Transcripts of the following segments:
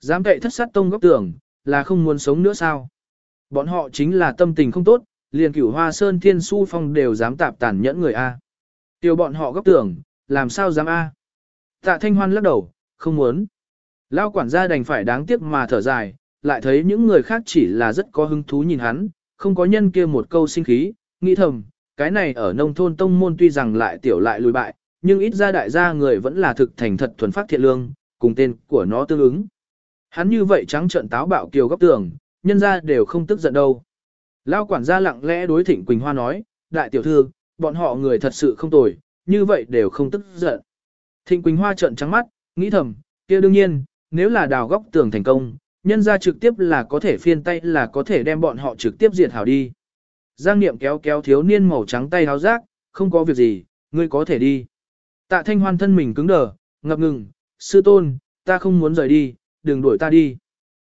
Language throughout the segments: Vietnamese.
Dám cậy thất sát tông góc tường, là không muốn sống nữa sao? Bọn họ chính là tâm tình không tốt, liền cửu hoa sơn thiên su phong đều dám tạp tàn nhẫn người A. Tiêu bọn họ góc tường, làm sao dám A? Tạ thanh hoan lắc đầu, không muốn. Lao quản gia đành phải đáng tiếc mà thở dài, lại thấy những người khác chỉ là rất có hứng thú nhìn hắn, không có nhân kia một câu sinh khí, nghĩ thầm, cái này ở nông thôn tông môn tuy rằng lại tiểu lại lùi bại, nhưng ít ra đại gia người vẫn là thực thành thật thuần phát thiện lương, cùng tên của nó tương ứng. Hắn như vậy trắng trợn táo bạo kiều góc tường, nhân ra đều không tức giận đâu. Lao quản gia lặng lẽ đối Thịnh Quỳnh Hoa nói, đại tiểu thư, bọn họ người thật sự không tồi, như vậy đều không tức giận. Thịnh Quỳnh Hoa trợn trắng mắt, nghĩ thầm, kia đương nhiên, nếu là đào góc tường thành công, nhân ra trực tiếp là có thể phiên tay là có thể đem bọn họ trực tiếp diệt hảo đi. Giang Niệm kéo kéo thiếu niên màu trắng tay háo rác, không có việc gì, ngươi có thể đi. Tạ Thanh Hoan thân mình cứng đờ, ngập ngừng, sư tôn, ta không muốn rời đi, đừng đuổi ta đi.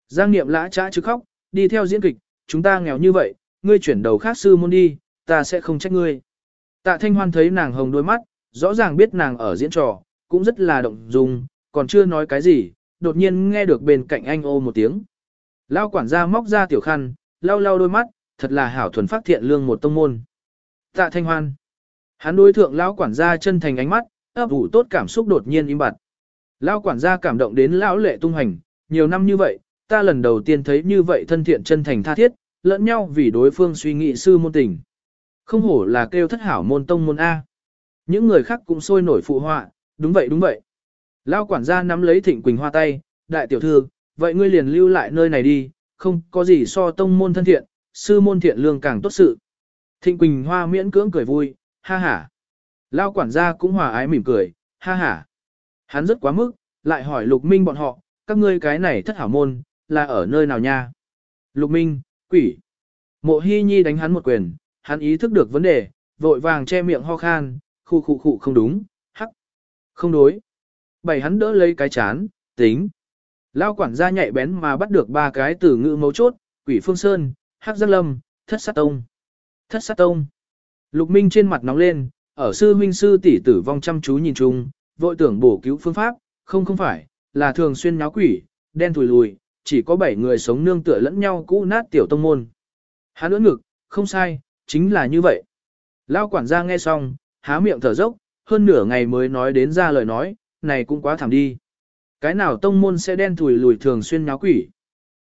Giang Niệm lã trã chứ khóc, đi theo diễn kịch, chúng ta nghèo như vậy, ngươi chuyển đầu khác sư môn đi, ta sẽ không trách ngươi. Tạ Thanh Hoan thấy nàng hồng đôi mắt, rõ ràng biết nàng ở diễn trò, cũng rất là động dung, còn chưa nói cái gì, đột nhiên nghe được bên cạnh anh ô một tiếng. Lao quản gia móc ra tiểu khăn, lau lau đôi mắt, thật là hảo thuần phát thiện lương một tông môn. Tạ Thanh Hoan. Hắn đối thượng lão quản gia chân thành ánh mắt, ấp ủ tốt cảm xúc đột nhiên im bặt. Lão quản gia cảm động đến lão lệ tung hành, nhiều năm như vậy, ta lần đầu tiên thấy như vậy thân thiện chân thành tha thiết, lẫn nhau vì đối phương suy nghĩ sư môn tình. Không hổ là kêu thất hảo môn tông môn A. Những người khác cũng sôi nổi phụ họa, đúng vậy đúng vậy. Lão quản gia nắm lấy Thịnh Quỳnh Hoa tay, đại tiểu thư, vậy ngươi liền lưu lại nơi này đi, không có gì so tông môn thân thiện, sư môn thiện lương càng tốt sự. Thịnh Quỳnh Hoa miễn cưỡng cười vui, ha ha. Lao quản gia cũng hòa ái mỉm cười, ha ha. Hắn rất quá mức, lại hỏi Lục Minh bọn họ, các ngươi cái này thất hảo môn, là ở nơi nào nha? Lục Minh, quỷ. Mộ Hi Nhi đánh hắn một quyền, hắn ý thức được vấn đề, vội vàng che miệng ho khan, khu khu khu không đúng, hắc. Không đối. Bảy hắn đỡ lấy cái chán, tính. Lao quản gia nhạy bén mà bắt được ba cái từ ngữ mấu chốt, quỷ phương sơn, hắc giác lâm, thất sát tông. Thất sát tông. Lục Minh trên mặt nóng lên, ở sư huynh sư tỷ tử vong chăm chú nhìn chung, vội tưởng bổ cứu phương pháp, không không phải, là thường xuyên nháo quỷ, đen thùi lùi, chỉ có 7 người sống nương tựa lẫn nhau cũ nát tiểu tông môn. Hắn ưỡn ngực, không sai, chính là như vậy. Lao quản gia nghe xong, há miệng thở dốc, hơn nửa ngày mới nói đến ra lời nói, này cũng quá thảm đi. Cái nào tông môn sẽ đen thùi lùi thường xuyên nháo quỷ.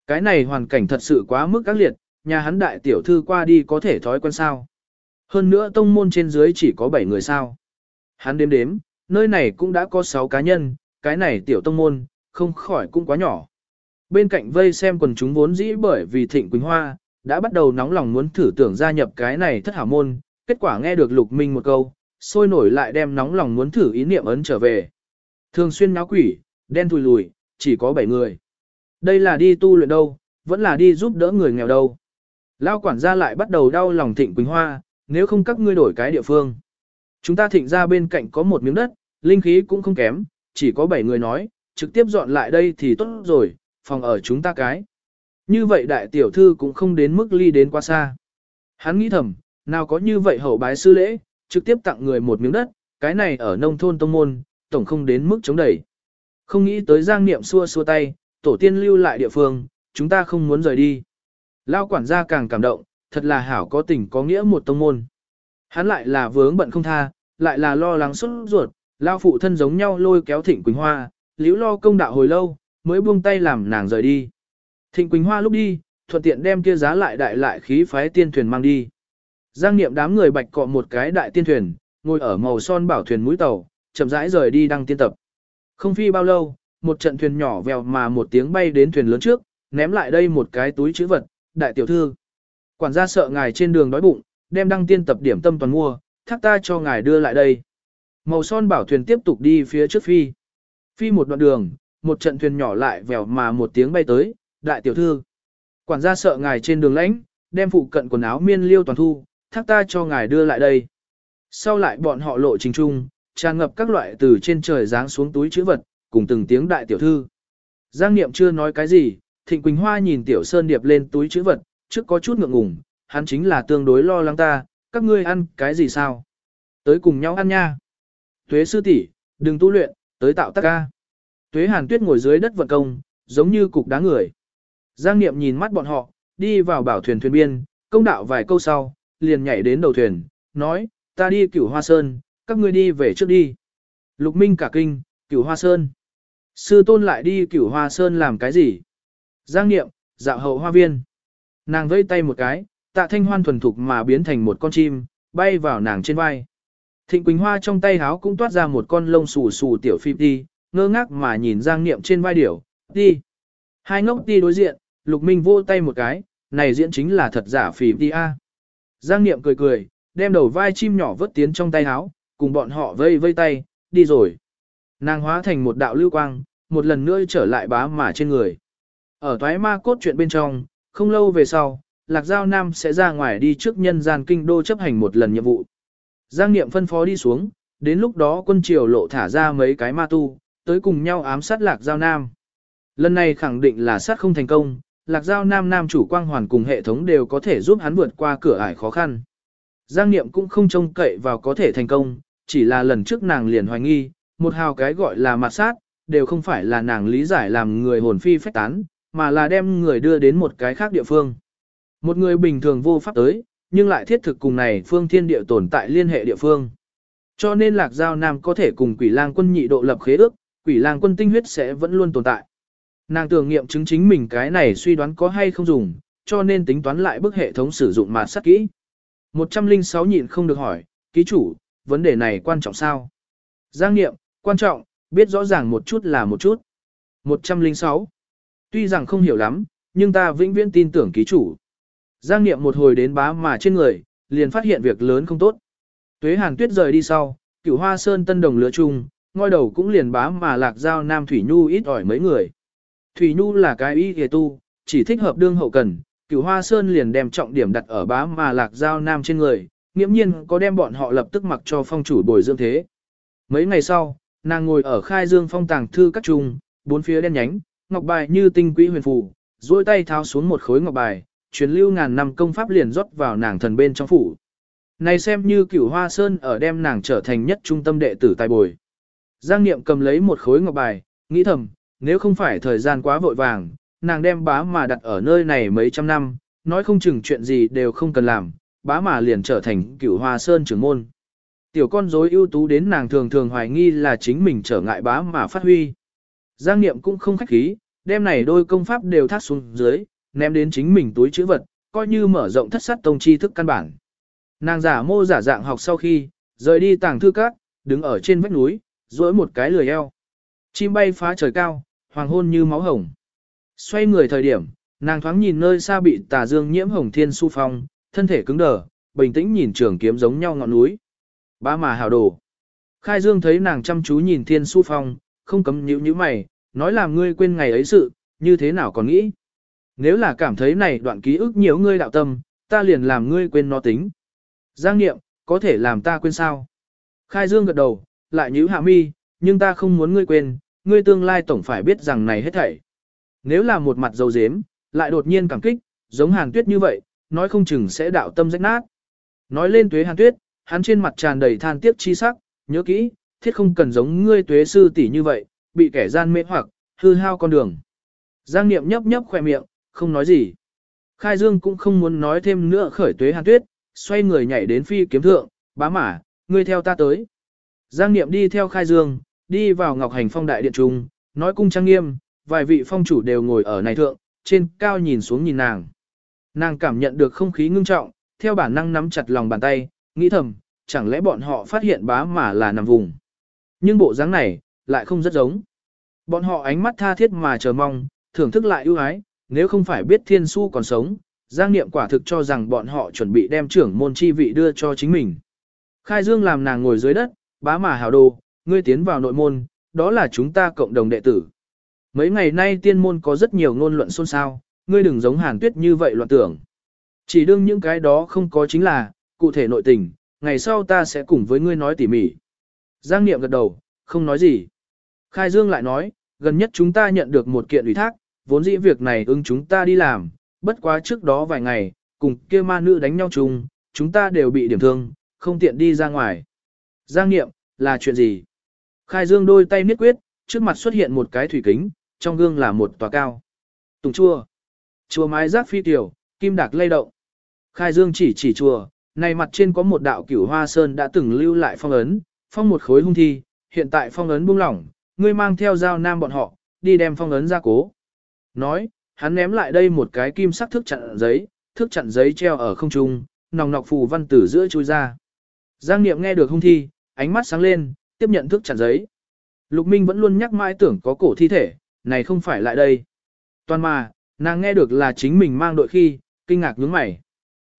Cái này hoàn cảnh thật sự quá mức các liệt, nhà hắn đại tiểu thư qua đi có thể thói quen sao. Hơn nữa tông môn trên dưới chỉ có 7 người sao. Hắn đếm đếm, nơi này cũng đã có 6 cá nhân, cái này tiểu tông môn, không khỏi cũng quá nhỏ. Bên cạnh vây xem quần chúng vốn dĩ bởi vì Thịnh Quỳnh Hoa, đã bắt đầu nóng lòng muốn thử tưởng gia nhập cái này thất hảo môn, kết quả nghe được Lục Minh một câu, sôi nổi lại đem nóng lòng muốn thử ý niệm ấn trở về. Thường xuyên náo quỷ, đen thùi lùi, chỉ có 7 người. Đây là đi tu luyện đâu, vẫn là đi giúp đỡ người nghèo đâu. Lao quản gia lại bắt đầu đau lòng Thịnh Quỳnh Hoa, nếu không các ngươi đổi cái địa phương. Chúng ta thịnh ra bên cạnh có một miếng đất, linh khí cũng không kém, chỉ có 7 người nói, trực tiếp dọn lại đây thì tốt rồi, phòng ở chúng ta cái. Như vậy đại tiểu thư cũng không đến mức ly đến quá xa. Hắn nghĩ thầm, nào có như vậy hậu bái sư lễ, trực tiếp tặng người một miếng đất, cái này ở nông thôn tông môn, tổng không đến mức chống đẩy. Không nghĩ tới giang niệm xua xua tay, tổ tiên lưu lại địa phương, chúng ta không muốn rời đi. Lao quản gia càng cảm động, thật là hảo có tình có nghĩa một tông môn. Hắn lại là vướng bận không tha, lại là lo lắng xuất ruột, lao phụ thân giống nhau lôi kéo Thịnh Quỳnh Hoa, liễu lo công đạo hồi lâu, mới buông tay làm nàng rời đi. Thịnh Quỳnh Hoa lúc đi, thuận tiện đem kia giá lại đại lại khí phái tiên thuyền mang đi. Giang niệm đám người bạch cọ một cái đại tiên thuyền, ngồi ở màu son bảo thuyền mũi tàu, chậm rãi rời đi đăng tiên tập. Không phi bao lâu, một trận thuyền nhỏ vèo mà một tiếng bay đến thuyền lớn trước, ném lại đây một cái túi chữ vật, đại tiểu thư. Quản gia sợ ngài trên đường đói bụng, đem đăng tiên tập điểm tâm toàn mua, thác ta cho ngài đưa lại đây. Màu son bảo thuyền tiếp tục đi phía trước phi. Phi một đoạn đường, một trận thuyền nhỏ lại vèo mà một tiếng bay tới, đại tiểu thư. Quản gia sợ ngài trên đường lãnh, đem phụ cận quần áo miên liêu toàn thu, thác ta cho ngài đưa lại đây. Sau lại bọn họ lộ trình trung, tràn ngập các loại từ trên trời giáng xuống túi chữ vật, cùng từng tiếng đại tiểu thư. Giang Niệm chưa nói cái gì, Thịnh Quỳnh Hoa nhìn Tiểu Sơn Điệp lên túi chữ vật, trước có chút ngượng ngùng, hắn chính là tương đối lo lắng ta, các ngươi ăn cái gì sao? Tới cùng nhau ăn nha. Tuế sư tỷ, đừng tu luyện, tới tạo tác ca. Tuế Hàn Tuyết ngồi dưới đất vận công, giống như cục đá người. Giang Niệm nhìn mắt bọn họ, đi vào bảo thuyền thuyền biên, công đạo vài câu sau, liền nhảy đến đầu thuyền, nói, ta đi cửu hoa sơn, các ngươi đi về trước đi. Lục Minh cả kinh, cửu hoa sơn. Sư tôn lại đi cửu hoa sơn làm cái gì? Giang Niệm, dạo hậu hoa viên. Nàng vẫy tay một cái, tạ thanh hoan thuần thục mà biến thành một con chim, bay vào nàng trên vai. Thịnh Quỳnh Hoa trong tay háo cũng toát ra một con lông xù xù tiểu phi đi, ngơ ngác mà nhìn Giang Niệm trên vai điểu, đi. Hai ngốc đi đối diện, Lục Minh vô tay một cái, này diễn chính là thật giả phì đi a. Giang Niệm cười cười, đem đầu vai chim nhỏ vớt tiến trong tay háo, cùng bọn họ vây vây tay, đi rồi. Nàng hóa thành một đạo lưu quang, một lần nữa trở lại bá mà trên người. Ở toái ma cốt chuyện bên trong, không lâu về sau, Lạc Giao Nam sẽ ra ngoài đi trước nhân gian kinh đô chấp hành một lần nhiệm vụ. Giang Niệm phân phó đi xuống, đến lúc đó quân triều lộ thả ra mấy cái ma tu, tới cùng nhau ám sát Lạc Giao Nam. Lần này khẳng định là sát không thành công, Lạc Giao Nam Nam chủ quang hoàn cùng hệ thống đều có thể giúp hắn vượt qua cửa ải khó khăn. Giang Niệm cũng không trông cậy vào có thể thành công, chỉ là lần trước nàng liền hoài nghi, một hào cái gọi là mặt sát, đều không phải là nàng lý giải làm người hồn phi phách tán, mà là đem người đưa đến một cái khác địa phương. Một người bình thường vô pháp tới, nhưng lại thiết thực cùng này phương thiên địa tồn tại liên hệ địa phương. Cho nên Lạc Giao Nam có thể cùng quỷ lang quân nhị độ lập khế ước, quỷ lang quân tinh huyết sẽ vẫn luôn tồn tại. Nàng tưởng nghiệm chứng chính mình cái này suy đoán có hay không dùng, cho nên tính toán lại bức hệ thống sử dụng mà sát kỹ. 106 nhịn không được hỏi, ký chủ, vấn đề này quan trọng sao? Giang nghiệm, quan trọng, biết rõ ràng một chút là một chút. 106. Tuy rằng không hiểu lắm, nhưng ta vĩnh viễn tin tưởng ký chủ. Giang niệm một hồi đến bá mà trên người, liền phát hiện việc lớn không tốt. Tuế hàn tuyết rời đi sau, cửu hoa sơn tân đồng lứa chung, ngôi đầu cũng liền bá mà lạc giao nam Thủy Nhu ít ỏi mấy người. Thủy Nhu là cái y hề tu, chỉ thích hợp đương hậu cần, cửu hoa sơn liền đem trọng điểm đặt ở bá mà lạc giao nam trên người, nghiễm nhiên có đem bọn họ lập tức mặc cho phong chủ bồi dưỡng thế. Mấy ngày sau, nàng ngồi ở khai dương phong tàng thư các trung, bốn phía đen nhánh, ngọc bài như tinh quỹ huyền phù, duỗi tay tháo xuống một khối ngọc bài, truyền lưu ngàn năm công pháp liền rót vào nàng thần bên trong phủ. Này xem như cửu hoa sơn ở đem nàng trở thành nhất trung tâm đệ tử tài bồi. Giang Niệm cầm lấy một khối ngọc bài, nghĩ thầm, nếu không phải thời gian quá vội vàng, nàng đem bá mà đặt ở nơi này mấy trăm năm, nói không chừng chuyện gì đều không cần làm, bá mà liền trở thành cửu hoa sơn trưởng môn. Tiểu con rối ưu tú đến nàng thường thường hoài nghi là chính mình trở ngại bá mà phát huy. Giang Niệm cũng không khách khí, đem này đôi công pháp đều thác xuống dưới, ném đến chính mình túi chữ vật, coi như mở rộng thất sát tông chi thức căn bản. Nàng giả mô giả dạng học sau khi, rời đi tàng thư cát, đứng ở trên vách núi, duỗi một cái lười eo. Chim bay phá trời cao, hoàng hôn như máu hồng. Xoay người thời điểm, nàng thoáng nhìn nơi xa bị tà dương nhiễm hồng thiên su phong, thân thể cứng đờ, bình tĩnh nhìn trường kiếm giống nhau ngọn núi. Ba mà hào đồ. Khai dương thấy nàng chăm chú nhìn thiên su phong, không cấm nhíu nhíu mày, nói làm ngươi quên ngày ấy sự, như thế nào còn nghĩ. Nếu là cảm thấy này đoạn ký ức nhiều ngươi đạo tâm, ta liền làm ngươi quên nó tính. Giang nghiệm, có thể làm ta quên sao? Khai Dương gật đầu, lại nhíu hạ mi, nhưng ta không muốn ngươi quên, ngươi tương lai tổng phải biết rằng này hết thảy. Nếu là một mặt dầu dếm, lại đột nhiên cảm kích, giống hàn tuyết như vậy, nói không chừng sẽ đạo tâm rách nát. Nói lên tuế hàn tuyết, hắn trên mặt tràn đầy than tiếc chi sắc, nhớ kỹ, thiết không cần giống ngươi tuế sư tỷ như vậy, bị kẻ gian mê hoặc, hư hao con đường. Giang Niệm nhấp nhấp khỏe miệng, không nói gì. Khai Dương cũng không muốn nói thêm nữa khởi tuế hàn tuyết, xoay người nhảy đến phi kiếm thượng, bá mã, ngươi theo ta tới. Giang Niệm đi theo Khai Dương, đi vào Ngọc Hành Phong đại điện trung, nói cung trang nghiêm, vài vị phong chủ đều ngồi ở này thượng, trên cao nhìn xuống nhìn nàng. Nàng cảm nhận được không khí ngưng trọng, theo bản năng nắm chặt lòng bàn tay, nghĩ thầm, chẳng lẽ bọn họ phát hiện bá mà là nằm vùng. Nhưng bộ dáng này, lại không rất giống. Bọn họ ánh mắt tha thiết mà chờ mong, thưởng thức lại ưu ái, nếu không phải biết thiên su còn sống, Giang Niệm quả thực cho rằng bọn họ chuẩn bị đem trưởng môn chi vị đưa cho chính mình. Khai Dương làm nàng ngồi dưới đất, bá mà hào đồ, ngươi tiến vào nội môn, đó là chúng ta cộng đồng đệ tử. Mấy ngày nay tiên môn có rất nhiều ngôn luận xôn xao, ngươi đừng giống hàn tuyết như vậy loạn tưởng. Chỉ đương những cái đó không có chính là, cụ thể nội tình, ngày sau ta sẽ cùng với ngươi nói tỉ mỉ. Giang Niệm gật đầu, không nói gì. Khai Dương lại nói, gần nhất chúng ta nhận được một kiện ủy thác, vốn dĩ việc này ưng chúng ta đi làm, bất quá trước đó vài ngày, cùng kia ma nữ đánh nhau chung, chúng ta đều bị điểm thương, không tiện đi ra ngoài. Giang nghiệm, là chuyện gì? Khai Dương đôi tay niết quyết, trước mặt xuất hiện một cái thủy kính, trong gương là một tòa cao. Tùng chua. Chùa mái giác phi tiểu, kim đạc lay động. Khai dương chỉ chỉ chùa, này mặt trên có một đạo cửu hoa sơn đã từng lưu lại phong ấn, phong một khối hung thi, hiện tại phong ấn buông lỏng, ngươi mang theo dao nam bọn họ, đi đem phong ấn ra cố. Nói, hắn ném lại đây một cái kim sắc thước chặn giấy, thước chặn giấy treo ở không trung, nòng nọc phù văn tử giữa chui ra. Giang Niệm nghe được hung thi, ánh mắt sáng lên, tiếp nhận thước chặn giấy. Lục Minh vẫn luôn nhắc mãi tưởng có cổ thi thể, này không phải lại đây. Toàn mà, nàng nghe được là chính mình mang đội khi, kinh ngạc nhướng mày.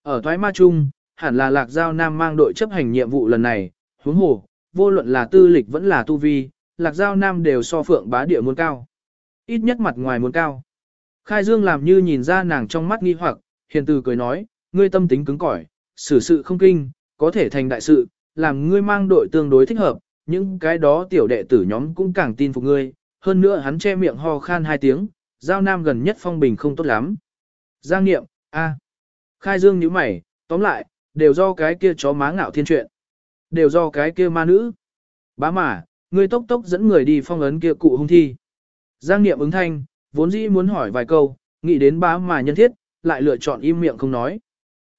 Ở thoái ma chung, hẳn là lạc giao nam mang đội chấp hành nhiệm vụ lần này, huống hồ, vô luận là tư lịch vẫn là tu vi, lạc giao nam đều so phượng bá địa muốn cao. Ít nhất mặt ngoài muốn cao. Khai Dương làm như nhìn ra nàng trong mắt nghi hoặc, hiền từ cười nói, ngươi tâm tính cứng cỏi, xử sự không kinh, có thể thành đại sự, làm ngươi mang đội tương đối thích hợp, những cái đó tiểu đệ tử nhóm cũng càng tin phục ngươi, hơn nữa hắn che miệng ho khan hai tiếng, giao nam gần nhất phong bình không tốt lắm. Giang nghiệm, a, Khai Dương nhíu mày, tóm lại, đều do cái kia chó má ngạo thiên chuyện. Đều do cái kia ma nữ. Bá mà, ngươi tốc tốc dẫn người đi phong ấn kia cụ hung thi. Giang Niệm ứng thanh, vốn dĩ muốn hỏi vài câu, nghĩ đến bá mà nhân thiết, lại lựa chọn im miệng không nói.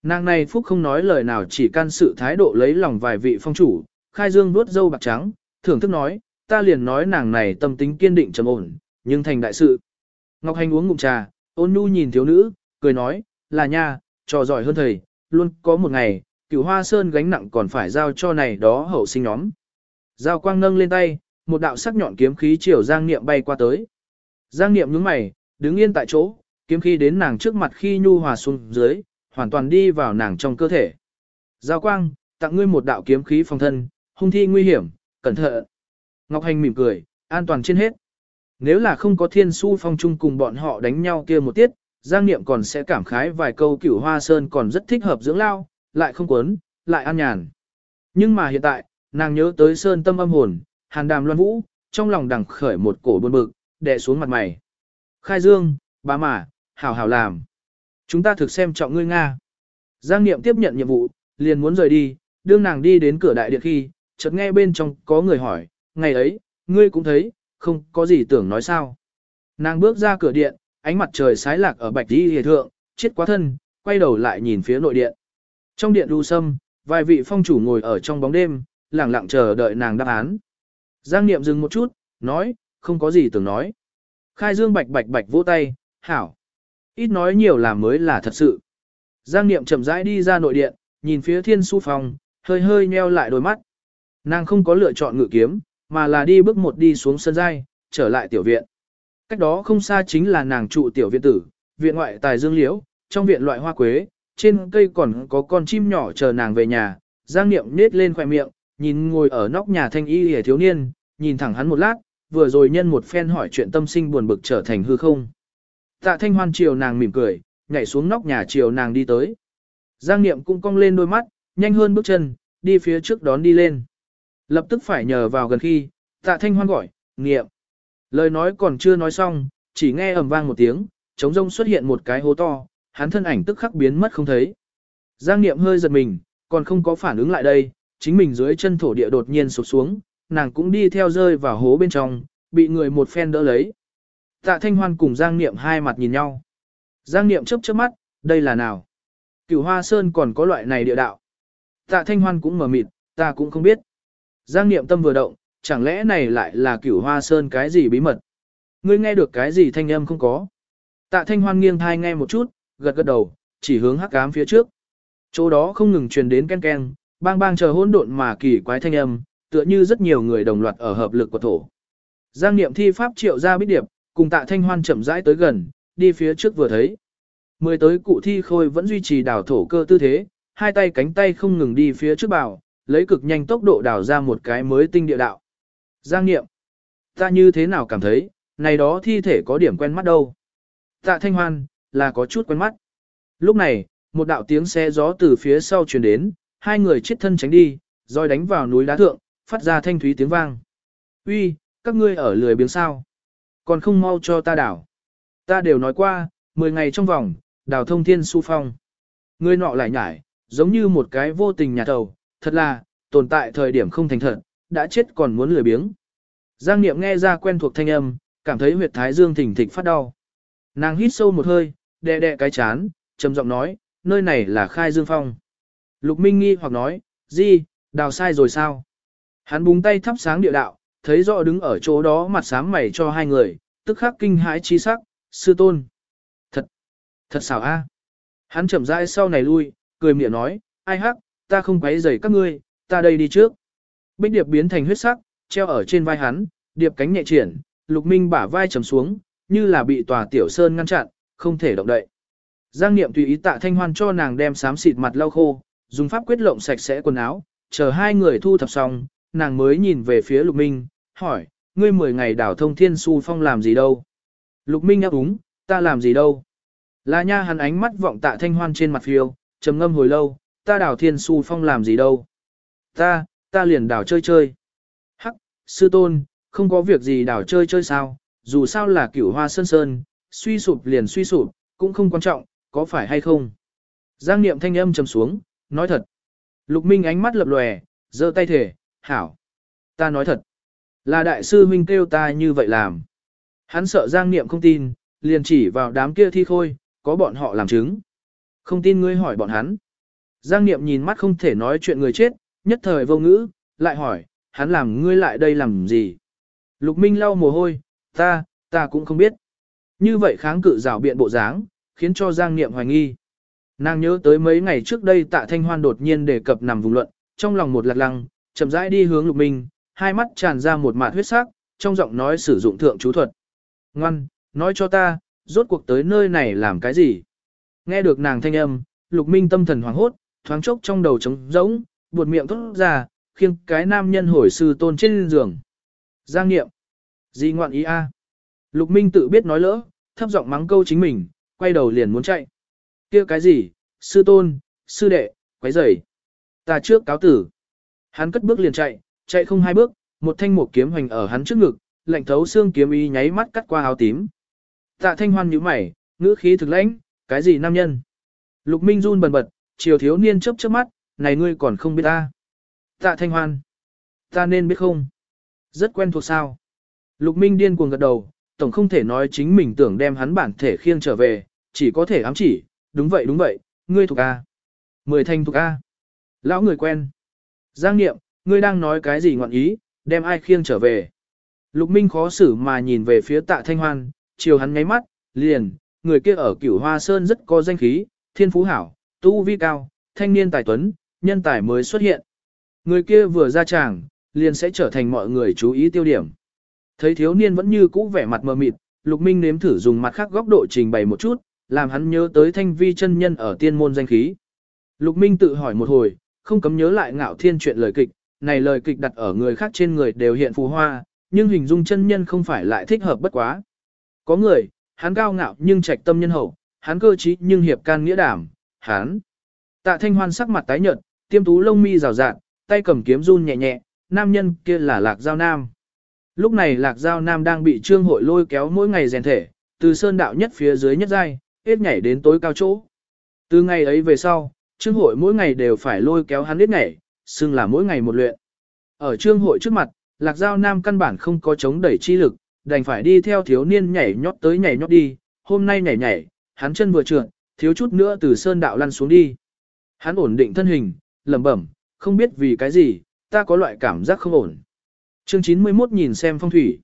Nàng này phúc không nói lời nào chỉ can sự thái độ lấy lòng vài vị phong chủ, khai dương vuốt dâu bạc trắng, thưởng thức nói, ta liền nói nàng này tâm tính kiên định trầm ổn, nhưng thành đại sự. Ngọc Hành uống ngụm trà, ôn nhu nhìn thiếu nữ, cười nói, là nha, trò giỏi hơn thầy, luôn có một ngày, cửu hoa sơn gánh nặng còn phải giao cho này đó hậu sinh nhóm. Giao quang nâng lên tay, một đạo sắc nhọn kiếm khí chiều Giang Niệm bay qua tới. Giang Niệm nhướng mày, đứng yên tại chỗ, kiếm khí đến nàng trước mặt khi nhu hòa xuống dưới, hoàn toàn đi vào nàng trong cơ thể. Giao quang, tặng ngươi một đạo kiếm khí phòng thân, hung thi nguy hiểm, cẩn thận. Ngọc Hành mỉm cười, an toàn trên hết. Nếu là không có thiên su phong chung cùng bọn họ đánh nhau kia một tiết, Giang Niệm còn sẽ cảm khái vài câu cửu hoa sơn còn rất thích hợp dưỡng lao, lại không quấn, lại an nhàn. Nhưng mà hiện tại, nàng nhớ tới sơn tâm âm hồn, hàn đàm loan vũ, trong lòng đằng khởi một cổ buồn bực, đè xuống mặt mày. Khai dương, bá mà, hảo hảo làm. Chúng ta thực xem trọng ngươi Nga. Giang Niệm tiếp nhận nhiệm vụ, liền muốn rời đi, đương nàng đi đến cửa đại điện khi, chợt nghe bên trong có người hỏi, ngày ấy, ngươi cũng thấy, không có gì tưởng nói sao. Nàng bước ra cửa điện, ánh mặt trời sái lạc ở bạch đi hề thượng, chết quá thân, quay đầu lại nhìn phía nội điện. Trong điện lưu sâm, vài vị phong chủ ngồi ở trong bóng đêm, lặng lặng chờ đợi nàng đáp án. Giang Niệm dừng một chút, nói, không có gì tưởng nói. Khai Dương bạch bạch bạch vỗ tay, hảo. Ít nói nhiều là mới là thật sự. Giang Niệm chậm rãi đi ra nội điện, nhìn phía thiên su phòng, hơi hơi nheo lại đôi mắt. Nàng không có lựa chọn ngự kiếm, mà là đi bước một đi xuống sân giai, trở lại tiểu viện. Cách đó không xa chính là nàng trụ tiểu viện tử, viện ngoại tài dương liễu, trong viện loại hoa quế, trên cây còn có con chim nhỏ chờ nàng về nhà, Giang Niệm nết lên khỏe miệng, nhìn ngồi ở nóc nhà thanh y hề thiếu niên, nhìn thẳng hắn một lát, vừa rồi nhân một phen hỏi chuyện tâm sinh buồn bực trở thành hư không. Tạ thanh hoan chiều nàng mỉm cười, nhảy xuống nóc nhà chiều nàng đi tới. Giang Niệm cũng cong lên đôi mắt, nhanh hơn bước chân, đi phía trước đón đi lên. Lập tức phải nhờ vào gần khi, tạ thanh hoan gọi, Niệm. Lời nói còn chưa nói xong, chỉ nghe ầm vang một tiếng, trống rông xuất hiện một cái hố to, hắn thân ảnh tức khắc biến mất không thấy. Giang Niệm hơi giật mình, còn không có phản ứng lại đây, chính mình dưới chân thổ địa đột nhiên sụp xuống, nàng cũng đi theo rơi vào hố bên trong, bị người một phen đỡ lấy. Tạ Thanh Hoan cùng Giang Niệm hai mặt nhìn nhau. Giang Niệm chớp chớp mắt, đây là nào? Cửu Hoa Sơn còn có loại này địa đạo. Tạ Thanh Hoan cũng mở mịt, ta cũng không biết. Giang Niệm tâm vừa động, chẳng lẽ này lại là Cửu Hoa Sơn cái gì bí mật? Ngươi nghe được cái gì thanh âm không có? Tạ Thanh Hoan nghiêng thai nghe một chút, gật gật đầu, chỉ hướng hắc ám phía trước. Chỗ đó không ngừng truyền đến ken ken, bang bang chờ hỗn độn mà kỳ quái thanh âm, tựa như rất nhiều người đồng loạt ở hợp lực của thổ. Giang niệm thi pháp triệu ra bích điệp, cùng tạ thanh hoan chậm rãi tới gần, đi phía trước vừa thấy. Mười tới cụ thi khôi vẫn duy trì đảo thổ cơ tư thế, hai tay cánh tay không ngừng đi phía trước bảo, lấy cực nhanh tốc độ đảo ra một cái mới tinh địa đạo. Giang niệm, ta như thế nào cảm thấy, này đó thi thể có điểm quen mắt đâu. Tạ thanh hoan, là có chút quen mắt. Lúc này, một đạo tiếng xe gió từ phía sau truyền đến, hai người chết thân tránh đi, rồi đánh vào núi đá thượng, phát ra thanh thúy tiếng vang. Uy, các ngươi ở lười biếng sao? Còn không mau cho ta đảo. Ta đều nói qua, 10 ngày trong vòng, đảo thông thiên su phong. Ngươi nọ lại nhải, giống như một cái vô tình nhà thầu, thật là, tồn tại thời điểm không thành thật, đã chết còn muốn lười biếng. Giang Niệm nghe ra quen thuộc thanh âm, cảm thấy huyệt thái dương thỉnh thịch phát đau. Nàng hít sâu một hơi, đè đè cái chán, trầm giọng nói, nơi này là khai dương phong. Lục Minh nghi hoặc nói, gì, đào sai rồi sao? Hắn búng tay thắp sáng địa đạo, thấy rõ đứng ở chỗ đó mặt sám mày cho hai người, tức khắc kinh hãi chi sắc, sư tôn. Thật, thật xảo a. Hắn chậm rãi sau này lui, cười miệng nói, ai hắc, ta không quấy rầy các ngươi, ta đây đi trước. Bích điệp biến thành huyết sắc, treo ở trên vai hắn, điệp cánh nhẹ triển, lục minh bả vai trầm xuống, như là bị tòa tiểu sơn ngăn chặn, không thể động đậy. Giang Niệm tùy ý tạ thanh hoan cho nàng đem sám xịt mặt lau khô, dùng pháp quyết lộng sạch sẽ quần áo, chờ hai người thu thập xong, nàng mới nhìn về phía lục minh, hỏi, ngươi mười ngày đảo thông thiên su phong làm gì đâu? Lục minh áp úng, ta làm gì đâu? Là nha hắn ánh mắt vọng tạ thanh hoan trên mặt phiêu, trầm ngâm hồi lâu, ta đảo thiên su phong làm gì đâu? Ta, ta liền đảo chơi chơi. Hắc, sư tôn, không có việc gì đảo chơi chơi sao, dù sao là cửu hoa sơn sơn, suy sụp liền suy sụp, cũng không quan trọng, có phải hay không? Giang niệm thanh âm trầm xuống, nói thật. Lục Minh ánh mắt lập lòe, giơ tay thể, hảo. Ta nói thật. Là đại sư huynh kêu ta như vậy làm. Hắn sợ Giang niệm không tin, liền chỉ vào đám kia thi khôi, có bọn họ làm chứng. Không tin ngươi hỏi bọn hắn. Giang niệm nhìn mắt không thể nói chuyện người chết, nhất thời vô ngữ, lại hỏi, hắn làm ngươi lại đây làm gì? Lục Minh lau mồ hôi, ta, ta cũng không biết. Như vậy kháng cự rào biện bộ dáng, khiến cho Giang Niệm hoài nghi. Nàng nhớ tới mấy ngày trước đây tạ thanh hoan đột nhiên đề cập nằm vùng luận, trong lòng một lạc lăng, chậm rãi đi hướng lục minh, hai mắt tràn ra một mạt huyết sắc, trong giọng nói sử dụng thượng chú thuật. Ngoan, nói cho ta, rốt cuộc tới nơi này làm cái gì? Nghe được nàng thanh âm, lục minh tâm thần hoảng hốt, thoáng chốc trong đầu trống rỗng, buột miệng thốt ra, khiêng cái nam nhân hồi sư tôn trên giường. Giang nghiệm, Gì ngoạn ý a? Lục Minh tự biết nói lỡ, thấp giọng mắng câu chính mình, quay đầu liền muốn chạy. kia cái gì, sư tôn, sư đệ, quấy rầy. Ta trước cáo tử. Hắn cất bước liền chạy, chạy không hai bước, một thanh một kiếm hoành ở hắn trước ngực, lạnh thấu xương kiếm y nháy mắt cắt qua áo tím. Tạ thanh hoan nhíu mày, ngữ khí thực lãnh, cái gì nam nhân? Lục Minh run bần bật, chiều thiếu niên chớp chớp mắt, này ngươi còn không biết ta. Tạ thanh hoan. Ta nên biết không? Rất quen thuộc sao? Lục Minh điên cuồng gật đầu, tổng không thể nói chính mình tưởng đem hắn bản thể khiêng trở về, chỉ có thể ám chỉ, đúng vậy đúng vậy, ngươi thuộc A. Mười thanh thuộc A. Lão người quen. Giang Niệm, ngươi đang nói cái gì ngọn ý, đem ai khiêng trở về. Lục Minh khó xử mà nhìn về phía tạ thanh hoan, chiều hắn ngáy mắt, liền, người kia ở cửu hoa sơn rất có danh khí, thiên phú hảo, tu vi cao, thanh niên tài tuấn, nhân tài mới xuất hiện. Người kia vừa ra tràng, liền sẽ trở thành mọi người chú ý tiêu điểm. Thấy thiếu niên vẫn như cũ vẻ mặt mờ mịt, Lục Minh nếm thử dùng mặt khác góc độ trình bày một chút, làm hắn nhớ tới thanh vi chân nhân ở tiên môn danh khí. Lục Minh tự hỏi một hồi, không cấm nhớ lại ngạo thiên chuyện lời kịch, này lời kịch đặt ở người khác trên người đều hiện phù hoa, nhưng hình dung chân nhân không phải lại thích hợp bất quá. Có người, hắn cao ngạo nhưng trạch tâm nhân hậu, hắn cơ trí nhưng hiệp can nghĩa đảm, hắn. Tạ thanh hoan sắc mặt tái nhợt, tiêm tú lông mi rào rạt, tay cầm kiếm run nhẹ nhẹ, nam nhân kia là lạc giao nam. Lúc này lạc giao nam đang bị trương hội lôi kéo mỗi ngày rèn thể, từ sơn đạo nhất phía dưới nhất giai, hết nhảy đến tối cao chỗ. Từ ngày ấy về sau, trương hội mỗi ngày đều phải lôi kéo hắn hết nhảy, xưng là mỗi ngày một luyện. Ở trương hội trước mặt, lạc giao nam căn bản không có chống đẩy chi lực, đành phải đi theo thiếu niên nhảy nhót tới nhảy nhót đi, hôm nay nhảy nhảy, hắn chân vừa trượt, thiếu chút nữa từ sơn đạo lăn xuống đi. Hắn ổn định thân hình, lẩm bẩm, không biết vì cái gì, ta có loại cảm giác không ổn. Chương 91 nhìn xem phong thủy.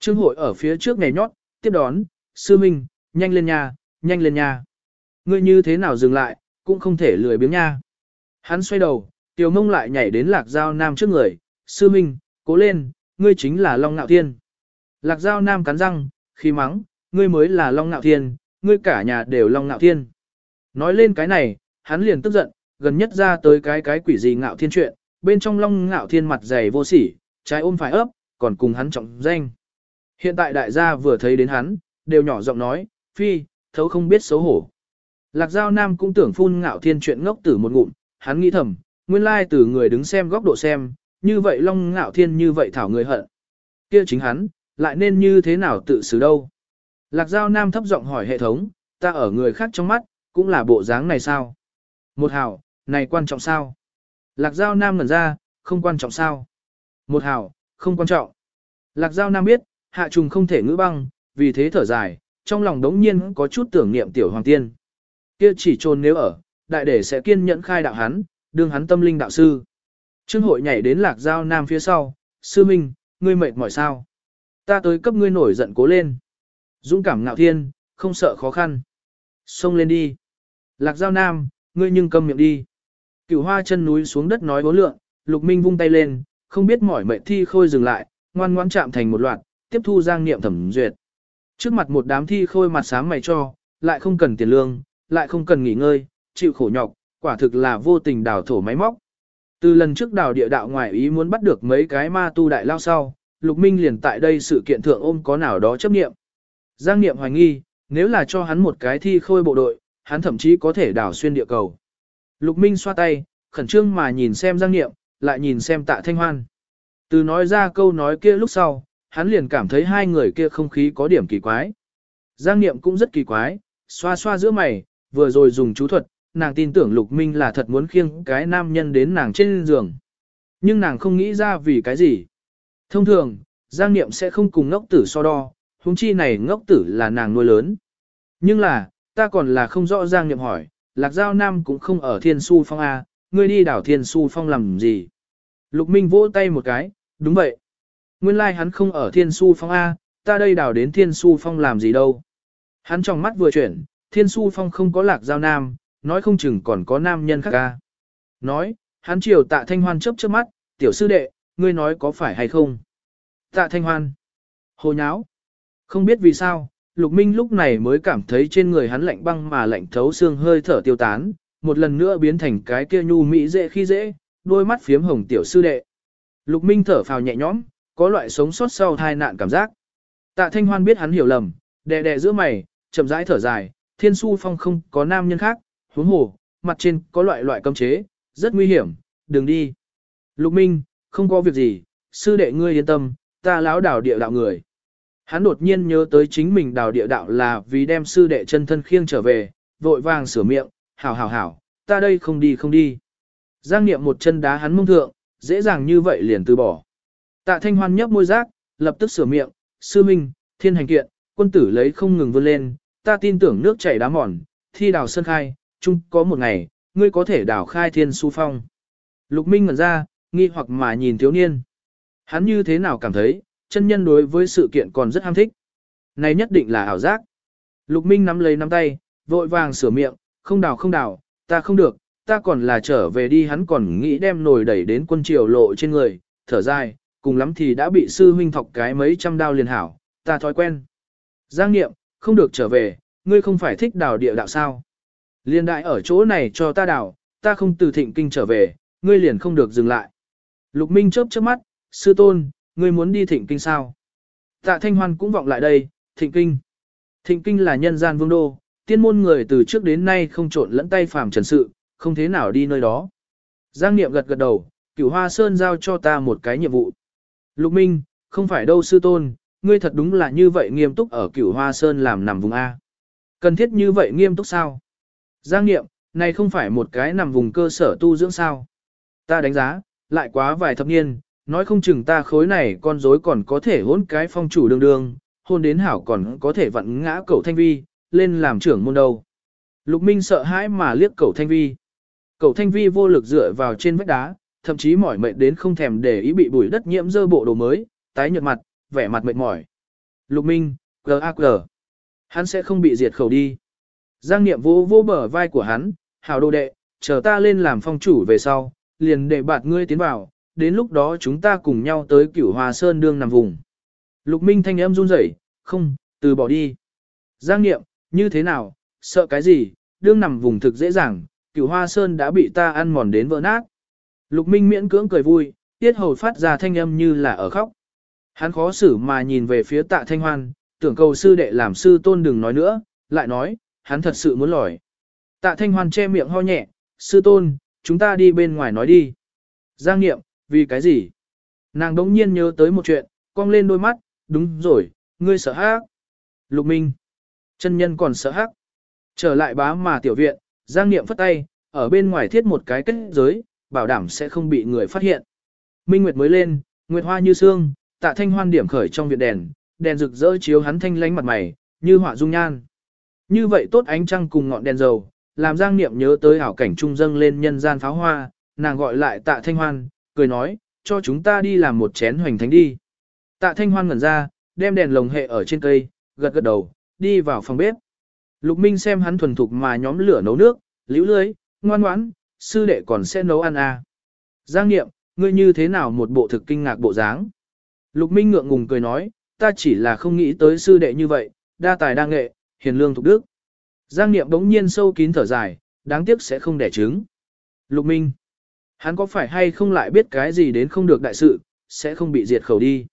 Trương hội ở phía trước nhảy nhót, tiếp đón, sư minh, nhanh lên nha, nhanh lên nha. Ngươi như thế nào dừng lại, cũng không thể lười biếng nha. Hắn xoay đầu, tiểu mông lại nhảy đến lạc giao nam trước người, sư minh, cố lên, ngươi chính là Long Nạo Thiên. Lạc giao nam cắn răng, khi mắng, ngươi mới là Long Nạo Thiên, ngươi cả nhà đều Long Nạo Thiên. Nói lên cái này, hắn liền tức giận, gần nhất ra tới cái cái quỷ gì Ngạo Thiên chuyện, bên trong Long Ngạo Thiên mặt dày vô sỉ, trái ôm phải ấp, còn cùng hắn trọng danh. Hiện tại đại gia vừa thấy đến hắn, đều nhỏ giọng nói, phi, thấu không biết xấu hổ. Lạc Giao Nam cũng tưởng phun ngạo thiên chuyện ngốc tử một ngụm, hắn nghĩ thầm, nguyên lai từ người đứng xem góc độ xem, như vậy long ngạo thiên như vậy thảo người hận. kia chính hắn, lại nên như thế nào tự xử đâu. Lạc Giao Nam thấp giọng hỏi hệ thống, ta ở người khác trong mắt, cũng là bộ dáng này sao? Một hảo, này quan trọng sao? Lạc Giao Nam ngẩn ra, không quan trọng sao? Một hảo, không quan trọng. Lạc Giao Nam biết, Hạ trùng không thể ngữ băng, vì thế thở dài, trong lòng đống nhiên có chút tưởng niệm tiểu hoàng tiên. Kia chỉ trồn nếu ở, đại đệ sẽ kiên nhẫn khai đạo hắn, đương hắn tâm linh đạo sư. Trương hội nhảy đến lạc giao nam phía sau, sư minh, ngươi mệt mỏi sao? Ta tới cấp ngươi nổi giận cố lên. Dũng cảm ngạo thiên, không sợ khó khăn. Xông lên đi. Lạc giao nam, ngươi nhưng câm miệng đi. Cửu hoa chân núi xuống đất nói bố lượng, lục minh vung tay lên, không biết mỏi mệt thi khôi dừng lại, ngoan ngoãn chạm thành một loạt, tiếp thu giang niệm thẩm duyệt. Trước mặt một đám thi khôi mặt sáng mày cho, lại không cần tiền lương, lại không cần nghỉ ngơi, chịu khổ nhọc, quả thực là vô tình đào thổ máy móc. Từ lần trước đào địa đạo ngoại ý muốn bắt được mấy cái ma tu đại lao sau, Lục Minh liền tại đây sự kiện thượng ôm có nào đó chấp niệm. Giang niệm hoài nghi, nếu là cho hắn một cái thi khôi bộ đội, hắn thậm chí có thể đào xuyên địa cầu. Lục Minh xoa tay, khẩn trương mà nhìn xem Giang niệm, lại nhìn xem tạ thanh hoan. Từ nói ra câu nói kia lúc sau, hắn liền cảm thấy hai người kia không khí có điểm kỳ quái. Giang niệm cũng rất kỳ quái, xoa xoa giữa mày, vừa rồi dùng chú thuật, nàng tin tưởng Lục Minh là thật muốn khiêng cái nam nhân đến nàng trên giường. Nhưng nàng không nghĩ ra vì cái gì. Thông thường, Giang Niệm sẽ không cùng ngốc tử so đo, huống chi này ngốc tử là nàng nuôi lớn. Nhưng là, ta còn là không rõ Giang Niệm hỏi, Lạc Giao Nam cũng không ở Thiên Su Phong A, ngươi đi đảo Thiên Su Phong làm gì? Lục Minh vỗ tay một cái, đúng vậy. Nguyên lai like hắn không ở Thiên Su Phong A, ta đây đảo đến Thiên Su Phong làm gì đâu. Hắn trong mắt vừa chuyển, Thiên Su Phong không có Lạc Giao Nam, nói không chừng còn có nam nhân khác ca. Nói, hắn chiều tạ thanh hoan chớp chớp mắt, tiểu sư đệ, ngươi nói có phải hay không? Tạ thanh hoan. Hồ nháo. Không biết vì sao, lục minh lúc này mới cảm thấy trên người hắn lạnh băng mà lạnh thấu xương hơi thở tiêu tán, một lần nữa biến thành cái kia nhu mỹ dễ khi dễ, đôi mắt phiếm hồng tiểu sư đệ. Lục minh thở phào nhẹ nhõm, có loại sống sót sau tai nạn cảm giác. Tạ thanh hoan biết hắn hiểu lầm, đè đè giữa mày, chậm rãi thở dài, thiên su phong không có nam nhân khác, huống hồ, mặt trên có loại loại cấm chế, rất nguy hiểm, đừng đi. Lục Minh, không có việc gì, sư đệ ngươi yên tâm, ta lão đảo địa đạo người. Hắn đột nhiên nhớ tới chính mình đào địa đạo là vì đem sư đệ chân thân khiêng trở về, vội vàng sửa miệng, hảo hảo hảo, ta đây không đi không đi. Giang niệm một chân đá hắn mông thượng, dễ dàng như vậy liền từ bỏ. Tạ thanh hoan nhấp môi rác, lập tức sửa miệng, sư minh, thiên hành kiện, quân tử lấy không ngừng vươn lên, ta tin tưởng nước chảy đá mòn, thi đào sơn khai, chung có một ngày, ngươi có thể đào khai thiên su phong. Lục Minh ngẩn ra, nghi hoặc mà nhìn thiếu niên. Hắn như thế nào cảm thấy, chân nhân đối với sự kiện còn rất ham thích. Này nhất định là ảo giác. Lục Minh nắm lấy nắm tay, vội vàng sửa miệng, không đào không đào, ta không được, ta còn là trở về đi hắn còn nghĩ đem nồi đẩy đến quân triều lộ trên người, thở dài, cùng lắm thì đã bị sư huynh thọc cái mấy trăm đao liền hảo, ta thói quen. Giang Niệm, không được trở về, ngươi không phải thích đào địa đạo sao. Liên đại ở chỗ này cho ta đào, ta không từ thịnh kinh trở về, ngươi liền không được dừng lại. Lục Minh chớp chớp mắt, sư tôn, ngươi muốn đi thịnh kinh sao? Tạ Thanh Hoan cũng vọng lại đây, thịnh kinh. Thịnh kinh là nhân gian vương đô, tiên môn người từ trước đến nay không trộn lẫn tay phàm trần sự, không thế nào đi nơi đó. Giang Niệm gật gật đầu, cửu hoa sơn giao cho ta một cái nhiệm vụ. Lục Minh, không phải đâu sư tôn, ngươi thật đúng là như vậy nghiêm túc ở cửu hoa sơn làm nằm vùng A. Cần thiết như vậy nghiêm túc sao? Giang nghiệm, này không phải một cái nằm vùng cơ sở tu dưỡng sao. Ta đánh giá, lại quá vài thập niên, nói không chừng ta khối này con rối còn có thể hôn cái phong chủ đường đường, hôn đến hảo còn có thể vặn ngã cậu thanh vi, lên làm trưởng môn đầu. Lục Minh sợ hãi mà liếc cậu thanh vi. Cậu thanh vi vô lực dựa vào trên vách đá, thậm chí mỏi mệt đến không thèm để ý bị bụi đất nhiễm dơ bộ đồ mới, tái nhợt mặt, vẻ mặt mệt mỏi. Lục Minh, G.A.G. Hắn sẽ không bị diệt khẩu đi. Giang Niệm vô vô bờ vai của hắn, hảo đồ đệ, chờ ta lên làm phong chủ về sau, liền để bạt ngươi tiến vào, đến lúc đó chúng ta cùng nhau tới cửu hòa sơn đương nằm vùng. Lục Minh thanh âm run rẩy, không, từ bỏ đi. Giang Niệm, như thế nào, sợ cái gì, đương nằm vùng thực dễ dàng, cửu hoa sơn đã bị ta ăn mòn đến vỡ nát. Lục Minh miễn cưỡng cười vui, tiết hầu phát ra thanh âm như là ở khóc. Hắn khó xử mà nhìn về phía tạ thanh hoan, tưởng cầu sư đệ làm sư tôn đừng nói nữa, lại nói, hắn thật sự muốn lòi. Tạ Thanh Hoan che miệng ho nhẹ, sư tôn, chúng ta đi bên ngoài nói đi. Giang Niệm, vì cái gì? Nàng đống nhiên nhớ tới một chuyện, cong lên đôi mắt, đúng rồi, ngươi sợ hát. Lục Minh, chân nhân còn sợ hát. Trở lại bá mà tiểu viện, Giang Niệm phất tay, ở bên ngoài thiết một cái kết giới, bảo đảm sẽ không bị người phát hiện. Minh Nguyệt mới lên, Nguyệt hoa như sương, tạ thanh hoan điểm khởi trong viện đèn, đèn rực rỡ chiếu hắn thanh lánh mặt mày, như họa dung nhan. Như vậy tốt ánh trăng cùng ngọn đèn dầu, làm Giang Niệm nhớ tới ảo cảnh trung dâng lên nhân gian pháo hoa, nàng gọi lại tạ thanh hoan, cười nói, cho chúng ta đi làm một chén hoành thánh đi. Tạ thanh hoan ngẩn ra, đem đèn lồng hệ ở trên cây, gật gật đầu, đi vào phòng bếp. Lục Minh xem hắn thuần thục mà nhóm lửa nấu nước, liễu lưới, ngoan ngoãn, sư đệ còn sẽ nấu ăn à. Giang Niệm, ngươi như thế nào một bộ thực kinh ngạc bộ dáng. Lục Minh ngượng ngùng cười nói, ta chỉ là không nghĩ tới sư đệ như vậy, đa tài đa nghệ, hiền lương thục đức. Giang Niệm bỗng nhiên sâu kín thở dài, đáng tiếc sẽ không đẻ trứng. Lục Minh, hắn có phải hay không lại biết cái gì đến không được đại sự, sẽ không bị diệt khẩu đi.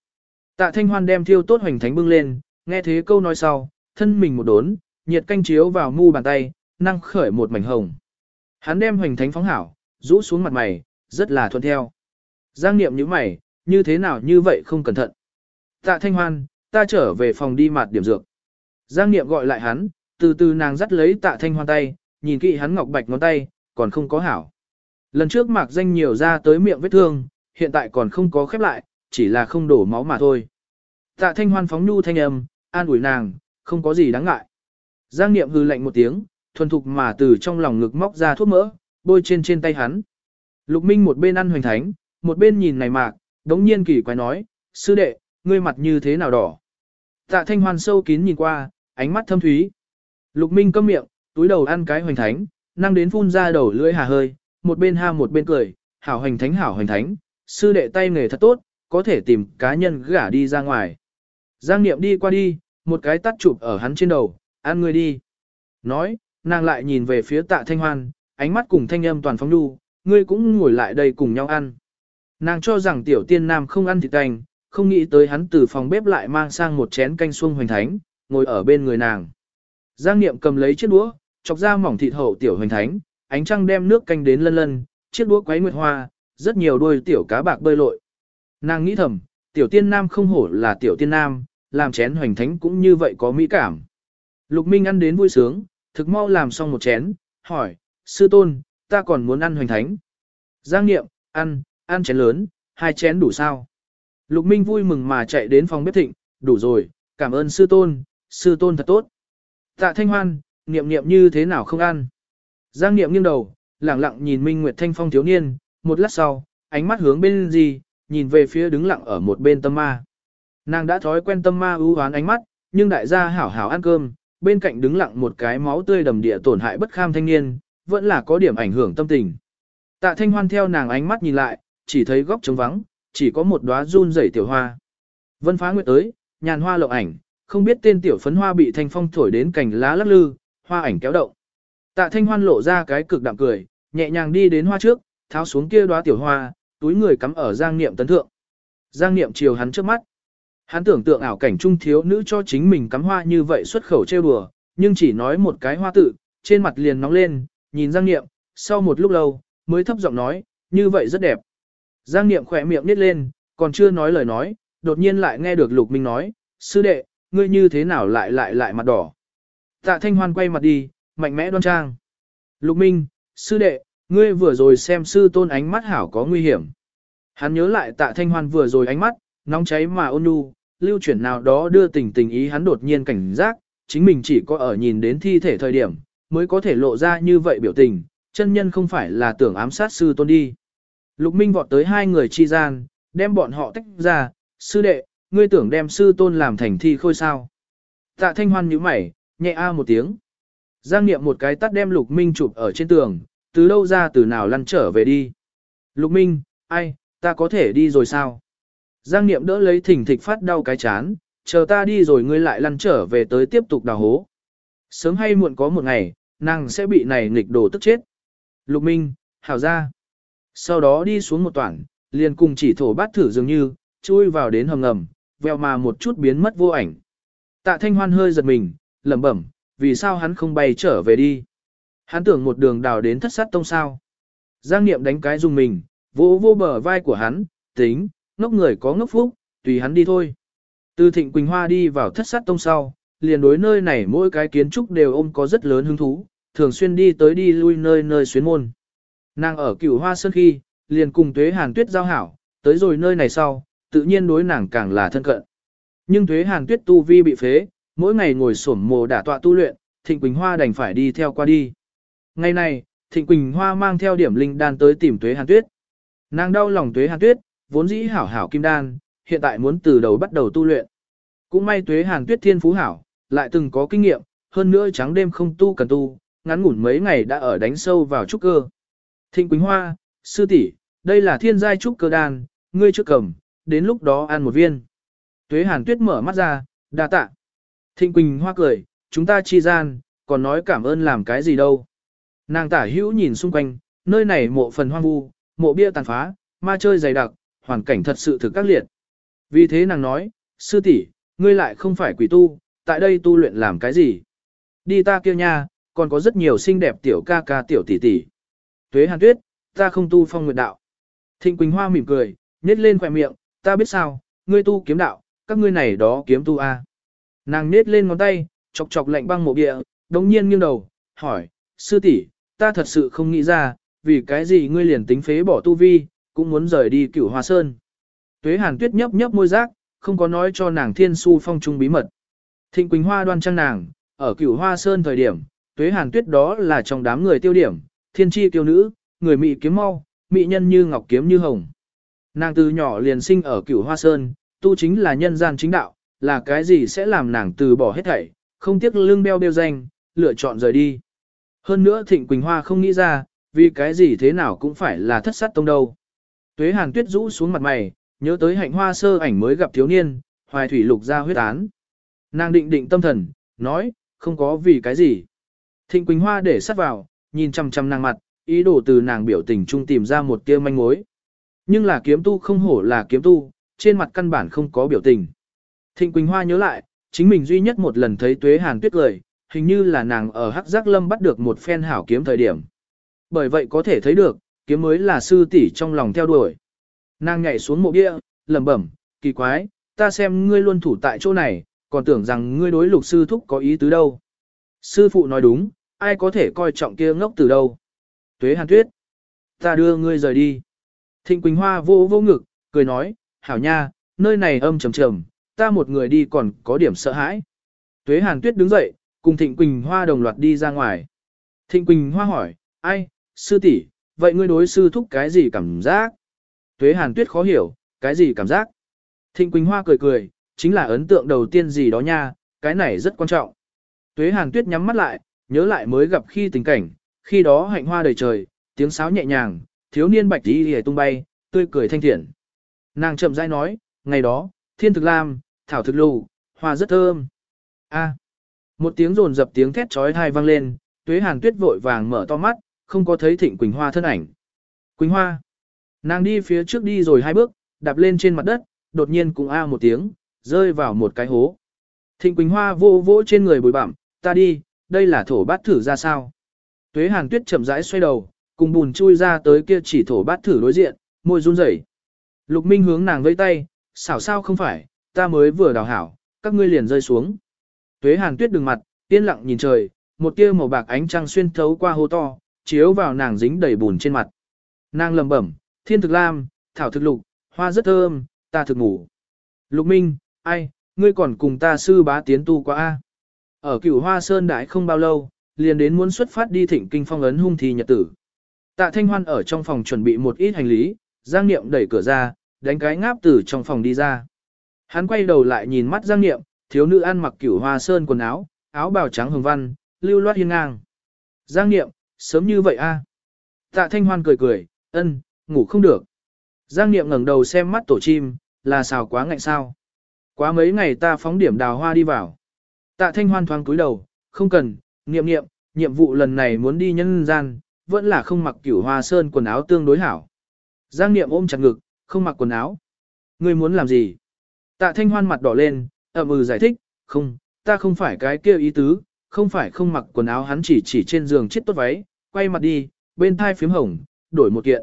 Tạ Thanh Hoan đem thiêu tốt hoành thánh bưng lên, nghe thế câu nói sau, thân mình một đốn, nhiệt canh chiếu vào mu bàn tay, năng khởi một mảnh hồng. Hắn đem hoành thánh phóng hảo, rũ xuống mặt mày, rất là thuận theo. Giang Niệm nhíu mày, như thế nào như vậy không cẩn thận. Tạ Thanh Hoan, ta trở về phòng đi mặt điểm dược. Giang Niệm gọi lại hắn, từ từ nàng dắt lấy tạ thanh hoan tay, nhìn kỹ hắn ngọc bạch ngón tay, còn không có hảo. Lần trước mạc danh nhiều ra tới miệng vết thương, hiện tại còn không có khép lại, chỉ là không đổ máu mà thôi. Tạ thanh hoan phóng nhu thanh âm, an ủi nàng, không có gì đáng ngại. Giang Niệm hừ lạnh một tiếng, thuần thục mà từ trong lòng ngực móc ra thuốc mỡ, bôi trên trên tay hắn. Lục Minh một bên ăn hoành thánh, một bên nhìn này mạc, đống nhiên kỳ quái nói, sư đệ, ngươi mặt như thế nào đỏ. Tạ thanh hoan sâu kín nhìn qua, ánh mắt thâm thúy. Lục Minh câm miệng, túi đầu ăn cái hoành thánh, năng đến phun ra đầu lưỡi hà hơi, một bên ha một bên cười, hảo hoành thánh hảo hoành thánh, sư đệ tay nghề thật tốt, có thể tìm cá nhân gả đi ra ngoài. Giang Niệm đi qua đi, một cái tắt chụp ở hắn trên đầu, ăn ngươi đi. Nói, nàng lại nhìn về phía tạ thanh hoan, ánh mắt cùng thanh âm toàn phóng đu, ngươi cũng ngồi lại đây cùng nhau ăn. Nàng cho rằng tiểu tiên nam không ăn thịt canh, không nghĩ tới hắn từ phòng bếp lại mang sang một chén canh xuông hoành thánh, ngồi ở bên người nàng. Giang Niệm cầm lấy chiếc đũa, chọc ra mỏng thịt hậu tiểu hoành thánh, ánh trăng đem nước canh đến lân lân, chiếc đũa quấy nguyệt hoa, rất nhiều đuôi tiểu cá bạc bơi lội. Nàng nghĩ thầm, tiểu tiên nam không hổ là tiểu tiên nam, làm chén hoành thánh cũng như vậy có mỹ cảm. Lục Minh ăn đến vui sướng, thực mau làm xong một chén, hỏi, sư tôn, ta còn muốn ăn hoành thánh. Giang Niệm, ăn, ăn chén lớn, hai chén đủ sao? Lục Minh vui mừng mà chạy đến phòng bếp thịnh, đủ rồi, cảm ơn sư tôn, sư tôn thật tốt. Tạ Thanh Hoan, niệm niệm như thế nào không ăn? Giang niệm nghiêng đầu, lặng lặng nhìn Minh Nguyệt Thanh Phong thiếu niên, một lát sau, ánh mắt hướng bên gì, nhìn về phía đứng lặng ở một bên tâm ma. Nàng đã thói quen tâm ma ưu hoán ánh mắt, nhưng đại gia hảo hảo ăn cơm, bên cạnh đứng lặng một cái máu tươi đầm địa tổn hại bất kham thanh niên, vẫn là có điểm ảnh hưởng tâm tình. Tạ Thanh Hoan theo nàng ánh mắt nhìn lại, chỉ thấy góc trống vắng, chỉ có một đóa run rẩy tiểu hoa. Vân phá nguyệt tới, nhàn hoa lộng ảnh, không biết tên tiểu phấn hoa bị thanh phong thổi đến cành lá lắc lư, hoa ảnh kéo động. Tạ thanh hoan lộ ra cái cực đạm cười, nhẹ nhàng đi đến hoa trước, tháo xuống kia đóa tiểu hoa, túi người cắm ở giang niệm tấn thượng. Giang niệm chiều hắn trước mắt. Hắn tưởng tượng ảo cảnh trung thiếu nữ cho chính mình cắm hoa như vậy xuất khẩu trêu đùa, nhưng chỉ nói một cái hoa tự, trên mặt liền nóng lên, nhìn Giang Niệm, sau một lúc lâu, mới thấp giọng nói, như vậy rất đẹp. Giang Niệm khỏe miệng nít lên, còn chưa nói lời nói, đột nhiên lại nghe được Lục Minh nói, sư đệ, ngươi như thế nào lại lại lại mặt đỏ. Tạ Thanh Hoan quay mặt đi, mạnh mẽ đoan trang. Lục Minh, sư đệ, ngươi vừa rồi xem sư tôn ánh mắt hảo có nguy hiểm. Hắn nhớ lại tạ Thanh Hoan vừa rồi ánh mắt, nóng cháy mà ôn nhu, lưu chuyển nào đó đưa tình tình ý hắn đột nhiên cảnh giác, chính mình chỉ có ở nhìn đến thi thể thời điểm, mới có thể lộ ra như vậy biểu tình, chân nhân không phải là tưởng ám sát sư tôn đi. Lục Minh vọt tới hai người chi gian, đem bọn họ tách ra, sư đệ, ngươi tưởng đem sư tôn làm thành thi khôi sao. Tạ thanh hoan nhíu mày, nhẹ a một tiếng. Giang niệm một cái tắt đem lục minh chụp ở trên tường, từ đâu ra từ nào lăn trở về đi. Lục minh, ai, ta có thể đi rồi sao? Giang niệm đỡ lấy thỉnh thịch phát đau cái chán, chờ ta đi rồi ngươi lại lăn trở về tới tiếp tục đào hố. Sớm hay muộn có một ngày, nàng sẽ bị này nghịch đồ tức chết. Lục minh, hảo ra. Sau đó đi xuống một toảng, liền cùng chỉ thổ bát thử dường như, chui vào đến hầm ngầm, veo mà một chút biến mất vô ảnh. Tạ Thanh Hoan hơi giật mình, lẩm bẩm, vì sao hắn không bay trở về đi? Hắn tưởng một đường đào đến thất sát tông sao. Giang Niệm đánh cái dùng mình, vỗ vô bờ vai của hắn, tính, ngốc người có ngốc phúc, tùy hắn đi thôi. Từ Thịnh Quỳnh Hoa đi vào thất sát tông sau, liền đối nơi này mỗi cái kiến trúc đều ôm có rất lớn hứng thú, thường xuyên đi tới đi lui nơi nơi xuyến môn. Nàng ở cửu hoa sơn khi, liền cùng tuế hàn tuyết giao hảo, tới rồi nơi này sau, tự nhiên đối nàng càng là thân cận. Nhưng Tuế Hàn Tuyết tu vi bị phế, mỗi ngày ngồi sổm mồ đả tọa tu luyện, Thịnh Quỳnh Hoa đành phải đi theo qua đi. Ngày này, Thịnh Quỳnh Hoa mang theo điểm linh đan tới tìm Tuế Hàn Tuyết. Nàng đau lòng Tuế Hàn Tuyết, vốn dĩ hảo hảo kim đan, hiện tại muốn từ đầu bắt đầu tu luyện. Cũng may Tuế Hàn Tuyết thiên phú hảo, lại từng có kinh nghiệm, hơn nữa trắng đêm không tu cần tu, ngắn ngủn mấy ngày đã ở đánh sâu vào trúc cơ. Thịnh Quỳnh Hoa, sư tỷ, đây là thiên giai trúc cơ đan, ngươi chưa cầm, đến lúc đó ăn một viên. Tuế Hàn Tuyết mở mắt ra, đa tạ. Thịnh Quỳnh Hoa cười, chúng ta chi gian, còn nói cảm ơn làm cái gì đâu. Nàng tả hữu nhìn xung quanh, nơi này mộ phần hoang vu, mộ bia tàn phá, ma chơi dày đặc, hoàn cảnh thật sự thực các liệt. Vì thế nàng nói, sư tỷ, ngươi lại không phải quỷ tu, tại đây tu luyện làm cái gì? Đi ta kia nha, còn có rất nhiều xinh đẹp tiểu ca ca tiểu tỷ tỷ. Tuế Hàn Tuyết, ta không tu phong nguyệt đạo. Thịnh Quỳnh Hoa mỉm cười, nhếch lên khỏe miệng, ta biết sao, ngươi tu kiếm đạo, các ngươi này đó kiếm tu a. Nàng nhếch lên ngón tay, chọc chọc lạnh băng mộ địa, đống nhiên nghiêng đầu, hỏi, sư tỷ, ta thật sự không nghĩ ra, vì cái gì ngươi liền tính phế bỏ tu vi, cũng muốn rời đi cửu hoa sơn. Tuế hàn tuyết nhấp nhấp môi giác, không có nói cho nàng thiên su phong trung bí mật. Thịnh Quỳnh Hoa đoan trang nàng, ở cửu hoa sơn thời điểm, tuế hàn tuyết đó là trong đám người tiêu điểm, thiên tri kiêu nữ, người mị kiếm mau, mị nhân như ngọc kiếm như hồng. Nàng từ nhỏ liền sinh ở cửu hoa sơn, tu chính là nhân gian chính đạo, là cái gì sẽ làm nàng từ bỏ hết thảy, không tiếc lưng beo beo danh, lựa chọn rời đi. Hơn nữa Thịnh Quỳnh Hoa không nghĩ ra, vì cái gì thế nào cũng phải là thất sát tông đâu. Tuế Hàn Tuyết rũ xuống mặt mày, nhớ tới hạnh hoa sơ ảnh mới gặp thiếu niên, hoài thủy lục ra huyết án. Nàng định định tâm thần, nói, không có vì cái gì. Thịnh Quỳnh Hoa để sát vào, nhìn chăm chăm nàng mặt, ý đồ từ nàng biểu tình trung tìm ra một tia manh mối. Nhưng là kiếm tu không hổ là kiếm tu, trên mặt căn bản không có biểu tình. Thịnh Quỳnh Hoa nhớ lại, chính mình duy nhất một lần thấy Tuế Hàn Tuyết cười, hình như là nàng ở Hắc Giác Lâm bắt được một phen hảo kiếm thời điểm. Bởi vậy có thể thấy được, kiếm mới là sư tỷ trong lòng theo đuổi. Nàng nhảy xuống mộ bia, lẩm bẩm, kỳ quái, ta xem ngươi luôn thủ tại chỗ này, còn tưởng rằng ngươi đối lục sư thúc có ý tứ đâu. Sư phụ nói đúng, ai có thể coi trọng kia ngốc từ đâu. Tuế Hàn Tuyết, ta đưa ngươi rời đi. Thịnh Quỳnh Hoa vô vô ngực, cười nói, hảo nha, nơi này âm trầm trầm, ta một người đi còn có điểm sợ hãi. Tuế Hàn Tuyết đứng dậy, cùng Thịnh Quỳnh Hoa đồng loạt đi ra ngoài. Thịnh Quỳnh Hoa hỏi, ai, sư tỷ, vậy ngươi đối sư thúc cái gì cảm giác? Tuế Hàn Tuyết khó hiểu, cái gì cảm giác? Thịnh Quỳnh Hoa cười cười, chính là ấn tượng đầu tiên gì đó nha, cái này rất quan trọng. Tuế Hàn Tuyết nhắm mắt lại, nhớ lại mới gặp khi tình cảnh, khi đó hạnh hoa đầy trời, tiếng sáo nhẹ nhàng, thiếu niên bạch đi hề tung bay, tươi cười thanh thiện. Nàng chậm rãi nói, ngày đó, thiên thực lam, thảo thực lù, hoa rất thơm. A. Một tiếng rồn dập tiếng thét trói thai vang lên, Tuế Hàn Tuyết vội vàng mở to mắt, không có thấy Thịnh Quỳnh Hoa thân ảnh. Quỳnh Hoa. Nàng đi phía trước đi rồi hai bước, đạp lên trên mặt đất, đột nhiên cũng a một tiếng, rơi vào một cái hố. Thịnh Quỳnh Hoa vô vỗ trên người bùi bặm, ta đi, đây là thổ bát thử ra sao. Tuế Hàn Tuyết chậm rãi xoay đầu, cùng bùn chui ra tới kia chỉ thổ bát thử đối diện, môi run rẩy. Lục Minh hướng nàng vẫy tay, xảo sao không phải, ta mới vừa đào hảo, các ngươi liền rơi xuống. Tuế Hàn Tuyết đừng mặt, yên lặng nhìn trời, một tia màu bạc ánh trăng xuyên thấu qua hố to, chiếu vào nàng dính đầy bùn trên mặt. Nàng lẩm bẩm, thiên thực lam, thảo thực lục, hoa rất thơm, ta thực ngủ. Lục Minh, ai, ngươi còn cùng ta sư bá tiến tu quá a? Ở cửu hoa sơn đại không bao lâu, liền đến muốn xuất phát đi thịnh kinh phong ấn hung thi nhật tử. Tạ Thanh Hoan ở trong phòng chuẩn bị một ít hành lý, Giang Niệm đẩy cửa ra, đánh cái ngáp từ trong phòng đi ra. Hắn quay đầu lại nhìn mắt Giang Niệm, thiếu nữ ăn mặc cửu hoa sơn quần áo, áo bào trắng hồng văn, lưu loát hiên ngang. Giang Niệm, sớm như vậy a? Tạ Thanh Hoan cười cười, ân, ngủ không được. Giang Niệm ngẩng đầu xem mắt tổ chim, là xào quá ngạnh sao. Quá mấy ngày ta phóng điểm đào hoa đi vào. Tạ Thanh Hoan thoáng cúi đầu, không cần, niệm niệm, nhiệm vụ lần này muốn đi nhân gian, vẫn là không mặc cửu hoa sơn quần áo tương đối hảo. Giang niệm ôm chặt ngực, không mặc quần áo. Ngươi muốn làm gì? Tạ Thanh Hoan mặt đỏ lên, ậm ừ giải thích, không, ta không phải cái kia ý tứ, không phải không mặc quần áo hắn chỉ chỉ trên giường chết tốt váy, quay mặt đi, bên thai phím hồng, đổi một kiện.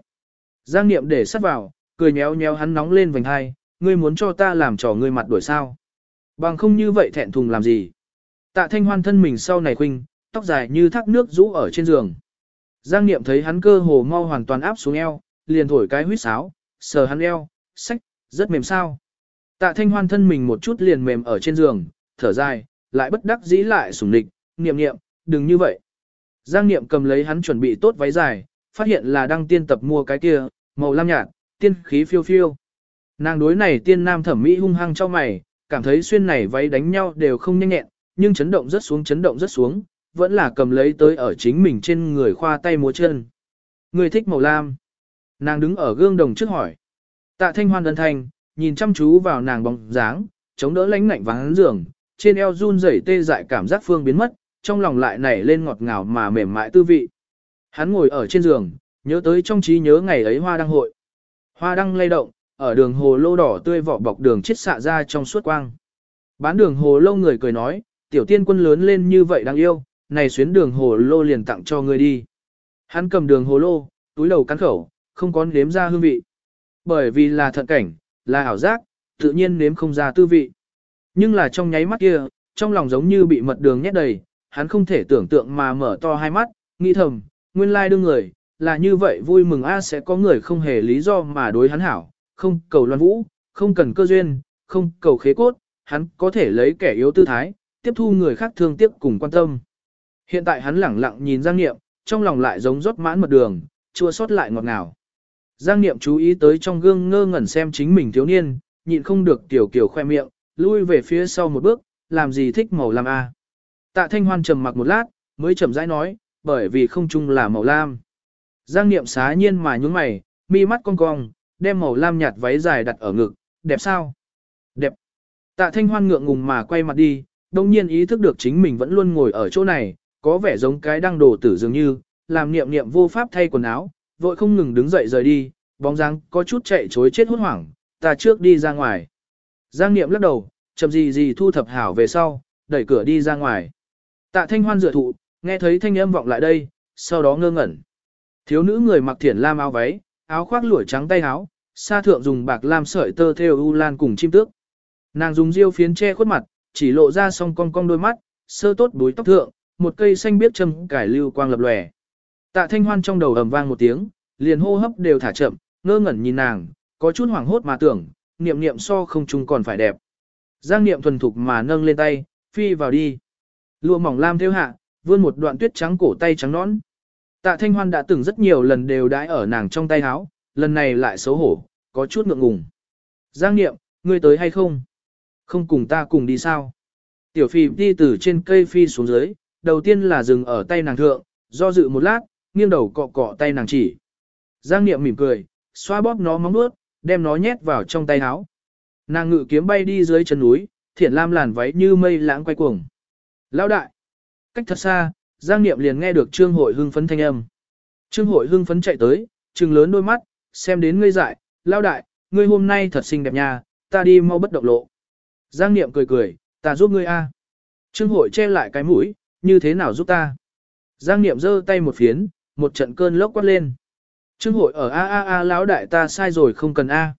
Giang niệm để sát vào, cười nhéo nhéo hắn nóng lên vành hai, ngươi muốn cho ta làm trò ngươi mặt đổi sao? Bằng không như vậy thẹn thùng làm gì? Tạ thanh hoan thân mình sau này khuynh, tóc dài như thác nước rũ ở trên giường. Giang niệm thấy hắn cơ hồ mau hoàn toàn áp xuống eo, liền thổi cái huýt sáo, sờ hắn eo, sách, rất mềm sao. Tạ thanh hoan thân mình một chút liền mềm ở trên giường, thở dài, lại bất đắc dĩ lại sủng địch, niệm niệm, đừng như vậy. Giang niệm cầm lấy hắn chuẩn bị tốt váy dài, phát hiện là đăng tiên tập mua cái kia, màu lam nhạt, tiên khí phiêu phiêu. Nàng đối này tiên nam thẩm mỹ hung hăng cho mày, cảm thấy xuyên này váy đánh nhau đều không nhanh nhẹn, nhưng chấn động rất xuống chấn động rất xuống, vẫn là cầm lấy tới ở chính mình trên người khoa tay múa chân. Người thích màu lam. Nàng đứng ở gương đồng trước hỏi. Tạ thanh hoan đơn thanh, nhìn chăm chú vào nàng bóng dáng, chống đỡ lánh ngạnh vắng giường, trên eo run rẩy tê dại cảm giác phương biến mất, trong lòng lại nảy lên ngọt ngào mà mềm mại tư vị. Hắn ngồi ở trên giường, nhớ tới trong trí nhớ ngày ấy hoa đăng hội. Hoa đăng lay động, ở đường hồ lô đỏ tươi vỏ bọc đường chết xạ ra trong suốt quang. Bán đường hồ lô người cười nói, tiểu tiên quân lớn lên như vậy đáng yêu, này xuyến đường hồ lô liền tặng cho người đi. Hắn cầm đường hồ lô, túi đầu cắn khẩu, không có nếm ra hương vị. Bởi vì là thận cảnh, là ảo giác, tự nhiên nếm không ra tư vị. Nhưng là trong nháy mắt kia, trong lòng giống như bị mật đường nhét đầy, hắn không thể tưởng tượng mà mở to hai mắt, nghĩ thầm, nguyên lai đương người, là như vậy vui mừng a sẽ có người không hề lý do mà đối hắn hảo, không cầu loan vũ, không cần cơ duyên, không cầu khế cốt, hắn có thể lấy kẻ yếu tư thái, tiếp thu người khác thương tiếc cùng quan tâm. Hiện tại hắn lẳng lặng nhìn Giang Niệm, trong lòng lại giống rót mãn mật đường, chua xót lại ngọt ngào. Giang Niệm chú ý tới trong gương ngơ ngẩn xem chính mình thiếu niên, nhịn không được tiểu kiểu khoe miệng, lui về phía sau một bước, làm gì thích màu lam a? Tạ Thanh Hoan trầm mặc một lát, mới chậm rãi nói, bởi vì không chung là màu lam. Giang Niệm xá nhiên mà nhướng mày, mi mắt cong cong, đem màu lam nhạt váy dài đặt ở ngực, đẹp sao? Đẹp. Tạ Thanh Hoan ngượng ngùng mà quay mặt đi, đồng nhiên ý thức được chính mình vẫn luôn ngồi ở chỗ này, có vẻ giống cái đang đồ tử dường như, làm niệm niệm vô pháp thay quần áo, vội không ngừng đứng dậy rời đi, bóng dáng có chút chạy chối chết hốt hoảng, ta trước đi ra ngoài. Giang niệm lắc đầu, chậm gì gì thu thập hảo về sau, đẩy cửa đi ra ngoài. Tạ thanh hoan dựa thụ, nghe thấy thanh âm vọng lại đây, sau đó ngơ ngẩn. Thiếu nữ người mặc thiển lam áo váy, áo khoác lụa trắng tay áo, sa thượng dùng bạc lam sợi tơ theo u lan cùng chim tước. Nàng dùng diêu phiến che khuất mặt, chỉ lộ ra song cong cong đôi mắt, sơ tốt búi tóc thượng, một cây xanh biếc châm cải lưu quang lập lòe. Tạ Thanh Hoan trong đầu ầm vang một tiếng, liền hô hấp đều thả chậm, ngơ ngẩn nhìn nàng, có chút hoảng hốt mà tưởng, niệm niệm so không chung còn phải đẹp. Giang niệm thuần thục mà nâng lên tay, phi vào đi. Lụa mỏng lam theo hạ, vươn một đoạn tuyết trắng cổ tay trắng nõn. Tạ Thanh Hoan đã từng rất nhiều lần đều đãi ở nàng trong tay áo, lần này lại xấu hổ, có chút ngượng ngùng. Giang niệm, ngươi tới hay không? Không cùng ta cùng đi sao? Tiểu phi đi từ trên cây phi xuống dưới, đầu tiên là dừng ở tay nàng thượng, do dự một lát, nghiêng đầu cọ cọ tay nàng chỉ. Giang Niệm mỉm cười, xoa bóp nó móng nuốt, đem nó nhét vào trong tay áo. Nàng ngự kiếm bay đi dưới chân núi, thiển lam làn váy như mây lãng quay cuồng. Lão đại! Cách thật xa, Giang Niệm liền nghe được Trương Hội hưng phấn thanh âm. Trương Hội hưng phấn chạy tới, trừng lớn đôi mắt, xem đến ngươi dại, Lão đại, ngươi hôm nay thật xinh đẹp nha, ta đi mau bất động lộ. Giang Niệm cười cười, ta giúp ngươi a. Trương Hội che lại cái mũi, như thế nào giúp ta? Giang Niệm giơ tay một phiến, một trận cơn lốc quát lên. Trương hội ở a a a lão đại ta sai rồi không cần a.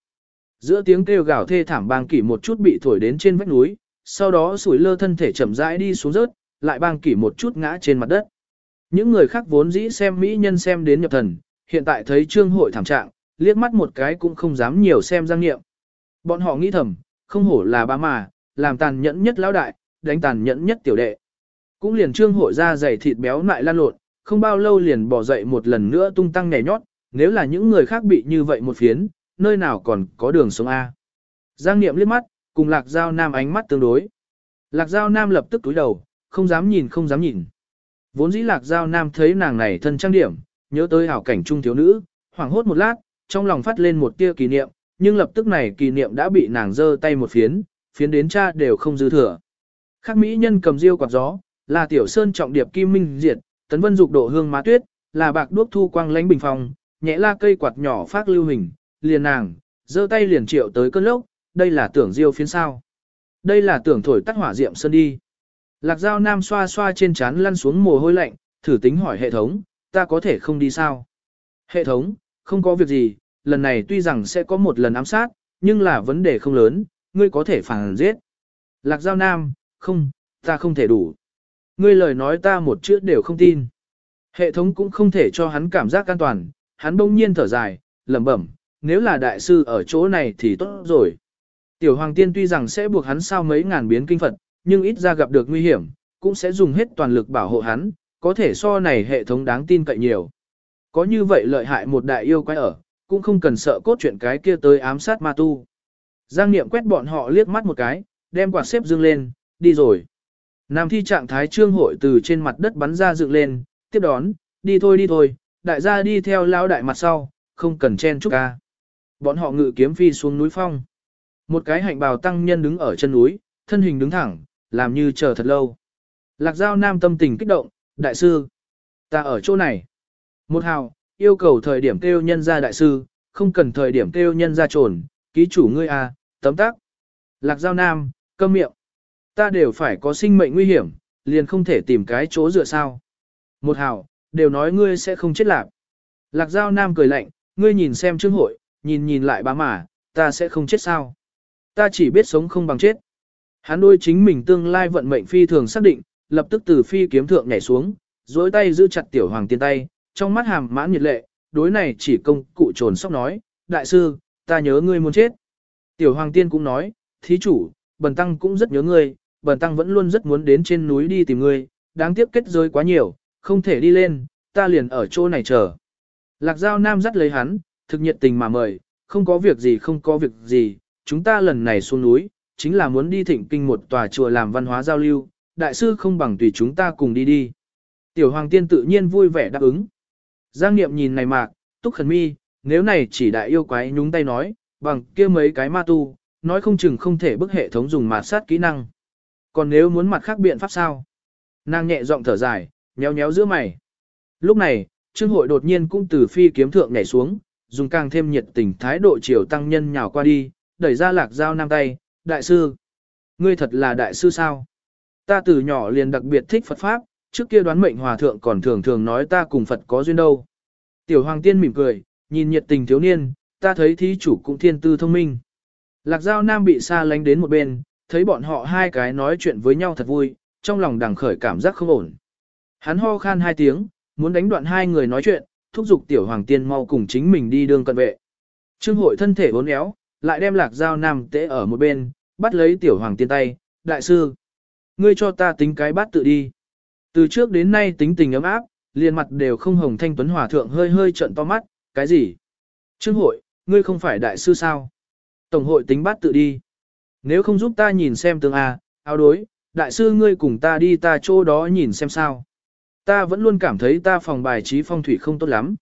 Giữa tiếng kêu gào thê thảm bang kỷ một chút bị thổi đến trên vách núi, sau đó sủi lơ thân thể chậm rãi đi xuống rớt, lại bang kỷ một chút ngã trên mặt đất. Những người khác vốn dĩ xem mỹ nhân xem đến nhập thần, hiện tại thấy trương hội thảm trạng, liếc mắt một cái cũng không dám nhiều xem giang niệm. Bọn họ nghĩ thầm, không hổ là ba mà, làm tàn nhẫn nhất lão đại, đánh tàn nhẫn nhất tiểu đệ. Cũng liền trương hội ra dày thịt béo lại lan lộn, không bao lâu liền bỏ dậy một lần nữa tung tăng nhảy nhót, nếu là những người khác bị như vậy một phiến, nơi nào còn có đường sống A. Giang Niệm liếc mắt, cùng Lạc Giao Nam ánh mắt tương đối. Lạc Giao Nam lập tức túi đầu, không dám nhìn không dám nhìn. Vốn dĩ Lạc Giao Nam thấy nàng này thân trang điểm, nhớ tới hảo cảnh trung thiếu nữ, hoảng hốt một lát, trong lòng phát lên một tia kỷ niệm, nhưng lập tức này kỷ niệm đã bị nàng giơ tay một phiến, phiến đến cha đều không dư thừa. Khác mỹ nhân cầm diêu quạt gió, là tiểu sơn trọng điệp kim minh diệt, tấn vân dục độ hương má tuyết, là bạc đuốc thu quang lánh bình phòng, nhẹ la cây quạt nhỏ phát lưu hình, liền nàng, giơ tay liền triệu tới cơn lốc, đây là tưởng diêu phiến sao. Đây là tưởng thổi tắt hỏa diệm sơn đi. Lạc dao nam xoa xoa trên trán lăn xuống mồ hôi lạnh, thử tính hỏi hệ thống, ta có thể không đi sao? Hệ thống, không có việc gì, lần này tuy rằng sẽ có một lần ám sát, nhưng là vấn đề không lớn, ngươi có thể phản giết. Lạc giao nam, không, ta không thể đủ. Ngươi lời nói ta một chữ đều không tin. Hệ thống cũng không thể cho hắn cảm giác an toàn, hắn bỗng nhiên thở dài, lẩm bẩm, nếu là đại sư ở chỗ này thì tốt rồi. Tiểu Hoàng Tiên tuy rằng sẽ buộc hắn sao mấy ngàn biến kinh Phật, nhưng ít ra gặp được nguy hiểm, cũng sẽ dùng hết toàn lực bảo hộ hắn, có thể so này hệ thống đáng tin cậy nhiều. Có như vậy lợi hại một đại yêu quái ở, cũng không cần sợ cốt chuyện cái kia tới ám sát ma tu. Giang Niệm quét bọn họ liếc mắt một cái, đem quạt xếp dương lên, đi rồi. Nam thi trạng thái trương hội từ trên mặt đất bắn ra dựng lên, tiếp đón, đi thôi đi thôi, đại gia đi theo lao đại mặt sau, không cần chen chúc ca. Bọn họ ngự kiếm phi xuống núi phong. Một cái hạnh bào tăng nhân đứng ở chân núi, thân hình đứng thẳng, làm như chờ thật lâu. Lạc giao nam tâm tình kích động, đại sư, ta ở chỗ này. Một hào, yêu cầu thời điểm kêu nhân ra đại sư, không cần thời điểm kêu nhân ra trồn, ký chủ ngươi à, tấm tác. Lạc giao nam, câm miệng. Ta đều phải có sinh mệnh nguy hiểm, liền không thể tìm cái chỗ dựa sao. Một hào, đều nói ngươi sẽ không chết lạc. Lạc giao nam cười lạnh, ngươi nhìn xem trương hội, nhìn nhìn lại bá mà, ta sẽ không chết sao. Ta chỉ biết sống không bằng chết. Hắn đôi chính mình tương lai vận mệnh phi thường xác định, lập tức từ phi kiếm thượng nhảy xuống, dối tay giữ chặt tiểu hoàng tiên tay, trong mắt hàm mãn nhiệt lệ, đối này chỉ công cụ trồn sóc nói, đại sư, ta nhớ ngươi muốn chết. Tiểu hoàng tiên cũng nói, thí chủ, bần tăng cũng rất nhớ ngươi, bần tăng vẫn luôn rất muốn đến trên núi đi tìm ngươi, đáng tiếc kết rơi quá nhiều, không thể đi lên, ta liền ở chỗ này chờ. Lạc Giao Nam dắt lấy hắn, thực nhiệt tình mà mời, không có việc gì không có việc gì, chúng ta lần này xuống núi, chính là muốn đi thỉnh kinh một tòa chùa làm văn hóa giao lưu, đại sư không bằng tùy chúng ta cùng đi đi. Tiểu Hoàng Tiên tự nhiên vui vẻ đáp ứng. Giang Niệm nhìn này mạc, túc khẩn mi, nếu này chỉ đại yêu quái nhúng tay nói, bằng kia mấy cái ma tu, nói không chừng không thể bức hệ thống dùng mạt sát kỹ năng. Còn nếu muốn mặt khác biện pháp sao? Nàng nhẹ giọng thở dài, nhéo nhéo giữa mày. Lúc này, Trương Hội đột nhiên cũng từ phi kiếm thượng nhảy xuống, dùng càng thêm nhiệt tình thái độ chiều tăng nhân nhào qua đi, đẩy ra lạc dao nam tay, đại sư. Ngươi thật là đại sư sao? Ta từ nhỏ liền đặc biệt thích Phật Pháp, trước kia đoán mệnh hòa thượng còn thường thường nói ta cùng Phật có duyên đâu. Tiểu Hoàng Tiên mỉm cười, nhìn nhiệt tình thiếu niên, ta thấy thí chủ cũng thiên tư thông minh. Lạc Giao Nam bị xa lánh đến một bên, thấy bọn họ hai cái nói chuyện với nhau thật vui, trong lòng đằng khởi cảm giác không ổn. Hắn ho khan hai tiếng, muốn đánh đoạn hai người nói chuyện, thúc giục tiểu hoàng tiên mau cùng chính mình đi đường cận vệ. Trương hội thân thể uốn éo, lại đem lạc Giao nam tế ở một bên, bắt lấy tiểu hoàng tiên tay, đại sư. Ngươi cho ta tính cái bát tự đi. Từ trước đến nay tính tình ấm áp, liền mặt đều không hồng thanh tuấn hòa thượng hơi hơi trợn to mắt, cái gì? Trương hội, ngươi không phải đại sư sao? Tổng hội tính bắt tự đi. Nếu không giúp ta nhìn xem tương A, áo đối, đại sư ngươi cùng ta đi ta chỗ đó nhìn xem sao. Ta vẫn luôn cảm thấy ta phòng bài trí phong thủy không tốt lắm.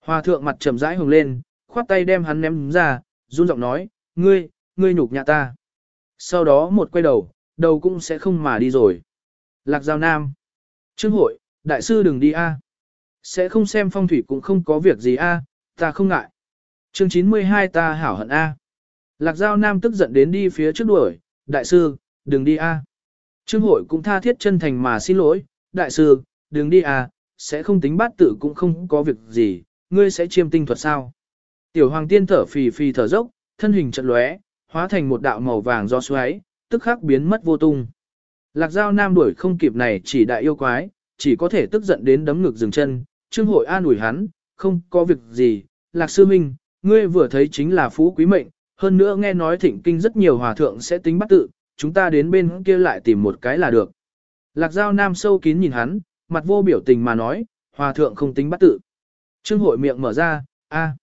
Hòa thượng mặt trầm rãi hồng lên, khoát tay đem hắn ném ra, run giọng nói, ngươi, ngươi nhục nhã ta. Sau đó một quay đầu, đầu cũng sẽ không mà đi rồi. Lạc Giao Nam. Trương hội, đại sư đừng đi a. Sẽ không xem phong thủy cũng không có việc gì a, ta không ngại. Chương 92 ta hảo hận a. Lạc Giao Nam tức giận đến đi phía trước đuổi, đại sư, đừng đi a. Trương hội cũng tha thiết chân thành mà xin lỗi, đại sư, đừng đi a, sẽ không tính bát tự cũng không có việc gì, ngươi sẽ chiêm tinh thuật sao. Tiểu hoàng tiên thở phì phì thở dốc, thân hình trận lóe, hóa thành một đạo màu vàng do xoáy, tức khắc biến mất vô tung. Lạc Giao Nam đuổi không kịp này chỉ đại yêu quái, chỉ có thể tức giận đến đấm ngực dừng chân, Trương hội an ủi hắn, không có việc gì, Lạc Sư Minh, ngươi vừa thấy chính là phú quý mệnh, hơn nữa nghe nói thịnh kinh rất nhiều hòa thượng sẽ tính bắt tự, chúng ta đến bên kia lại tìm một cái là được. Lạc Giao Nam sâu kín nhìn hắn, mặt vô biểu tình mà nói, hòa thượng không tính bắt tự. Trương hội miệng mở ra, a,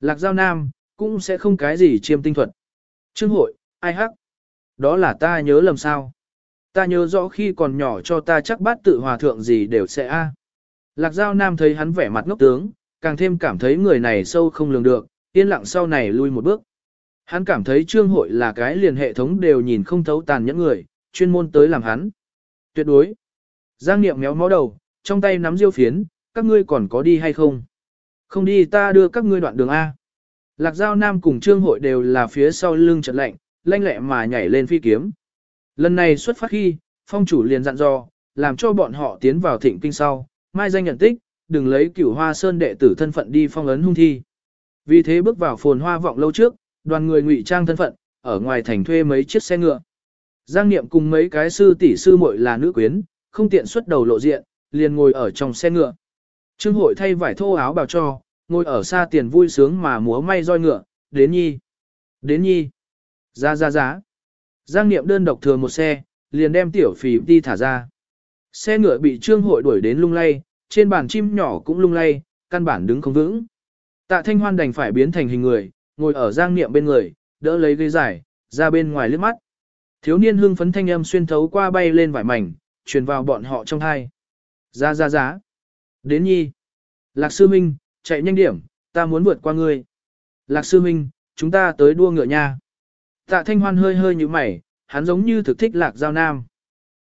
Lạc Giao Nam, cũng sẽ không cái gì chiêm tinh thuật. Trương hội, ai hắc? Đó là ta nhớ lầm sao? Ta nhớ rõ khi còn nhỏ cho ta chắc bát tự hòa thượng gì đều sẽ a. Lạc Giao Nam thấy hắn vẻ mặt ngốc tướng, càng thêm cảm thấy người này sâu không lường được, yên lặng sau này lui một bước. Hắn cảm thấy trương hội là cái liền hệ thống đều nhìn không thấu tàn nhẫn người, chuyên môn tới làm hắn. Tuyệt đối. Giang Niệm méo mó đầu, trong tay nắm diêu phiến, các ngươi còn có đi hay không? Không đi ta đưa các ngươi đoạn đường A. Lạc Giao Nam cùng trương hội đều là phía sau lưng trận lạnh, lanh lẹ mà nhảy lên phi kiếm. Lần này xuất phát khi, phong chủ liền dặn dò, làm cho bọn họ tiến vào thịnh kinh sau, mai danh nhận tích, đừng lấy cửu hoa sơn đệ tử thân phận đi phong ấn hung thi. Vì thế bước vào phồn hoa vọng lâu trước, đoàn người ngụy trang thân phận, ở ngoài thành thuê mấy chiếc xe ngựa. Giang Niệm cùng mấy cái sư tỷ sư muội là nữ quyến, không tiện xuất đầu lộ diện, liền ngồi ở trong xe ngựa. Trương hội thay vải thô áo bào cho, ngồi ở xa tiền vui sướng mà múa may roi ngựa, đến nhi. Đến nhi. Ra ra giá. Giang Niệm đơn độc thừa một xe, liền đem tiểu phì đi thả ra. Xe ngựa bị trương hội đuổi đến lung lay, trên bàn chim nhỏ cũng lung lay, căn bản đứng không vững. Tạ Thanh Hoan đành phải biến thành hình người, ngồi ở Giang Niệm bên người, đỡ lấy ghế giải, ra bên ngoài liếc mắt. Thiếu niên hưng phấn thanh âm xuyên thấu qua bay lên vải mảnh, truyền vào bọn họ trong thai. Ra ra giá. Đến nhi. Lạc sư minh, chạy nhanh điểm, ta muốn vượt qua ngươi. Lạc sư minh, chúng ta tới đua ngựa nha. Tạ thanh hoan hơi hơi như mày, hắn giống như thực thích lạc giao nam.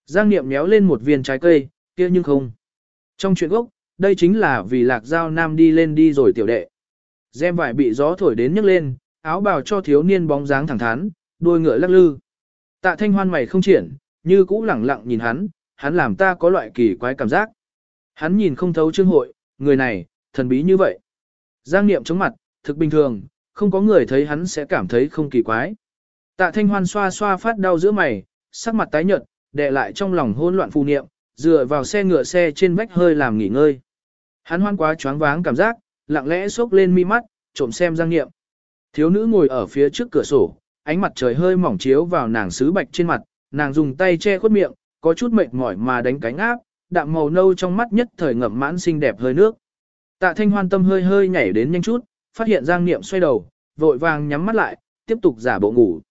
Giang niệm méo lên một viên trái cây, kia nhưng không. Trong chuyện gốc, đây chính là vì lạc giao nam đi lên đi rồi tiểu đệ. Gem vải bị gió thổi đến nhấc lên, áo bào cho thiếu niên bóng dáng thẳng thắn, đôi ngựa lắc lư. Tạ thanh hoan mày không triển, như cũ lẳng lặng nhìn hắn, hắn làm ta có loại kỳ quái cảm giác. Hắn nhìn không thấu trương hội, người này, thần bí như vậy. Giang niệm chống mặt, thực bình thường, không có người thấy hắn sẽ cảm thấy không kỳ quái. Tạ thanh hoan xoa xoa phát đau giữa mày, sắc mặt tái nhợt, đè lại trong lòng hỗn loạn phù niệm, dựa vào xe ngựa xe trên vách hơi làm nghỉ ngơi. Hắn hoan quá choáng váng cảm giác, lặng lẽ xốc lên mi mắt, trộm xem Giang niệm. Thiếu nữ ngồi ở phía trước cửa sổ, ánh mặt trời hơi mỏng chiếu vào nàng sứ bạch trên mặt, nàng dùng tay che khuất miệng, có chút mệt mỏi mà đánh cánh áp, đạm màu nâu trong mắt nhất thời ngậm mãn xinh đẹp hơi nước. Tạ Thanh Hoan tâm hơi hơi nhảy đến nhanh chút, phát hiện Giang Niệm xoay đầu, vội vàng nhắm mắt lại, tiếp tục giả bộ ngủ.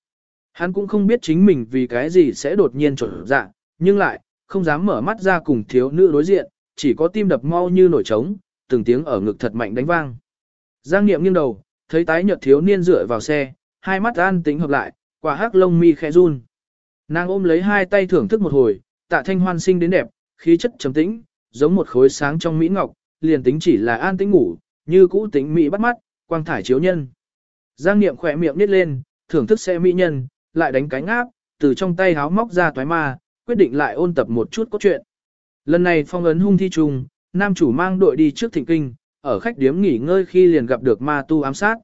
Hắn cũng không biết chính mình vì cái gì sẽ đột nhiên trở dạ, nhưng lại, không dám mở mắt ra cùng thiếu nữ đối diện, chỉ có tim đập mau như nổi trống, từng tiếng ở ngực thật mạnh đánh vang. Giang Niệm nghiêng đầu, thấy tái nhợt thiếu niên dựa vào xe, hai mắt an tính hợp lại, quả hắc lông mi khẽ run. Nàng ôm lấy hai tay thưởng thức một hồi, tạ thanh hoan sinh đến đẹp, khí chất trầm tĩnh, giống một khối sáng trong mỹ ngọc, liền tính chỉ là an tĩnh ngủ, như cũ tính mỹ bắt mắt, quang thải chiếu nhân. Giang Niệm khỏe miệng nít lên, thưởng thức xe mỹ nhân, lại đánh cánh áp, từ trong tay háo móc ra toái ma, quyết định lại ôn tập một chút cốt truyện. Lần này phong ấn hung thi trùng, nam chủ mang đội đi trước thịnh kinh, ở khách điếm nghỉ ngơi khi liền gặp được ma tu ám sát.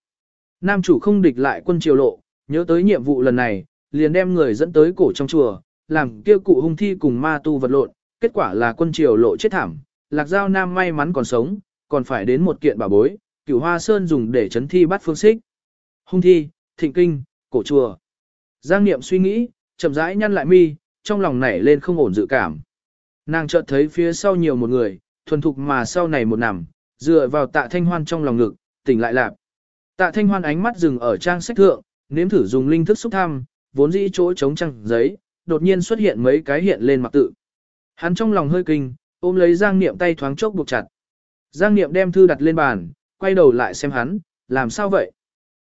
Nam chủ không địch lại quân triều lộ, nhớ tới nhiệm vụ lần này, liền đem người dẫn tới cổ trong chùa, làm kia cụ hung thi cùng ma tu vật lộn, kết quả là quân triều lộ chết thảm, lạc giao nam may mắn còn sống, còn phải đến một kiện bảo bối, cửu hoa sơn dùng để chấn thi bắt phương xích. Hung thi, thịnh kinh, cổ chùa. Giang Niệm suy nghĩ, chậm rãi nhăn lại mi, trong lòng nảy lên không ổn dự cảm. Nàng chợt thấy phía sau nhiều một người, thuần thục mà sau này một nằm, dựa vào tạ thanh hoan trong lòng ngực, tỉnh lại lạp. Tạ thanh hoan ánh mắt dừng ở trang sách thượng, nếm thử dùng linh thức xúc thăm, vốn dĩ chỗ trống trăng giấy, đột nhiên xuất hiện mấy cái hiện lên mặt tự. Hắn trong lòng hơi kinh, ôm lấy Giang Niệm tay thoáng chốc buộc chặt. Giang Niệm đem thư đặt lên bàn, quay đầu lại xem hắn, làm sao vậy?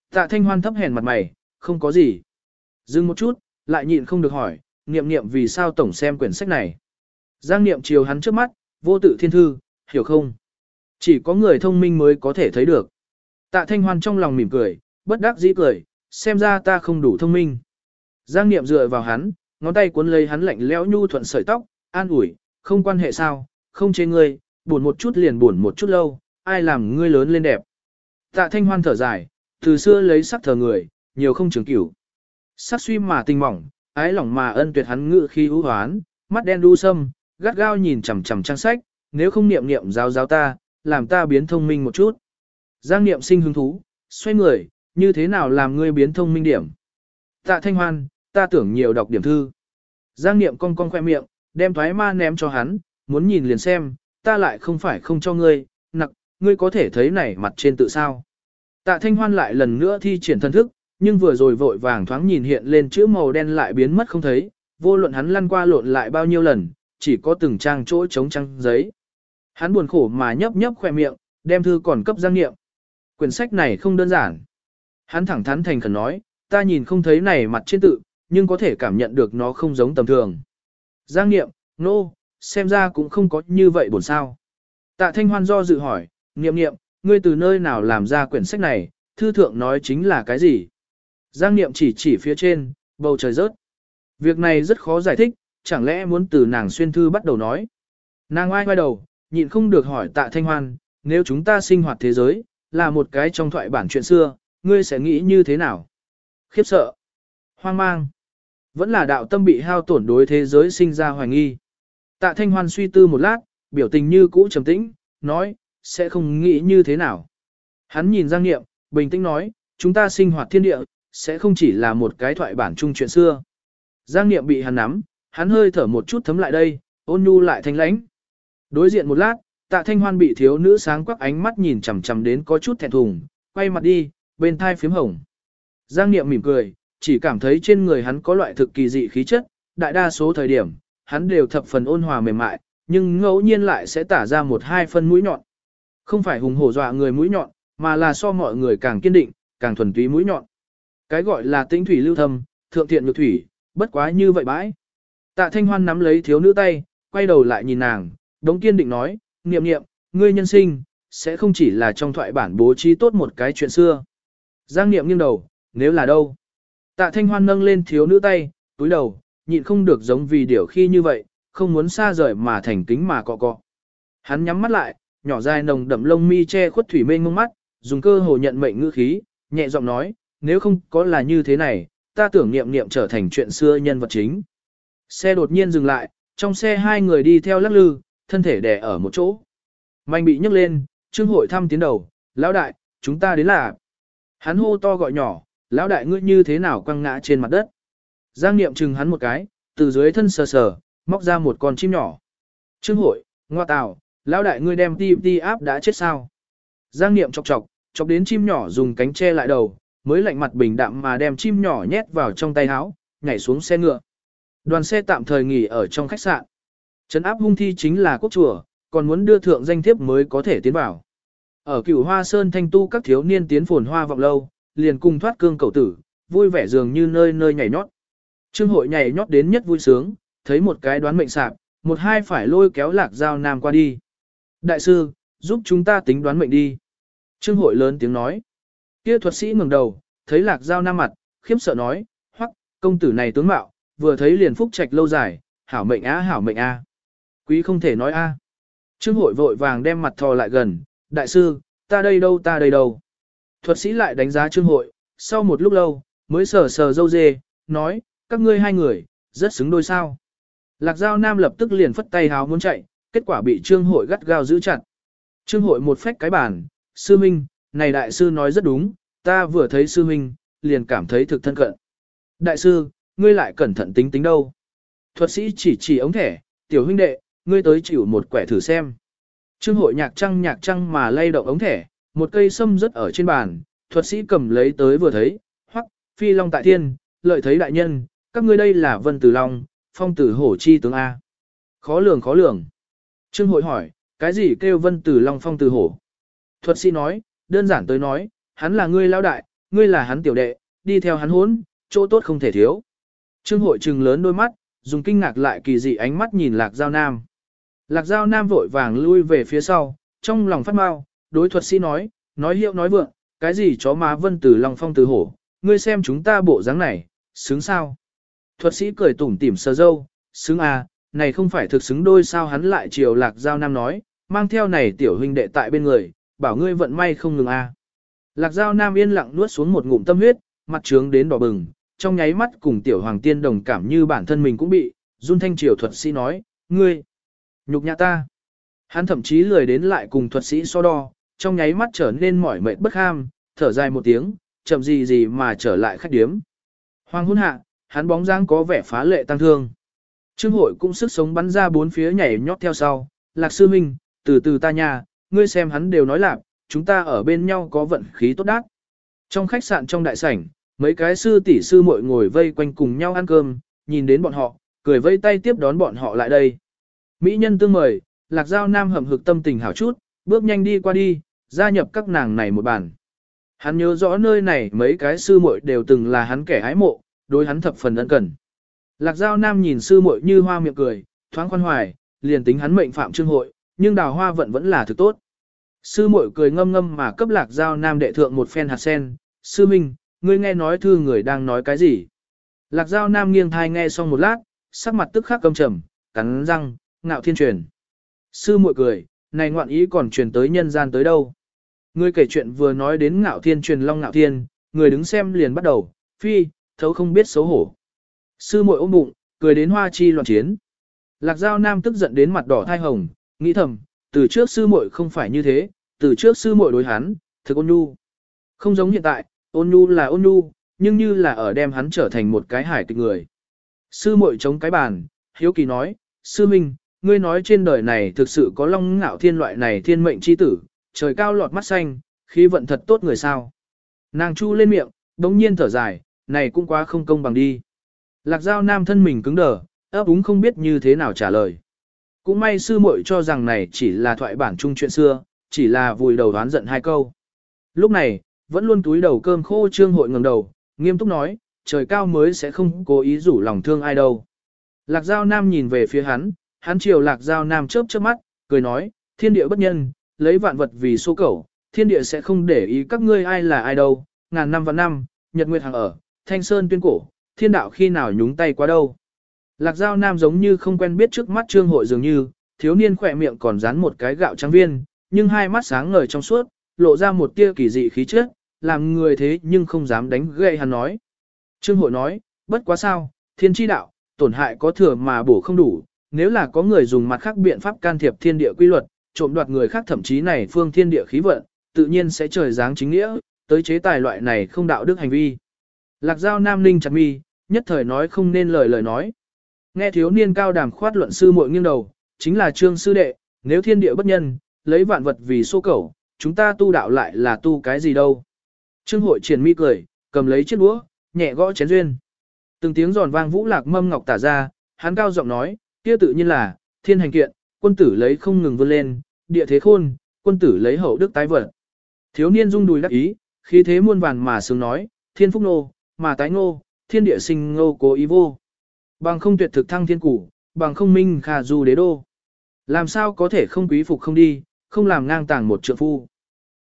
Tạ Thanh Hoan thấp hèn mặt mày, không có gì. Dừng một chút, lại nhịn không được hỏi, Niệm Niệm vì sao tổng xem quyển sách này? Giang Niệm chiều hắn trước mắt, vô tự thiên thư, hiểu không? Chỉ có người thông minh mới có thể thấy được. Tạ Thanh Hoan trong lòng mỉm cười, bất đắc dĩ cười, xem ra ta không đủ thông minh. Giang Niệm dựa vào hắn, ngón tay cuốn lấy hắn lạnh lẽo nhu thuận sợi tóc, an ủi, không quan hệ sao, không chế ngươi, buồn một chút liền buồn một chút lâu, ai làm ngươi lớn lên đẹp. Tạ Thanh Hoan thở dài, từ xưa lấy sắc thờ người, nhiều không trường cửu. Sắc suy mà tình mỏng, ái lòng mà ân tuyệt hắn ngự khi ưu hoán, mắt đen đu sâm, gắt gao nhìn chằm chằm trang sách, nếu không niệm niệm giáo giáo ta, làm ta biến thông minh một chút. Giang niệm sinh hứng thú, xoay người, như thế nào làm ngươi biến thông minh điểm. Tạ thanh hoan, ta tưởng nhiều đọc điểm thư. Giang niệm cong cong khoe miệng, đem thoái ma ném cho hắn, muốn nhìn liền xem, ta lại không phải không cho ngươi, nặc, ngươi có thể thấy này mặt trên tự sao. Tạ thanh hoan lại lần nữa thi triển thân thức, nhưng vừa rồi vội vàng thoáng nhìn hiện lên chữ màu đen lại biến mất không thấy, vô luận hắn lăn qua lộn lại bao nhiêu lần, chỉ có từng trang chỗ trống trăng giấy. Hắn buồn khổ mà nhấp nhấp khoe miệng, đem thư còn cấp giang nghiệm. Quyển sách này không đơn giản. Hắn thẳng thắn thành khẩn nói, ta nhìn không thấy này mặt trên tự, nhưng có thể cảm nhận được nó không giống tầm thường. Giang nghiệm, nô, no, xem ra cũng không có như vậy buồn sao. Tạ Thanh Hoan do dự hỏi, nghiệm nghiệm, ngươi từ nơi nào làm ra quyển sách này, thư thượng nói chính là cái gì? Giang Niệm chỉ chỉ phía trên, bầu trời rớt. Việc này rất khó giải thích, chẳng lẽ muốn từ nàng xuyên thư bắt đầu nói. Nàng oai oai đầu, nhịn không được hỏi tạ thanh hoan, nếu chúng ta sinh hoạt thế giới, là một cái trong thoại bản chuyện xưa, ngươi sẽ nghĩ như thế nào? Khiếp sợ, hoang mang, vẫn là đạo tâm bị hao tổn đối thế giới sinh ra hoài nghi. Tạ thanh hoan suy tư một lát, biểu tình như cũ trầm tĩnh, nói, sẽ không nghĩ như thế nào. Hắn nhìn Giang Niệm, bình tĩnh nói, chúng ta sinh hoạt thiên địa, sẽ không chỉ là một cái thoại bản chung chuyện xưa. Giang Niệm bị hắn nắm, hắn hơi thở một chút thấm lại đây, ôn nhu lại thanh lãnh. Đối diện một lát, tạ thanh hoan bị thiếu nữ sáng quắc ánh mắt nhìn chằm chằm đến có chút thẹn thùng, quay mặt đi, bên thai phím hồng. Giang Niệm mỉm cười, chỉ cảm thấy trên người hắn có loại thực kỳ dị khí chất, đại đa số thời điểm, hắn đều thập phần ôn hòa mềm mại, nhưng ngẫu nhiên lại sẽ tả ra một hai phân mũi nhọn. Không phải hùng hổ dọa người mũi nhọn, mà là so mọi người càng kiên định, càng thuần túy mũi nhọn. Cái gọi là tĩnh thủy lưu thâm, thượng thiện nhược thủy, bất quá như vậy bãi. Tạ Thanh Hoan nắm lấy thiếu nữ tay, quay đầu lại nhìn nàng, đống kiên định nói, niệm niệm, ngươi nhân sinh, sẽ không chỉ là trong thoại bản bố trí tốt một cái chuyện xưa. Giang niệm nghiêng đầu, nếu là đâu? Tạ Thanh Hoan nâng lên thiếu nữ tay, túi đầu, nhịn không được giống vì điều khi như vậy, không muốn xa rời mà thành kính mà cọ cọ. Hắn nhắm mắt lại, nhỏ dài nồng đậm lông mi che khuất thủy mênh ngông mắt, dùng cơ hồ nhận mệnh ngữ khí, nhẹ giọng nói, nếu không có là như thế này, ta tưởng niệm niệm trở thành chuyện xưa nhân vật chính. Xe đột nhiên dừng lại, trong xe hai người đi theo lắc lư, thân thể đè ở một chỗ. Mạnh bị nhấc lên, trương hội thăm tiến đầu, lão đại, chúng ta đến là. Hắn hô to gọi nhỏ, lão đại ngươi như thế nào quăng ngã trên mặt đất. Giang niệm chừng hắn một cái, từ dưới thân sờ sờ, móc ra một con chim nhỏ. Trương hội, ngoa tào, lão đại ngươi đem ti ti áp đã chết sao. Giang niệm chọc chọc, chọc đến chim nhỏ dùng cánh che lại đầu, mới lạnh mặt bình đạm mà đem chim nhỏ nhét vào trong tay áo, nhảy xuống xe ngựa. Đoàn xe tạm thời nghỉ ở trong khách sạn. Trấn áp hung thi chính là quốc chùa, còn muốn đưa thượng danh thiếp mới có thể tiến vào. Ở cửu hoa sơn thanh tu các thiếu niên tiến phồn hoa vọng lâu, liền cùng thoát cương cầu tử, vui vẻ dường như nơi nơi nhảy nhót. Trương hội nhảy nhót đến nhất vui sướng, thấy một cái đoán mệnh sạp, một hai phải lôi kéo lạc giao nam qua đi. Đại sư, giúp chúng ta tính đoán mệnh đi. Trương hội lớn tiếng nói. Kia thuật sĩ ngẩng đầu, thấy lạc giao nam mặt, khiếp sợ nói, hoắc, công tử này tướng mạo, vừa thấy liền phúc trạch lâu dài, hảo mệnh á hảo mệnh a. Quý không thể nói a. Trương hội vội vàng đem mặt thò lại gần, đại sư, ta đây đâu ta đây đâu. Thuật sĩ lại đánh giá trương hội, sau một lúc lâu, mới sờ sờ dâu dê, nói, các ngươi hai người, rất xứng đôi sao. Lạc Giao Nam lập tức liền phất tay háo muốn chạy, kết quả bị trương hội gắt gao giữ chặt. Trương hội một phách cái bản, sư minh, này đại sư nói rất đúng, ta vừa thấy sư huynh, liền cảm thấy thực thân cận. Đại sư, ngươi lại cẩn thận tính tính đâu. Thuật sĩ chỉ chỉ ống thẻ, tiểu huynh đệ, ngươi tới chịu một quẻ thử xem. Trương hội nhạc trăng nhạc trăng mà lay động ống thẻ, một cây sâm rất ở trên bàn, thuật sĩ cầm lấy tới vừa thấy, hoắc, phi long tại thiên, lợi thấy đại nhân, các ngươi đây là vân tử long, phong tử hổ chi tướng A. Khó lường khó lường. Trương hội hỏi, cái gì kêu vân tử long phong tử hổ? Thuật sĩ nói, đơn giản tới nói, hắn là ngươi lao đại, ngươi là hắn tiểu đệ, đi theo hắn hốn, chỗ tốt không thể thiếu. Trương hội trừng lớn đôi mắt, dùng kinh ngạc lại kỳ dị ánh mắt nhìn lạc giao nam. Lạc giao nam vội vàng lui về phía sau, trong lòng phát mau, đối thuật sĩ nói, nói hiệu nói vượng, cái gì chó má vân từ lòng phong từ hổ, ngươi xem chúng ta bộ dáng này, xứng sao. Thuật sĩ cười tủm tỉm sờ dâu, xứng à, này không phải thực xứng đôi sao hắn lại chiều lạc giao nam nói, mang theo này tiểu huynh đệ tại bên người, bảo ngươi vận may không ngừng à. Lạc giao nam yên lặng nuốt xuống một ngụm tâm huyết, mặt trướng đến đỏ bừng, trong nháy mắt cùng tiểu hoàng tiên đồng cảm như bản thân mình cũng bị, run thanh triều thuật sĩ nói, ngươi, nhục nhã ta. Hắn thậm chí lười đến lại cùng thuật sĩ so đo, trong nháy mắt trở nên mỏi mệt bất ham, thở dài một tiếng, chậm gì gì mà trở lại khách điếm. Hoàng hôn hạ, hắn bóng dáng có vẻ phá lệ tăng thương. Trương hội cũng sức sống bắn ra bốn phía nhảy nhót theo sau, lạc sư minh, từ từ ta nhà, ngươi xem hắn đều nói lạc, chúng ta ở bên nhau có vận khí tốt đát. Trong khách sạn trong đại sảnh, mấy cái sư tỷ sư muội ngồi vây quanh cùng nhau ăn cơm, nhìn đến bọn họ, cười vây tay tiếp đón bọn họ lại đây. Mỹ nhân tương mời, lạc giao nam hầm hực tâm tình hảo chút, bước nhanh đi qua đi, gia nhập các nàng này một bàn. Hắn nhớ rõ nơi này mấy cái sư muội đều từng là hắn kẻ hái mộ, đối hắn thập phần ân cần. Lạc Giao Nam nhìn sư muội như hoa miệng cười, thoáng khoan hoài, liền tính hắn mệnh phạm trương hội, nhưng đào hoa vận vẫn là thực tốt. Sư muội cười ngâm ngâm mà cấp Lạc Giao Nam đệ thượng một phen hạt sen, sư minh, ngươi nghe nói thư người đang nói cái gì. Lạc Giao Nam nghiêng thai nghe xong một lát, sắc mặt tức khắc căm trầm, cắn răng, ngạo thiên truyền. Sư muội cười, này ngoạn ý còn truyền tới nhân gian tới đâu. Ngươi kể chuyện vừa nói đến ngạo thiên truyền long ngạo thiên, người đứng xem liền bắt đầu, phi, thấu không biết xấu hổ. Sư muội ôm bụng, cười đến hoa chi loạn chiến. Lạc Giao Nam tức giận đến mặt đỏ thai hồng, nghĩ thầm, từ trước sư muội không phải như thế, từ trước sư muội đối hắn, thực ôn nhu. Không giống hiện tại, ôn nhu là ôn nhu, nhưng như là ở đem hắn trở thành một cái hải kịch người. Sư muội chống cái bàn, hiếu kỳ nói, sư minh, ngươi nói trên đời này thực sự có long ngạo thiên loại này thiên mệnh chi tử, trời cao lọt mắt xanh, khí vận thật tốt người sao. Nàng chu lên miệng, đống nhiên thở dài, này cũng quá không công bằng đi. Lạc giao nam thân mình cứng đờ, ấp úng không biết như thế nào trả lời. Cũng may sư muội cho rằng này chỉ là thoại bản chung chuyện xưa, chỉ là vùi đầu đoán giận hai câu. Lúc này, vẫn luôn túi đầu cơm khô trương hội ngẩng đầu, nghiêm túc nói, trời cao mới sẽ không cố ý rủ lòng thương ai đâu. Lạc Giao Nam nhìn về phía hắn, hắn chiều Lạc Giao Nam chớp chớp mắt, cười nói, thiên địa bất nhân, lấy vạn vật vì số cẩu, thiên địa sẽ không để ý các ngươi ai là ai đâu, ngàn năm và năm, nhật nguyệt hàng ở, thanh sơn tuyên cổ, thiên đạo khi nào nhúng tay quá đâu. Lạc Giao Nam giống như không quen biết trước mắt trương hội dường như, thiếu niên khỏe miệng còn dán một cái gạo trắng viên, nhưng hai mắt sáng ngời trong suốt, lộ ra một tia kỳ dị khí chất, làm người thế nhưng không dám đánh gậy hắn nói. Trương hội nói, bất quá sao, thiên tri đạo, tổn hại có thừa mà bổ không đủ, nếu là có người dùng mặt khác biện pháp can thiệp thiên địa quy luật, trộm đoạt người khác thậm chí này phương thiên địa khí vận, tự nhiên sẽ trời giáng chính nghĩa, tới chế tài loại này không đạo đức hành vi. Lạc giao nam ninh chặt mi, nhất thời nói không nên lời lời nói. Nghe thiếu niên cao đàm khoát luận sư muội nghiêng đầu, chính là trương sư đệ, nếu thiên địa bất nhân, lấy vạn vật vì số cẩu, chúng ta tu đạo lại là tu cái gì đâu. Trương hội triển mi cười, cầm lấy chiếc đũa, nhẹ gõ chén duyên. Từng tiếng giòn vang vũ lạc mâm ngọc tả ra, hắn cao giọng nói, kia tự nhiên là, thiên hành kiện, quân tử lấy không ngừng vươn lên, địa thế khôn, quân tử lấy hậu đức tái vật. Thiếu niên rung đùi đắc ý, khí thế muôn vàn mà sướng nói, thiên phúc nô, mà tái ngô, thiên địa sinh ngô cố ý vô. Bằng không tuyệt thực thăng thiên củ, bằng không minh khả du đế đô. Làm sao có thể không quý phục không đi, không làm ngang tàng một trượng phu.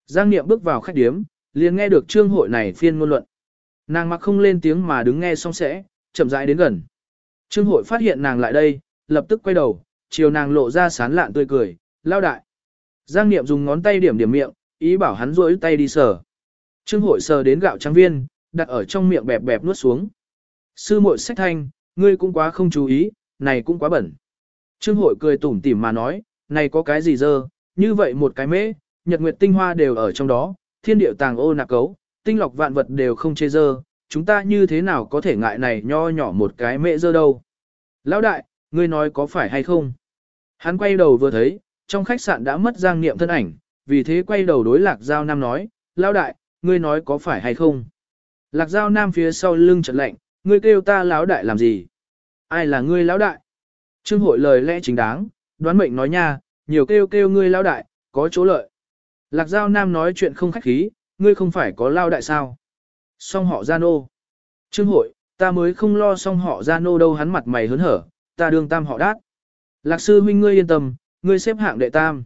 Giang Niệm bước vào khách điếm, liền nghe được trương hội này phiên ngôn luận. Nàng mặc không lên tiếng mà đứng nghe xong sẽ, chậm rãi đến gần. Trương hội phát hiện nàng lại đây, lập tức quay đầu, chiều nàng lộ ra sán lạn tươi cười, lao đại. Giang Niệm dùng ngón tay điểm điểm miệng, ý bảo hắn rỗi tay đi sờ. Trương hội sờ đến gạo trắng viên, đặt ở trong miệng bẹp bẹp nuốt xuống. Sư muội sách thanh, ngươi cũng quá không chú ý, này cũng quá bẩn. Trương hội cười tủm tỉm mà nói, này có cái gì dơ, như vậy một cái mễ, nhật nguyệt tinh hoa đều ở trong đó, thiên điệu tàng ô nạc cấu, tinh lọc vạn vật đều không chê dơ, chúng ta như thế nào có thể ngại này nho nhỏ một cái mễ dơ đâu. Lão đại, ngươi nói có phải hay không? Hắn quay đầu vừa thấy, trong khách sạn đã mất giang niệm thân ảnh, vì thế quay đầu đối lạc giao nam nói, Lão đại, ngươi nói có phải hay không? Lạc giao nam phía sau lưng chợt lạnh, ngươi kêu ta lão đại làm gì? Ai là ngươi lão đại? Trương hội lời lẽ chính đáng, đoán mệnh nói nha, nhiều kêu kêu ngươi lão đại, có chỗ lợi. Lạc Giao Nam nói chuyện không khách khí, ngươi không phải có lao đại sao. Song họ Gia Nô. Trương hội, ta mới không lo song họ Gia Nô đâu hắn mặt mày hớn hở, ta đương tam họ đát. Lạc sư huynh ngươi yên tâm, ngươi xếp hạng đệ tam.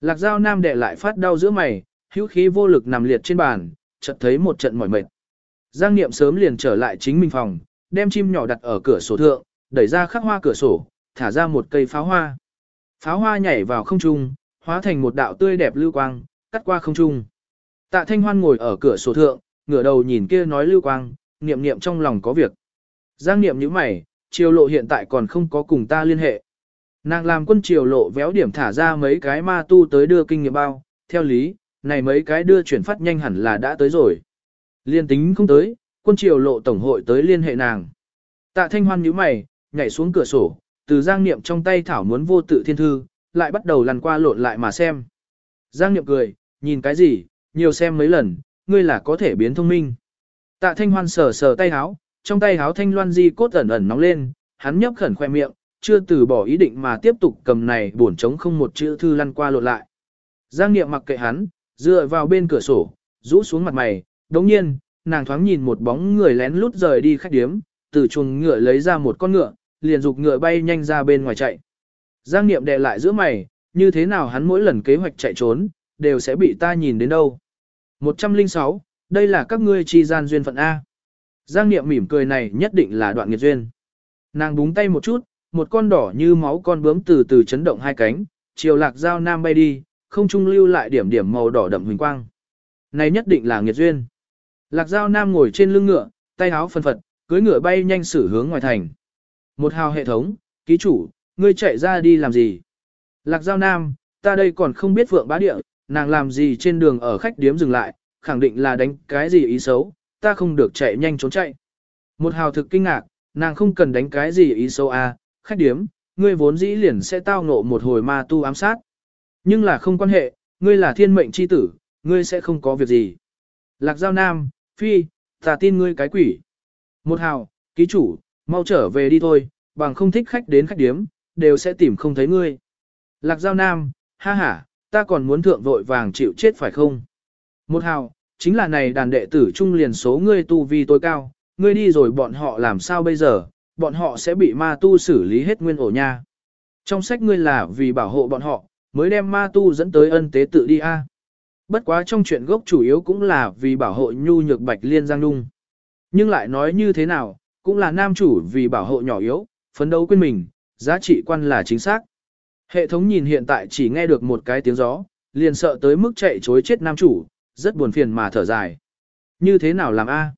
Lạc Giao Nam đệ lại phát đau giữa mày, hữu khí vô lực nằm liệt trên bàn, chợt thấy một trận mỏi mệt. Giang Niệm sớm liền trở lại chính mình phòng, đem chim nhỏ đặt ở cửa sổ thượng, đẩy ra khắc hoa cửa sổ, thả ra một cây pháo hoa. Pháo hoa nhảy vào không trung, hóa thành một đạo tươi đẹp lưu quang, cắt qua không trung. Tạ Thanh Hoan ngồi ở cửa sổ thượng, ngửa đầu nhìn kia nói lưu quang, niệm niệm trong lòng có việc. Giang niệm như mày, triều lộ hiện tại còn không có cùng ta liên hệ. Nàng làm quân triều lộ véo điểm thả ra mấy cái ma tu tới đưa kinh nghiệm bao, theo lý, này mấy cái đưa chuyển phát nhanh hẳn là đã tới rồi. Liên tính không tới, quân triều lộ tổng hội tới liên hệ nàng. Tạ Thanh Hoan nhíu mày, nhảy xuống cửa sổ, từ Giang Niệm trong tay thảo muốn vô tự thiên thư, lại bắt đầu lăn qua lộn lại mà xem. Giang Niệm cười, nhìn cái gì, nhiều xem mấy lần, ngươi là có thể biến thông minh. Tạ Thanh Hoan sờ sờ tay háo, trong tay háo thanh loan di cốt ẩn ẩn nóng lên, hắn nhấp khẩn khoe miệng, chưa từ bỏ ý định mà tiếp tục cầm này buồn trống không một chữ thư lăn qua lộn lại. Giang Niệm mặc kệ hắn, dựa vào bên cửa sổ, rũ xuống mặt mày, đồng nhiên, nàng thoáng nhìn một bóng người lén lút rời đi khách điếm, từ chuồng ngựa lấy ra một con ngựa, liền dục ngựa bay nhanh ra bên ngoài chạy. Giang Niệm đè lại giữa mày, như thế nào hắn mỗi lần kế hoạch chạy trốn, đều sẽ bị ta nhìn đến đâu. 106, đây là các ngươi chi gian duyên phận A. Giang Niệm mỉm cười này nhất định là đoạn nghiệt duyên. Nàng búng tay một chút, một con đỏ như máu con bướm từ từ chấn động hai cánh, chiều lạc giao nam bay đi, không trung lưu lại điểm điểm màu đỏ đậm huỳnh quang. Này nhất định là nghiệt duyên. Lạc giao nam ngồi trên lưng ngựa, tay áo phân phật, cưới ngựa bay nhanh xử hướng ngoài thành. Một hào hệ thống, ký chủ, ngươi chạy ra đi làm gì? Lạc giao nam, ta đây còn không biết vượng bá địa, nàng làm gì trên đường ở khách điếm dừng lại, khẳng định là đánh cái gì ý xấu, ta không được chạy nhanh trốn chạy. Một hào thực kinh ngạc, nàng không cần đánh cái gì ý xấu à, khách điếm, ngươi vốn dĩ liền sẽ tao ngộ một hồi ma tu ám sát. Nhưng là không quan hệ, ngươi là thiên mệnh chi tử, ngươi sẽ không có việc gì. Lạc Giao Nam, Phi, ta tin ngươi cái quỷ. Một hào, ký chủ, mau trở về đi thôi, bằng không thích khách đến khách điếm, đều sẽ tìm không thấy ngươi. Lạc Giao Nam, ha ha, ta còn muốn thượng vội vàng chịu chết phải không? Một hào, chính là này đàn đệ tử trung liền số ngươi tu vi tối cao, ngươi đi rồi bọn họ làm sao bây giờ, bọn họ sẽ bị ma tu xử lý hết nguyên ổ nha. Trong sách ngươi là vì bảo hộ bọn họ, mới đem ma tu dẫn tới ân tế tự đi a. Bất quá trong chuyện gốc chủ yếu cũng là vì bảo hộ nhu nhược bạch liên giang nung. Nhưng lại nói như thế nào, cũng là nam chủ vì bảo hộ nhỏ yếu, phấn đấu quên mình, giá trị quan là chính xác. Hệ thống nhìn hiện tại chỉ nghe được một cái tiếng gió, liền sợ tới mức chạy chối chết nam chủ, rất buồn phiền mà thở dài. Như thế nào làm a?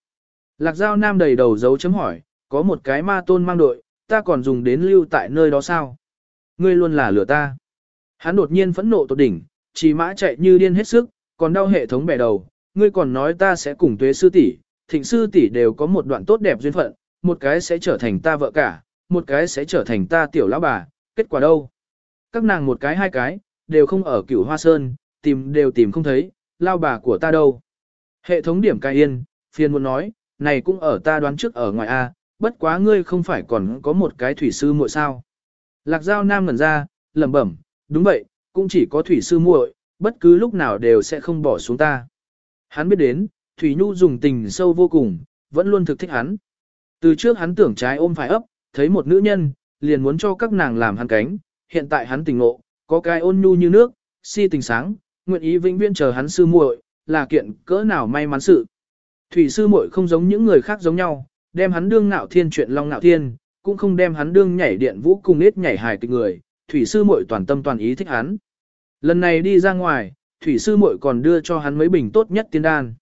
Lạc Giao Nam đầy đầu dấu chấm hỏi, có một cái ma tôn mang đội, ta còn dùng đến lưu tại nơi đó sao? Ngươi luôn là lửa ta. Hắn đột nhiên phẫn nộ tột đỉnh, chỉ mã chạy như điên hết sức, còn đau hệ thống bẻ đầu, ngươi còn nói ta sẽ cùng tuế sư tỷ, thịnh sư tỷ đều có một đoạn tốt đẹp duyên phận, một cái sẽ trở thành ta vợ cả, một cái sẽ trở thành ta tiểu lão bà, kết quả đâu? Các nàng một cái hai cái, đều không ở cửu hoa sơn, tìm đều tìm không thấy, lao bà của ta đâu? Hệ thống điểm cai yên, phiền muốn nói, này cũng ở ta đoán trước ở ngoài A, bất quá ngươi không phải còn có một cái thủy sư muội sao. Lạc Giao Nam ngẩn ra, lẩm bẩm, đúng vậy, cũng chỉ có thủy sư muội, bất cứ lúc nào đều sẽ không bỏ xuống ta. Hắn biết đến, Thủy Nhu dùng tình sâu vô cùng, vẫn luôn thực thích hắn. Từ trước hắn tưởng trái ôm phải ấp, thấy một nữ nhân, liền muốn cho các nàng làm hắn cánh, hiện tại hắn tình ngộ, có cái ôn nhu như nước, si tình sáng, nguyện ý vĩnh viễn chờ hắn sư muội, là kiện cỡ nào may mắn sự. Thủy sư muội không giống những người khác giống nhau, đem hắn đương ngạo thiên chuyện long ngạo thiên, cũng không đem hắn đương nhảy điện vũ cùng nết nhảy hài kịch người, thủy sư muội toàn tâm toàn ý thích hắn. Lần này đi ra ngoài, thủy sư muội còn đưa cho hắn mấy bình tốt nhất tiên đan.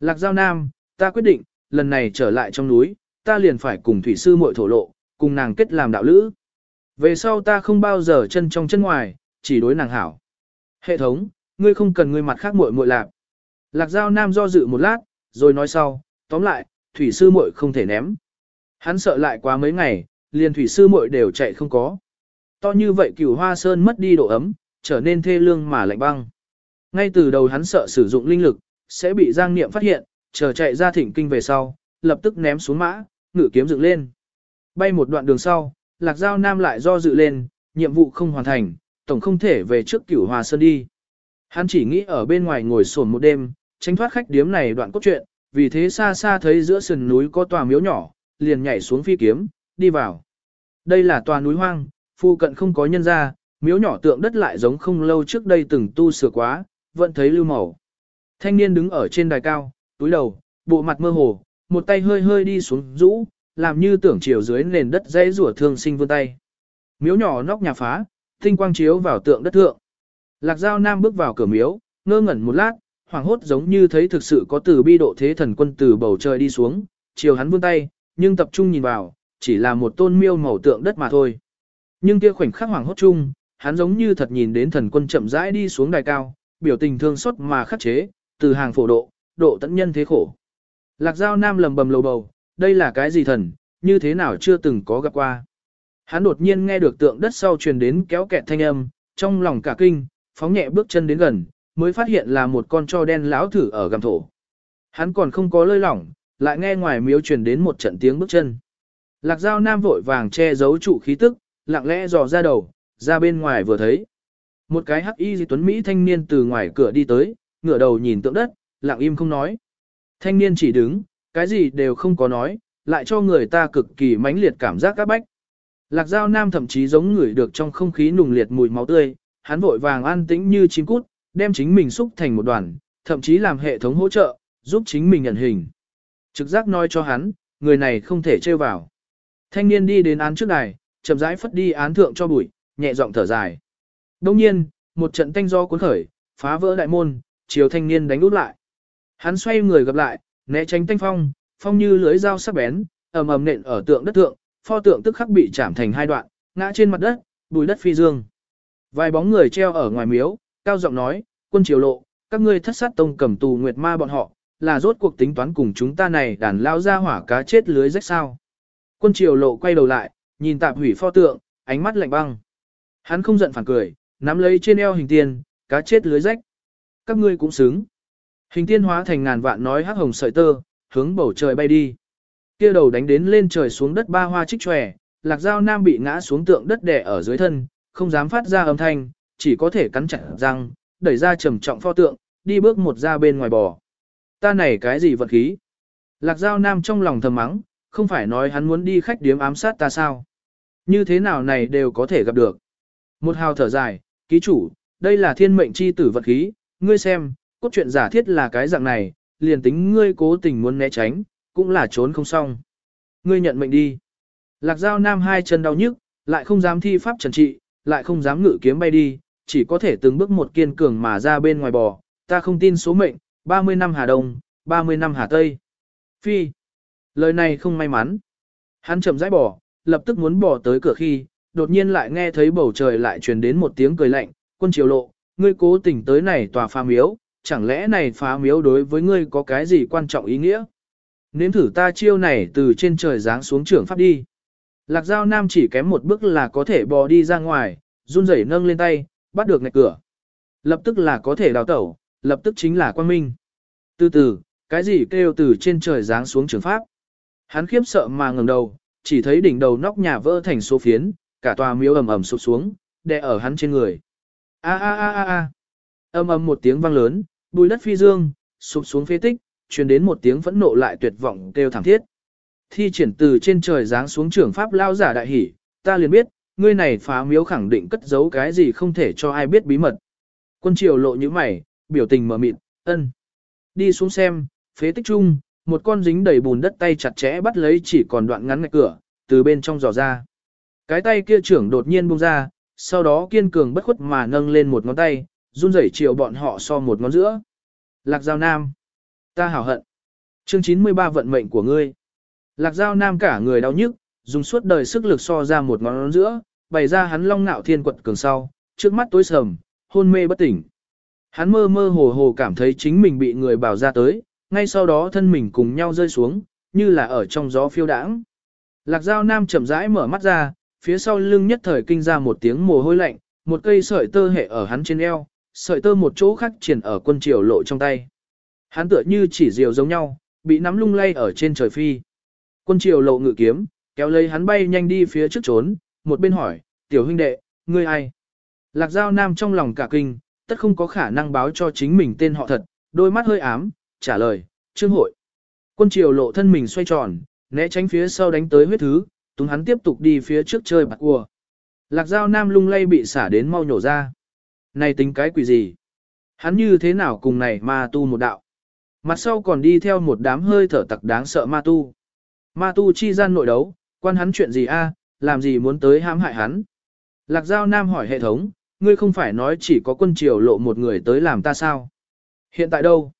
Lạc Giao Nam, ta quyết định, lần này trở lại trong núi, ta liền phải cùng thủy sư muội thổ lộ, cùng nàng kết làm đạo lữ. Về sau ta không bao giờ chân trong chân ngoài, chỉ đối nàng hảo. Hệ thống, ngươi không cần ngươi mặt khác muội muội lạc. Lạc Giao Nam do dự một lát, rồi nói sau, tóm lại, thủy sư muội không thể ném. Hắn sợ lại quá mấy ngày, liền thủy sư muội đều chạy không có. To như vậy cửu hoa sơn mất đi độ ấm, trở nên thê lương mà lạnh băng. Ngay từ đầu hắn sợ sử dụng linh lực, sẽ bị giang niệm phát hiện, chờ chạy ra thỉnh kinh về sau, lập tức ném xuống mã, ngự kiếm dựng lên. Bay một đoạn đường sau, lạc giao nam lại do dự lên, nhiệm vụ không hoàn thành, tổng không thể về trước cửu Hòa sơn đi. Hắn chỉ nghĩ ở bên ngoài ngồi sổn một đêm, tránh thoát khách điếm này đoạn cốt truyện, vì thế xa xa thấy giữa sườn núi có tòa miếu nhỏ, liền nhảy xuống phi kiếm, đi vào. Đây là tòa núi hoang, phu cận không có nhân gia, miếu nhỏ tượng đất lại giống không lâu trước đây từng tu sửa quá, vẫn thấy lưu màu. Thanh niên đứng ở trên đài cao, túi đầu, bộ mặt mơ hồ, một tay hơi hơi đi xuống rũ, làm như tưởng chiều dưới nền đất dãy rủa thương sinh vươn tay. Miếu nhỏ nóc nhà phá, tinh quang chiếu vào tượng đất thượng. Lạc Giao Nam bước vào cửa miếu, ngơ ngẩn một lát, hoảng hốt giống như thấy thực sự có từ bi độ thế thần quân từ bầu trời đi xuống, chiều hắn vươn tay, nhưng tập trung nhìn vào, chỉ là một tôn miêu màu tượng đất mà thôi. Nhưng kia khoảnh khắc hoảng hốt chung, hắn giống như thật nhìn đến thần quân chậm rãi đi xuống đài cao, biểu tình thương xót mà khắc chế, từ hàng phổ độ, độ tận nhân thế khổ. Lạc Giao Nam lầm bầm lầu bầu, đây là cái gì thần, như thế nào chưa từng có gặp qua. Hắn đột nhiên nghe được tượng đất sau truyền đến kéo kẹt thanh âm, trong lòng cả kinh, phóng nhẹ bước chân đến gần, mới phát hiện là một con cho đen lão thử ở gầm thổ. Hắn còn không có lơi lỏng, lại nghe ngoài miếu truyền đến một trận tiếng bước chân. Lạc Giao Nam vội vàng che giấu trụ khí tức, lặng lẽ dò ra đầu, ra bên ngoài vừa thấy. Một cái hắc y tuấn Mỹ thanh niên từ ngoài cửa đi tới, ngửa đầu nhìn tượng đất, lặng im không nói. Thanh niên chỉ đứng, cái gì đều không có nói, lại cho người ta cực kỳ mãnh liệt cảm giác các bách. Lạc Giao Nam thậm chí giống người được trong không khí nùng liệt mùi máu tươi, hắn vội vàng an tĩnh như chim cút, đem chính mình xúc thành một đoàn, thậm chí làm hệ thống hỗ trợ, giúp chính mình nhận hình. Trực giác nói cho hắn, người này không thể trêu vào. Thanh niên đi đến án trước đài, chậm rãi phất đi án thượng cho bụi, nhẹ giọng thở dài. Đông nhiên, một trận tanh do cuốn khởi, phá vỡ đại môn, chiều thanh niên đánh út lại. Hắn xoay người gặp lại, né tránh tanh phong, phong như lưới dao sắc bén, ầm ầm nện ở tượng đất thượng, pho tượng tức khắc bị chạm thành hai đoạn, ngã trên mặt đất, bùi đất phi dương. Vài bóng người treo ở ngoài miếu, cao giọng nói, quân triều lộ, các ngươi thất sát tông cầm tù nguyệt ma bọn họ, là rốt cuộc tính toán cùng chúng ta này đàn lao ra hỏa cá chết lưới rách sao. Quân triều lộ quay đầu lại, nhìn tạp hủy pho tượng, ánh mắt lạnh băng. Hắn không giận phản cười, nắm lấy trên eo hình tiên, cá chết lưới rách. Các ngươi cũng xứng. Hình tiên hóa thành ngàn vạn nói hắc hồng sợi tơ, hướng bầu trời bay đi. Kia đầu đánh đến lên trời xuống đất ba hoa trích tròe, lạc dao nam bị ngã xuống tượng đất đè ở dưới thân, không dám phát ra âm thanh, chỉ có thể cắn chặt răng, đẩy ra trầm trọng pho tượng, đi bước một ra bên ngoài bò. Ta này cái gì vật khí? Lạc Giao Nam trong lòng thầm mắng, không phải nói hắn muốn đi khách điếm ám sát ta sao? Như thế nào này đều có thể gặp được. Một hào thở dài, ký chủ, đây là thiên mệnh chi tử vật khí, ngươi xem, cốt truyện giả thiết là cái dạng này, liền tính ngươi cố tình muốn né tránh, cũng là trốn không xong. Ngươi nhận mệnh đi. Lạc Giao Nam hai chân đau nhức, lại không dám thi pháp trần trị, lại không dám ngự kiếm bay đi, chỉ có thể từng bước một kiên cường mà ra bên ngoài bò, ta không tin số mệnh, 30 năm Hà Đông, 30 năm Hà Tây. Phi. Lời này không may mắn. Hắn chậm rãi bỏ, lập tức muốn bỏ tới cửa khi, đột nhiên lại nghe thấy bầu trời lại truyền đến một tiếng cười lạnh, quân triều lộ, ngươi cố tình tới này tòa phá miếu, chẳng lẽ này phá miếu đối với ngươi có cái gì quan trọng ý nghĩa? Nếm thử ta chiêu này từ trên trời giáng xuống trưởng pháp đi. Lạc Giao Nam chỉ kém một bước là có thể bò đi ra ngoài, run rẩy nâng lên tay, bắt được ngạch cửa. Lập tức là có thể đào tẩu, lập tức chính là quan minh. Từ từ, cái gì kêu từ trên trời giáng xuống trường pháp. Hắn khiếp sợ mà ngẩng đầu, chỉ thấy đỉnh đầu nóc nhà vỡ thành số phiến, cả tòa miếu ầm ầm sụp xuống, đè ở hắn trên người. A a a a a. Ầm ầm một tiếng vang lớn, bùi đất phi dương, sụp xuống phế tích, truyền đến một tiếng phẫn nộ lại tuyệt vọng kêu thảm thiết. Thi triển từ trên trời giáng xuống trường pháp lao giả đại hỉ, ta liền biết, ngươi này phá miếu khẳng định cất giấu cái gì không thể cho ai biết bí mật. Quân triều lộ như mày, biểu tình mở mịt, ân. Đi xuống xem, phế tích chung, một con dính đầy bùn đất tay chặt chẽ bắt lấy chỉ còn đoạn ngắn ngạch cửa, từ bên trong dò ra. Cái tay kia trưởng đột nhiên buông ra, sau đó kiên cường bất khuất mà nâng lên một ngón tay, run rẩy chiều bọn họ so một ngón giữa. Lạc Giao Nam. Ta hảo hận. Chương 93 vận mệnh của ngươi. Lạc Giao Nam cả người đau nhức, dùng suốt đời sức lực so ra một ngón giữa, bày ra hắn long nạo thiên quật cường sau, trước mắt tối sầm, hôn mê bất tỉnh. Hắn mơ mơ hồ hồ cảm thấy chính mình bị người bảo ra tới, ngay sau đó thân mình cùng nhau rơi xuống, như là ở trong gió phiêu đãng. Lạc Giao Nam chậm rãi mở mắt ra, phía sau lưng nhất thời kinh ra một tiếng mồ hôi lạnh, một cây sợi tơ hệ ở hắn trên eo, sợi tơ một chỗ khác triển ở quân triều lộ trong tay. Hắn tựa như chỉ diều giống nhau, bị nắm lung lay ở trên trời phi. Quân triều lộ ngự kiếm, kéo lấy hắn bay nhanh đi phía trước trốn, một bên hỏi, tiểu huynh đệ, ngươi ai? Lạc Giao Nam trong lòng cả kinh, tất không có khả năng báo cho chính mình tên họ thật, đôi mắt hơi ám, trả lời, trương hội. Quân triều lộ thân mình xoay tròn, né tránh phía sau đánh tới huyết thứ, túng hắn tiếp tục đi phía trước chơi bạc cua. Lạc Giao Nam lung lay bị xả đến mau nhổ ra. Này tính cái quỷ gì? Hắn như thế nào cùng này ma tu một đạo? Mặt sau còn đi theo một đám hơi thở tặc đáng sợ ma tu. Ma tu chi gian nội đấu, quan hắn chuyện gì a? làm gì muốn tới hãm hại hắn? Lạc Giao Nam hỏi hệ thống, ngươi không phải nói chỉ có quân triều lộ một người tới làm ta sao? Hiện tại đâu?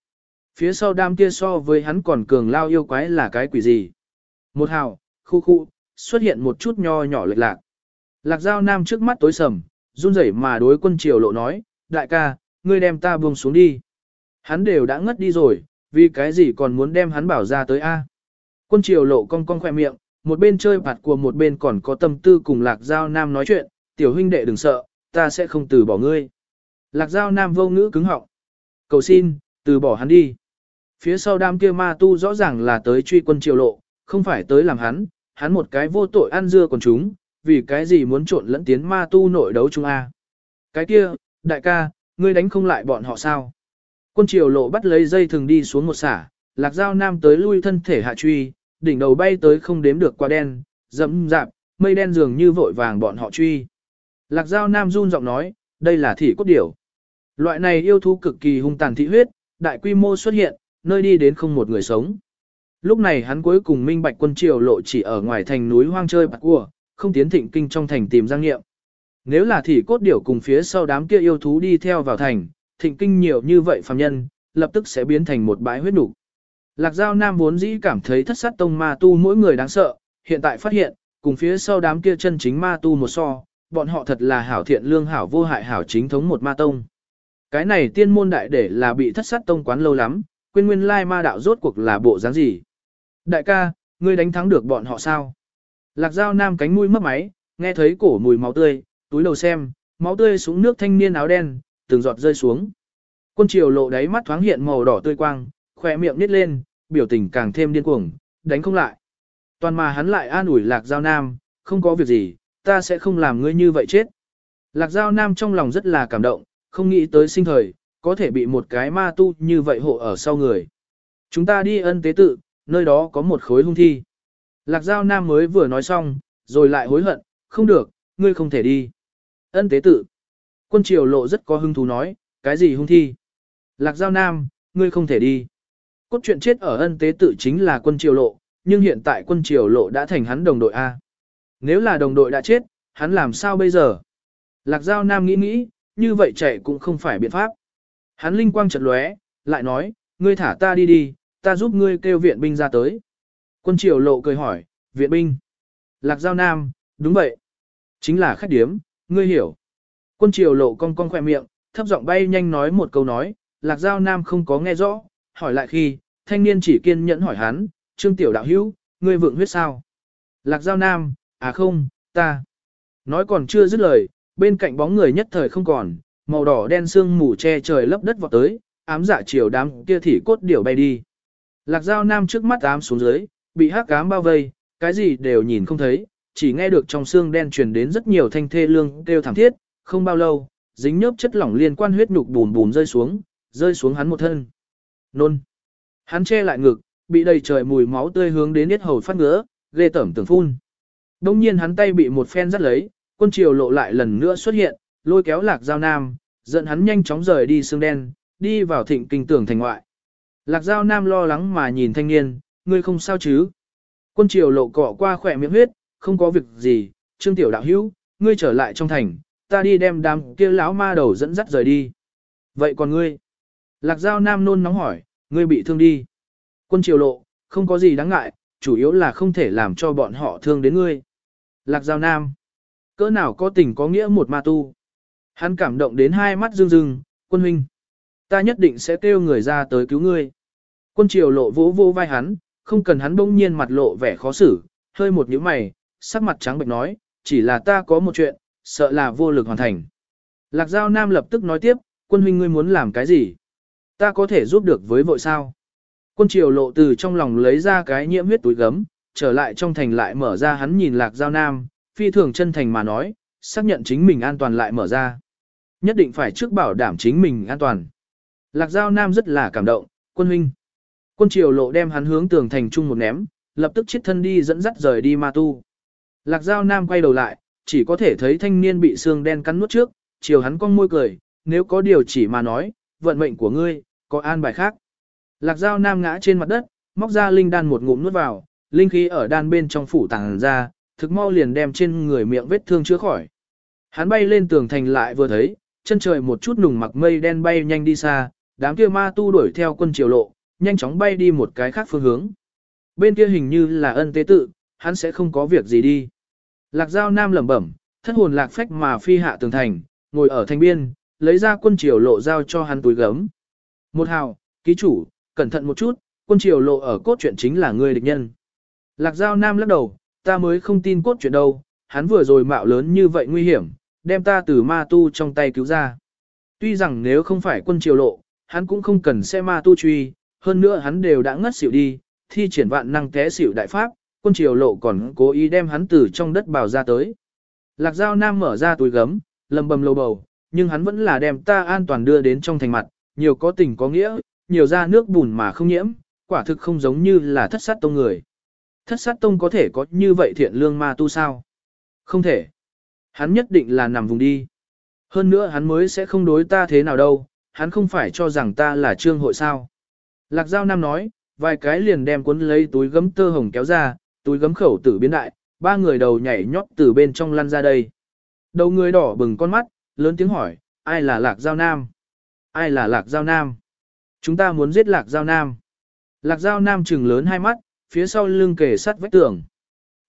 Phía sau đám kia so với hắn còn cường lao yêu quái là cái quỷ gì? Một hào, khu khu, xuất hiện một chút nho nhỏ lệch lạc. Lạc Giao Nam trước mắt tối sầm, run rẩy mà đối quân triều lộ nói, đại ca, ngươi đem ta buông xuống đi. Hắn đều đã ngất đi rồi, vì cái gì còn muốn đem hắn bảo ra tới a? Quân triều lộ cong cong khoe miệng, một bên chơi bạt của một bên còn có tâm tư cùng Lạc Giao Nam nói chuyện, tiểu huynh đệ đừng sợ, ta sẽ không từ bỏ ngươi. Lạc Giao Nam vô ngữ cứng họng. Cầu xin, từ bỏ hắn đi. Phía sau đám kia ma tu rõ ràng là tới truy quân triều lộ, không phải tới làm hắn, hắn một cái vô tội ăn dưa còn chúng, vì cái gì muốn trộn lẫn tiến ma tu nội đấu chung A. Cái kia, đại ca, ngươi đánh không lại bọn họ sao? Quân triều lộ bắt lấy dây thường đi xuống một xả, lạc giao nam tới lui thân thể hạ truy, đỉnh đầu bay tới không đếm được qua đen, dẫm dạp, mây đen dường như vội vàng bọn họ truy. Lạc giao nam run giọng nói, đây là thị cốt điểu. Loại này yêu thú cực kỳ hung tàn thị huyết, đại quy mô xuất hiện, nơi đi đến không một người sống. Lúc này hắn cuối cùng minh bạch quân triều lộ chỉ ở ngoài thành núi hoang chơi bạc cua, không tiến thịnh kinh trong thành tìm giang nghiệm. Nếu là thì cốt điểu cùng phía sau đám kia yêu thú đi theo vào thành, thịnh kinh nhiều như vậy phàm nhân, lập tức sẽ biến thành một bãi huyết nục. Lạc Giao Nam vốn dĩ cảm thấy thất sát tông ma tu mỗi người đáng sợ, hiện tại phát hiện, cùng phía sau đám kia chân chính ma tu một so, bọn họ thật là hảo thiện lương hảo vô hại hảo chính thống một ma tông. Cái này tiên môn đại để là bị thất sát tông quán lâu lắm, quên nguyên lai ma đạo rốt cuộc là bộ dáng gì. Đại ca, ngươi đánh thắng được bọn họ sao? Lạc Giao Nam cánh mũi mất máy, nghe thấy cổ mùi máu tươi, túi đầu xem, máu tươi xuống nước thanh niên áo đen, từng giọt rơi xuống. Quân triều lộ đáy mắt thoáng hiện màu đỏ tươi quang, khỏe miệng nít lên, biểu tình càng thêm điên cuồng, đánh không lại. Toàn mà hắn lại an ủi Lạc Giao Nam, không có việc gì, ta sẽ không làm ngươi như vậy chết. Lạc Giao Nam trong lòng rất là cảm động, không nghĩ tới sinh thời, có thể bị một cái ma tu như vậy hộ ở sau người. Chúng ta đi ân tế tự, nơi đó có một khối hung thi. Lạc Giao Nam mới vừa nói xong, rồi lại hối hận, không được, ngươi không thể đi. Ân tế tự. Quân triều lộ rất có hứng thú nói, cái gì hung thi? Lạc Giao Nam, ngươi không thể đi. Cốt truyện chết ở ân tế tự chính là quân triều lộ, nhưng hiện tại quân triều lộ đã thành hắn đồng đội A. Nếu là đồng đội đã chết, hắn làm sao bây giờ? Lạc Giao Nam nghĩ nghĩ, như vậy chạy cũng không phải biện pháp. Hắn linh quang chợt lóe, lại nói, ngươi thả ta đi đi, ta giúp ngươi kêu viện binh ra tới. Quân triều lộ cười hỏi, viện binh. Lạc Giao Nam, đúng vậy. Chính là khách điếm, ngươi hiểu. Quân triều lộ cong cong khỏe miệng, thấp giọng bay nhanh nói một câu nói, Lạc Giao Nam không có nghe rõ, hỏi lại khi, thanh niên chỉ kiên nhẫn hỏi hắn, Trương Tiểu Đạo Hữu, ngươi vượng huyết sao? Lạc Giao Nam, à không, ta. Nói còn chưa dứt lời, bên cạnh bóng người nhất thời không còn, màu đỏ đen sương mù che trời lấp đất vọt tới, ám dạ chiều đám kia thỉ cốt điểu bay đi. Lạc Giao Nam trước mắt ám xuống dưới, bị hắc ám bao vây, cái gì đều nhìn không thấy, chỉ nghe được trong xương đen truyền đến rất nhiều thanh thê lương kêu thảm thiết, không bao lâu, dính nhớp chất lỏng liên quan huyết nhục bùn bùn rơi xuống, rơi xuống hắn một thân. Nôn. Hắn che lại ngực, bị đầy trời mùi máu tươi hướng đến yết hầu phát ngứa, ghê tẩm tưởng phun. Đông nhiên hắn tay bị một phen dắt lấy, quân triều lộ lại lần nữa xuất hiện, lôi kéo lạc giao nam, dẫn hắn nhanh chóng rời đi xương đen, đi vào thịnh kinh tưởng thành ngoại. Lạc giao nam lo lắng mà nhìn thanh niên, ngươi không sao chứ? Quân triều lộ cọ qua khỏe miệng huyết, không có việc gì, trương tiểu đạo hữu, ngươi trở lại trong thành, ta đi đem đám kia lão ma đầu dẫn dắt rời đi. Vậy còn ngươi? Lạc giao nam nôn nóng hỏi, ngươi bị thương đi. Quân triều lộ, không có gì đáng ngại, chủ yếu là không thể làm cho bọn họ thương đến ngươi. Lạc giao nam, cỡ nào có tình có nghĩa một ma tu. Hắn cảm động đến hai mắt rưng rưng, quân huynh. Ta nhất định sẽ kêu người ra tới cứu ngươi. Quân triều lộ vỗ vỗ vai hắn, không cần hắn bỗng nhiên mặt lộ vẻ khó xử, hơi một nhíu mày, sắc mặt trắng bệch nói, chỉ là ta có một chuyện, sợ là vô lực hoàn thành. Lạc Giao Nam lập tức nói tiếp, quân huynh ngươi muốn làm cái gì? Ta có thể giúp được với vội sao? Quân triều lộ từ trong lòng lấy ra cái nhiễm huyết túi gấm, trở lại trong thành lại mở ra hắn nhìn Lạc Giao Nam, phi thường chân thành mà nói, xác nhận chính mình an toàn lại mở ra. Nhất định phải trước bảo đảm chính mình an toàn. Lạc Giao Nam rất là cảm động, quân huynh. Quân triều lộ đem hắn hướng tường thành chung một ném, lập tức chết thân đi dẫn dắt rời đi ma tu. Lạc Giao Nam quay đầu lại, chỉ có thể thấy thanh niên bị xương đen cắn nuốt trước, chiều hắn cong môi cười, nếu có điều chỉ mà nói, vận mệnh của ngươi, có an bài khác. Lạc Giao Nam ngã trên mặt đất, móc ra linh đan một ngụm nuốt vào, linh khí ở đan bên trong phủ tàng ra, thực mau liền đem trên người miệng vết thương chữa khỏi. Hắn bay lên tường thành lại vừa thấy, chân trời một chút nùng mặc mây đen bay nhanh đi xa, đám kia ma tu đuổi theo quân triều lộ, nhanh chóng bay đi một cái khác phương hướng. Bên kia hình như là ân tế tự, hắn sẽ không có việc gì đi. Lạc Giao Nam lẩm bẩm, thất hồn lạc phách mà phi hạ tường thành, ngồi ở thành biên, lấy ra quân triều lộ giao cho hắn túi gấm. Một hào, ký chủ, cẩn thận một chút, quân triều lộ ở cốt truyện chính là người địch nhân. Lạc Giao Nam lắc đầu, ta mới không tin cốt truyện đâu, hắn vừa rồi mạo lớn như vậy nguy hiểm, đem ta từ ma tu trong tay cứu ra. Tuy rằng nếu không phải quân triều lộ, hắn cũng không cần xe ma tu truy, hơn nữa hắn đều đã ngất xỉu đi, thi triển vạn năng té xỉu đại pháp, quân triều lộ còn cố ý đem hắn từ trong đất bào ra tới. Lạc Giao Nam mở ra túi gấm, lầm bầm lầu bầu, nhưng hắn vẫn là đem ta an toàn đưa đến trong thành mặt, nhiều có tình có nghĩa, nhiều ra nước bùn mà không nhiễm, quả thực không giống như là thất sát tông người. Thất sát tông có thể có như vậy thiện lương ma tu sao? Không thể. Hắn nhất định là nằm vùng đi. Hơn nữa hắn mới sẽ không đối ta thế nào đâu, hắn không phải cho rằng ta là trương hội sao. Lạc Giao Nam nói, vài cái liền đem cuốn lấy túi gấm tơ hồng kéo ra, túi gấm khẩu tử biến đại, ba người đầu nhảy nhót từ bên trong lăn ra đây. Đầu người đỏ bừng con mắt, lớn tiếng hỏi, ai là Lạc Giao Nam? Ai là Lạc Giao Nam? Chúng ta muốn giết Lạc Giao Nam. Lạc Giao Nam trừng lớn hai mắt, phía sau lưng kề sắt vách tường.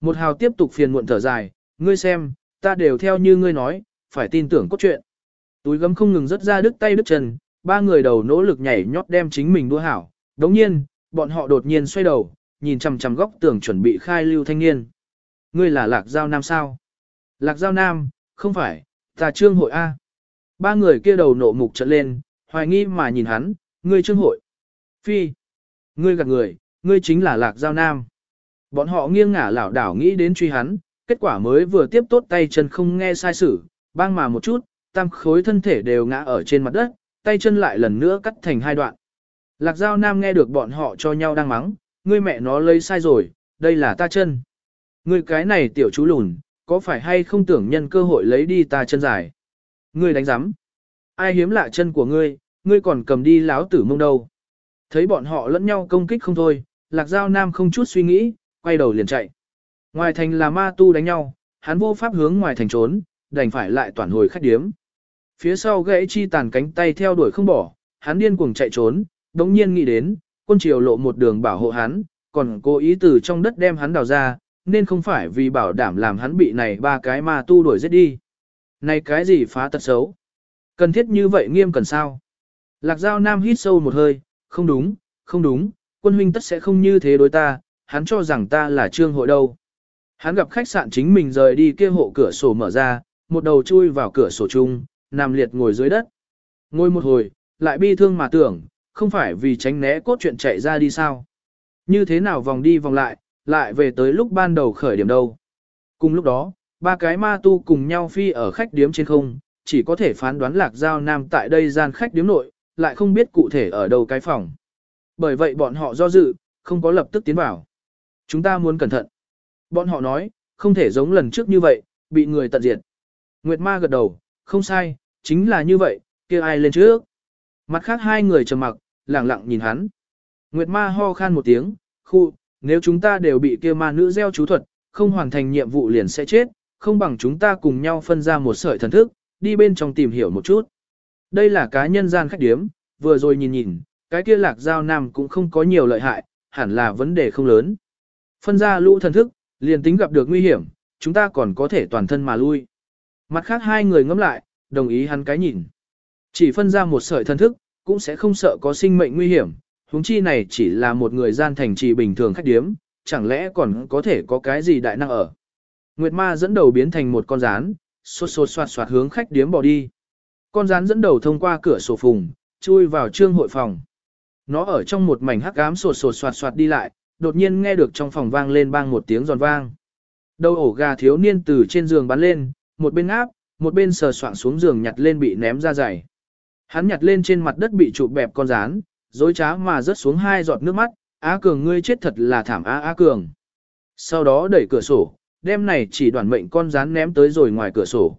Một hào tiếp tục phiền muộn thở dài, ngươi xem, ta đều theo như ngươi nói, phải tin tưởng cốt truyện. Túi gấm không ngừng rất ra đứt tay đứt chân, ba người đầu nỗ lực nhảy nhót đem chính mình đua hảo, Đồng nhiên, bọn họ đột nhiên xoay đầu, nhìn chằm chằm góc tường chuẩn bị khai lưu thanh niên. Ngươi là Lạc Giao Nam sao? Lạc Giao Nam, không phải, ta trương hội A. Ba người kia đầu nộ mục trận lên, hoài nghi mà nhìn hắn, ngươi trương hội. Phi, ngươi gạt người, ngươi chính là Lạc Giao Nam. Bọn họ nghiêng ngả lảo đảo nghĩ đến truy hắn, kết quả mới vừa tiếp tốt tay chân không nghe sai sử, bang mà một chút, tam khối thân thể đều ngã ở trên mặt đất, tay chân lại lần nữa cắt thành hai đoạn. Lạc Giao Nam nghe được bọn họ cho nhau đang mắng, ngươi mẹ nó lấy sai rồi, đây là ta chân. Ngươi cái này tiểu chú lùn, có phải hay không tưởng nhân cơ hội lấy đi ta chân dài? Ngươi đánh giám. Ai hiếm lạ chân của ngươi, ngươi còn cầm đi láo tử mông đâu. Thấy bọn họ lẫn nhau công kích không thôi, Lạc Giao Nam không chút suy nghĩ, quay đầu liền chạy. Ngoài thành là ma tu đánh nhau, hắn vô pháp hướng ngoài thành trốn, đành phải lại toàn hồi khách điếm. Phía sau gãy chi tàn cánh tay theo đuổi không bỏ, hắn điên cuồng chạy trốn, đống nhiên nghĩ đến, quân triều lộ một đường bảo hộ hắn, còn cố ý từ trong đất đem hắn đào ra, nên không phải vì bảo đảm làm hắn bị này ba cái ma tu đuổi giết đi. Này cái gì phá tật xấu? Cần thiết như vậy nghiêm cần sao? Lạc Giao Nam hít sâu một hơi, không đúng, không đúng, quân huynh tất sẽ không như thế đối ta, hắn cho rằng ta là trương hội đâu. Hắn gặp khách sạn chính mình rời đi kia hộ cửa sổ mở ra, một đầu chui vào cửa sổ chung, nằm liệt ngồi dưới đất. Ngồi một hồi, lại bi thương mà tưởng, không phải vì tránh né cốt chuyện chạy ra đi sao. Như thế nào vòng đi vòng lại, lại về tới lúc ban đầu khởi điểm đâu. Cùng lúc đó, ba cái ma tu cùng nhau phi ở khách điếm trên không, chỉ có thể phán đoán lạc giao nam tại đây gian khách điếm nội, lại không biết cụ thể ở đâu cái phòng. Bởi vậy bọn họ do dự, không có lập tức tiến vào. Chúng ta muốn cẩn thận. Bọn họ nói, không thể giống lần trước như vậy, bị người tận diệt. Nguyệt ma gật đầu, không sai, chính là như vậy, kia ai lên trước. Mặt khác hai người trầm mặc, lặng lặng nhìn hắn. Nguyệt ma ho khan một tiếng, khu, nếu chúng ta đều bị kia ma nữ gieo chú thuật, không hoàn thành nhiệm vụ liền sẽ chết, không bằng chúng ta cùng nhau phân ra một sợi thần thức, đi bên trong tìm hiểu một chút. Đây là cá nhân gian khách điếm, vừa rồi nhìn nhìn, cái kia lạc giao nam cũng không có nhiều lợi hại, hẳn là vấn đề không lớn. Phân ra lũ thần thức, liền tính gặp được nguy hiểm, chúng ta còn có thể toàn thân mà lui. Mặt khác hai người ngẫm lại, đồng ý hắn cái nhìn. Chỉ phân ra một sợi thân thức, cũng sẽ không sợ có sinh mệnh nguy hiểm, huống chi này chỉ là một người gian thành trì bình thường khách điếm, chẳng lẽ còn có thể có cái gì đại năng ở. Nguyệt ma dẫn đầu biến thành một con rán, xốt xốt xoạt xoạt hướng khách điếm bỏ đi. Con rán dẫn đầu thông qua cửa sổ phùng, chui vào trương hội phòng. Nó ở trong một mảnh hắc ám sột sột soạt soạt đi lại, đột nhiên nghe được trong phòng vang lên bang một tiếng giòn vang. Đầu ổ gà thiếu niên từ trên giường bắn lên, một bên áp, một bên sờ soạng xuống giường nhặt lên bị ném ra giày. Hắn nhặt lên trên mặt đất bị chụp bẹp con rán, dối trá mà rớt xuống hai giọt nước mắt, Á Cường ngươi chết thật là thảm Á Á Cường. Sau đó đẩy cửa sổ, đem này chỉ đoàn mệnh con rán ném tới rồi ngoài cửa sổ.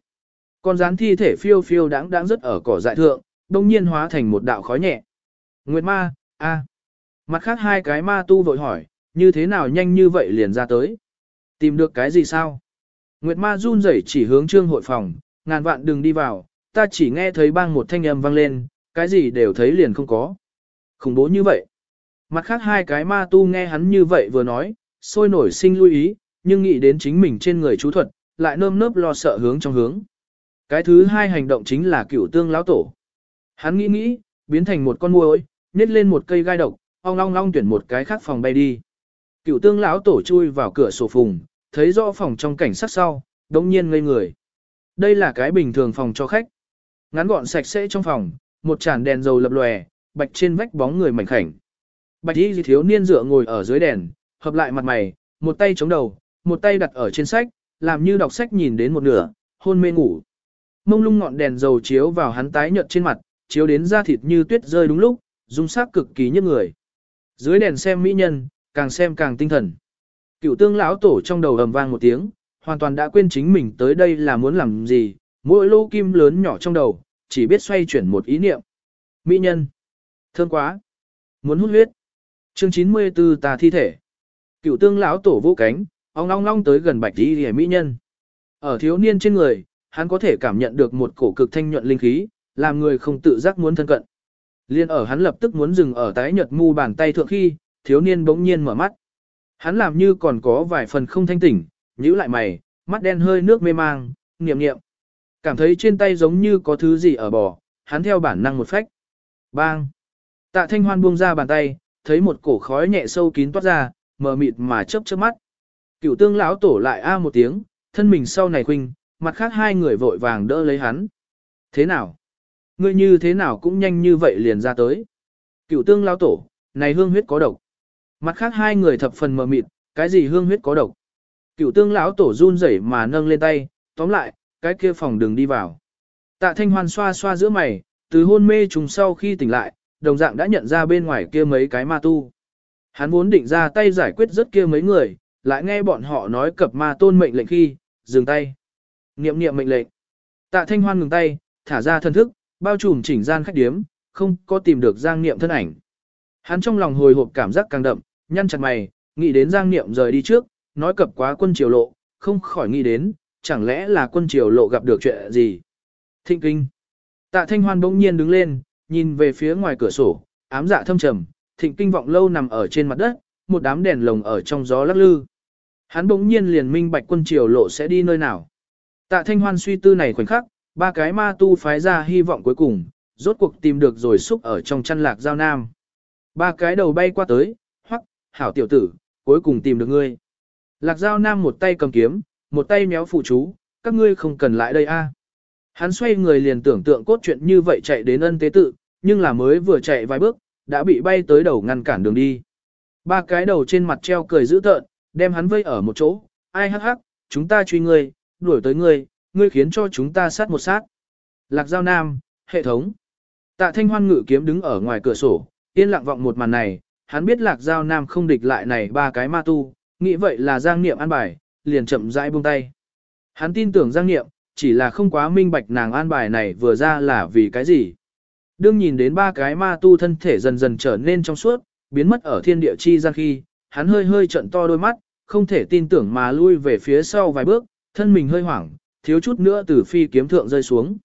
Con rán thi thể phiêu phiêu đáng đáng rớt ở cỏ dại thượng, đông nhiên hóa thành một đạo khói nhẹ. Nguyệt ma, a. Mặt khác hai cái ma tu vội hỏi, như thế nào nhanh như vậy liền ra tới. Tìm được cái gì sao? Nguyệt ma run rẩy chỉ hướng trương hội phòng, ngàn vạn đừng đi vào, ta chỉ nghe thấy bang một thanh âm vang lên, cái gì đều thấy liền không có. Khủng bố như vậy. Mặt khác hai cái ma tu nghe hắn như vậy vừa nói, sôi nổi sinh lưu ý, nhưng nghĩ đến chính mình trên người chú thuật, lại nơm nớp lo sợ hướng trong hướng. Cái thứ hai hành động chính là cửu tương lão tổ. Hắn nghĩ nghĩ, biến thành một con muỗi, nhét lên một cây gai độc, ong long long tuyển một cái khác phòng bay đi. Cửu tương lão tổ chui vào cửa sổ phùng, thấy rõ phòng trong cảnh sát sau, đống nhiên ngây người. Đây là cái bình thường phòng cho khách. Ngắn gọn sạch sẽ trong phòng, một chản đèn dầu lập lòe, bạch trên vách bóng người mảnh khảnh. Bạch y thiếu niên dựa ngồi ở dưới đèn, hợp lại mặt mày, một tay chống đầu, một tay đặt ở trên sách, làm như đọc sách nhìn đến một nửa, hôn mê ngủ. Mông lung ngọn đèn dầu chiếu vào hắn tái nhợt trên mặt, chiếu đến da thịt như tuyết rơi đúng lúc, dung sắc cực kỳ nhức người. Dưới đèn xem mỹ nhân, càng xem càng tinh thần. Cựu tương lão tổ trong đầu ầm vang một tiếng, hoàn toàn đã quên chính mình tới đây là muốn làm gì, mỗi lô kim lớn nhỏ trong đầu, chỉ biết xoay chuyển một ý niệm. Mỹ nhân. Thương quá. Muốn hút huyết. Chương 94 tà thi thể. Cựu tương lão tổ vô cánh, ong long long tới gần bạch đi hề mỹ nhân. Ở thiếu niên trên người, hắn có thể cảm nhận được một cổ cực thanh nhuận linh khí, làm người không tự giác muốn thân cận. Liên ở hắn lập tức muốn dừng ở tái nhật mu bàn tay thượng khi, thiếu niên bỗng nhiên mở mắt. Hắn làm như còn có vài phần không thanh tỉnh, nhíu lại mày, mắt đen hơi nước mê mang, niệm niệm. Cảm thấy trên tay giống như có thứ gì ở bò, hắn theo bản năng một phách. Bang! Tạ thanh hoan buông ra bàn tay, thấy một cổ khói nhẹ sâu kín toát ra, mờ mịt mà chớp chớp mắt. Cựu tương lão tổ lại a một tiếng, thân mình sau này khuynh, mặt khác hai người vội vàng đỡ lấy hắn. Thế nào? Ngươi như thế nào cũng nhanh như vậy liền ra tới. Cựu tương lão tổ, này hương huyết có độc. Mặt khác hai người thập phần mờ mịt, cái gì hương huyết có độc. Cựu tương lão tổ run rẩy mà nâng lên tay, tóm lại, cái kia phòng đừng đi vào. Tạ thanh hoan xoa xoa giữa mày, từ hôn mê trùng sau khi tỉnh lại, đồng dạng đã nhận ra bên ngoài kia mấy cái ma tu. Hắn vốn định ra tay giải quyết rất kia mấy người, lại nghe bọn họ nói cập ma tôn mệnh lệnh khi, dừng tay. Niệm niệm mệnh lệnh. Tạ thanh hoan ngừng tay, thả ra thân thức, bao trùm chỉnh gian khách điếm, không có tìm được giang niệm thân ảnh. Hắn trong lòng hồi hộp cảm giác càng đậm, nhăn chặt mày, nghĩ đến giang niệm rời đi trước, nói cập quá quân triều lộ, không khỏi nghĩ đến, chẳng lẽ là quân triều lộ gặp được chuyện gì. Thịnh kinh. Tạ thanh hoan bỗng nhiên đứng lên, nhìn về phía ngoài cửa sổ, ám dạ thâm trầm, thịnh kinh vọng lâu nằm ở trên mặt đất, một đám đèn lồng ở trong gió lắc lư. Hắn bỗng nhiên liền minh bạch quân triều lộ sẽ đi nơi nào. Tạ thanh hoan suy tư này khoảnh khắc, ba cái ma tu phái ra hy vọng cuối cùng, rốt cuộc tìm được rồi xúc ở trong chăn lạc giao nam. Ba cái đầu bay qua tới, hoắc, hảo tiểu tử, cuối cùng tìm được ngươi. Lạc giao nam một tay cầm kiếm, một tay méo phụ chú, các ngươi không cần lại đây a. Hắn xoay người liền tưởng tượng cốt chuyện như vậy chạy đến ân tế tự, nhưng là mới vừa chạy vài bước, đã bị bay tới đầu ngăn cản đường đi. Ba cái đầu trên mặt treo cười dữ tợn, đem hắn vây ở một chỗ, ai hắc hắc, chúng ta truy ngươi, đuổi tới ngươi, ngươi khiến cho chúng ta sát một sát. Lạc Giao Nam, hệ thống. Tạ Thanh Hoan ngự kiếm đứng ở ngoài cửa sổ, yên lặng vọng một màn này, hắn biết Lạc Giao Nam không địch lại này ba cái ma tu, nghĩ vậy là Giang Niệm an bài, liền chậm rãi buông tay. Hắn tin tưởng Giang Niệm, chỉ là không quá minh bạch nàng an bài này vừa ra là vì cái gì. Đương nhìn đến ba cái ma tu thân thể dần dần trở nên trong suốt, biến mất ở thiên địa chi gian khi, hắn hơi hơi trận to đôi mắt, không thể tin tưởng mà lui về phía sau vài bước, thân mình hơi hoảng, thiếu chút nữa từ phi kiếm thượng rơi xuống.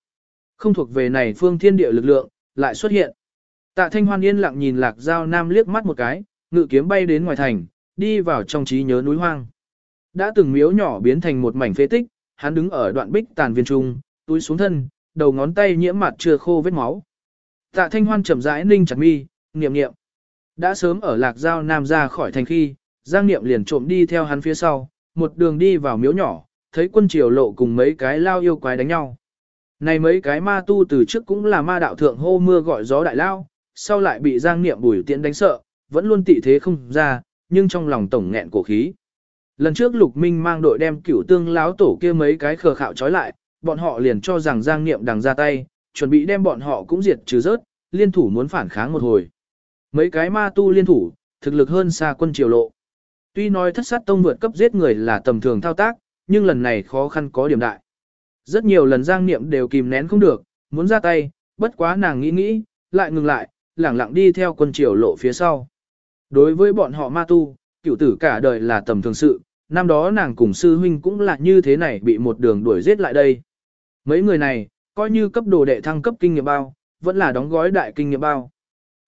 Không thuộc về này phương thiên địa lực lượng, lại xuất hiện. Tạ Thanh Hoan yên lặng nhìn Lạc Giao Nam liếc mắt một cái, ngự kiếm bay đến ngoài thành, đi vào trong trí nhớ núi hoang. Đã từng miếu nhỏ biến thành một mảnh phế tích, hắn đứng ở đoạn bích tàn viên trung, túi xuống thân, đầu ngón tay nhiễm mặt chưa khô vết máu. Tạ Thanh Hoan chậm rãi ninh chặt mi, niệm niệm. Đã sớm ở Lạc Giao Nam ra khỏi thành khi, Giang Niệm liền trộm đi theo hắn phía sau, một đường đi vào miếu nhỏ, thấy quân triều lộ cùng mấy cái lao yêu quái đánh nhau. Này mấy cái ma tu từ trước cũng là ma đạo thượng hô mưa gọi gió đại lao, sau lại bị Giang Niệm bùi tiện đánh sợ, vẫn luôn tị thế không ra, nhưng trong lòng tổng nghẹn cổ khí. Lần trước Lục Minh mang đội đem cửu tương láo tổ kia mấy cái khờ khạo trói lại, bọn họ liền cho rằng Giang Niệm đằng ra tay, chuẩn bị đem bọn họ cũng diệt trừ rớt, liên thủ muốn phản kháng một hồi. Mấy cái ma tu liên thủ, thực lực hơn xa quân triều lộ. Tuy nói thất sát tông vượt cấp giết người là tầm thường thao tác, nhưng lần này khó khăn có điểm đại. Rất nhiều lần Giang Niệm đều kìm nén không được, muốn ra tay, bất quá nàng nghĩ nghĩ, lại ngừng lại, lẳng lặng đi theo quân triều lộ phía sau. Đối với bọn họ ma tu, cựu tử cả đời là tầm thường sự, năm đó nàng cùng sư huynh cũng là như thế này bị một đường đuổi giết lại đây. Mấy người này, coi như cấp đồ đệ thăng cấp kinh nghiệm bao, vẫn là đóng gói đại kinh nghiệm bao.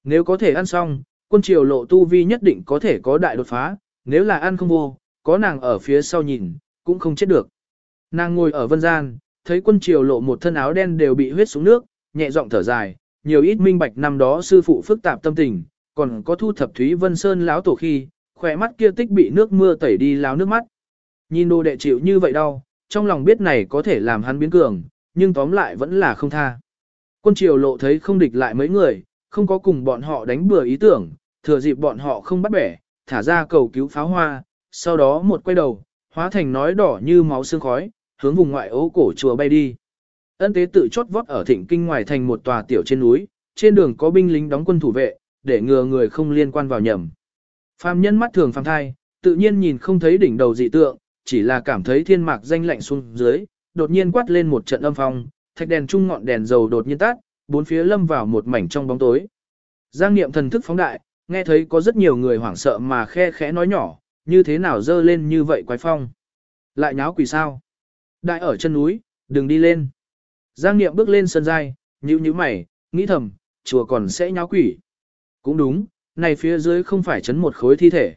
Nếu có thể ăn xong, quân triều lộ tu vi nhất định có thể có đại đột phá, nếu là ăn không vô, có nàng ở phía sau nhìn, cũng không chết được. Nàng ngồi ở vân gian, thấy quân triều lộ một thân áo đen đều bị huyết xuống nước, nhẹ giọng thở dài, nhiều ít minh bạch năm đó sư phụ phức tạp tâm tình, còn có thu thập Thúy Vân Sơn lão tổ khi, khỏe mắt kia tích bị nước mưa tẩy đi láo nước mắt. Nhìn đồ đệ chịu như vậy đau, trong lòng biết này có thể làm hắn biến cường, nhưng tóm lại vẫn là không tha. Quân triều lộ thấy không địch lại mấy người, không có cùng bọn họ đánh bừa ý tưởng, thừa dịp bọn họ không bắt bẻ, thả ra cầu cứu pháo hoa, sau đó một quay đầu, hóa thành nói đỏ như máu xương khói, hướng vùng ngoại ố cổ chùa bay đi. Ân tế tự chốt vót ở thịnh kinh ngoài thành một tòa tiểu trên núi, trên đường có binh lính đóng quân thủ vệ, để ngừa người không liên quan vào nhầm. Phàm nhân mắt thường phàm thai, tự nhiên nhìn không thấy đỉnh đầu dị tượng, chỉ là cảm thấy thiên mạc danh lạnh xuống dưới, đột nhiên quát lên một trận âm phong, thạch đèn trung ngọn đèn dầu đột nhiên tắt, bốn phía lâm vào một mảnh trong bóng tối. Giang niệm thần thức phóng đại, nghe thấy có rất nhiều người hoảng sợ mà khe khẽ nói nhỏ, như thế nào dơ lên như vậy quái phong. Lại nháo quỷ sao? Đại ở chân núi, đừng đi lên. Giang niệm bước lên sân dai, nhíu nhíu mày, nghĩ thầm, chùa còn sẽ nháo quỷ. Cũng đúng, này phía dưới không phải chấn một khối thi thể.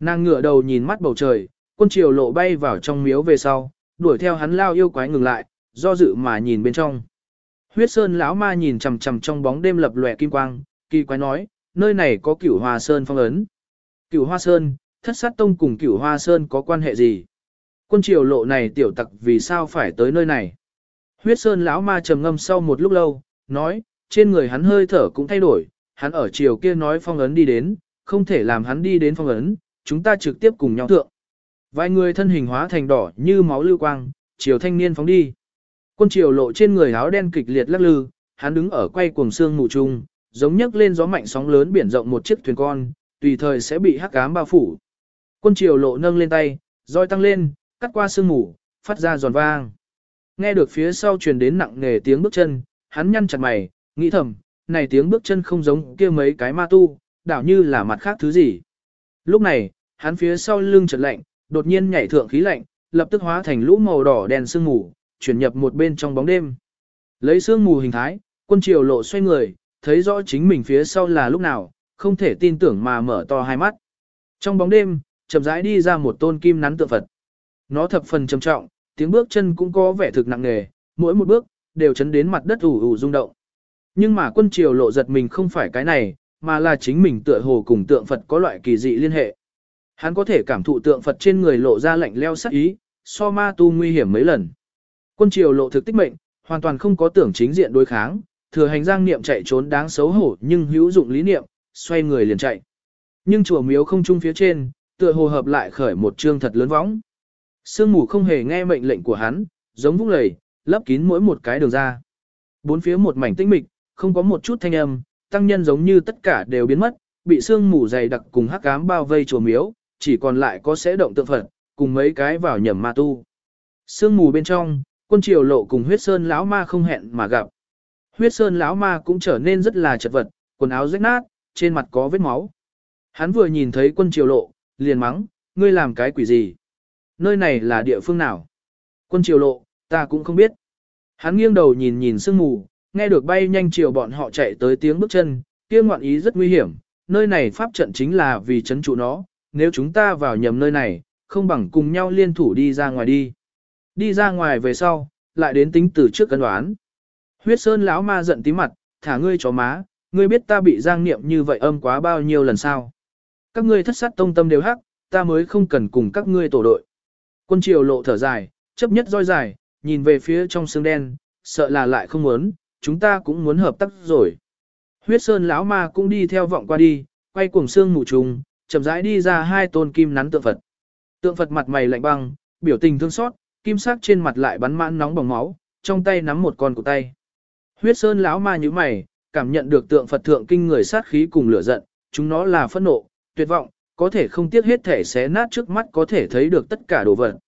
Nàng ngửa đầu nhìn mắt bầu trời, quân triều lộ bay vào trong miếu về sau, đuổi theo hắn lao yêu quái ngừng lại, do dự mà nhìn bên trong. Huyết sơn lão ma nhìn chằm chằm trong bóng đêm lập lòe kim quang, kỳ quái nói, nơi này có cửu hoa sơn phong ấn. Cửu hoa sơn, thất sát tông cùng cửu hoa sơn có quan hệ gì? Quân triều lộ này tiểu tặc vì sao phải tới nơi này? Huyết sơn lão ma trầm ngâm sau một lúc lâu, nói, trên người hắn hơi thở cũng thay đổi, hắn ở chiều kia nói phong ấn đi đến, không thể làm hắn đi đến phong ấn, chúng ta trực tiếp cùng nhau thượng. Vài người thân hình hóa thành đỏ như máu lưu quang, chiều thanh niên phóng đi. Quân triều lộ trên người áo đen kịch liệt lắc lư, hắn đứng ở quay cuồng xương mù trung, giống nhấc lên gió mạnh sóng lớn biển rộng một chiếc thuyền con, tùy thời sẽ bị hắc ám bao phủ. Quân triều lộ nâng lên tay, roi tăng lên, cắt qua sương mù, phát ra giòn vang. Nghe được phía sau truyền đến nặng nề tiếng bước chân, hắn nhăn chặt mày, nghĩ thầm, này tiếng bước chân không giống kia mấy cái ma tu, đảo như là mặt khác thứ gì. Lúc này, hắn phía sau lưng chợt lạnh, đột nhiên nhảy thượng khí lạnh, lập tức hóa thành lũ màu đỏ đèn sương mù, chuyển nhập một bên trong bóng đêm. Lấy sương mù hình thái, quân triều lộ xoay người, thấy rõ chính mình phía sau là lúc nào, không thể tin tưởng mà mở to hai mắt. Trong bóng đêm, chậm rãi đi ra một tôn kim nắn tượng Phật. Nó thập phần trầm trọng, tiếng bước chân cũng có vẻ thực nặng nề, mỗi một bước, đều chấn đến mặt đất ủ ủ rung động. Nhưng mà quân triều lộ giật mình không phải cái này, mà là chính mình tựa hồ cùng tượng Phật có loại kỳ dị liên hệ. Hắn có thể cảm thụ tượng Phật trên người lộ ra lạnh leo sắc ý, so ma tu nguy hiểm mấy lần. Quân triều lộ thực tích mệnh, hoàn toàn không có tưởng chính diện đối kháng, thừa hành giang niệm chạy trốn đáng xấu hổ nhưng hữu dụng lý niệm, xoay người liền chạy. Nhưng chùa miếu không trung phía trên, tựa hồ hợp lại khởi một trương thật lớn võng. Sương mù không hề nghe mệnh lệnh của hắn, giống vũng lầy, lấp kín mỗi một cái đường ra. Bốn phía một mảnh tĩnh mịch, không có một chút thanh âm, tăng nhân giống như tất cả đều biến mất, bị sương mù dày đặc cùng hắc ám bao vây chùa miếu, chỉ còn lại có sẽ động tượng Phật, cùng mấy cái vào nhầm ma tu. Sương mù bên trong, quân triều lộ cùng huyết sơn lão ma không hẹn mà gặp. Huyết sơn lão ma cũng trở nên rất là chật vật, quần áo rách nát, trên mặt có vết máu. Hắn vừa nhìn thấy quân triều lộ, liền mắng, ngươi làm cái quỷ gì? Nơi này là địa phương nào? Quân triều lộ, ta cũng không biết. Hắn nghiêng đầu nhìn nhìn sương mù, nghe được bay nhanh chiều bọn họ chạy tới tiếng bước chân, kia ngoạn ý rất nguy hiểm, nơi này pháp trận chính là vì chấn trụ nó, nếu chúng ta vào nhầm nơi này, không bằng cùng nhau liên thủ đi ra ngoài đi. Đi ra ngoài về sau, lại đến tính từ trước cân đoán. Huyết sơn lão ma giận tí mặt, thả ngươi chó má, ngươi biết ta bị giang niệm như vậy âm quá bao nhiêu lần sao. Các ngươi thất sát tông tâm đều hắc, ta mới không cần cùng các ngươi tổ đội. Quân triều lộ thở dài, chấp nhất roi dài, nhìn về phía trong xương đen, sợ là lại không muốn, chúng ta cũng muốn hợp tác rồi. Huyết sơn lão ma cũng đi theo vọng qua đi, quay cuồng xương mù trùng, chậm rãi đi ra hai tôn kim nắn tượng Phật. Tượng Phật mặt mày lạnh băng, biểu tình thương xót, kim sắc trên mặt lại bắn mãn nóng bỏng máu, trong tay nắm một con cổ tay. Huyết sơn lão ma như mày, cảm nhận được tượng Phật thượng kinh người sát khí cùng lửa giận, chúng nó là phẫn nộ, tuyệt vọng, có thể không tiếc hết thể xé nát trước mắt có thể thấy được tất cả đồ vật.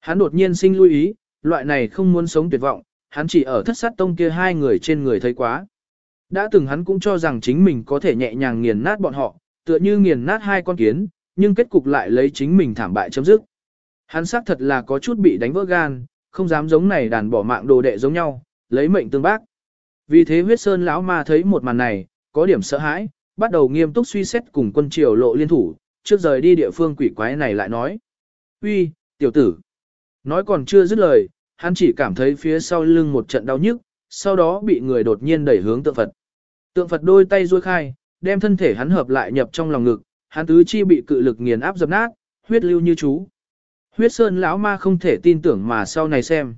Hắn đột nhiên sinh lưu ý, loại này không muốn sống tuyệt vọng, hắn chỉ ở thất sát tông kia hai người trên người thấy quá. Đã từng hắn cũng cho rằng chính mình có thể nhẹ nhàng nghiền nát bọn họ, tựa như nghiền nát hai con kiến, nhưng kết cục lại lấy chính mình thảm bại chấm dứt. Hắn xác thật là có chút bị đánh vỡ gan, không dám giống này đàn bỏ mạng đồ đệ giống nhau, lấy mệnh tương bác. Vì thế huyết sơn lão ma thấy một màn này, có điểm sợ hãi, bắt đầu nghiêm túc suy xét cùng quân triều lộ liên thủ, trước rời đi địa phương quỷ quái này lại nói. uy, tiểu tử. Nói còn chưa dứt lời, hắn chỉ cảm thấy phía sau lưng một trận đau nhức, sau đó bị người đột nhiên đẩy hướng tượng Phật. Tượng Phật đôi tay duỗi khai, đem thân thể hắn hợp lại nhập trong lòng ngực, hắn tứ chi bị cự lực nghiền áp dập nát, huyết lưu như chú. Huyết sơn lão ma không thể tin tưởng mà sau này xem.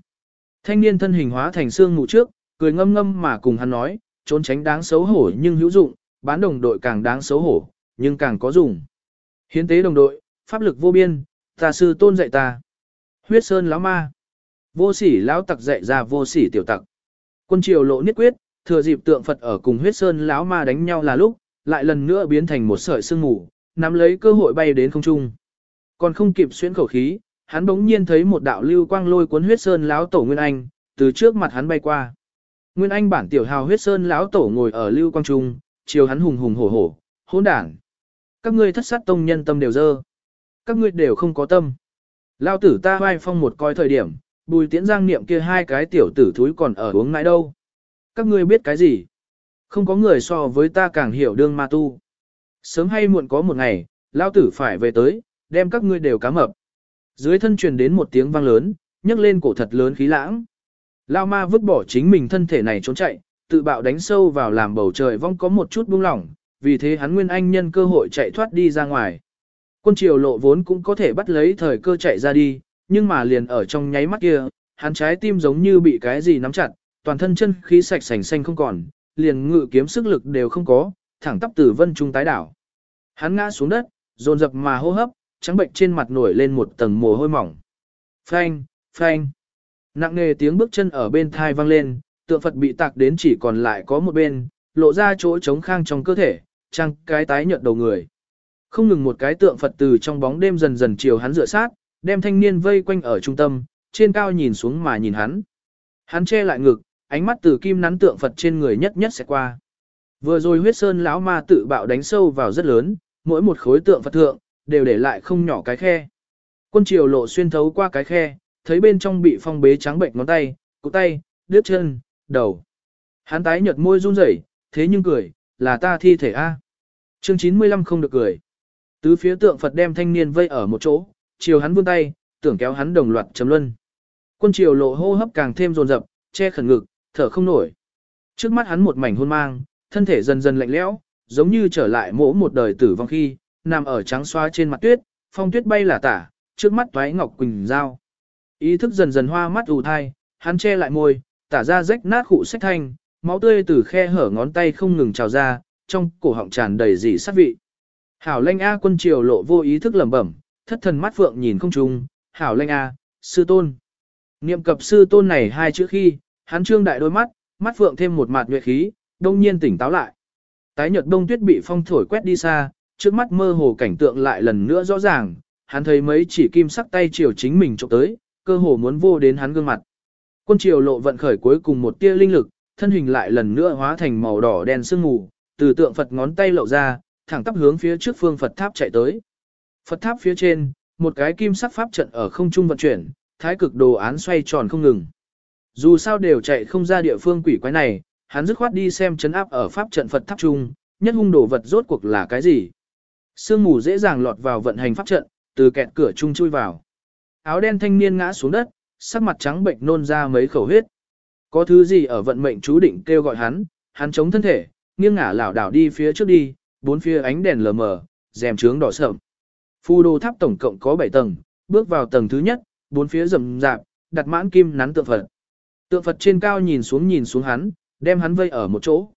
Thanh niên thân hình hóa thành xương mù trước, cười ngâm ngâm mà cùng hắn nói, trốn tránh đáng xấu hổ nhưng hữu dụng, bán đồng đội càng đáng xấu hổ, nhưng càng có dùng. Hiến tế đồng đội, pháp lực vô biên, tà sư tôn dạy ta. Huyết sơn lão ma. Vô sỉ lão tặc dạy ra vô sỉ tiểu tặc. Quân triều lộ niết quyết, thừa dịp tượng Phật ở cùng huyết sơn lão ma đánh nhau là lúc, lại lần nữa biến thành một sợi sương mù, nắm lấy cơ hội bay đến không trung. Còn không kịp xuyên khẩu khí, hắn bỗng nhiên thấy một đạo lưu quang lôi cuốn huyết sơn lão tổ Nguyên Anh, từ trước mặt hắn bay qua. Nguyên Anh bản tiểu hào huyết sơn lão tổ ngồi ở lưu quang trung, chiều hắn hùng hùng hổ hổ, hỗn đảng. Các ngươi thất sát tông nhân tâm đều dơ. Các ngươi đều không có tâm. Lao tử ta vai phong một coi thời điểm, bùi tiễn giang niệm kia hai cái tiểu tử thúi còn ở uống ngãi đâu. Các ngươi biết cái gì? Không có người so với ta càng hiểu đương ma tu. Sớm hay muộn có một ngày, lao tử phải về tới, đem các ngươi đều cá mập. Dưới thân truyền đến một tiếng vang lớn, nhấc lên cổ thật lớn khí lãng. Lao ma vứt bỏ chính mình thân thể này trốn chạy, tự bạo đánh sâu vào làm bầu trời vong có một chút buông lỏng, vì thế hắn nguyên anh nhân cơ hội chạy thoát đi ra ngoài. Quân triều lộ vốn cũng có thể bắt lấy thời cơ chạy ra đi, nhưng mà liền ở trong nháy mắt kia, hắn trái tim giống như bị cái gì nắm chặt, toàn thân chân khí sạch sành xanh không còn, liền ngự kiếm sức lực đều không có, thẳng tắp từ vân trung tái đảo. Hắn ngã xuống đất, dồn dập mà hô hấp, trắng bệnh trên mặt nổi lên một tầng mồ hôi mỏng. Phanh, phanh. Nặng nề tiếng bước chân ở bên thai vang lên, tượng Phật bị tạc đến chỉ còn lại có một bên, lộ ra chỗ trống khang trong cơ thể, trăng cái tái nhợt đầu người. Không ngừng một cái tượng Phật từ trong bóng đêm dần dần chiều hắn dựa sát, đem thanh niên vây quanh ở trung tâm, trên cao nhìn xuống mà nhìn hắn. Hắn che lại ngực, ánh mắt từ kim nắn tượng Phật trên người nhất nhất sẽ qua. Vừa rồi huyết sơn lão ma tự bạo đánh sâu vào rất lớn, mỗi một khối tượng Phật thượng, đều để lại không nhỏ cái khe. Quân triều lộ xuyên thấu qua cái khe, thấy bên trong bị phong bế trắng bệnh ngón tay, cổ tay, đứt chân, đầu. Hắn tái nhợt môi run rẩy, thế nhưng cười, là ta thi thể A. Chương 95 không được cười. Tứ phía tượng Phật đem thanh niên vây ở một chỗ, chiều hắn vươn tay, tưởng kéo hắn đồng loạt chấm luân. Quân triều lộ hô hấp càng thêm dồn dập, che khẩn ngực, thở không nổi. Trước mắt hắn một mảnh hôn mang, thân thể dần dần lạnh lẽo, giống như trở lại mỗ một đời tử vong khi, nằm ở trắng xoa trên mặt tuyết, phong tuyết bay là tả, trước mắt toái ngọc quỳnh dao. Ý thức dần dần hoa mắt ù thai, hắn che lại môi, tả ra rách nát khụ sách thanh, máu tươi từ khe hở ngón tay không ngừng trào ra, trong cổ họng tràn đầy dị sát vị. Hảo lanh A quân triều lộ vô ý thức lẩm bẩm, thất thần mắt phượng nhìn không trùng, hảo lanh A, sư tôn. Niệm cập sư tôn này hai chữ khi, hắn trương đại đôi mắt, mắt phượng thêm một mạt nhuệ khí, đông nhiên tỉnh táo lại. Tái nhật đông tuyết bị phong thổi quét đi xa, trước mắt mơ hồ cảnh tượng lại lần nữa rõ ràng, hắn thấy mấy chỉ kim sắc tay chiều chính mình trộm tới, cơ hồ muốn vô đến hắn gương mặt. Quân triều lộ vận khởi cuối cùng một tia linh lực, thân hình lại lần nữa hóa thành màu đỏ đen sương mù, từ tượng Phật ngón tay lộ ra, thẳng tắp hướng phía trước phương Phật tháp chạy tới. Phật tháp phía trên, một cái kim sắc pháp trận ở không trung vận chuyển, thái cực đồ án xoay tròn không ngừng. Dù sao đều chạy không ra địa phương quỷ quái này, hắn dứt khoát đi xem chấn áp ở pháp trận Phật tháp trung, nhất hung đồ vật rốt cuộc là cái gì. Sương mù dễ dàng lọt vào vận hành pháp trận, từ kẹt cửa trung chui vào. Áo đen thanh niên ngã xuống đất, sắc mặt trắng bệnh nôn ra mấy khẩu huyết. Có thứ gì ở vận mệnh chú định kêu gọi hắn, hắn chống thân thể, nghiêng ngả lảo đảo đi phía trước đi, bốn phía ánh đèn lờ mờ, rèm trướng đỏ sậm. Phù đồ tháp tổng cộng có 7 tầng, bước vào tầng thứ nhất, bốn phía rầm rạp, đặt mãn kim nắn tượng Phật. Tượng Phật trên cao nhìn xuống nhìn xuống hắn, đem hắn vây ở một chỗ.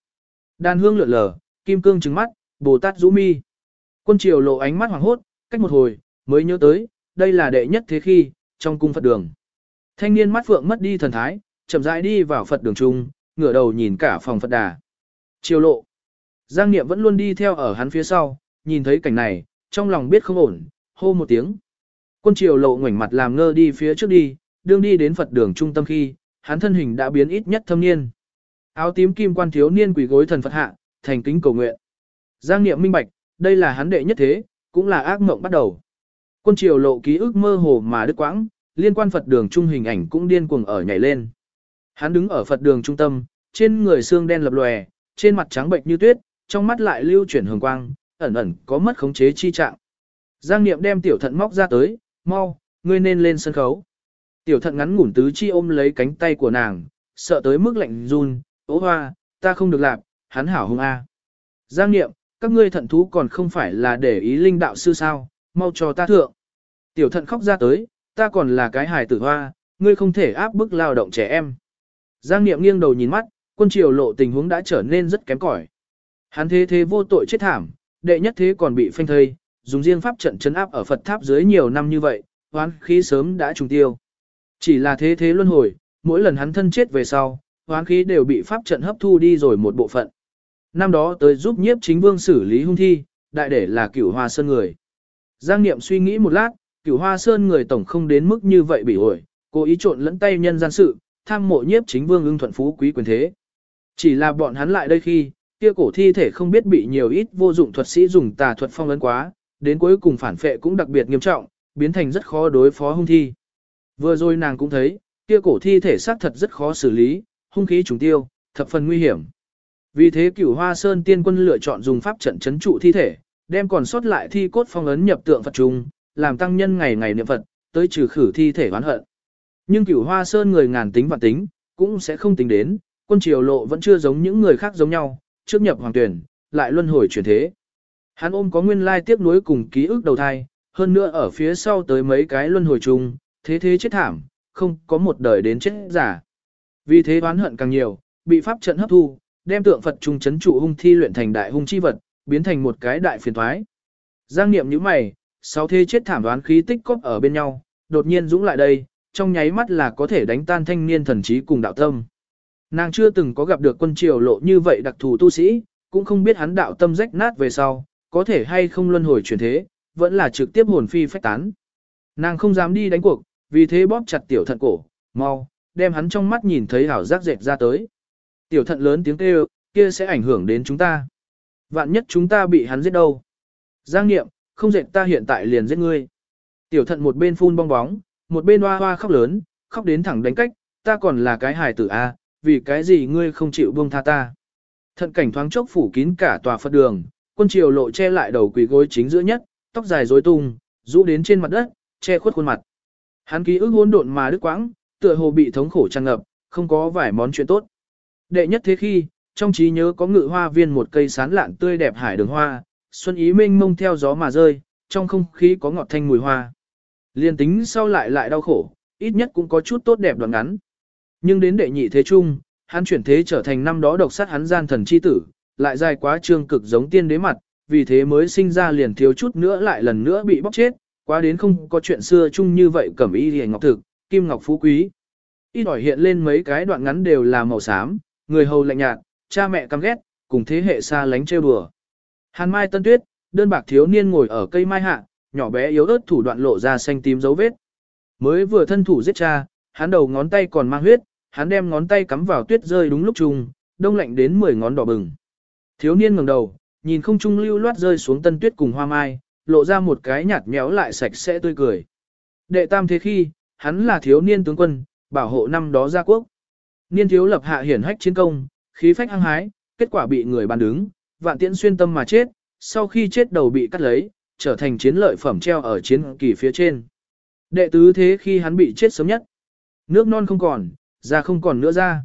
Đàn hương lượn lờ, kim cương trừng mắt, Bồ Tát rũ mi. Quân triều lộ ánh mắt hoàng hốt, cách một hồi, mới nhớ tới, đây là đệ nhất thế khi, trong cung Phật đường. Thanh niên mắt phượng mất đi thần thái, chậm rãi đi vào Phật đường trung, ngửa đầu nhìn cả phòng Phật đà. Triều lộ. Giang Niệm vẫn luôn đi theo ở hắn phía sau, nhìn thấy cảnh này, trong lòng biết không ổn, hô một tiếng. Quân triều lộ ngoảnh mặt làm ngơ đi phía trước đi, đương đi đến Phật đường trung tâm khi, hắn thân hình đã biến ít nhất thâm niên. Áo tím kim quan thiếu niên quỳ gối thần Phật hạ, thành kính cầu nguyện. Giang Niệm minh bạch, đây là hắn đệ nhất thế, cũng là ác mộng bắt đầu. Quân triều lộ ký ức mơ hồ mà đứt quãng, liên quan Phật đường trung hình ảnh cũng điên cuồng ở nhảy lên. Hắn đứng ở Phật đường trung tâm, trên người xương đen lập lòe, trên mặt trắng bệnh như tuyết, trong mắt lại lưu chuyển hường quang, ẩn ẩn có mất khống chế chi trạng. Giang Niệm đem tiểu thận móc ra tới, mau, ngươi nên lên sân khấu. Tiểu thận ngắn ngủn tứ chi ôm lấy cánh tay của nàng, sợ tới mức lạnh run, ố hoa, ta không được làm, hắn hảo hung a. Giang Niệm, các ngươi thận thú còn không phải là để ý linh đạo sư sao, mau cho ta thượng. Tiểu thận khóc ra tới, ta còn là cái hài tử hoa, ngươi không thể áp bức lao động trẻ em. Giang Niệm nghiêng đầu nhìn mắt, quân triều lộ tình huống đã trở nên rất kém cỏi. Hắn thế thế vô tội chết thảm, đệ nhất thế còn bị phanh thây, dùng riêng pháp trận chấn áp ở Phật tháp dưới nhiều năm như vậy, hoán khí sớm đã trùng tiêu. Chỉ là thế thế luân hồi, mỗi lần hắn thân chết về sau, hoán khí đều bị pháp trận hấp thu đi rồi một bộ phận. Năm đó tới giúp nhiếp chính vương xử lý hung thi, đại để là cửu hoa sơn người. Giang Niệm suy nghĩ một lát, cửu hoa sơn người tổng không đến mức như vậy bị ổi, cố ý trộn lẫn tay nhân gian sự, tham mộ nhiếp chính vương ưng thuận phú quý quyền thế. Chỉ là bọn hắn lại đây khi, kia cổ thi thể không biết bị nhiều ít vô dụng thuật sĩ dùng tà thuật phong ấn quá, đến cuối cùng phản phệ cũng đặc biệt nghiêm trọng, biến thành rất khó đối phó hung thi. Vừa rồi nàng cũng thấy, kia cổ thi thể xác thật rất khó xử lý, hung khí trùng tiêu, thập phần nguy hiểm. Vì thế cửu hoa sơn tiên quân lựa chọn dùng pháp trận chấn trụ thi thể, đem còn sót lại thi cốt phong ấn nhập tượng Phật trùng, làm tăng nhân ngày ngày niệm Phật, tới trừ khử thi thể oán hận. Nhưng cửu hoa sơn người ngàn tính và tính, cũng sẽ không tính đến, quân triều lộ vẫn chưa giống những người khác giống nhau, trước nhập hoàng tuyển, lại luân hồi chuyển thế. Hắn ôm có nguyên lai tiếc nuối cùng ký ức đầu thai, hơn nữa ở phía sau tới mấy cái luân hồi chung, thế thế chết thảm, không có một đời đến chết giả. Vì thế oán hận càng nhiều, bị pháp trận hấp thu, đem tượng Phật trung chấn trụ hung thi luyện thành đại hung chi vật, biến thành một cái đại phiền thoái. Giang niệm như mày, sáu thế chết thảm đoán khí tích cóp ở bên nhau, đột nhiên dũng lại đây, trong nháy mắt là có thể đánh tan thanh niên thần trí cùng đạo tâm. Nàng chưa từng có gặp được quân triều lộ như vậy đặc thù tu sĩ, cũng không biết hắn đạo tâm rách nát về sau, có thể hay không luân hồi chuyển thế, vẫn là trực tiếp hồn phi phách tán. Nàng không dám đi đánh cuộc, vì thế bóp chặt tiểu thận cổ, mau, đem hắn trong mắt nhìn thấy hảo giác dệt ra tới. Tiểu thận lớn tiếng kêu, kia sẽ ảnh hưởng đến chúng ta. Vạn nhất chúng ta bị hắn giết đâu. Giang nghiệm, không dệt ta hiện tại liền giết ngươi. Tiểu thận một bên phun bong bóng, một bên hoa hoa khóc lớn, khóc đến thẳng đánh cách, ta còn là cái hài tử A, vì cái gì ngươi không chịu buông tha ta. Thận cảnh thoáng chốc phủ kín cả tòa Phật đường, quân triều lộ che lại đầu quỳ gối chính giữa nhất, tóc dài rối tung, rũ đến trên mặt đất, che khuất khuôn mặt. Hắn ký ức hỗn độn mà đứt quãng, tựa hồ bị thống khổ tràn ngập, không có vài món chuyện tốt. Đệ nhất thế khi, trong trí nhớ có ngự hoa viên một cây sán lạn tươi đẹp hải đường hoa, xuân ý mênh mông theo gió mà rơi, trong không khí có ngọt thanh mùi hoa. Liên tính sau lại lại đau khổ, ít nhất cũng có chút tốt đẹp đoạn ngắn. Nhưng đến đệ nhị thế chung, hắn chuyển thế trở thành năm đó độc sát hắn gian thần chi tử, lại dài quá trương cực giống tiên đế mặt, vì thế mới sinh ra liền thiếu chút nữa lại lần nữa bị bóc chết, quá đến không có chuyện xưa chung như vậy cẩm y hề ngọc thực, kim ngọc phú quý. Y đòi hiện lên mấy cái đoạn ngắn đều là màu xám, người hầu lạnh nhạt, cha mẹ căm ghét, cùng thế hệ xa lánh trêu đùa. Hàn Mai Tân Tuyết, đơn bạc thiếu niên ngồi ở cây mai hạ, nhỏ bé yếu ớt thủ đoạn lộ ra xanh tím dấu vết. Mới vừa thân thủ giết cha, hắn đầu ngón tay còn mang huyết, hắn đem ngón tay cắm vào tuyết rơi đúng lúc trùng, đông lạnh đến 10 ngón đỏ bừng. Thiếu niên ngẩng đầu, nhìn không trung lưu loát rơi xuống tân tuyết cùng hoa mai, lộ ra một cái nhạt nhẽo lại sạch sẽ tươi cười. Đệ tam thế khi, hắn là thiếu niên tướng quân, bảo hộ năm đó gia quốc. Niên thiếu lập hạ hiển hách chiến công, khí phách hăng hái, kết quả bị người bàn đứng, vạn tiễn xuyên tâm mà chết, sau khi chết đầu bị cắt lấy, trở thành chiến lợi phẩm treo ở chiến kỳ phía trên. Đệ tứ thế khi hắn bị chết sớm nhất. Nước non không còn, ra không còn nữa ra.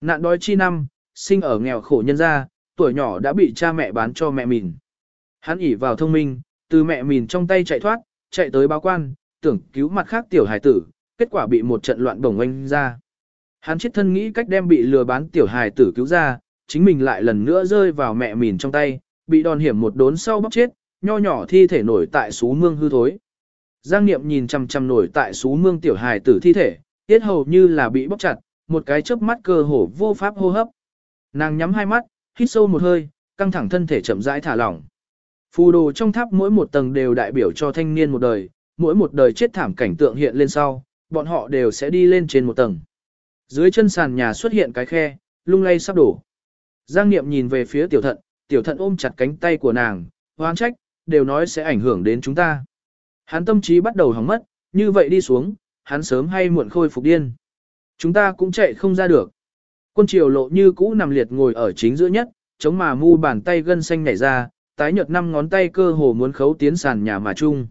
Nạn đói chi năm, sinh ở nghèo khổ nhân gia, tuổi nhỏ đã bị cha mẹ bán cho mẹ mình. Hắn ỉ vào thông minh, từ mẹ mình trong tay chạy thoát, chạy tới báo quan, tưởng cứu mặt khác tiểu hài tử, kết quả bị một trận loạn bổng oanh ra. Hắn chết thân nghĩ cách đem bị lừa bán tiểu hài tử cứu ra, chính mình lại lần nữa rơi vào mẹ mình trong tay, bị đòn hiểm một đốn sau bóc chết, nho nhỏ thi thể nổi tại sú mương hư thối. Giang Niệm nhìn chằm chằm nổi tại sú mương tiểu hài tử thi thể, tiết hầu như là bị bóc chặt, một cái chớp mắt cơ hồ vô pháp hô hấp. Nàng nhắm hai mắt, hít sâu một hơi, căng thẳng thân thể chậm rãi thả lỏng. Phù đồ trong tháp mỗi một tầng đều đại biểu cho thanh niên một đời, mỗi một đời chết thảm cảnh tượng hiện lên sau, bọn họ đều sẽ đi lên trên một tầng. Dưới chân sàn nhà xuất hiện cái khe, lung lay sắp đổ. Giang Niệm nhìn về phía tiểu thận, tiểu thận ôm chặt cánh tay của nàng, hoang trách, đều nói sẽ ảnh hưởng đến chúng ta. Hắn tâm trí bắt đầu hỏng mất, như vậy đi xuống, hắn sớm hay muộn khôi phục điên. Chúng ta cũng chạy không ra được. Quân triều lộ như cũ nằm liệt ngồi ở chính giữa nhất, chống mà mu bàn tay gân xanh nhảy ra, tái nhợt năm ngón tay cơ hồ muốn khấu tiến sàn nhà mà chung.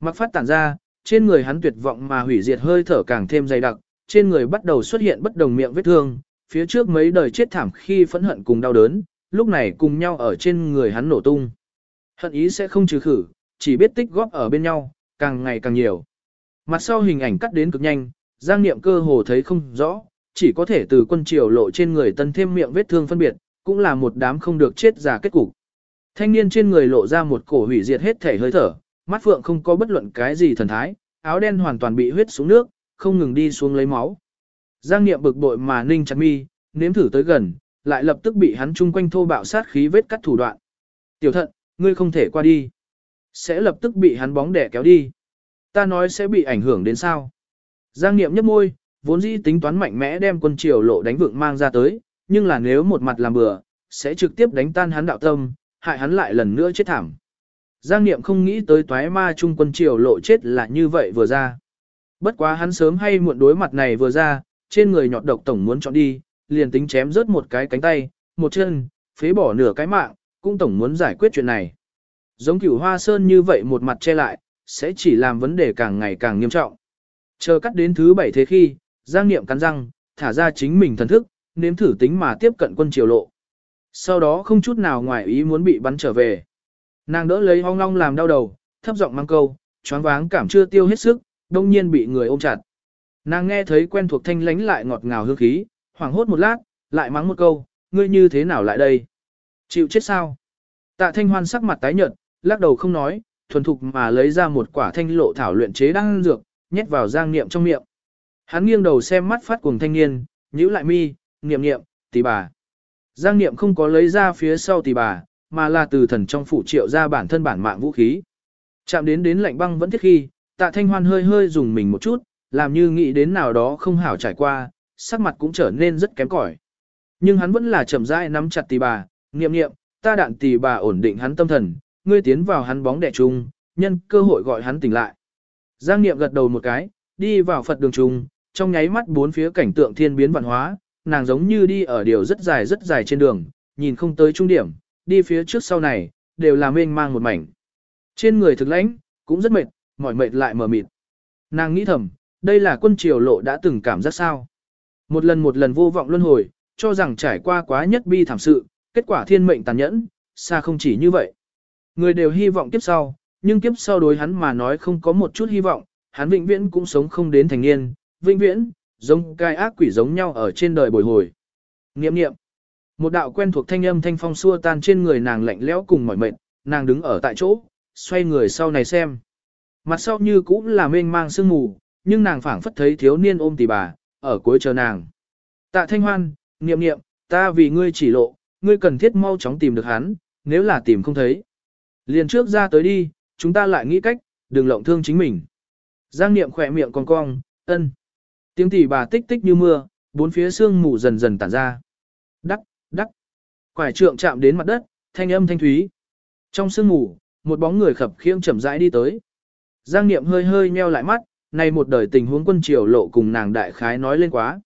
Mặc phát tản ra, trên người hắn tuyệt vọng mà hủy diệt hơi thở càng thêm dày đặc, trên người bắt đầu xuất hiện bất đồng miệng vết thương, phía trước mấy đời chết thảm khi phẫn hận cùng đau đớn, lúc này cùng nhau ở trên người hắn nổ tung. Hận ý sẽ không trừ khử, chỉ biết tích góp ở bên nhau, càng ngày càng nhiều. Mặt sau hình ảnh cắt đến cực nhanh, Giang Niệm cơ hồ thấy không rõ, chỉ có thể từ quân triều lộ trên người tân thêm miệng vết thương phân biệt, cũng là một đám không được chết giả kết cục. Thanh niên trên người lộ ra một cổ hủy diệt hết thể hơi thở, mắt phượng không có bất luận cái gì thần thái, áo đen hoàn toàn bị huyết xuống nước, không ngừng đi xuống lấy máu. Giang Niệm bực bội mà ninh chặt mi, nếm thử tới gần, lại lập tức bị hắn chung quanh thô bạo sát khí vết cắt thủ đoạn. Tiểu thận, ngươi không thể qua đi. Sẽ lập tức bị hắn bóng đẻ kéo đi. Ta nói sẽ bị ảnh hưởng đến sao. Giang Niệm nhấp môi, vốn dĩ tính toán mạnh mẽ đem quân triều lộ đánh vượng mang ra tới, nhưng là nếu một mặt làm bừa, sẽ trực tiếp đánh tan hắn đạo tâm, hại hắn lại lần nữa chết thảm. Giang Niệm không nghĩ tới toái ma trung quân triều lộ chết là như vậy vừa ra. Bất quá hắn sớm hay muộn đối mặt này vừa ra, trên người nhọt độc tổng muốn chọn đi, liền tính chém rớt một cái cánh tay, một chân, phế bỏ nửa cái mạng, cũng tổng muốn giải quyết chuyện này. Giống cửu hoa sơn như vậy một mặt che lại, sẽ chỉ làm vấn đề càng ngày càng nghiêm trọng. Chờ cắt đến thứ bảy thế khi, Giang Niệm cắn răng, thả ra chính mình thần thức, nếm thử tính mà tiếp cận quân triều lộ. Sau đó không chút nào ngoài ý muốn bị bắn trở về. Nàng đỡ lấy hong long làm đau đầu, thấp giọng mang câu, choáng váng cảm chưa tiêu hết sức, đông nhiên bị người ôm chặt. Nàng nghe thấy quen thuộc thanh lánh lại ngọt ngào hương khí, hoảng hốt một lát, lại mắng một câu, ngươi như thế nào lại đây? Chịu chết sao? Tạ thanh hoan sắc mặt tái nhợt, lắc đầu không nói, thuần thục mà lấy ra một quả thanh lộ thảo luyện chế đang dược, nhét vào giang niệm trong miệng. Hắn nghiêng đầu xem mắt phát cuồng thanh niên, nhíu lại mi, niệm niệm, tỷ bà. Giang niệm không có lấy ra phía sau tỷ bà, mà là từ thần trong phủ triệu ra bản thân bản mạng vũ khí. Chạm đến đến lạnh băng vẫn thiết khi, tạ thanh hoan hơi hơi dùng mình một chút, làm như nghĩ đến nào đó không hảo trải qua, sắc mặt cũng trở nên rất kém cỏi. Nhưng hắn vẫn là chậm rãi nắm chặt tỷ bà, niệm niệm, ta đạn tỷ bà ổn định hắn tâm thần, ngươi tiến vào hắn bóng đẻ chung, nhân cơ hội gọi hắn tỉnh lại. Giang niệm gật đầu một cái, đi vào Phật đường trung, trong nháy mắt bốn phía cảnh tượng thiên biến vạn hóa, nàng giống như đi ở điều rất dài rất dài trên đường, nhìn không tới trung điểm, đi phía trước sau này, đều là mênh mang một mảnh. Trên người thực lãnh, cũng rất mệt, mỏi mệt lại mờ mịt. Nàng nghĩ thầm, đây là quân triều lộ đã từng cảm giác sao. Một lần một lần vô vọng luân hồi, cho rằng trải qua quá nhất bi thảm sự, kết quả thiên mệnh tàn nhẫn, xa không chỉ như vậy. Người đều hy vọng kiếp sau, nhưng kiếp sau đối hắn mà nói không có một chút hy vọng, hắn vĩnh viễn cũng sống không đến thành niên, vĩnh viễn, giống cai ác quỷ giống nhau ở trên đời bồi hồi. Nghiệm nghiệm. Một đạo quen thuộc thanh âm thanh phong xua tan trên người nàng lạnh lẽo cùng mỏi mệt, nàng đứng ở tại chỗ, xoay người sau này xem. Mặt sau như cũng là mênh mang sương mù, nhưng nàng phảng phất thấy thiếu niên ôm tỷ bà, ở cuối chờ nàng. Tạ thanh hoan, nghiệm nghiệm, ta vì ngươi chỉ lộ, ngươi cần thiết mau chóng tìm được hắn, nếu là tìm không thấy. Liền trước ra tới đi, chúng ta lại nghĩ cách, đừng lộng thương chính mình. Giang niệm khỏe miệng cong cong, ân. Tiếng tỷ bà tích tích như mưa, bốn phía sương mù dần dần tản ra. Đắc, đắc. Quải trượng chạm đến mặt đất, thanh âm thanh thúy. Trong sương mù, một bóng người khập khiễng chậm rãi đi tới. Giang Niệm hơi hơi nheo lại mắt, này một đời tình huống quân triều lộ cùng nàng đại khái nói lên quá.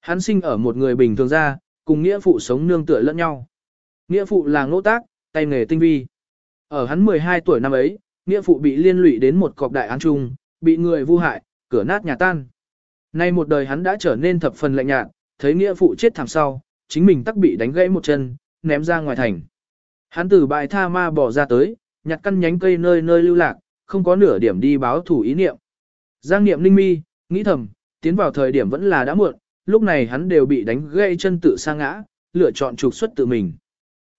Hắn sinh ở một người bình thường ra, cùng nghĩa phụ sống nương tựa lẫn nhau. Nghĩa phụ là ngỗ tác, tay nghề tinh vi. Ở hắn 12 tuổi năm ấy, nghĩa phụ bị liên lụy đến một cọc đại án chung, bị người vu hại, cửa nát nhà tan. Nay một đời hắn đã trở nên thập phần lạnh nhạt, thấy nghĩa phụ chết thảm sau, chính mình tắc bị đánh gãy một chân, ném ra ngoài thành. Hắn từ bãi tha ma bỏ ra tới, nhặt căn nhánh cây nơi nơi lưu lạc, không có nửa điểm đi báo thủ ý niệm. Giang niệm ninh mi, nghĩ thầm, tiến vào thời điểm vẫn là đã muộn, lúc này hắn đều bị đánh gãy chân tự sa ngã, lựa chọn trục xuất tự mình.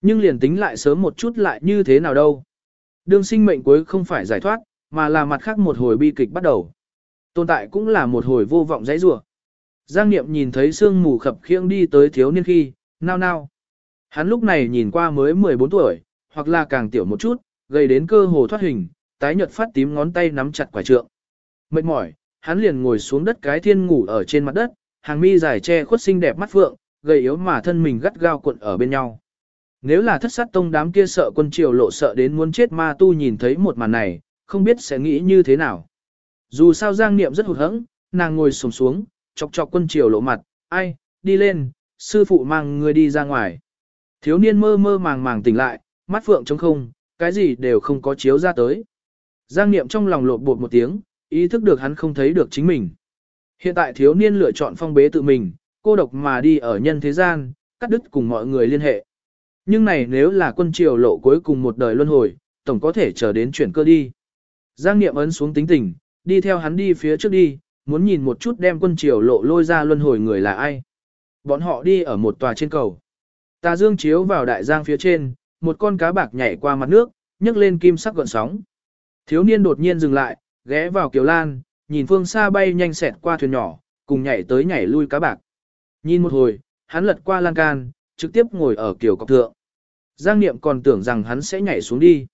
Nhưng liền tính lại sớm một chút lại như thế nào đâu. Đương sinh mệnh cuối không phải giải thoát, mà là mặt khác một hồi bi kịch bắt đầu. Tồn tại cũng là một hồi vô vọng dãy rủa. Giang Niệm nhìn thấy sương mù khập khiễng đi tới thiếu niên khi, nao nao. Hắn lúc này nhìn qua mới 14 tuổi, hoặc là càng tiểu một chút, gây đến cơ hồ thoát hình, tái nhợt phát tím ngón tay nắm chặt quả trượng. Mệt mỏi, hắn liền ngồi xuống đất cái thiên ngủ ở trên mặt đất, hàng mi dài che khuất xinh đẹp mắt phượng, gầy yếu mà thân mình gắt gao cuộn ở bên nhau. Nếu là thất sát tông đám kia sợ quân triều lộ sợ đến muốn chết ma tu nhìn thấy một màn này, không biết sẽ nghĩ như thế nào. Dù sao Giang Niệm rất hụt hẫng, nàng ngồi sồm xuống, chọc chọc quân triều lộ mặt, ai, đi lên, sư phụ mang người đi ra ngoài. Thiếu niên mơ mơ màng màng tỉnh lại, mắt phượng trống không, cái gì đều không có chiếu ra tới. Giang Niệm trong lòng lột bột một tiếng, ý thức được hắn không thấy được chính mình. Hiện tại thiếu niên lựa chọn phong bế tự mình, cô độc mà đi ở nhân thế gian, cắt đứt cùng mọi người liên hệ. Nhưng này nếu là quân triều lộ cuối cùng một đời luân hồi, tổng có thể chờ đến chuyển cơ đi. Giang Niệm ấn xuống tính tình, đi theo hắn đi phía trước đi, muốn nhìn một chút đem quân triều lộ lôi ra luân hồi người là ai. Bọn họ đi ở một tòa trên cầu. Tà dương chiếu vào đại giang phía trên, một con cá bạc nhảy qua mặt nước, nhấc lên kim sắc gọn sóng. Thiếu niên đột nhiên dừng lại, ghé vào kiều lan, nhìn phương xa bay nhanh xẹt qua thuyền nhỏ, cùng nhảy tới nhảy lui cá bạc. Nhìn một hồi, hắn lật qua lan can, trực tiếp ngồi ở kiều cọc thượng. Giang Niệm còn tưởng rằng hắn sẽ nhảy xuống đi.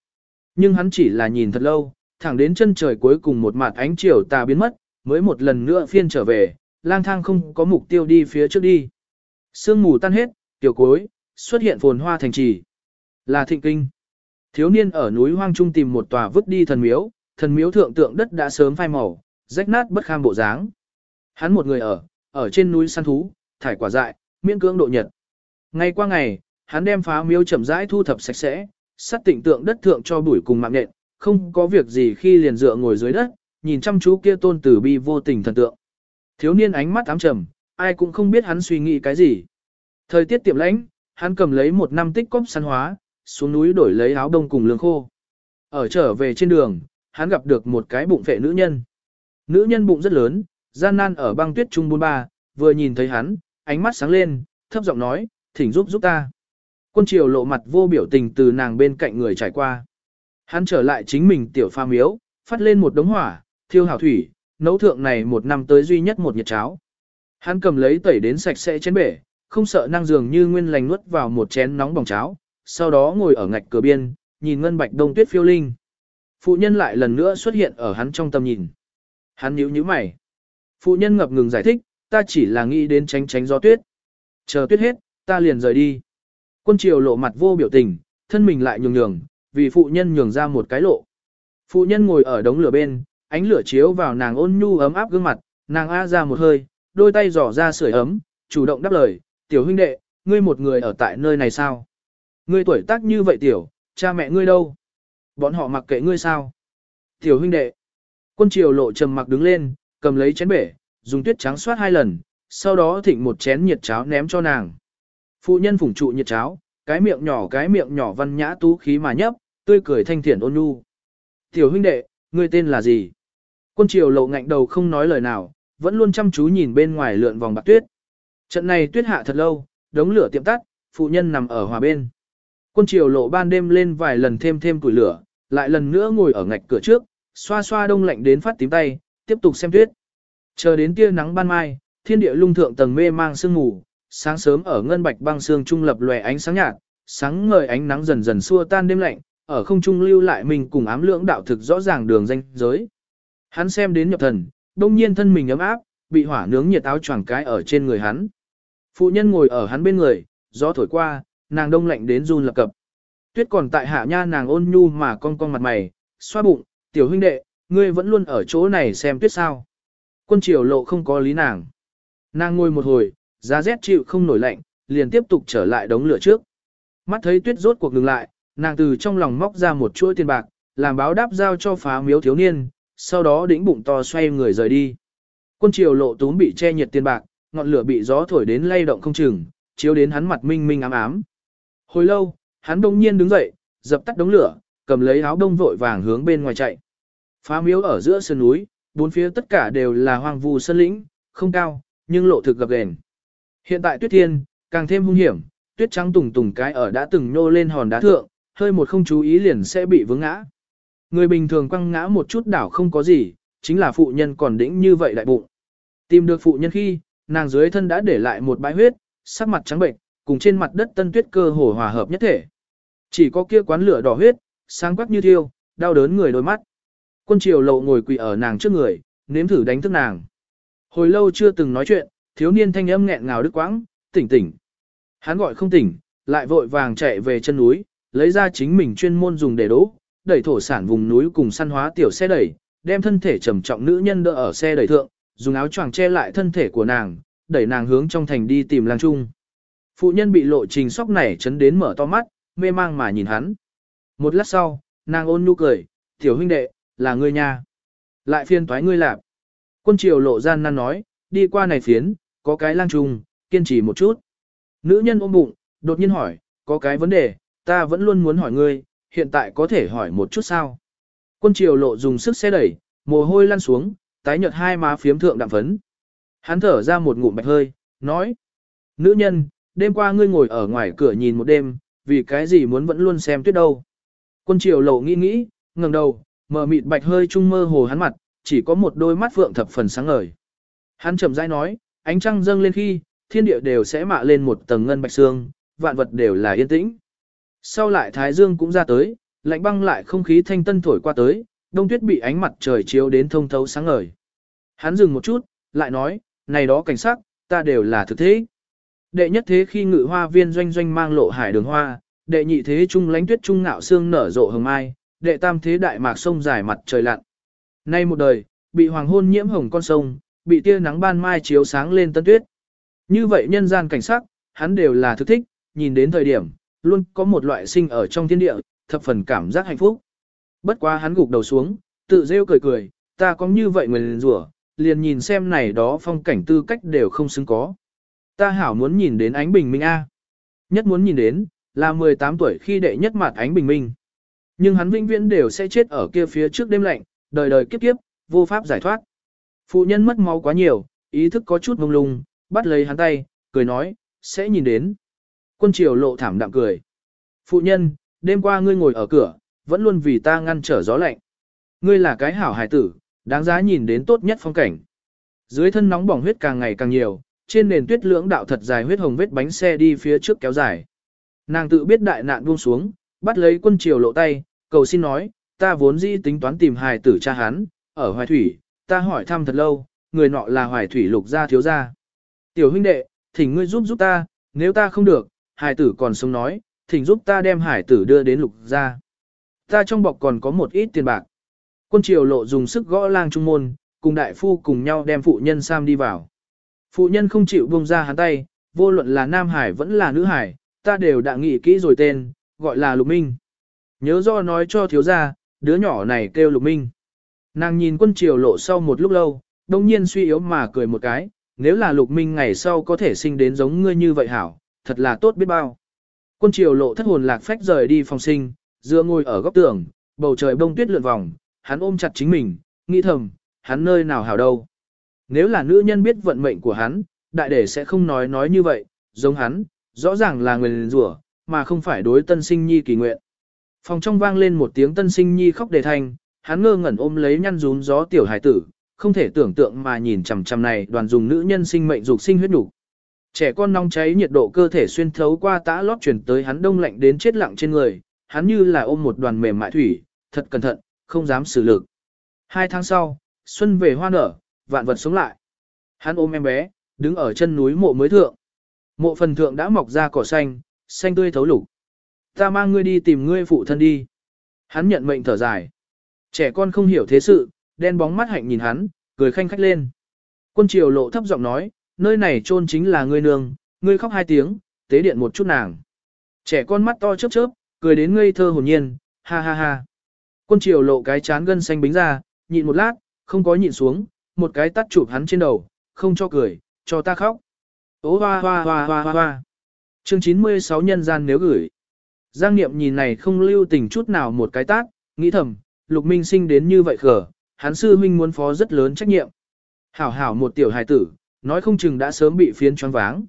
Nhưng hắn chỉ là nhìn thật lâu, thẳng đến chân trời cuối cùng một mặt ánh chiều tà biến mất, mới một lần nữa phiên trở về, lang thang không có mục tiêu đi phía trước đi. Sương mù tan hết, tiểu cuối, xuất hiện phồn hoa thành trì. Là thịnh kinh. Thiếu niên ở núi hoang trung tìm một tòa vứt đi thần miếu, thần miếu thượng tượng đất đã sớm phai màu, rách nát bất kham bộ dáng. Hắn một người ở, ở trên núi săn thú, thải quả dại, miễn cưỡng độ nhật. Ngày qua ngày, hắn đem phá miếu chậm rãi thu thập sạch sẽ, sắt tịnh tượng đất thượng cho bụi cùng mạng nện, không có việc gì khi liền dựa ngồi dưới đất, nhìn chăm chú kia tôn tử bi vô tình thần tượng. Thiếu niên ánh mắt ám trầm, ai cũng không biết hắn suy nghĩ cái gì. Thời tiết tiệm lãnh, Hắn cầm lấy một năm tích cóp săn hóa, xuống núi đổi lấy áo đông cùng lương khô. Ở trở về trên đường, hắn gặp được một cái bụng phệ nữ nhân. Nữ nhân bụng rất lớn, gian nan ở băng tuyết trung bôn ba, vừa nhìn thấy hắn, ánh mắt sáng lên, thấp giọng nói, thỉnh giúp giúp ta. Quân triều lộ mặt vô biểu tình từ nàng bên cạnh người trải qua. Hắn trở lại chính mình tiểu pha miếu, phát lên một đống hỏa, thiêu hảo thủy, nấu thượng này một năm tới duy nhất một nhiệt cháo. Hắn cầm lấy tẩy đến sạch sẽ chén bể, không sợ năng dường như nguyên lành nuốt vào một chén nóng bỏng cháo, sau đó ngồi ở ngạch cửa biên, nhìn ngân bạch đông tuyết phiêu linh. Phụ nhân lại lần nữa xuất hiện ở hắn trong tầm nhìn. Hắn nhíu nhíu mày. Phụ nhân ngập ngừng giải thích, ta chỉ là nghĩ đến tránh tránh gió tuyết. Chờ tuyết hết, ta liền rời đi. Quân triều lộ mặt vô biểu tình, thân mình lại nhường nhường, vì phụ nhân nhường ra một cái lộ. Phụ nhân ngồi ở đống lửa bên, ánh lửa chiếu vào nàng ôn nhu ấm áp gương mặt, nàng a ra một hơi, đôi tay giỏ ra sưởi ấm, chủ động đáp lời, tiểu huynh đệ, ngươi một người ở tại nơi này sao? Ngươi tuổi tác như vậy tiểu, cha mẹ ngươi đâu? Bọn họ mặc kệ ngươi sao? Tiểu huynh đệ. Quân triều lộ trầm mặc đứng lên, cầm lấy chén bể, dùng tuyết trắng xoát hai lần, sau đó thịnh một chén nhiệt cháo ném cho nàng. Phụ nhân phủng trụ nhiệt cháo, cái miệng nhỏ cái miệng nhỏ văn nhã tú khí mà nhấp, tươi cười thanh thiện ôn nhu. Tiểu huynh đệ, ngươi tên là gì? Quân triều lộ ngạnh đầu không nói lời nào, vẫn luôn chăm chú nhìn bên ngoài lượn vòng bạc tuyết. Trận này tuyết hạ thật lâu, đống lửa tiệm tắt, phụ nhân nằm ở hòa bên. Quân triều lộ ban đêm lên vài lần thêm thêm củi lửa, lại lần nữa ngồi ở ngạch cửa trước, xoa xoa đông lạnh đến phát tím tay, tiếp tục xem tuyết. Chờ đến tia nắng ban mai, thiên địa lung thượng tầng mê mang sương mù, sáng sớm ở ngân bạch băng sương trung lập lòe ánh sáng nhạt, sáng ngời ánh nắng dần dần xua tan đêm lạnh, ở không trung lưu lại mình cùng ám lưỡng đạo thực rõ ràng đường danh giới. Hắn xem đến nhập thần, đông nhiên thân mình ấm áp, bị hỏa nướng nhiệt áo choàng cái ở trên người hắn. Phụ nhân ngồi ở hắn bên người, gió thổi qua, nàng đông lạnh đến run lập cập. Tuyết còn tại hạ nha nàng ôn nhu mà cong cong mặt mày, xoa bụng, tiểu huynh đệ, ngươi vẫn luôn ở chỗ này xem tuyết sao. Quân triều lộ không có lý nàng. Nàng ngồi một hồi, giá rét chịu không nổi lạnh, liền tiếp tục trở lại đống lửa trước. Mắt thấy tuyết rốt cuộc ngừng lại, nàng từ trong lòng móc ra một chuỗi tiền bạc, làm báo đáp giao cho phá miếu thiếu niên, sau đó đĩnh bụng to xoay người rời đi. Quân triều lộ túm bị che nhiệt tiền bạc, ngọn lửa bị gió thổi đến lay động không chừng, chiếu đến hắn mặt minh minh ám ám. Hồi lâu, hắn đông nhiên đứng dậy, dập tắt đống lửa, cầm lấy áo đông vội vàng hướng bên ngoài chạy. Phá miếu ở giữa sơn núi, bốn phía tất cả đều là hoang vu sơn lĩnh, không cao, nhưng lộ thực gập ghềnh. Hiện tại tuyết thiên, càng thêm hung hiểm, tuyết trắng tùng tùng cái ở đã từng nhô lên hòn đá thượng, hơi một không chú ý liền sẽ bị vướng ngã. Người bình thường quăng ngã một chút đảo không có gì, chính là phụ nhân còn đĩnh như vậy đại bụng. Tìm được phụ nhân khi, nàng dưới thân đã để lại một bãi huyết, sắc mặt trắng bệnh, cùng trên mặt đất tân tuyết cơ hồ hòa hợp nhất thể. Chỉ có kia quán lửa đỏ huyết, sáng quắc như thiêu, đau đớn người đôi mắt. Quân triều lộ ngồi quỳ ở nàng trước người, nếm thử đánh thức nàng. Hồi lâu chưa từng nói chuyện, thiếu niên thanh âm nghẹn ngào đứt quãng, tỉnh tỉnh. Hắn gọi không tỉnh, lại vội vàng chạy về chân núi, lấy ra chính mình chuyên môn dùng để đỗ, đẩy thổ sản vùng núi cùng săn hóa tiểu xe đẩy, đem thân thể trầm trọng nữ nhân đỡ ở xe đẩy thượng, dùng áo choàng che lại thân thể của nàng, đẩy nàng hướng trong thành đi tìm lang trung. Phụ nhân bị lộ trình sóc nảy chấn đến mở to mắt, mê mang mà nhìn hắn. Một lát sau, nàng ôn nhu cười, tiểu huynh đệ, là ngươi nha. Lại phiên toái ngươi lạp. Quân triều lộ gian nan nói, đi qua này phiến, có cái lang trung, kiên trì một chút. Nữ nhân ôm bụng, đột nhiên hỏi, có cái vấn đề, ta vẫn luôn muốn hỏi ngươi, hiện tại có thể hỏi một chút sao. Quân triều lộ dùng sức xe đẩy, mồ hôi lăn xuống, tái nhợt hai má phiếm thượng đạm phấn. Hắn thở ra một ngụm bạch hơi, nói, nữ nhân, đêm qua ngươi ngồi ở ngoài cửa nhìn một đêm, vì cái gì muốn vẫn luôn xem tuyết đâu. Quân triều lộ nghĩ nghĩ, ngẩng đầu, mở mịt bạch hơi trung mơ hồ hắn mặt, chỉ có một đôi mắt phượng thập phần sáng ngời. Hắn chậm rãi nói, ánh trăng dâng lên khi, thiên địa đều sẽ mạ lên một tầng ngân bạch xương, vạn vật đều là yên tĩnh. Sau lại thái dương cũng ra tới, lạnh băng lại không khí thanh tân thổi qua tới, đông tuyết bị ánh mặt trời chiếu đến thông thấu sáng ngời. Hắn dừng một chút, lại nói, này đó cảnh sắc, ta đều là thực thế. Đệ nhất thế khi ngự hoa viên doanh doanh mang lộ hải đường hoa, đệ nhị thế trung lánh tuyết trung ngạo xương nở rộ hồng mai, đệ tam thế đại mạc sông dài mặt trời lặn. Nay một đời, bị hoàng hôn nhiễm hồng con sông, bị tia nắng ban mai chiếu sáng lên tân tuyết. Như vậy nhân gian cảnh sắc, hắn đều là thực thích, nhìn đến thời điểm, luôn có một loại sinh ở trong thiên địa, thập phần cảm giác hạnh phúc. Bất quá hắn gục đầu xuống, tự rêu cười cười, ta có như vậy người rủa, liền nhìn xem này đó phong cảnh tư cách đều không xứng có. Ta hảo muốn nhìn đến ánh bình minh A. Nhất muốn nhìn đến, là 18 tuổi khi đệ nhất mặt ánh bình minh. Nhưng hắn vĩnh viễn đều sẽ chết ở kia phía trước đêm lạnh, đời đời kiếp kiếp, vô pháp giải thoát. Phụ nhân mất máu quá nhiều, ý thức có chút mông lung, bắt lấy hắn tay, cười nói, sẽ nhìn đến. Quân triều lộ thảm đạm cười. Phụ nhân, đêm qua ngươi ngồi ở cửa, vẫn luôn vì ta ngăn trở gió lạnh. Ngươi là cái hảo hài tử, đáng giá nhìn đến tốt nhất phong cảnh. Dưới thân nóng bỏng huyết càng ngày càng nhiều, trên nền tuyết lưỡng đạo thật dài huyết hồng vết bánh xe đi phía trước kéo dài. Nàng tự biết đại nạn buông xuống, bắt lấy quân triều lộ tay, cầu xin nói, ta vốn dĩ tính toán tìm hài tử cha hắn, ở Hoài Thủy, ta hỏi thăm thật lâu, người nọ là Hoài Thủy lục gia thiếu gia. Tiểu huynh đệ, thỉnh ngươi giúp giúp ta, nếu ta không được, Hải tử còn sống nói, thỉnh giúp ta đem hải tử đưa đến lục gia. Ta trong bọc còn có một ít tiền bạc. Quân triều lộ dùng sức gõ lang trung môn, cùng đại phu cùng nhau đem phụ nhân Sam đi vào. Phụ nhân không chịu buông ra hắn tay, vô luận là nam hải vẫn là nữ hải, ta đều đã nghĩ kỹ rồi tên, gọi là lục minh. Nhớ do nói cho thiếu gia, đứa nhỏ này kêu lục minh. Nàng nhìn quân triều lộ sau một lúc lâu, đồng nhiên suy yếu mà cười một cái, nếu là lục minh ngày sau có thể sinh đến giống ngươi như vậy hảo, thật là tốt biết bao. Quân triều lộ thất hồn lạc phách rời đi phòng sinh, dựa ngồi ở góc tường, bầu trời bông tuyết lượn vòng, hắn ôm chặt chính mình, nghĩ thầm, hắn nơi nào hảo đâu. Nếu là nữ nhân biết vận mệnh của hắn, đại đệ sẽ không nói nói như vậy, giống hắn, rõ ràng là người rủa, mà không phải đối tân sinh nhi kỳ nguyện. Phòng trong vang lên một tiếng tân sinh nhi khóc đề thanh, hắn ngơ ngẩn ôm lấy nhăn rún gió tiểu hải tử, không thể tưởng tượng mà nhìn chằm chằm này đoàn dùng nữ nhân sinh mệnh dục sinh huyết đủ. Trẻ con nóng cháy nhiệt độ cơ thể xuyên thấu qua tã lót truyền tới hắn đông lạnh đến chết lặng trên người, hắn như là ôm một đoàn mềm mại thủy, thật cẩn thận, không dám xử lực. Hai tháng sau, xuân về hoa nở, vạn vật sống lại. Hắn ôm em bé, đứng ở chân núi mộ mới thượng. Mộ phần thượng đã mọc ra cỏ xanh, xanh tươi thấu lục. Ta mang ngươi đi tìm ngươi phụ thân đi. Hắn nhận mệnh thở dài. Trẻ con không hiểu thế sự, đen bóng mắt hạnh nhìn hắn, cười khanh khách lên. Quân triều lộ thấp giọng nói, nơi này trôn chính là ngươi nương, ngươi khóc hai tiếng, tế điện một chút nàng. Trẻ con mắt to chớp chớp, cười đến ngây thơ hồn nhiên, ha ha ha. Quân triều lộ cái chán gân xanh bính ra, nhịn một lát, không có nhịn xuống, một cái tắt chụp hắn trên đầu, không cho cười, cho ta khóc. Ô hoa hoa hoa hoa hoa hoa. Chương 96 nhân gian nếu gửi. Giang Niệm nhìn này không lưu tình chút nào một cái tát, nghĩ thầm, Lục Minh sinh đến như vậy khở, hắn sư huynh muốn phó rất lớn trách nhiệm. Hảo hảo một tiểu hài tử, nói không chừng đã sớm bị phiến choáng váng.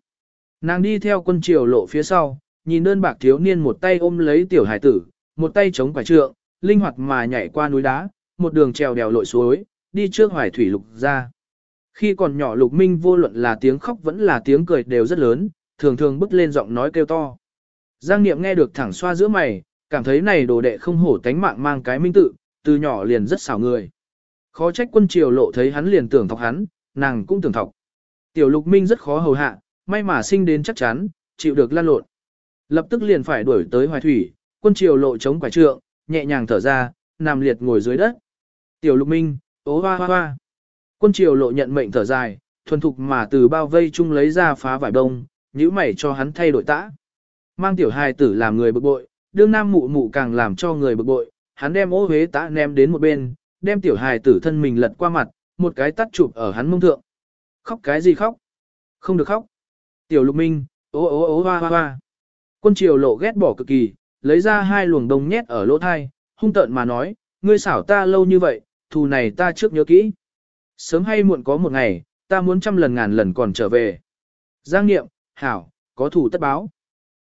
Nàng đi theo quân triều lộ phía sau, nhìn đơn bạc thiếu niên một tay ôm lấy tiểu hài tử, một tay chống quả trượng, linh hoạt mà nhảy qua núi đá, một đường trèo đèo lội suối, đi trước hoài thủy lục ra. Khi còn nhỏ lục minh vô luận là tiếng khóc vẫn là tiếng cười đều rất lớn, thường thường bứt lên giọng nói kêu to. Giang Niệm nghe được thẳng xoa giữa mày, cảm thấy này đồ đệ không hổ tánh mạng mang cái minh tự, từ nhỏ liền rất xảo người. Khó trách quân triều lộ thấy hắn liền tưởng thọc hắn, nàng cũng tưởng thọc. Tiểu lục minh rất khó hầu hạ, may mà sinh đến chắc chắn, chịu được lan lộn. Lập tức liền phải đuổi tới hoài thủy, quân triều lộ chống quải trượng, nhẹ nhàng thở ra, nằm liệt ngồi dưới đất. Tiểu lục minh, ố hoa hoa hoa. Quân triều lộ nhận mệnh thở dài, thuần thục mà từ bao vây chung lấy ra phá vải đông, nhíu mày cho hắn thay đổi tã. Mang tiểu hài tử làm người bực bội, đương nam mụ mụ càng làm cho người bực bội, hắn đem ô huế tã ném đến một bên, đem tiểu hài tử thân mình lật qua mặt, một cái tắt chụp ở hắn mông thượng. Khóc cái gì khóc? Không được khóc. Tiểu lục minh, ô ô ô hoa hoa hoa. Quân triều lộ ghét bỏ cực kỳ, lấy ra hai luồng đồng nhét ở lỗ thai, hung tợn mà nói, ngươi xảo ta lâu như vậy, thù này ta trước nhớ kỹ. Sớm hay muộn có một ngày, ta muốn trăm lần ngàn lần còn trở về. Giang nghiệm, hảo, có thủ tất báo.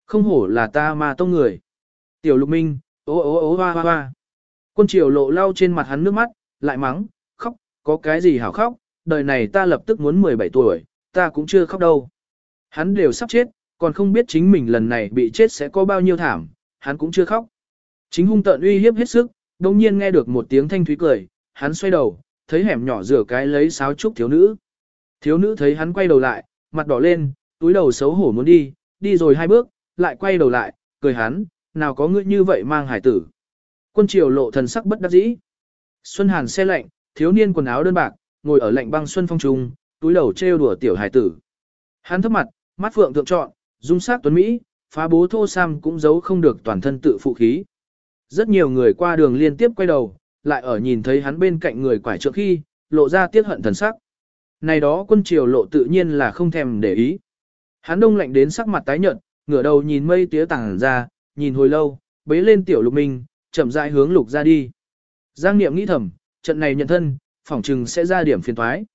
Không hổ là ta mà tông người. Tiểu lục minh, ô ô ô hoa hoa hoa. Quân triều lộ lau trên mặt hắn nước mắt, lại mắng, khóc, có cái gì hảo khóc, đời này ta lập tức muốn 17 tuổi, ta cũng chưa khóc đâu. Hắn đều sắp chết, còn không biết chính mình lần này bị chết sẽ có bao nhiêu thảm, hắn cũng chưa khóc. Chính hung tận uy hiếp hết sức, đồng nhiên nghe được một tiếng thanh thúy cười, hắn xoay đầu, thấy hẻm nhỏ rửa cái lấy sáo trúc thiếu nữ. Thiếu nữ thấy hắn quay đầu lại, mặt đỏ lên, túi đầu xấu hổ muốn đi, đi rồi hai bước, lại quay đầu lại, cười hắn, nào có ngươi như vậy mang hải tử. Quân triều lộ thần sắc bất đắc dĩ. Xuân Hàn xe lạnh, thiếu niên quần áo đơn bạc, ngồi ở lạnh băng xuân phong trung, túi đầu trêu đùa tiểu hải tử. Hắn thấp mặt, mắt phượng thượng trọn, dung sắc tuấn Mỹ, phá bố thô sam cũng giấu không được toàn thân tự phụ khí. Rất nhiều người qua đường liên tiếp quay đầu, lại ở nhìn thấy hắn bên cạnh người quải trượng khi, lộ ra tiếc hận thần sắc. Này đó quân triều lộ tự nhiên là không thèm để ý. Hắn đông lạnh đến sắc mặt tái nhợt, Ngửa đầu nhìn mây tía tảng ra, nhìn hồi lâu, bế lên tiểu lục minh, chậm rãi hướng lục ra đi. Giang Niệm nghĩ thầm, trận này nhận thân, phỏng chừng sẽ ra điểm phiền toái.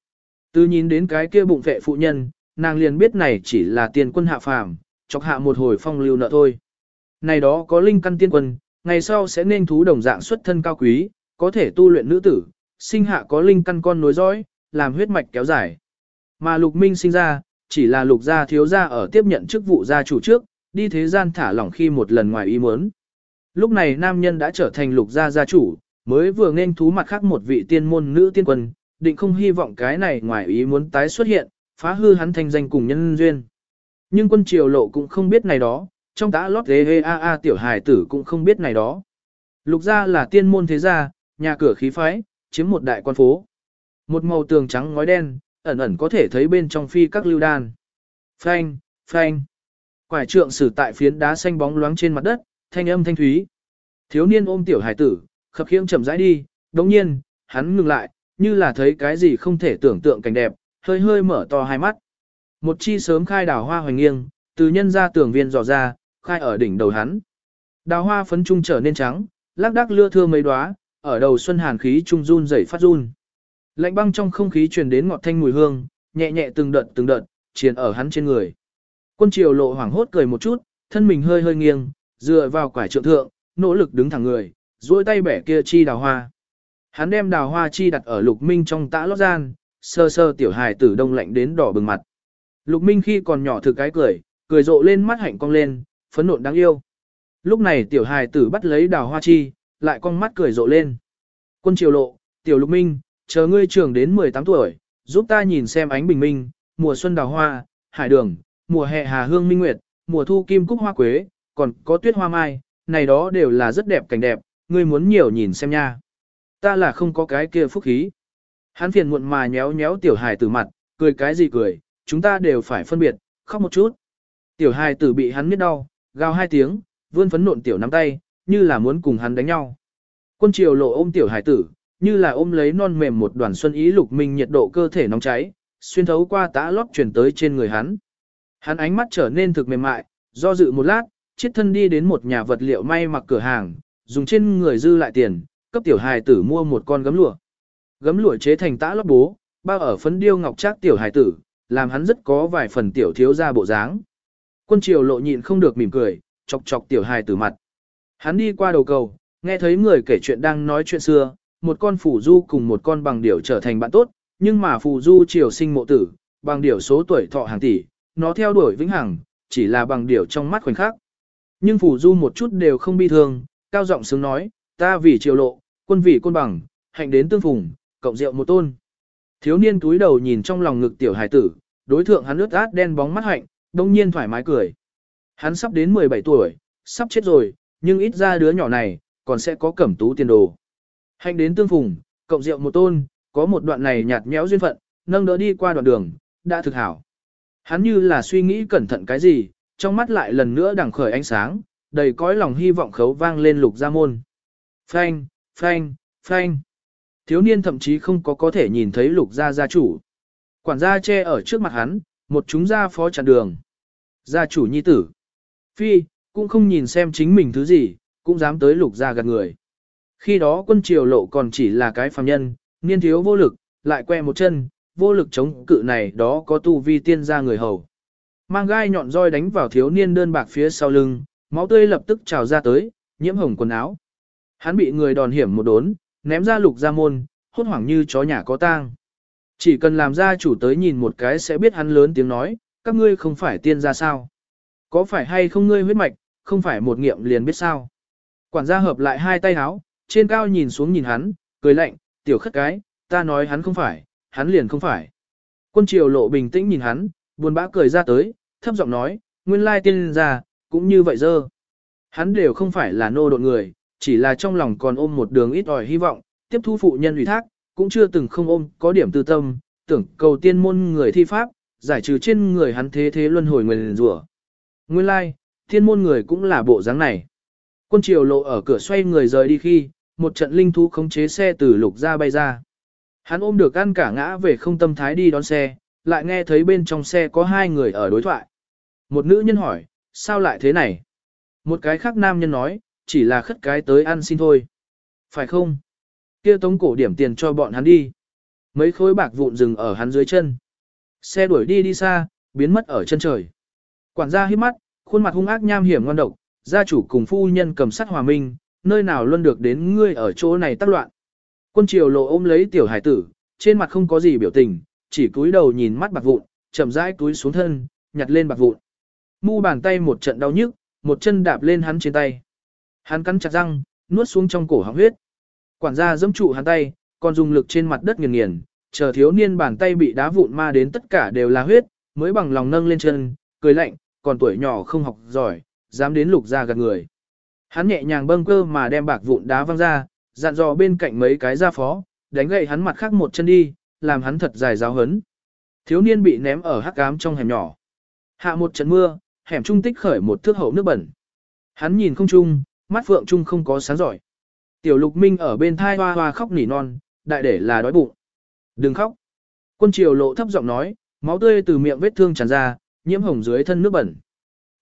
Từ nhìn đến cái kia bụng vệ phụ nhân, nàng liền biết này chỉ là tiền quân hạ phàm, chọc hạ một hồi phong lưu nợ thôi. Này đó có linh căn tiên quân, ngày sau sẽ nên thú đồng dạng xuất thân cao quý, có thể tu luyện nữ tử, sinh hạ có linh căn con nối dõi, làm huyết mạch kéo dài. Mà lục minh sinh ra, chỉ là lục gia thiếu gia ở tiếp nhận chức vụ gia chủ trước, đi thế gian thả lỏng khi một lần ngoài ý muốn. Lúc này nam nhân đã trở thành lục gia gia chủ, mới vừa nên thú mặt khác một vị tiên môn nữ tiên quân, định không hy vọng cái này ngoài ý muốn tái xuất hiện, phá hư hắn thành danh cùng nhân duyên. Nhưng quân triều lộ cũng không biết này đó, trong tã lót ghê ghê a a tiểu hài tử cũng không biết này đó. Lục gia là tiên môn thế gia, nhà cửa khí phái, chiếm một đại quan phố. Một màu tường trắng ngói đen, ẩn ẩn có thể thấy bên trong phi các lưu đan. Phanh, phanh. Quải trượng sử tại phiến đá xanh bóng loáng trên mặt đất, thanh âm thanh thúy. Thiếu niên ôm tiểu hải tử, khập khiễng chậm rãi đi, đồng nhiên, hắn ngừng lại, như là thấy cái gì không thể tưởng tượng cảnh đẹp, hơi hơi mở to hai mắt. Một chi sớm khai đào hoa hoành nghiêng, từ nhân ra tường viên dò ra, khai ở đỉnh đầu hắn. Đào hoa phấn trung trở nên trắng, lác đác lưa thưa mấy đóa, ở đầu xuân hàn khí trung run rẩy phát run. Lạnh băng trong không khí truyền đến ngọt thanh mùi hương, nhẹ nhẹ từng đợt từng đợt, truyền ở hắn trên người. Quân triều lộ hoảng hốt cười một chút, thân mình hơi hơi nghiêng, dựa vào quải trượng thượng, nỗ lực đứng thẳng người, duỗi tay bẻ kia chi đào hoa. Hắn đem đào hoa chi đặt ở lục minh trong tã lót gian, sơ sơ tiểu hài tử đông lạnh đến đỏ bừng mặt. Lục minh khi còn nhỏ thực cái cười, cười rộ lên mắt hạnh cong lên, phấn nộn đáng yêu. Lúc này tiểu hài tử bắt lấy đào hoa chi, lại con mắt cười rộ lên. Quân triều lộ, tiểu lục minh, chờ ngươi trưởng đến 18 tuổi, giúp ta nhìn xem ánh bình minh, mùa xuân đào hoa, hải đường, mùa hè hà hương minh nguyệt, mùa thu kim cúc hoa quế, còn có tuyết hoa mai, này đó đều là rất đẹp cảnh đẹp, ngươi muốn nhiều nhìn xem nha. Ta là không có cái kia phúc khí. Hắn phiền muộn mà nhéo nhéo tiểu hài tử mặt, cười cái gì cười, chúng ta đều phải phân biệt, khóc một chút. Tiểu hài tử bị hắn miết đau, gào hai tiếng, vươn phấn nộn tiểu nắm tay, như là muốn cùng hắn đánh nhau. Quân triều lộ ôm tiểu hài tử, như là ôm lấy non mềm một đoàn xuân ý lục minh nhiệt độ cơ thể nóng cháy, xuyên thấu qua tã lót chuyển tới trên người hắn. Hắn ánh mắt trở nên thực mềm mại, do dự một lát, chiết thân đi đến một nhà vật liệu may mặc cửa hàng, dùng trên người dư lại tiền, cấp tiểu hài tử mua một con gấm lụa. Gấm lụa chế thành tã lót bố, bao ở phấn điêu ngọc trác tiểu hài tử, làm hắn rất có vài phần tiểu thiếu ra bộ dáng. Quân triều lộ nhịn không được mỉm cười, chọc chọc tiểu hài tử mặt. Hắn đi qua đầu cầu, nghe thấy người kể chuyện đang nói chuyện xưa, một con phủ du cùng một con bằng điểu trở thành bạn tốt, nhưng mà phù du triều sinh mộ tử, bằng điểu số tuổi thọ hàng tỷ, nó theo đuổi vĩnh hằng, chỉ là bằng điểu trong mắt khoảnh khắc. Nhưng phù du một chút đều không bi thương, cao giọng sướng nói, ta vì triều lộ, quân vì côn bằng, hạnh đến tương phùng, cộng rượu một tôn. Thiếu niên túi đầu nhìn trong lòng ngực tiểu hải tử, đối thượng hắn ướt át đen bóng mắt hạnh, đông nhiên thoải mái cười. Hắn sắp đến 17 tuổi, sắp chết rồi, nhưng ít ra đứa nhỏ này, còn sẽ có cẩm tú tiền đồ. Hạnh đến tương phùng, cộng rượu một tôn, có một đoạn này nhạt nhẽo duyên phận, nâng đỡ đi qua đoạn đường, đã thực hảo. Hắn như là suy nghĩ cẩn thận cái gì, trong mắt lại lần nữa đằng khởi ánh sáng, đầy cõi lòng hy vọng khấu vang lên lục gia môn. Phanh, phanh, phanh. Thiếu niên thậm chí không có có thể nhìn thấy lục gia gia chủ. Quản gia che ở trước mặt hắn, một chúng gia phó chặn đường. Gia chủ nhi tử. Phi, cũng không nhìn xem chính mình thứ gì, cũng dám tới lục gia gạt người. Khi đó quân triều lộ còn chỉ là cái phàm nhân, niên thiếu vô lực, lại que một chân, vô lực chống cự này đó có tu vi tiên gia người hầu. Mang gai nhọn roi đánh vào thiếu niên đơn bạc phía sau lưng, máu tươi lập tức trào ra tới, nhiễm hồng quần áo. Hắn bị người đòn hiểm một đốn, ném ra lục ra môn, hốt hoảng như chó nhà có tang. Chỉ cần làm gia chủ tới nhìn một cái sẽ biết hắn lớn tiếng nói, các ngươi không phải tiên gia sao. Có phải hay không ngươi huyết mạch, không phải một nghiệm liền biết sao. Quản gia hợp lại hai tay áo, trên cao nhìn xuống nhìn hắn, cười lạnh, tiểu khất cái, ta nói hắn không phải, hắn liền không phải. Quân triều lộ bình tĩnh nhìn hắn, buồn bã cười ra tới, thấp giọng nói, nguyên lai tiên gia, cũng như vậy dơ. Hắn đều không phải là nô độn người, chỉ là trong lòng còn ôm một đường ít ỏi hy vọng, tiếp thu phụ nhân ủy thác, cũng chưa từng không ôm có điểm tư tâm, tưởng cầu tiên môn người thi pháp, giải trừ trên người hắn thế thế luân hồi người rủa. Nguyên lai, tiên môn người cũng là bộ dáng này. Quân triều lộ ở cửa xoay người rời đi khi, một trận linh thú khống chế xe từ lục ra bay ra. Hắn ôm được ăn cả ngã về không tâm thái đi đón xe, lại nghe thấy bên trong xe có hai người ở đối thoại. Một nữ nhân hỏi, sao lại thế này? Một cái khác nam nhân nói, chỉ là khất cái tới ăn xin thôi. Phải không? Kia tống cổ điểm tiền cho bọn hắn đi. Mấy khối bạc vụn rừng ở hắn dưới chân. Xe đuổi đi đi xa, biến mất ở chân trời. Quản gia hít mắt, khuôn mặt hung ác nham hiểm ngon độc, gia chủ cùng phu nhân cầm sắt hòa minh, nơi nào luôn được đến ngươi ở chỗ này tác loạn. Quân triều lộ ôm lấy tiểu hải tử, trên mặt không có gì biểu tình, chỉ cúi đầu nhìn mắt bạc vụn, chậm rãi cúi xuống thân, nhặt lên bạc vụn. Mu bàn tay một trận đau nhức, một chân đạp lên hắn trên tay. Hắn cắn chặt răng, nuốt xuống trong cổ họng huyết. Quản gia giẫm trụ hắn tay, còn dùng lực trên mặt đất nghiền nghiền, chờ thiếu niên bàn tay bị đá vụn ma đến tất cả đều là huyết, mới bằng lòng nâng lên chân, cười lạnh, còn tuổi nhỏ không học giỏi, dám đến lục ra gạt người. Hắn nhẹ nhàng bâng cơ mà đem bạc vụn đá văng ra, dặn dò bên cạnh mấy cái gia phó, đánh gậy hắn mặt khác một chân đi, làm hắn thật dài giáo hấn. Thiếu niên bị ném ở hắc ám trong hẻm nhỏ. Hạ một trận mưa, hẻm trung tích khởi một thước hậu nước bẩn. Hắn nhìn không trung, mắt phượng trung không có sáng giỏi. Tiểu lục minh ở bên thai hoa hoa khóc nỉ non, đại để là đói bụng. Đừng khóc. Quân triều lộ thấp giọng nói, máu tươi từ miệng vết thương tràn ra, nhiễm hồng dưới thân nước bẩn.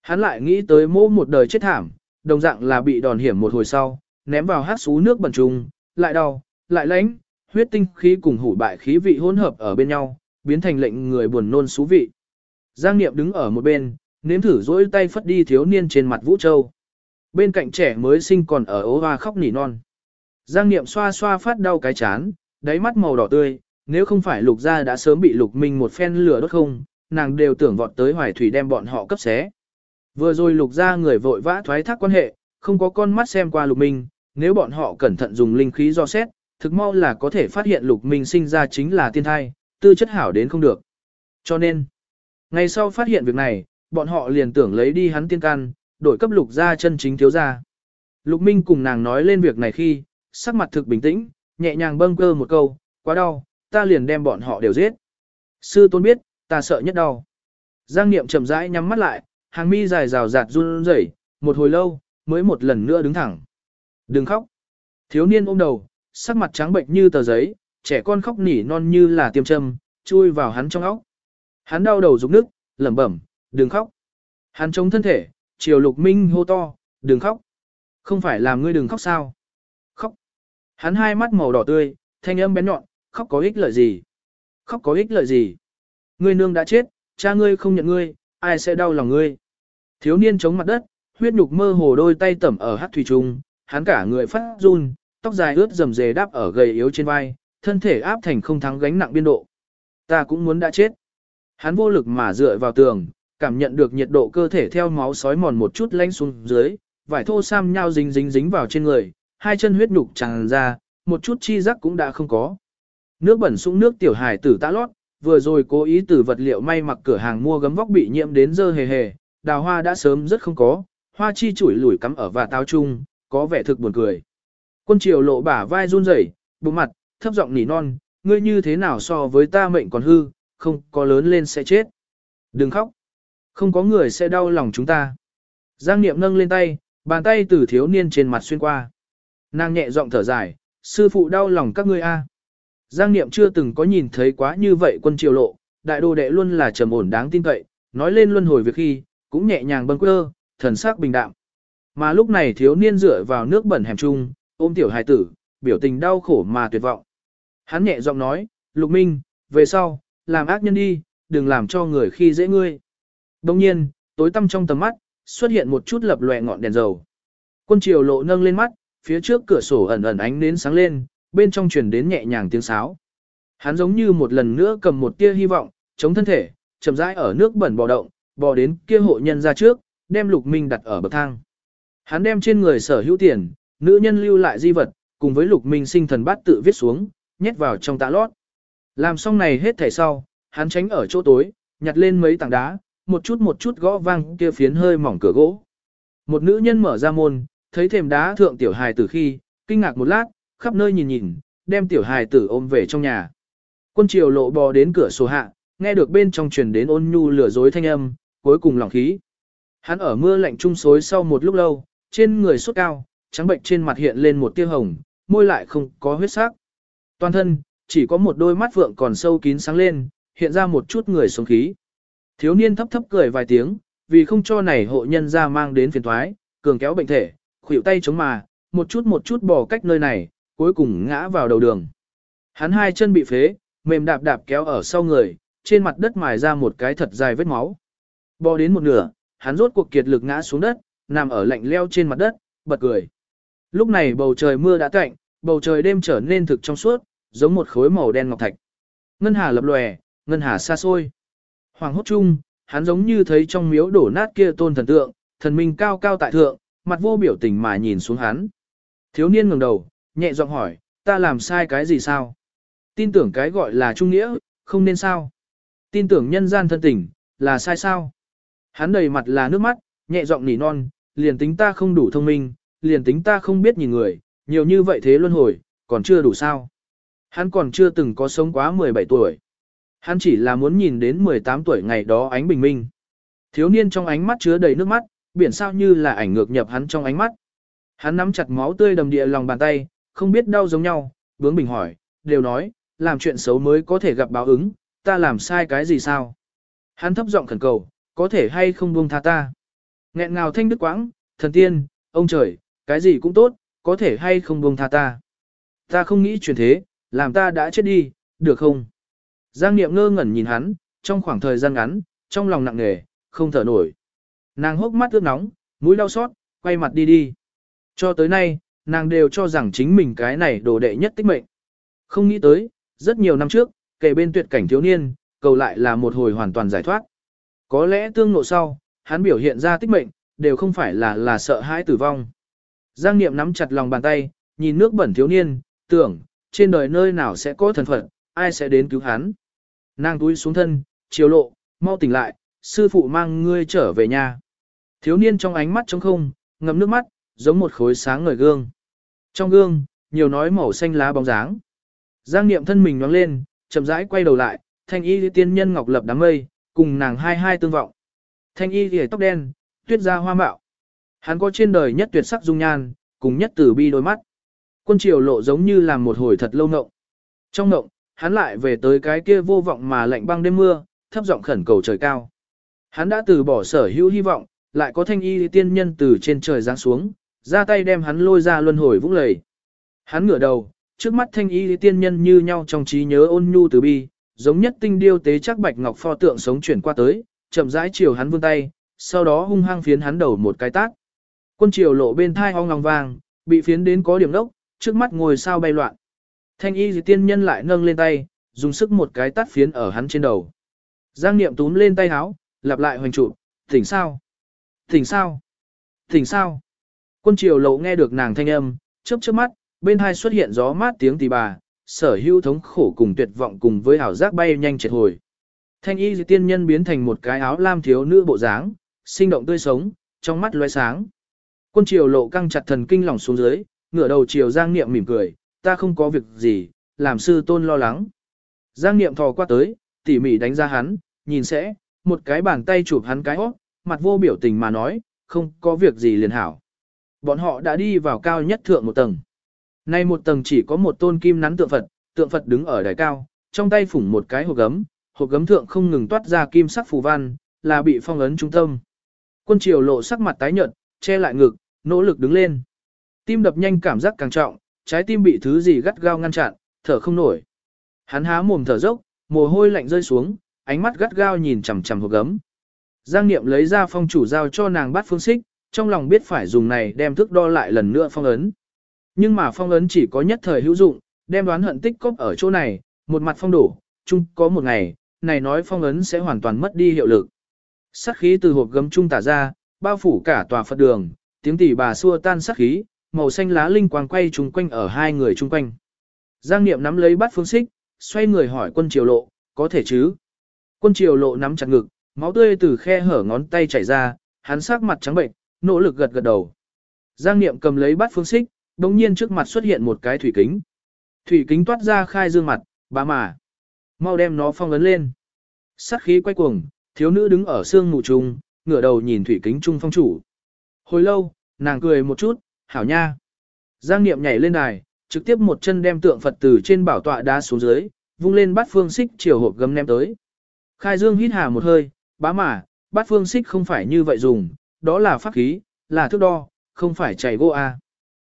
Hắn lại nghĩ tới mô một đời chết thảm, đồng dạng là bị đòn hiểm một hồi sau, ném vào hát xú nước bẩn trùng, lại đau, lại lánh, huyết tinh khí cùng hủ bại khí vị hỗn hợp ở bên nhau, biến thành lệnh người buồn nôn xú vị. Giang Niệm đứng ở một bên, nếm thử dỗi tay phất đi thiếu niên trên mặt Vũ Châu. Bên cạnh trẻ mới sinh còn ở ố hoa khóc nỉ non. Giang Niệm xoa xoa phát đau cái chán, đáy mắt màu đỏ tươi, nếu không phải lục gia đã sớm bị lục minh một phen lửa đốt không, nàng đều tưởng vọt tới hoài thủy đem bọn họ cấp xé. Vừa rồi lục gia người vội vã thoái thác quan hệ, không có con mắt xem qua lục minh, nếu bọn họ cẩn thận dùng linh khí do xét, thực mau là có thể phát hiện lục minh sinh ra chính là tiên thai, tư chất hảo đến không được. Cho nên, ngày sau phát hiện việc này, bọn họ liền tưởng lấy đi hắn tiên can, đổi cấp lục gia chân chính thiếu gia. Lục minh cùng nàng nói lên việc này khi, sắc mặt thực bình tĩnh, nhẹ nhàng bâng cơ một câu, quá đau, ta liền đem bọn họ đều giết. Sư tôn biết, ta sợ nhất đau. Giang Niệm chậm rãi nhắm mắt lại, hàng mi dài rào rạt run rẩy, một hồi lâu, mới một lần nữa đứng thẳng. Đừng khóc. Thiếu niên ôm đầu, sắc mặt trắng bệnh như tờ giấy, trẻ con khóc nỉ non như là tiêm châm, chui vào hắn trong óc. Hắn đau đầu rụng nước, lẩm bẩm, đừng khóc. Hắn chống thân thể, chiều lục minh hô to, đừng khóc. Không phải là ngươi đừng khóc sao? Khóc. Hắn hai mắt màu đỏ tươi, thanh âm bén nhọn, khóc có ích lợi gì? Khóc có ích lợi gì? Ngươi nương đã chết, cha ngươi không nhận ngươi, ai sẽ đau lòng ngươi? Thiếu niên chống mặt đất, huyết nhục mơ hồ đôi tay tẩm ở hát thủy trung, hắn cả người phát run, tóc dài ướt rầm rề đáp ở gầy yếu trên vai, thân thể áp thành không thắng gánh nặng biên độ. Ta cũng muốn đã chết. Hắn vô lực mà dựa vào tường, cảm nhận được nhiệt độ cơ thể theo máu sói mòn một chút lanh xuống dưới, vải thô sam nhau dính dính dính vào trên người, hai chân huyết nhục tràn ra, một chút chi giác cũng đã không có. Nước bẩn sũng nước tiểu hải tử tạ lót, vừa rồi cố ý từ vật liệu may mặc cửa hàng mua gấm vóc bị nhiễm đến dơ hề hề, đào hoa đã sớm rất không có, hoa chi chủi lủi cắm ở và táo chung, có vẻ thực buồn cười. Quân triều lộ bả vai run rẩy, bụng mặt, thấp giọng nỉ non, ngươi như thế nào so với ta mệnh còn hư, không có lớn lên sẽ chết. Đừng khóc. Không có người sẽ đau lòng chúng ta. Giang Niệm nâng lên tay, bàn tay từ thiếu niên trên mặt xuyên qua. Nàng nhẹ giọng thở dài, sư phụ đau lòng các ngươi a. Giang Niệm chưa từng có nhìn thấy quá như vậy quân triều lộ, đại đồ đệ luôn là trầm ổn đáng tin cậy, nói lên luân hồi việc khi, cũng nhẹ nhàng bâng quơ, thần sắc bình đạm. Mà lúc này thiếu niên dựa vào nước bẩn hẻm chung, ôm tiểu hài tử, biểu tình đau khổ mà tuyệt vọng. Hắn nhẹ giọng nói, Lục Minh, về sau, làm ác nhân đi, đừng làm cho người khi dễ ngươi. Đồng nhiên, tối tăm trong tầm mắt, xuất hiện một chút lập lòe ngọn đèn dầu. Quân triều lộ nâng lên mắt, phía trước cửa sổ ẩn ẩn ánh nến sáng lên, bên trong truyền đến nhẹ nhàng tiếng sáo. Hắn giống như một lần nữa cầm một tia hy vọng, chống thân thể, chậm rãi ở nước bẩn bò động, bò đến kia hộ nhân ra trước, đem Lục Minh đặt ở bậc thang. Hắn đem trên người sở hữu tiền, nữ nhân lưu lại di vật, cùng với Lục Minh sinh thần bát tự viết xuống, nhét vào trong tạ lót. Làm xong này hết thảy sau, hắn tránh ở chỗ tối, nhặt lên mấy tảng đá, một chút một chút gõ vang kia phiến hơi mỏng cửa gỗ. Một nữ nhân mở ra môn, thấy thềm đá thượng tiểu hài tử khi, kinh ngạc một lát, khắp nơi nhìn nhìn, đem tiểu hài tử ôm về trong nhà. Quân triều lộ bò đến cửa sổ hạ, nghe được bên trong truyền đến ôn nhu lửa dối thanh âm, cuối cùng lỏng khí. Hắn ở mưa lạnh trung xối sau một lúc lâu, trên người sốt cao, trắng bệnh trên mặt hiện lên một tia hồng, môi lại không có huyết sắc. Toàn thân, chỉ có một đôi mắt vượng còn sâu kín sáng lên, hiện ra một chút người sống khí. Thiếu niên thấp thấp cười vài tiếng, vì không cho này hộ nhân ra mang đến phiền thoái, cường kéo bệnh thể, khuỷu tay chống mà, một chút một chút bỏ cách nơi này, cuối cùng ngã vào đầu đường. Hắn hai chân bị phế, mềm đạp đạp kéo ở sau người, trên mặt đất mài ra một cái thật dài vết máu. Bò đến một nửa, hắn rốt cuộc kiệt lực ngã xuống đất, nằm ở lạnh leo trên mặt đất, bật cười. Lúc này bầu trời mưa đã tạnh, bầu trời đêm trở nên thực trong suốt, giống một khối màu đen ngọc thạch. Ngân hà lập lòe, ngân hà xa xôi. Hoàng hốt chung, hắn giống như thấy trong miếu đổ nát kia tôn thần tượng, thần minh cao cao tại thượng, mặt vô biểu tình mà nhìn xuống hắn. Thiếu niên ngẩng đầu, nhẹ giọng hỏi, ta làm sai cái gì sao? Tin tưởng cái gọi là trung nghĩa, không nên sao? Tin tưởng nhân gian thân tình, là sai sao? Hắn đầy mặt là nước mắt, nhẹ giọng nỉ non, liền tính ta không đủ thông minh, liền tính ta không biết nhìn người, nhiều như vậy thế luân hồi, còn chưa đủ sao? Hắn còn chưa từng có sống quá 17 tuổi. Hắn chỉ là muốn nhìn đến 18 tuổi ngày đó ánh bình minh. Thiếu niên trong ánh mắt chứa đầy nước mắt, biển sao như là ảnh ngược nhập hắn trong ánh mắt. Hắn nắm chặt máu tươi đầm địa lòng bàn tay, không biết đau giống nhau, bướng bình hỏi, đều nói, làm chuyện xấu mới có thể gặp báo ứng, ta làm sai cái gì sao? Hắn thấp giọng khẩn cầu, có thể hay không buông tha ta? Nghẹn ngào thanh đức quãng, thần tiên, ông trời, cái gì cũng tốt, có thể hay không buông tha ta? Ta không nghĩ chuyển thế, làm ta đã chết đi, được không? Giang Niệm ngơ ngẩn nhìn hắn, trong khoảng thời gian ngắn, trong lòng nặng nề, không thở nổi. Nàng hốc mắt ướt nóng, mũi đau xót, quay mặt đi đi. Cho tới nay, nàng đều cho rằng chính mình cái này đồ đệ nhất tích mệnh. Không nghĩ tới, rất nhiều năm trước, kể bên tuyệt cảnh thiếu niên, cầu lại là một hồi hoàn toàn giải thoát. Có lẽ tương ngộ sau, hắn biểu hiện ra tích mệnh, đều không phải là là sợ hãi tử vong. Giang Niệm nắm chặt lòng bàn tay, nhìn nước bẩn thiếu niên, tưởng, trên đời nơi nào sẽ có thần phận, ai sẽ đến cứu hắn. Nàng túi xuống thân, chiều lộ, mau tỉnh lại, sư phụ mang ngươi trở về nhà. Thiếu niên trong ánh mắt trống không, ngầm nước mắt, giống một khối sáng ngời gương. Trong gương, nhiều nói màu xanh lá bóng dáng. Giang niệm thân mình nhoáng lên, chậm rãi quay đầu lại, thanh y tiên nhân ngọc lập đám mây, cùng nàng hai hai tương vọng. Thanh y thì tóc đen, tuyết ra hoa mạo. Hắn có trên đời nhất tuyệt sắc dung nhan, cùng nhất tử bi đôi mắt. Quân triều lộ giống như làm một hồi thật lâu ngộng. Trong ngộng, hắn lại về tới cái kia vô vọng mà lạnh băng đêm mưa, thấp giọng khẩn cầu trời cao. Hắn đã từ bỏ sở hữu hy vọng, lại có thanh y tiên nhân từ trên trời giáng xuống, ra tay đem hắn lôi ra luân hồi vũng lầy. Hắn ngửa đầu, trước mắt thanh y tiên nhân như nhau trong trí nhớ ôn nhu từ bi, giống nhất tinh điêu tế chắc bạch ngọc pho tượng sống chuyển qua tới, chậm rãi chiều hắn vươn tay, sau đó hung hăng phiến hắn đầu một cái tát. Quân triều lộ bên thai ong ngòng vàng, bị phiến đến có điểm đốc, trước mắt ngồi sao bay loạn. Thanh y tiên nhân lại nâng lên tay, dùng sức một cái tát phiến ở hắn trên đầu. Giang niệm túm lên tay háo, lặp lại hoành trụ, tỉnh sao? Tỉnh sao? Tỉnh sao? Quân triều lộ nghe được nàng thanh âm, chớp chớp mắt, bên hai xuất hiện gió mát tiếng tỳ bà, sở hữu thống khổ cùng tuyệt vọng cùng với ảo giác bay nhanh triệt hồi. Thanh y tiên nhân biến thành một cái áo lam thiếu nữ bộ dáng, sinh động tươi sống, trong mắt loe sáng. Quân triều lộ căng chặt thần kinh lỏng xuống dưới, ngửa đầu triều Giang Niệm mỉm cười, ta không có việc gì, làm sư tôn lo lắng. Giang Niệm thò qua tới, tỉ mỉ đánh ra hắn, nhìn sẽ, một cái bàn tay chụp hắn cái hót, mặt vô biểu tình mà nói, không có việc gì liền hảo. Bọn họ đã đi vào cao nhất thượng một tầng. Nay một tầng chỉ có một tôn kim nắn tượng Phật, tượng Phật đứng ở đài cao, trong tay phủng một cái hộp gấm, hộp gấm thượng không ngừng toát ra kim sắc phù văn, là bị phong ấn trung tâm. Quân triều lộ sắc mặt tái nhợt, che lại ngực, nỗ lực đứng lên. Tim đập nhanh cảm giác càng trọng, trái tim bị thứ gì gắt gao ngăn chặn, thở không nổi. Hắn há mồm thở dốc, mồ hôi lạnh rơi xuống, ánh mắt gắt gao nhìn chằm chằm hộp gấm. Giang Niệm lấy ra phong chủ giao cho nàng bắt phương xích, trong lòng biết phải dùng này đem thước đo lại lần nữa phong ấn. Nhưng mà phong ấn chỉ có nhất thời hữu dụng, đem đoán hận tích cóp ở chỗ này, một mặt phong đổ, chung có một ngày, này nói phong ấn sẽ hoàn toàn mất đi hiệu lực. Sát khí từ hộp gấm trung tả ra, bao phủ cả tòa Phật đường, tiếng tỷ bà xua tan sát khí, màu xanh lá linh quang quay trùng quanh ở hai người chung quanh. Giang Niệm nắm lấy bát phương xích, xoay người hỏi quân triều lộ, có thể chứ? Quân triều lộ nắm chặt ngực, máu tươi từ khe hở ngón tay chảy ra, hắn sắc mặt trắng bệnh, nỗ lực gật gật đầu. Giang Niệm cầm lấy bát phương xích, đồng nhiên trước mặt xuất hiện một cái thủy kính. Thủy kính toát ra khai dương mặt, bá mà. Mau đem nó phong ấn lên. Sát khí quay cuồng, thiếu nữ đứng ở xương mù trùng, ngửa đầu nhìn thủy kính trung phong chủ. Hồi lâu, nàng cười một chút, hảo nha. Giang Niệm nhảy lên đài, trực tiếp một chân đem tượng Phật từ trên bảo tọa đá xuống dưới, vung lên bắt phương xích chiều hộp gấm ném tới. Khai Dương hít hà một hơi, bá mà, bát phương xích không phải như vậy dùng, đó là pháp khí, là thước đo, không phải chảy gỗ a.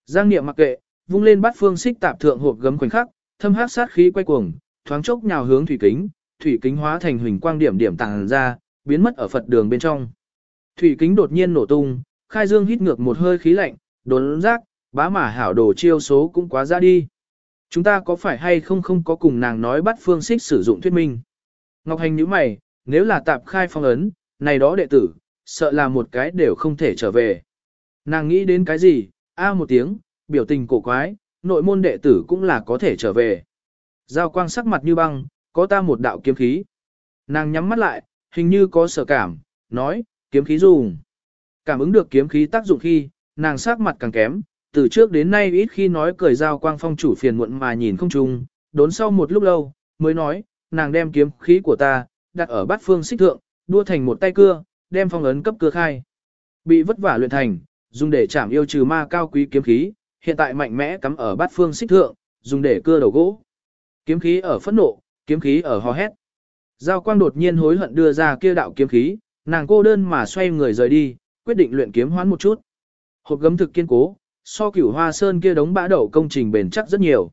Giang Niệm mặc kệ, vung lên bát phương xích tạp thượng hộp gấm khoảnh khắc, thâm hắc sát khí quay cuồng, thoáng chốc nhào hướng thủy kính, thủy kính hóa thành huỳnh quang điểm điểm tàng ra, biến mất ở Phật đường bên trong. Thủy kính đột nhiên nổ tung, khai dương hít ngược một hơi khí lạnh, đốn rác, bá mà hảo đồ chiêu số cũng quá ra đi. Chúng ta có phải hay không không có cùng nàng nói bắt phương xích sử dụng thuyết minh. Ngọc Hành như mày, nếu là tạp khai phong ấn, này đó đệ tử, sợ là một cái đều không thể trở về. Nàng nghĩ đến cái gì, a một tiếng, biểu tình cổ quái, nội môn đệ tử cũng là có thể trở về. Giao quang sắc mặt như băng, có ta một đạo kiếm khí. Nàng nhắm mắt lại, hình như có sở cảm, nói, kiếm khí dùng. Cảm ứng được kiếm khí tác dụng khi, nàng sắc mặt càng kém, từ trước đến nay ít khi nói cười giao quang phong chủ phiền muộn mà nhìn không chung, đốn sau một lúc lâu, mới nói, nàng đem kiếm khí của ta, đặt ở bát phương xích thượng, đua thành một tay cưa, đem phong ấn cấp cưa khai. Bị vất vả luyện thành, dùng để chạm yêu trừ ma cao quý kiếm khí, hiện tại mạnh mẽ cắm ở bát phương xích thượng, dùng để cưa đầu gỗ. Kiếm khí ở phẫn nộ, kiếm khí ở hò hét. Giao quang đột nhiên hối hận đưa ra kia đạo kiếm khí, nàng cô đơn mà xoay người rời đi, quyết định luyện kiếm hoán một chút. Hộp gấm thực kiên cố, so cửu hoa sơn kia đống bã đậu công trình bền chắc rất nhiều.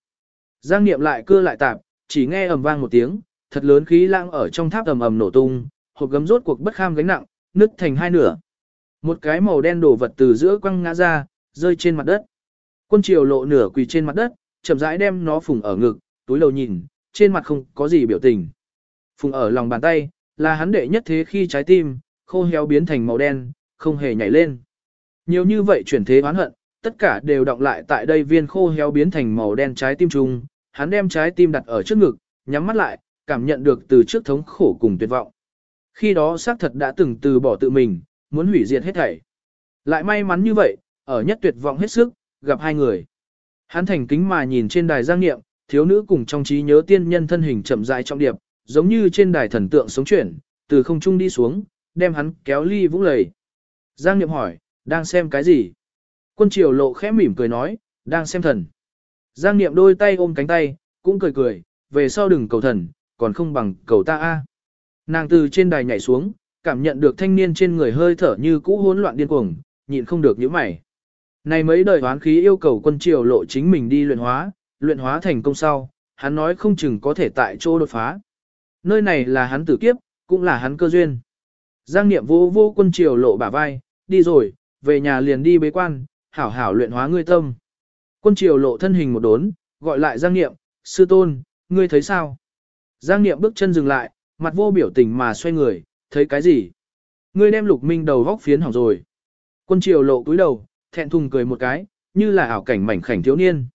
Giang niệm lại cưa lại tạp, chỉ nghe ầm vang một tiếng, thật lớn khí lang ở trong tháp ầm ầm nổ tung, hộp gấm rốt cuộc bất kham gánh nặng, nứt thành hai nửa. Một cái màu đen đổ vật từ giữa quăng ngã ra, rơi trên mặt đất. Quân triều lộ nửa quỳ trên mặt đất, chậm rãi đem nó phùng ở ngực, túi lầu nhìn, trên mặt không có gì biểu tình. Phùng ở lòng bàn tay, là hắn đệ nhất thế khi trái tim, khô héo biến thành màu đen, không hề nhảy lên. Nhiều như vậy chuyển thế oán hận, tất cả đều động lại tại đây viên khô héo biến thành màu đen trái tim trung, hắn đem trái tim đặt ở trước ngực, nhắm mắt lại, cảm nhận được từ trước thống khổ cùng tuyệt vọng. Khi đó xác thật đã từng từ bỏ tự mình, muốn hủy diệt hết thảy. Lại may mắn như vậy, ở nhất tuyệt vọng hết sức, gặp hai người. Hắn thành kính mà nhìn trên đài giang nghiệm, thiếu nữ cùng trong trí nhớ tiên nhân thân hình chậm rãi trong điệp, giống như trên đài thần tượng sống chuyển, từ không trung đi xuống, đem hắn kéo ly vũng lầy. Giang Niệm hỏi, đang xem cái gì? Quân triều lộ khẽ mỉm cười nói, đang xem thần. Giang Niệm đôi tay ôm cánh tay, cũng cười cười, về sau đừng cầu thần, còn không bằng cầu ta a. Nàng từ trên đài nhảy xuống, cảm nhận được thanh niên trên người hơi thở như cũ hỗn loạn điên cuồng, nhịn không được nhíu mày. Này mấy đời hoán khí yêu cầu quân triều lộ chính mình đi luyện hóa, luyện hóa thành công sau, hắn nói không chừng có thể tại chỗ đột phá. Nơi này là hắn tử kiếp, cũng là hắn cơ duyên. Giang niệm vô vô quân triều lộ bả vai, đi rồi, về nhà liền đi bế quan, hảo hảo luyện hóa ngươi tâm. Quân triều lộ thân hình một đốn, gọi lại Giang niệm, sư tôn, ngươi thấy sao? Giang niệm bước chân dừng lại, mặt vô biểu tình mà xoay người, thấy cái gì? Ngươi đem lục minh đầu vóc phiến hỏng rồi. Quân triều lộ cúi đầu, thẹn thùng cười một cái, như là ảo cảnh mảnh khảnh thiếu niên.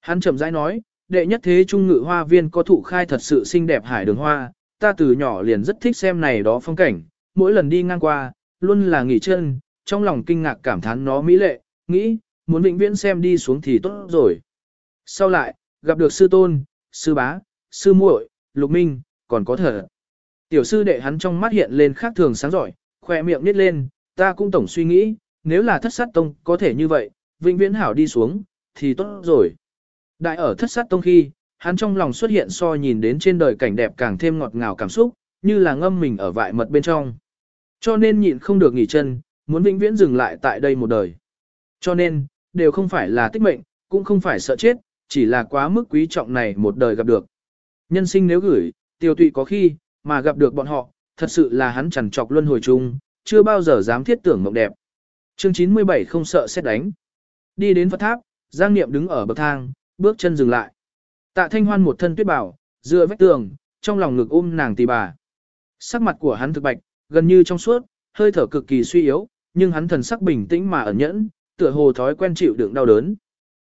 Hắn chậm rãi nói, đệ nhất thế trung ngự hoa viên có thụ khai thật sự xinh đẹp hải đường hoa, ta từ nhỏ liền rất thích xem này đó phong cảnh, mỗi lần đi ngang qua, luôn là nghỉ chân, trong lòng kinh ngạc cảm thán nó mỹ lệ, nghĩ, muốn vĩnh viễn xem đi xuống thì tốt rồi. Sau lại, gặp được sư tôn, sư bá, sư muội, lục minh, còn có thở. Tiểu sư đệ hắn trong mắt hiện lên khác thường sáng giỏi, khoe miệng nít lên, ta cũng tổng suy nghĩ, nếu là thất sát tông có thể như vậy, vĩnh viễn hảo đi xuống, thì tốt rồi. Đại ở thất sát tông khi, hắn trong lòng xuất hiện so nhìn đến trên đời cảnh đẹp càng thêm ngọt ngào cảm xúc, như là ngâm mình ở vại mật bên trong. Cho nên nhịn không được nghỉ chân, muốn vĩnh viễn dừng lại tại đây một đời. Cho nên, đều không phải là tích mệnh, cũng không phải sợ chết, chỉ là quá mức quý trọng này một đời gặp được. Nhân sinh nếu gửi, tiêu tụy có khi, mà gặp được bọn họ, thật sự là hắn chẳng chọc luân hồi chung, chưa bao giờ dám thiết tưởng mộng đẹp. Chương 97 không sợ xét đánh. Đi đến Phật tháp, Giang Niệm đứng ở bậc thang, bước chân dừng lại. Tạ Thanh Hoan một thân tuyết bảo, dựa vách tường, trong lòng ngực ôm nàng tỷ bà. Sắc mặt của hắn thực bạch, gần như trong suốt, hơi thở cực kỳ suy yếu, nhưng hắn thần sắc bình tĩnh mà ẩn nhẫn, tựa hồ thói quen chịu đựng đau đớn.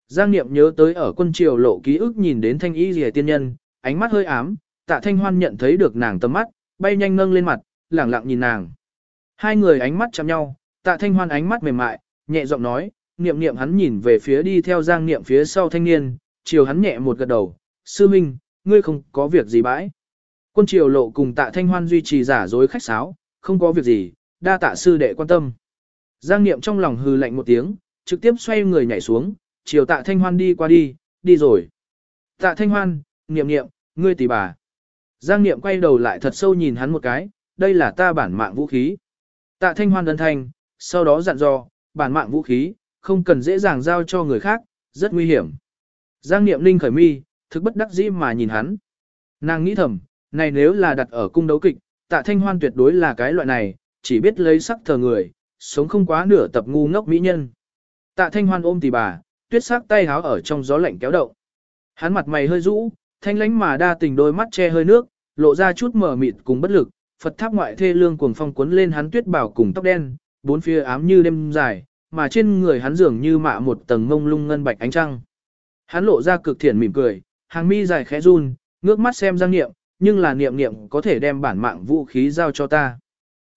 Giang Niệm nhớ tới ở quân triều lộ ký ức nhìn đến thanh y rìa tiên nhân, ánh mắt hơi ám, tạ thanh hoan nhận thấy được nàng tầm mắt, bay nhanh nâng lên mặt, lẳng lặng nhìn nàng. Hai người ánh mắt chạm nhau, tạ thanh hoan ánh mắt mềm mại, nhẹ giọng nói, niệm niệm hắn nhìn về phía đi theo giang niệm phía sau thanh niên, chiều hắn nhẹ một gật đầu, sư minh, ngươi không có việc gì bãi. Quân triều lộ cùng tạ thanh hoan duy trì giả dối khách sáo, không có việc gì, đa tạ sư đệ quan tâm. Giang niệm trong lòng hừ lạnh một tiếng, trực tiếp xoay người nhảy xuống, chiều tạ thanh hoan đi qua đi, đi rồi. Tạ thanh hoan, niệm niệm, ngươi tỷ bà. Giang niệm quay đầu lại thật sâu nhìn hắn một cái, đây là ta bản mạng vũ khí. Tạ thanh hoan đơn thanh, sau đó dặn dò, bản mạng vũ khí, không cần dễ dàng giao cho người khác, rất nguy hiểm. Giang Niệm Linh khởi mi, thực bất đắc dĩ mà nhìn hắn. Nàng nghĩ thầm, này nếu là đặt ở cung đấu kịch, tạ thanh hoan tuyệt đối là cái loại này, chỉ biết lấy sắc thờ người, sống không quá nửa tập ngu ngốc mỹ nhân. Tạ thanh hoan ôm tỷ bà, tuyết sắc tay háo ở trong gió lạnh kéo động. Hắn mặt mày hơi rũ, thanh lánh mà đa tình đôi mắt che hơi nước, lộ ra chút mở mịt cùng bất lực, Phật tháp ngoại thê lương cuồng phong cuốn lên hắn tuyết bảo cùng tóc đen, bốn phía ám như đêm dài, mà trên người hắn dường như mạ một tầng mông lung ngân bạch ánh trăng. Hắn lộ ra cực thiện mỉm cười, hàng mi dài khẽ run, ngước mắt xem Giang Niệm, nhưng là Niệm Niệm có thể đem bản mạng vũ khí giao cho ta.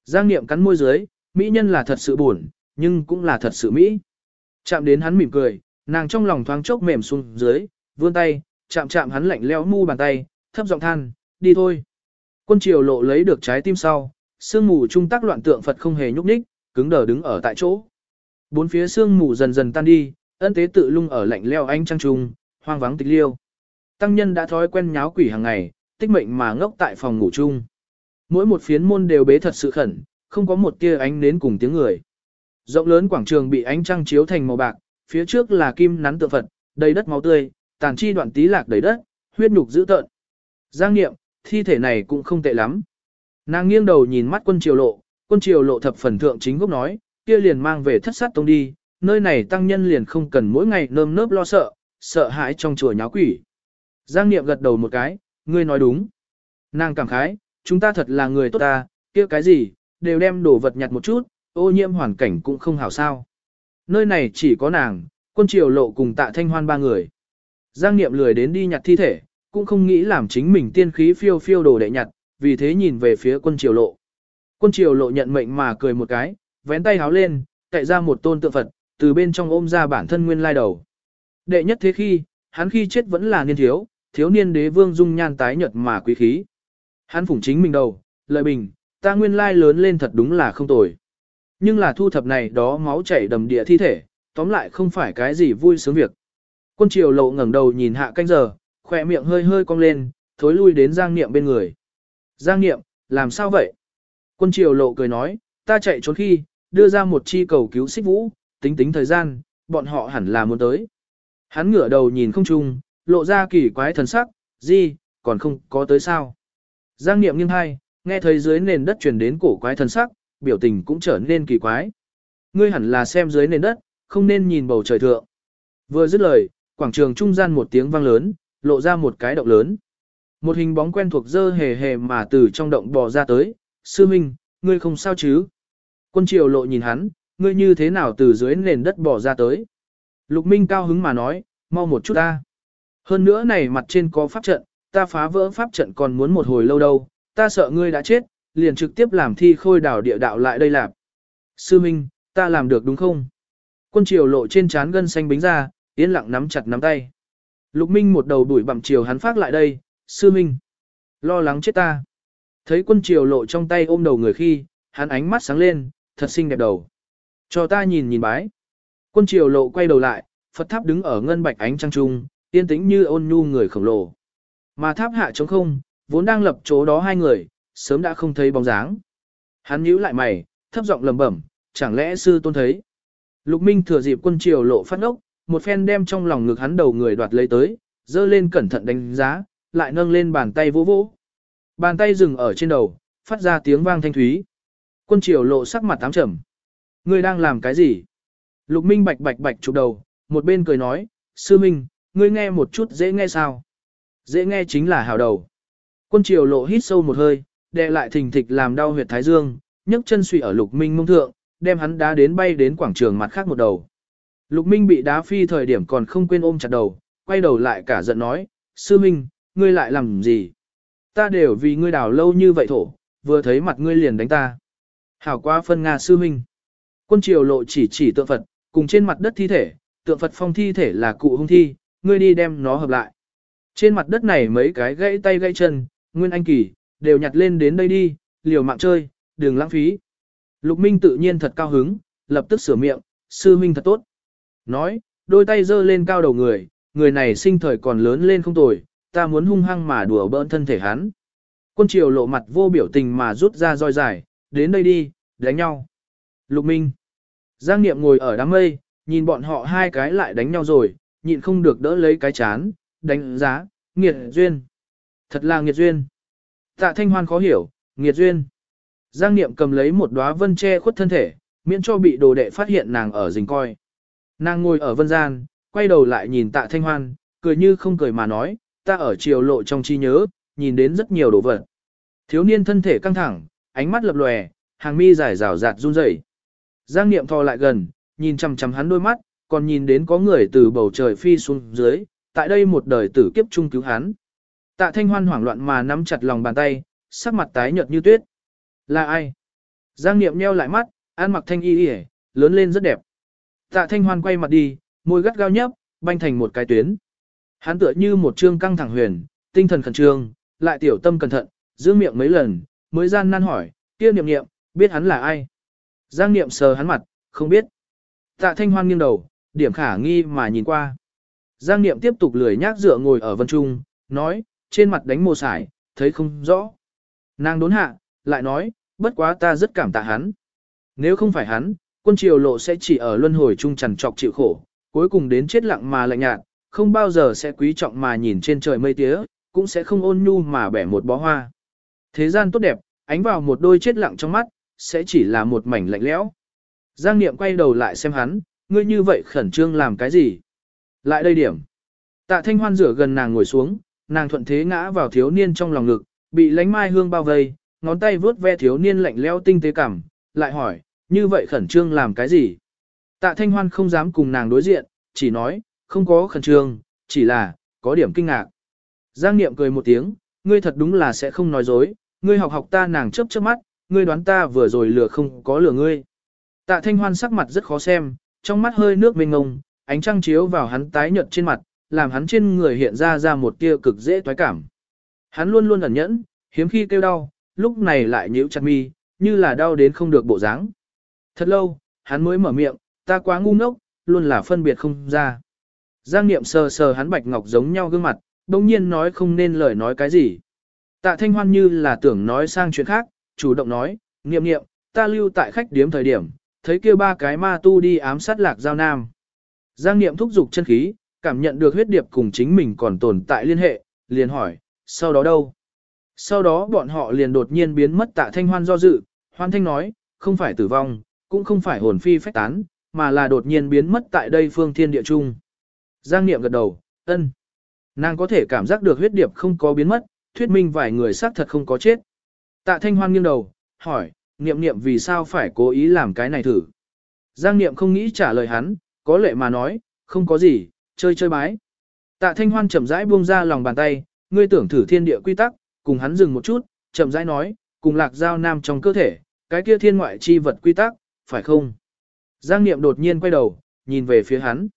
Giang Niệm cắn môi dưới, mỹ nhân là thật sự buồn, nhưng cũng là thật sự mỹ. Chạm đến hắn mỉm cười, nàng trong lòng thoáng chốc mềm xuống dưới, vươn tay, chạm chạm hắn lạnh lẽo mu bàn tay, thấp giọng than, đi thôi. Quân triều lộ lấy được trái tim sau, sương mù trung tác loạn tượng Phật không hề nhúc nhích, cứng đờ đứng ở tại chỗ. Bốn phía sương mù dần dần tan đi, ân tế tự lung ở lạnh leo ánh trăng trung, hoang vắng tịch liêu. Tăng nhân đã thói quen nháo quỷ hàng ngày, tích mệnh mà ngốc tại phòng ngủ chung. Mỗi một phiến môn đều bế thật sự khẩn, không có một tia ánh nến cùng tiếng người. Rộng lớn quảng trường bị ánh trăng chiếu thành màu bạc, phía trước là kim nắn tượng Phật, đầy đất máu tươi, tàn chi đoạn tí lạc đầy đất, huyết nhục dữ tợn. Giang Niệm, thi thể này cũng không tệ lắm. Nàng nghiêng đầu nhìn mắt quân triều lộ, quân triều lộ thập phần thượng chính gốc nói, kia liền mang về thất sát tông đi, nơi này tăng nhân liền không cần mỗi ngày nơm nớp lo sợ, sợ hãi trong chùa nháo quỷ. Giang Niệm gật đầu một cái, ngươi nói đúng. Nàng cảm khái, chúng ta thật là người tốt ta, kia cái gì, đều đem đồ vật nhặt một chút, ô nhiễm hoàn cảnh cũng không hảo sao. Nơi này chỉ có nàng, quân triều lộ cùng tạ thanh hoan ba người. Giang Niệm lười đến đi nhặt thi thể, cũng không nghĩ làm chính mình tiên khí phiêu phiêu đồ đệ nhặt, vì thế nhìn về phía quân triều lộ. Quân triều lộ nhận mệnh mà cười một cái, vén tay háo lên, cậy ra một tôn tượng Phật, từ bên trong ôm ra bản thân nguyên lai đầu. Đệ nhất thế khi, hắn khi chết vẫn là niên thiếu, thiếu niên đế vương dung nhan tái nhợt mà quý khí. Hắn phủng chính mình đầu, lợi bình, ta nguyên lai lớn lên thật đúng là không tồi. Nhưng là thu thập này đó máu chảy đầm địa thi thể, tóm lại không phải cái gì vui sướng việc. Quân triều lộ ngẩng đầu nhìn hạ canh giờ, khỏe miệng hơi hơi cong lên, thối lui đến Giang Niệm bên người. Giang Niệm, làm sao vậy? Quân triều lộ cười nói, ta chạy trốn khi, đưa ra một chi cầu cứu xích vũ, tính tính thời gian, bọn họ hẳn là muốn tới. Hắn ngửa đầu nhìn không trung, lộ ra kỳ quái thần sắc, gì, còn không có tới sao. Giang Niệm nghiêng hai, nghe thấy dưới nền đất truyền đến cổ quái thần sắc, biểu tình cũng trở nên kỳ quái. Ngươi hẳn là xem dưới nền đất, không nên nhìn bầu trời thượng. Vừa dứt lời, quảng trường trung gian một tiếng vang lớn, lộ ra một cái động lớn. Một hình bóng quen thuộc dơ hề hề mà từ trong động bò ra tới, sư minh, ngươi không sao chứ? Quân triều lộ nhìn hắn, ngươi như thế nào từ dưới nền đất bò ra tới? Lục minh cao hứng mà nói, mau một chút ta. Hơn nữa này mặt trên có pháp trận, ta phá vỡ pháp trận còn muốn một hồi lâu đâu, ta sợ ngươi đã chết, liền trực tiếp làm thi khôi đảo địa đạo lại đây lạp. Sư Minh, ta làm được đúng không? Quân triều lộ trên trán gân xanh bính ra, yên lặng nắm chặt nắm tay. Lục Minh một đầu đuổi bặm chiều hắn phát lại đây, sư Minh. Lo lắng chết ta. Thấy quân triều lộ trong tay ôm đầu người khi, hắn ánh mắt sáng lên, thật xinh đẹp đầu. Cho ta nhìn nhìn bái. Quân triều lộ quay đầu lại, Phật tháp đứng ở ngân bạch ánh trăng trung, yên tĩnh như ôn nhu người khổng lồ. Mà tháp hạ trống không, vốn đang lập chỗ đó hai người, sớm đã không thấy bóng dáng. Hắn nhíu lại mày, thấp giọng lẩm bẩm, chẳng lẽ sư tôn thấy. Lục Minh thừa dịp quân triều lộ phát ốc, một phen đem trong lòng ngực hắn đầu người đoạt lấy tới, dơ lên cẩn thận đánh giá, lại nâng lên bàn tay vỗ vỗ. Bàn tay dừng ở trên đầu, phát ra tiếng vang thanh thúy. Quân triều lộ sắc mặt tám trầm. Ngươi đang làm cái gì? Lục Minh bạch bạch bạch chụp đầu, một bên cười nói, sư Minh, ngươi nghe một chút dễ nghe sao? Dễ nghe chính là hào đầu. Quân triều lộ hít sâu một hơi, đè lại thình thịch làm đau huyệt thái dương, nhấc chân suy ở lục minh mông thượng, đem hắn đá đến bay đến quảng trường mặt khác một đầu. Lục minh bị đá phi thời điểm còn không quên ôm chặt đầu, quay đầu lại cả giận nói, sư minh, ngươi lại làm gì? Ta đều vì ngươi đào lâu như vậy thổ, vừa thấy mặt ngươi liền đánh ta. Hảo quá phân Nga sư minh. Quân triều lộ chỉ chỉ tượng Phật, cùng trên mặt đất thi thể, tượng Phật phong thi thể là cụ hung thi, ngươi đi đem nó hợp lại. Trên mặt đất này mấy cái gãy tay gãy chân, nguyên anh kỳ, đều nhặt lên đến đây đi, liều mạng chơi, đừng lãng phí. Lục Minh tự nhiên thật cao hứng, lập tức sửa miệng, sư minh thật tốt. Nói, đôi tay giơ lên cao đầu người, người này sinh thời còn lớn lên không tồi, ta muốn hung hăng mà đùa bỡn thân thể hắn. Quân triều lộ mặt vô biểu tình mà rút ra roi dài, đến đây đi, đánh nhau. Lục Minh. Giang Niệm ngồi ở đám mây, nhìn bọn họ hai cái lại đánh nhau rồi, nhịn không được đỡ lấy cái chán, đánh giá, nghiệt duyên. Thật là nghiệt duyên. Tạ Thanh Hoan khó hiểu, nghiệt duyên. Giang Niệm cầm lấy một đóa vân che khuất thân thể, miễn cho bị đồ đệ phát hiện nàng ở rình coi. Nàng ngồi ở vân gian, quay đầu lại nhìn tạ thanh hoan, cười như không cười mà nói, ta ở chiều lộ trong chi nhớ, nhìn đến rất nhiều đồ vật. Thiếu niên thân thể căng thẳng, ánh mắt lập lòe, hàng mi dài rào rạt run rẩy. Giang Niệm thò lại gần, nhìn chằm chằm hắn đôi mắt, còn nhìn đến có người từ bầu trời phi xuống dưới, tại đây một đời tử kiếp chung cứu hắn. Tạ Thanh Hoan hoảng loạn mà nắm chặt lòng bàn tay, sắc mặt tái nhợt như tuyết. Là ai? Giang Niệm nheo lại mắt, ăn mặc thanh y y, lớn lên rất đẹp. Tạ Thanh Hoan quay mặt đi, môi gắt gao nhấp, banh thành một cái tuyến. Hắn tựa như một trương căng thẳng huyền, tinh thần khẩn trương, lại tiểu tâm cẩn thận, giữ miệng mấy lần, mới gian nan hỏi, kia niệm niệm, biết hắn là ai? Giang niệm sờ hắn mặt, không biết. Tạ Thanh Hoan nghiêng đầu, điểm khả nghi mà nhìn qua. Giang niệm tiếp tục lười nhác dựa ngồi ở vân trung, nói, trên mặt đánh mồ sải, thấy không rõ. Nàng đốn hạ, lại nói, bất quá ta rất cảm tạ hắn. Nếu không phải hắn, quân triều lộ sẽ chỉ ở luân hồi chung trằn trọc chịu khổ, cuối cùng đến chết lặng mà lạnh nhạt, không bao giờ sẽ quý trọng mà nhìn trên trời mây tía, cũng sẽ không ôn nhu mà bẻ một bó hoa. Thế gian tốt đẹp, ánh vào một đôi chết lặng trong mắt, sẽ chỉ là một mảnh lạnh lẽo. Giang Niệm quay đầu lại xem hắn, ngươi như vậy khẩn trương làm cái gì? Lại đây điểm. Tạ Thanh Hoan rửa gần nàng ngồi xuống, nàng thuận thế ngã vào thiếu niên trong lòng ngực, bị lánh mai hương bao vây, ngón tay vướt ve thiếu niên lạnh lẽo tinh tế cảm, lại hỏi, như vậy khẩn trương làm cái gì? Tạ Thanh Hoan không dám cùng nàng đối diện, chỉ nói, không có khẩn trương, chỉ là, có điểm kinh ngạc. Giang Niệm cười một tiếng, ngươi thật đúng là sẽ không nói dối, ngươi học học ta nàng chớp chớp mắt, ngươi đoán ta vừa rồi lừa không có lừa ngươi. Tạ Thanh Hoan sắc mặt rất khó xem, trong mắt hơi nước mênh ngông, ánh trăng chiếu vào hắn tái nhợt trên mặt, làm hắn trên người hiện ra ra một tia cực dễ toái cảm. Hắn luôn luôn ẩn nhẫn, hiếm khi kêu đau, lúc này lại nhíu chặt mi, như là đau đến không được bộ dáng. Thật lâu, hắn mới mở miệng, ta quá ngu ngốc, luôn là phân biệt không ra. Giang Niệm sờ sờ hắn bạch ngọc giống nhau gương mặt, đồng nhiên nói không nên lời nói cái gì. Tạ Thanh Hoan như là tưởng nói sang chuyện khác, chủ động nói, Niệm Niệm, ta lưu tại khách điếm thời điểm, thấy kia ba cái ma tu đi ám sát lạc giao nam. Giang Niệm thúc giục chân khí, cảm nhận được huyết điệp cùng chính mình còn tồn tại liên hệ, liền hỏi, sau đó đâu? Sau đó bọn họ liền đột nhiên biến mất tạ thanh hoan do dự, hoan thanh nói, không phải tử vong, cũng không phải hồn phi phách tán, mà là đột nhiên biến mất tại đây phương thiên địa trung. Giang Niệm gật đầu, ân. Nàng có thể cảm giác được huyết điệp không có biến mất, thuyết minh vài người xác thật không có chết. Tạ Thanh Hoan nghiêng đầu, hỏi, Niệm Niệm vì sao phải cố ý làm cái này thử. Giang Niệm không nghĩ trả lời hắn, có lệ mà nói, không có gì, chơi chơi bái. Tạ Thanh Hoan chậm rãi buông ra lòng bàn tay, ngươi tưởng thử thiên địa quy tắc, cùng hắn dừng một chút, chậm rãi nói, cùng lạc giao nam trong cơ thể, cái kia thiên ngoại chi vật quy tắc, phải không? Giang Niệm đột nhiên quay đầu, nhìn về phía hắn.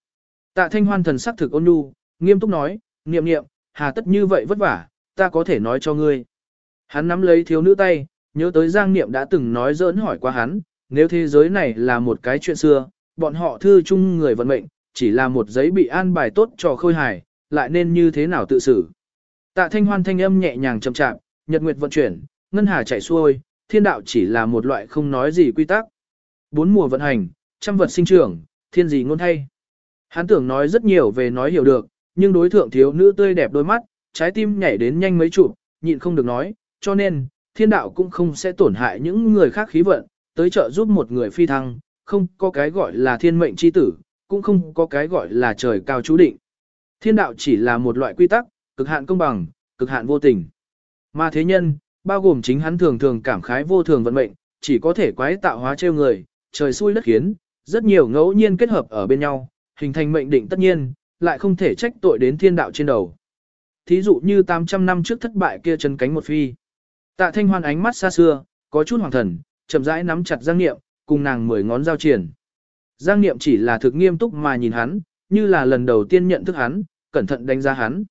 Tạ Thanh Hoan thần sắc thực ôn nhu, nghiêm túc nói, Niệm Niệm, hà tất như vậy vất vả, ta có thể nói cho ngươi. Hắn nắm lấy thiếu nữ tay, nhớ tới Giang Niệm đã từng nói giỡn hỏi qua hắn, nếu thế giới này là một cái chuyện xưa, bọn họ thư chung người vận mệnh, chỉ là một giấy bị an bài tốt cho khôi hài, lại nên như thế nào tự xử. Tạ Thanh Hoan thanh âm nhẹ nhàng chậm chạm, nhật nguyệt vận chuyển, ngân hà chảy xuôi, thiên đạo chỉ là một loại không nói gì quy tắc. Bốn mùa vận hành, trăm vật sinh trưởng, thiên gì ngôn thay. Hắn tưởng nói rất nhiều về nói hiểu được, nhưng đối thượng thiếu nữ tươi đẹp đôi mắt, trái tim nhảy đến nhanh mấy chụp, nhịn không được nói, cho nên, thiên đạo cũng không sẽ tổn hại những người khác khí vận, tới trợ giúp một người phi thăng, không có cái gọi là thiên mệnh chi tử, cũng không có cái gọi là trời cao chú định. Thiên đạo chỉ là một loại quy tắc, cực hạn công bằng, cực hạn vô tình. Mà thế nhân, bao gồm chính hắn thường thường cảm khái vô thường vận mệnh, chỉ có thể quái tạo hóa trêu người, trời xui đất khiến, rất nhiều ngẫu nhiên kết hợp ở bên nhau, hình thành mệnh định tất nhiên, lại không thể trách tội đến thiên đạo trên đầu. Thí dụ như 800 năm trước thất bại kia chân cánh một phi. Tạ Thanh Hoan ánh mắt xa xưa, có chút hoàng thần, chậm rãi nắm chặt Giang Niệm, cùng nàng mười ngón giao triển. Giang Niệm chỉ là thực nghiêm túc mà nhìn hắn, như là lần đầu tiên nhận thức hắn, cẩn thận đánh giá hắn.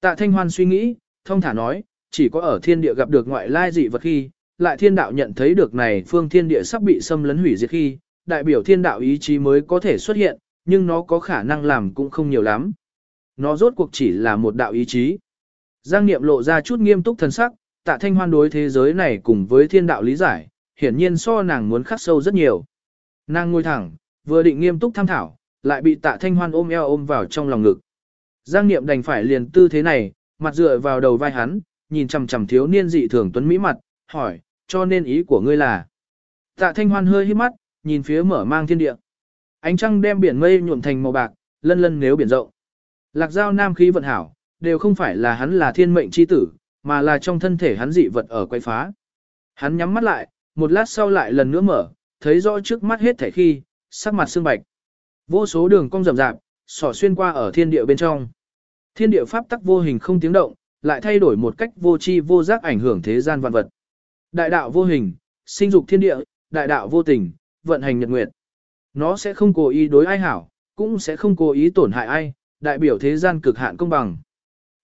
Tạ Thanh Hoan suy nghĩ, thông thả nói, chỉ có ở thiên địa gặp được ngoại lai dị vật khi, lại thiên đạo nhận thấy được này phương thiên địa sắp bị xâm lấn hủy diệt khi, đại biểu thiên đạo ý chí mới có thể xuất hiện, nhưng nó có khả năng làm cũng không nhiều lắm. Nó rốt cuộc chỉ là một đạo ý chí. Giang Niệm lộ ra chút nghiêm túc thần sắc, tạ thanh hoan đối thế giới này cùng với thiên đạo lý giải, hiển nhiên so nàng muốn khắc sâu rất nhiều. Nàng ngồi thẳng, vừa định nghiêm túc tham thảo, lại bị tạ thanh hoan ôm eo ôm vào trong lòng ngực. Giang Niệm đành phải liền tư thế này, mặt dựa vào đầu vai hắn, nhìn chằm chằm thiếu niên dị thường tuấn mỹ mặt, hỏi, cho nên ý của ngươi là. Tạ thanh hoan hơi hít mắt, nhìn phía mở mang thiên địa. Ánh trăng đem biển mây nhuộm thành màu bạc, lân lân nếu biển rộng. Lạc giao nam khí vận hảo, đều không phải là hắn là thiên mệnh chi tử, mà là trong thân thể hắn dị vật ở quay phá. Hắn nhắm mắt lại, một lát sau lại lần nữa mở, thấy rõ trước mắt hết thể khi, sắc mặt xương bạch. Vô số đường cong rậm rạp, sỏ xuyên qua ở thiên địa bên trong. Thiên địa pháp tắc vô hình không tiếng động, lại thay đổi một cách vô tri vô giác ảnh hưởng thế gian vạn vật. Đại đạo vô hình, sinh dục thiên địa, đại đạo vô tình, vận hành nhật nguyệt. Nó sẽ không cố ý đối ai hảo, cũng sẽ không cố ý tổn hại ai, đại biểu thế gian cực hạn công bằng.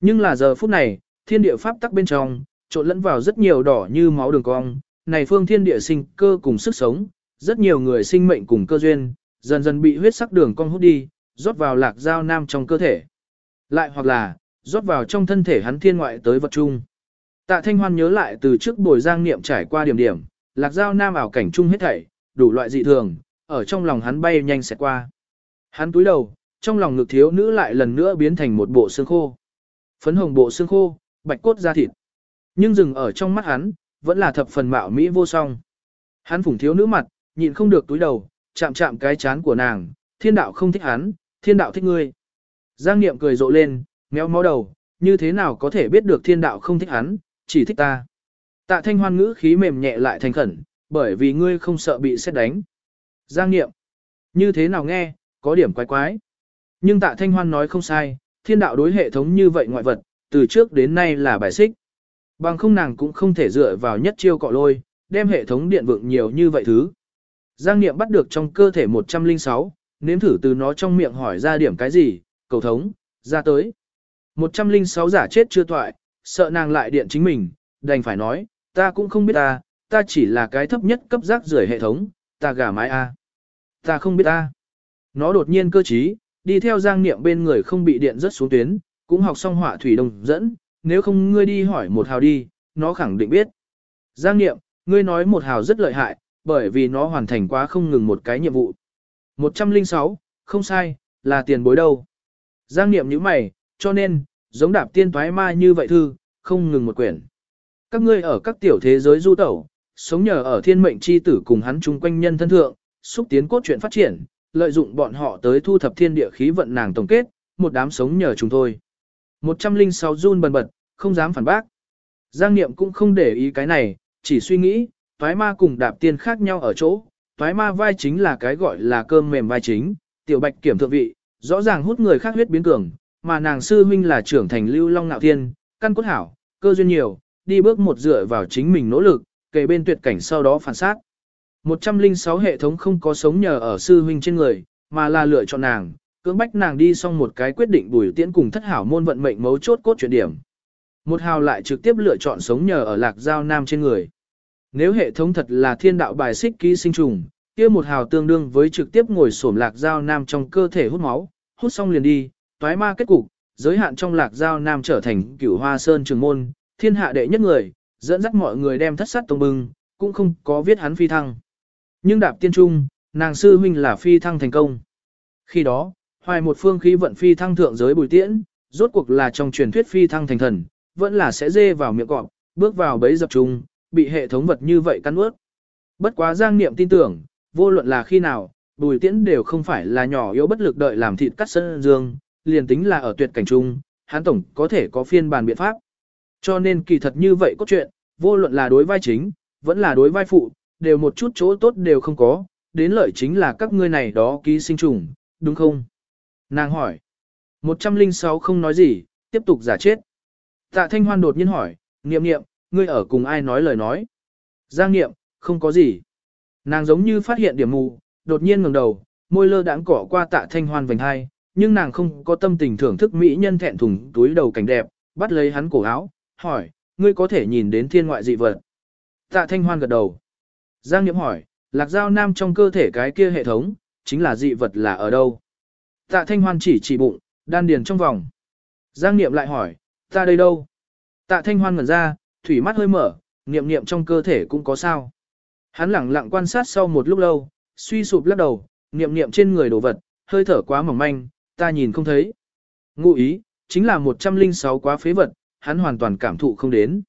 Nhưng là giờ phút này, thiên địa pháp tắc bên trong, trộn lẫn vào rất nhiều đỏ như máu đường cong, này phương thiên địa sinh cơ cùng sức sống, rất nhiều người sinh mệnh cùng cơ duyên, dần dần bị huyết sắc đường cong hút đi, rót vào lạc giao nam trong cơ thể. Lại hoặc là, rót vào trong thân thể hắn thiên ngoại tới vật chung. Tạ Thanh Hoan nhớ lại từ trước bồi giang niệm trải qua điểm điểm, lạc giao nam ảo cảnh chung hết thảy, đủ loại dị thường, ở trong lòng hắn bay nhanh sẽ qua. Hắn túi đầu, trong lòng ngực thiếu nữ lại lần nữa biến thành một bộ xương khô. Phấn hồng bộ xương khô, bạch cốt da thịt. Nhưng dừng ở trong mắt hắn, vẫn là thập phần mạo mỹ vô song. Hắn phủng thiếu nữ mặt, nhịn không được túi đầu, chạm chạm cái chán của nàng, thiên đạo không thích hắn, thiên đạo thích ngươi. Giang Niệm cười rộ lên, méo mó đầu, như thế nào có thể biết được thiên đạo không thích hắn, chỉ thích ta. Tạ thanh hoan ngữ khí mềm nhẹ lại thành khẩn, bởi vì ngươi không sợ bị xét đánh. Giang Niệm, như thế nào nghe, có điểm quái quái. Nhưng tạ thanh hoan nói không sai, thiên đạo đối hệ thống như vậy ngoại vật, từ trước đến nay là bài xích. Bằng không nàng cũng không thể dựa vào nhất chiêu cọ lôi, đem hệ thống điện vượng nhiều như vậy thứ. Giang Niệm bắt được trong cơ thể 106, nếm thử từ nó trong miệng hỏi ra điểm cái gì, cầu thống, ra tới. 106 giả chết chưa toại, sợ nàng lại điện chính mình, đành phải nói, ta cũng không biết ta, ta chỉ là cái thấp nhất cấp rác rưởi hệ thống, ta gà mái a. Ta không biết ta. Nó đột nhiên cơ trí, đi theo Giang Niệm bên người không bị điện rất xuống tuyến, cũng học xong hỏa thủy đồng dẫn, nếu không ngươi đi hỏi một hào đi, nó khẳng định biết. Giang Niệm, ngươi nói một hào rất lợi hại, bởi vì nó hoàn thành quá không ngừng một cái nhiệm vụ. 106, không sai, là tiền bối đâu. Giang Niệm như mày, cho nên, giống đạp tiên thoái ma như vậy thư, không ngừng một quyển. Các ngươi ở các tiểu thế giới du tẩu, sống nhờ ở thiên mệnh chi tử cùng hắn chung quanh nhân thân thượng, xúc tiến cốt truyện phát triển, lợi dụng bọn họ tới thu thập thiên địa khí vận nàng tổng kết, một đám sống nhờ chúng thôi. 106 run bần bật, không dám phản bác. Giang Niệm cũng không để ý cái này, chỉ suy nghĩ, toái ma cùng đạp tiên khác nhau ở chỗ, toái ma vai chính là cái gọi là cơm mềm vai chính, tiểu bạch kiểm thượng vị, rõ ràng hút người khác huyết biến cường, mà nàng sư huynh là trưởng thành lưu long nạo thiên, căn cốt hảo, cơ duyên nhiều, đi bước một dựa vào chính mình nỗ lực, kề bên tuyệt cảnh sau đó phản sát. 106 hệ thống không có sống nhờ ở sư huynh trên người, mà là lựa chọn nàng, cưỡng bách nàng đi xong một cái quyết định bùi tiễn cùng thất hảo môn vận mệnh mấu chốt cốt chuyển điểm. Một hào lại trực tiếp lựa chọn sống nhờ ở lạc giao nam trên người. Nếu hệ thống thật là thiên đạo bài xích ký sinh trùng, kia một hào tương đương với trực tiếp ngồi xổm lạc giao nam trong cơ thể hút máu, hút xong liền đi, toái ma kết cục, giới hạn trong lạc giao nam trở thành cửu hoa sơn trường môn, thiên hạ đệ nhất người, dẫn dắt mọi người đem thất sát tông bưng, cũng không có viết hắn phi thăng. Nhưng đạp tiên trung, nàng sư huynh là phi thăng thành công. Khi đó, hoài một phương khí vận phi thăng thượng giới bùi tiễn, rốt cuộc là trong truyền thuyết phi thăng thành thần, vẫn là sẽ dê vào miệng cọp, bước vào bấy dập trung, bị hệ thống vật như vậy cắn ướt. Bất quá giang niệm tin tưởng, vô luận là khi nào, bùi tiễn đều không phải là nhỏ yếu bất lực đợi làm thịt cắt sân dương, liền tính là ở tuyệt cảnh trung, hắn tổng có thể có phiên bản biện pháp. Cho nên kỳ thật như vậy có chuyện, vô luận là đối vai chính, vẫn là đối vai phụ, đều một chút chỗ tốt đều không có, đến lợi chính là các ngươi này đó ký sinh trùng, đúng không? Nàng hỏi. 106 không nói gì, tiếp tục giả chết. Tạ Thanh Hoan đột nhiên hỏi, niệm niệm, ngươi ở cùng ai nói lời nói? Giang niệm, không có gì. Nàng giống như phát hiện điểm mù, đột nhiên ngẩng đầu, môi lơ đãng cỏ qua tạ Thanh Hoan vành hai, nhưng nàng không có tâm tình thưởng thức mỹ nhân thẹn thùng túi đầu cảnh đẹp, bắt lấy hắn cổ áo, hỏi, ngươi có thể nhìn đến thiên ngoại dị vật. Tạ Thanh Hoan gật đầu. Giang Niệm hỏi, lạc giao nam trong cơ thể cái kia hệ thống, chính là dị vật là ở đâu? Tạ Thanh Hoan chỉ chỉ bụng, đan điền trong vòng. Giang Niệm lại hỏi, ta đây đâu? Tạ Thanh Hoan ngẩn ra, thủy mắt hơi mở, niệm niệm trong cơ thể cũng có sao. Hắn lẳng lặng quan sát sau một lúc lâu, suy sụp lắc đầu, niệm niệm trên người đồ vật, hơi thở quá mỏng manh, ta nhìn không thấy. Ngụ ý, chính là 106 quá phế vật, hắn hoàn toàn cảm thụ không đến.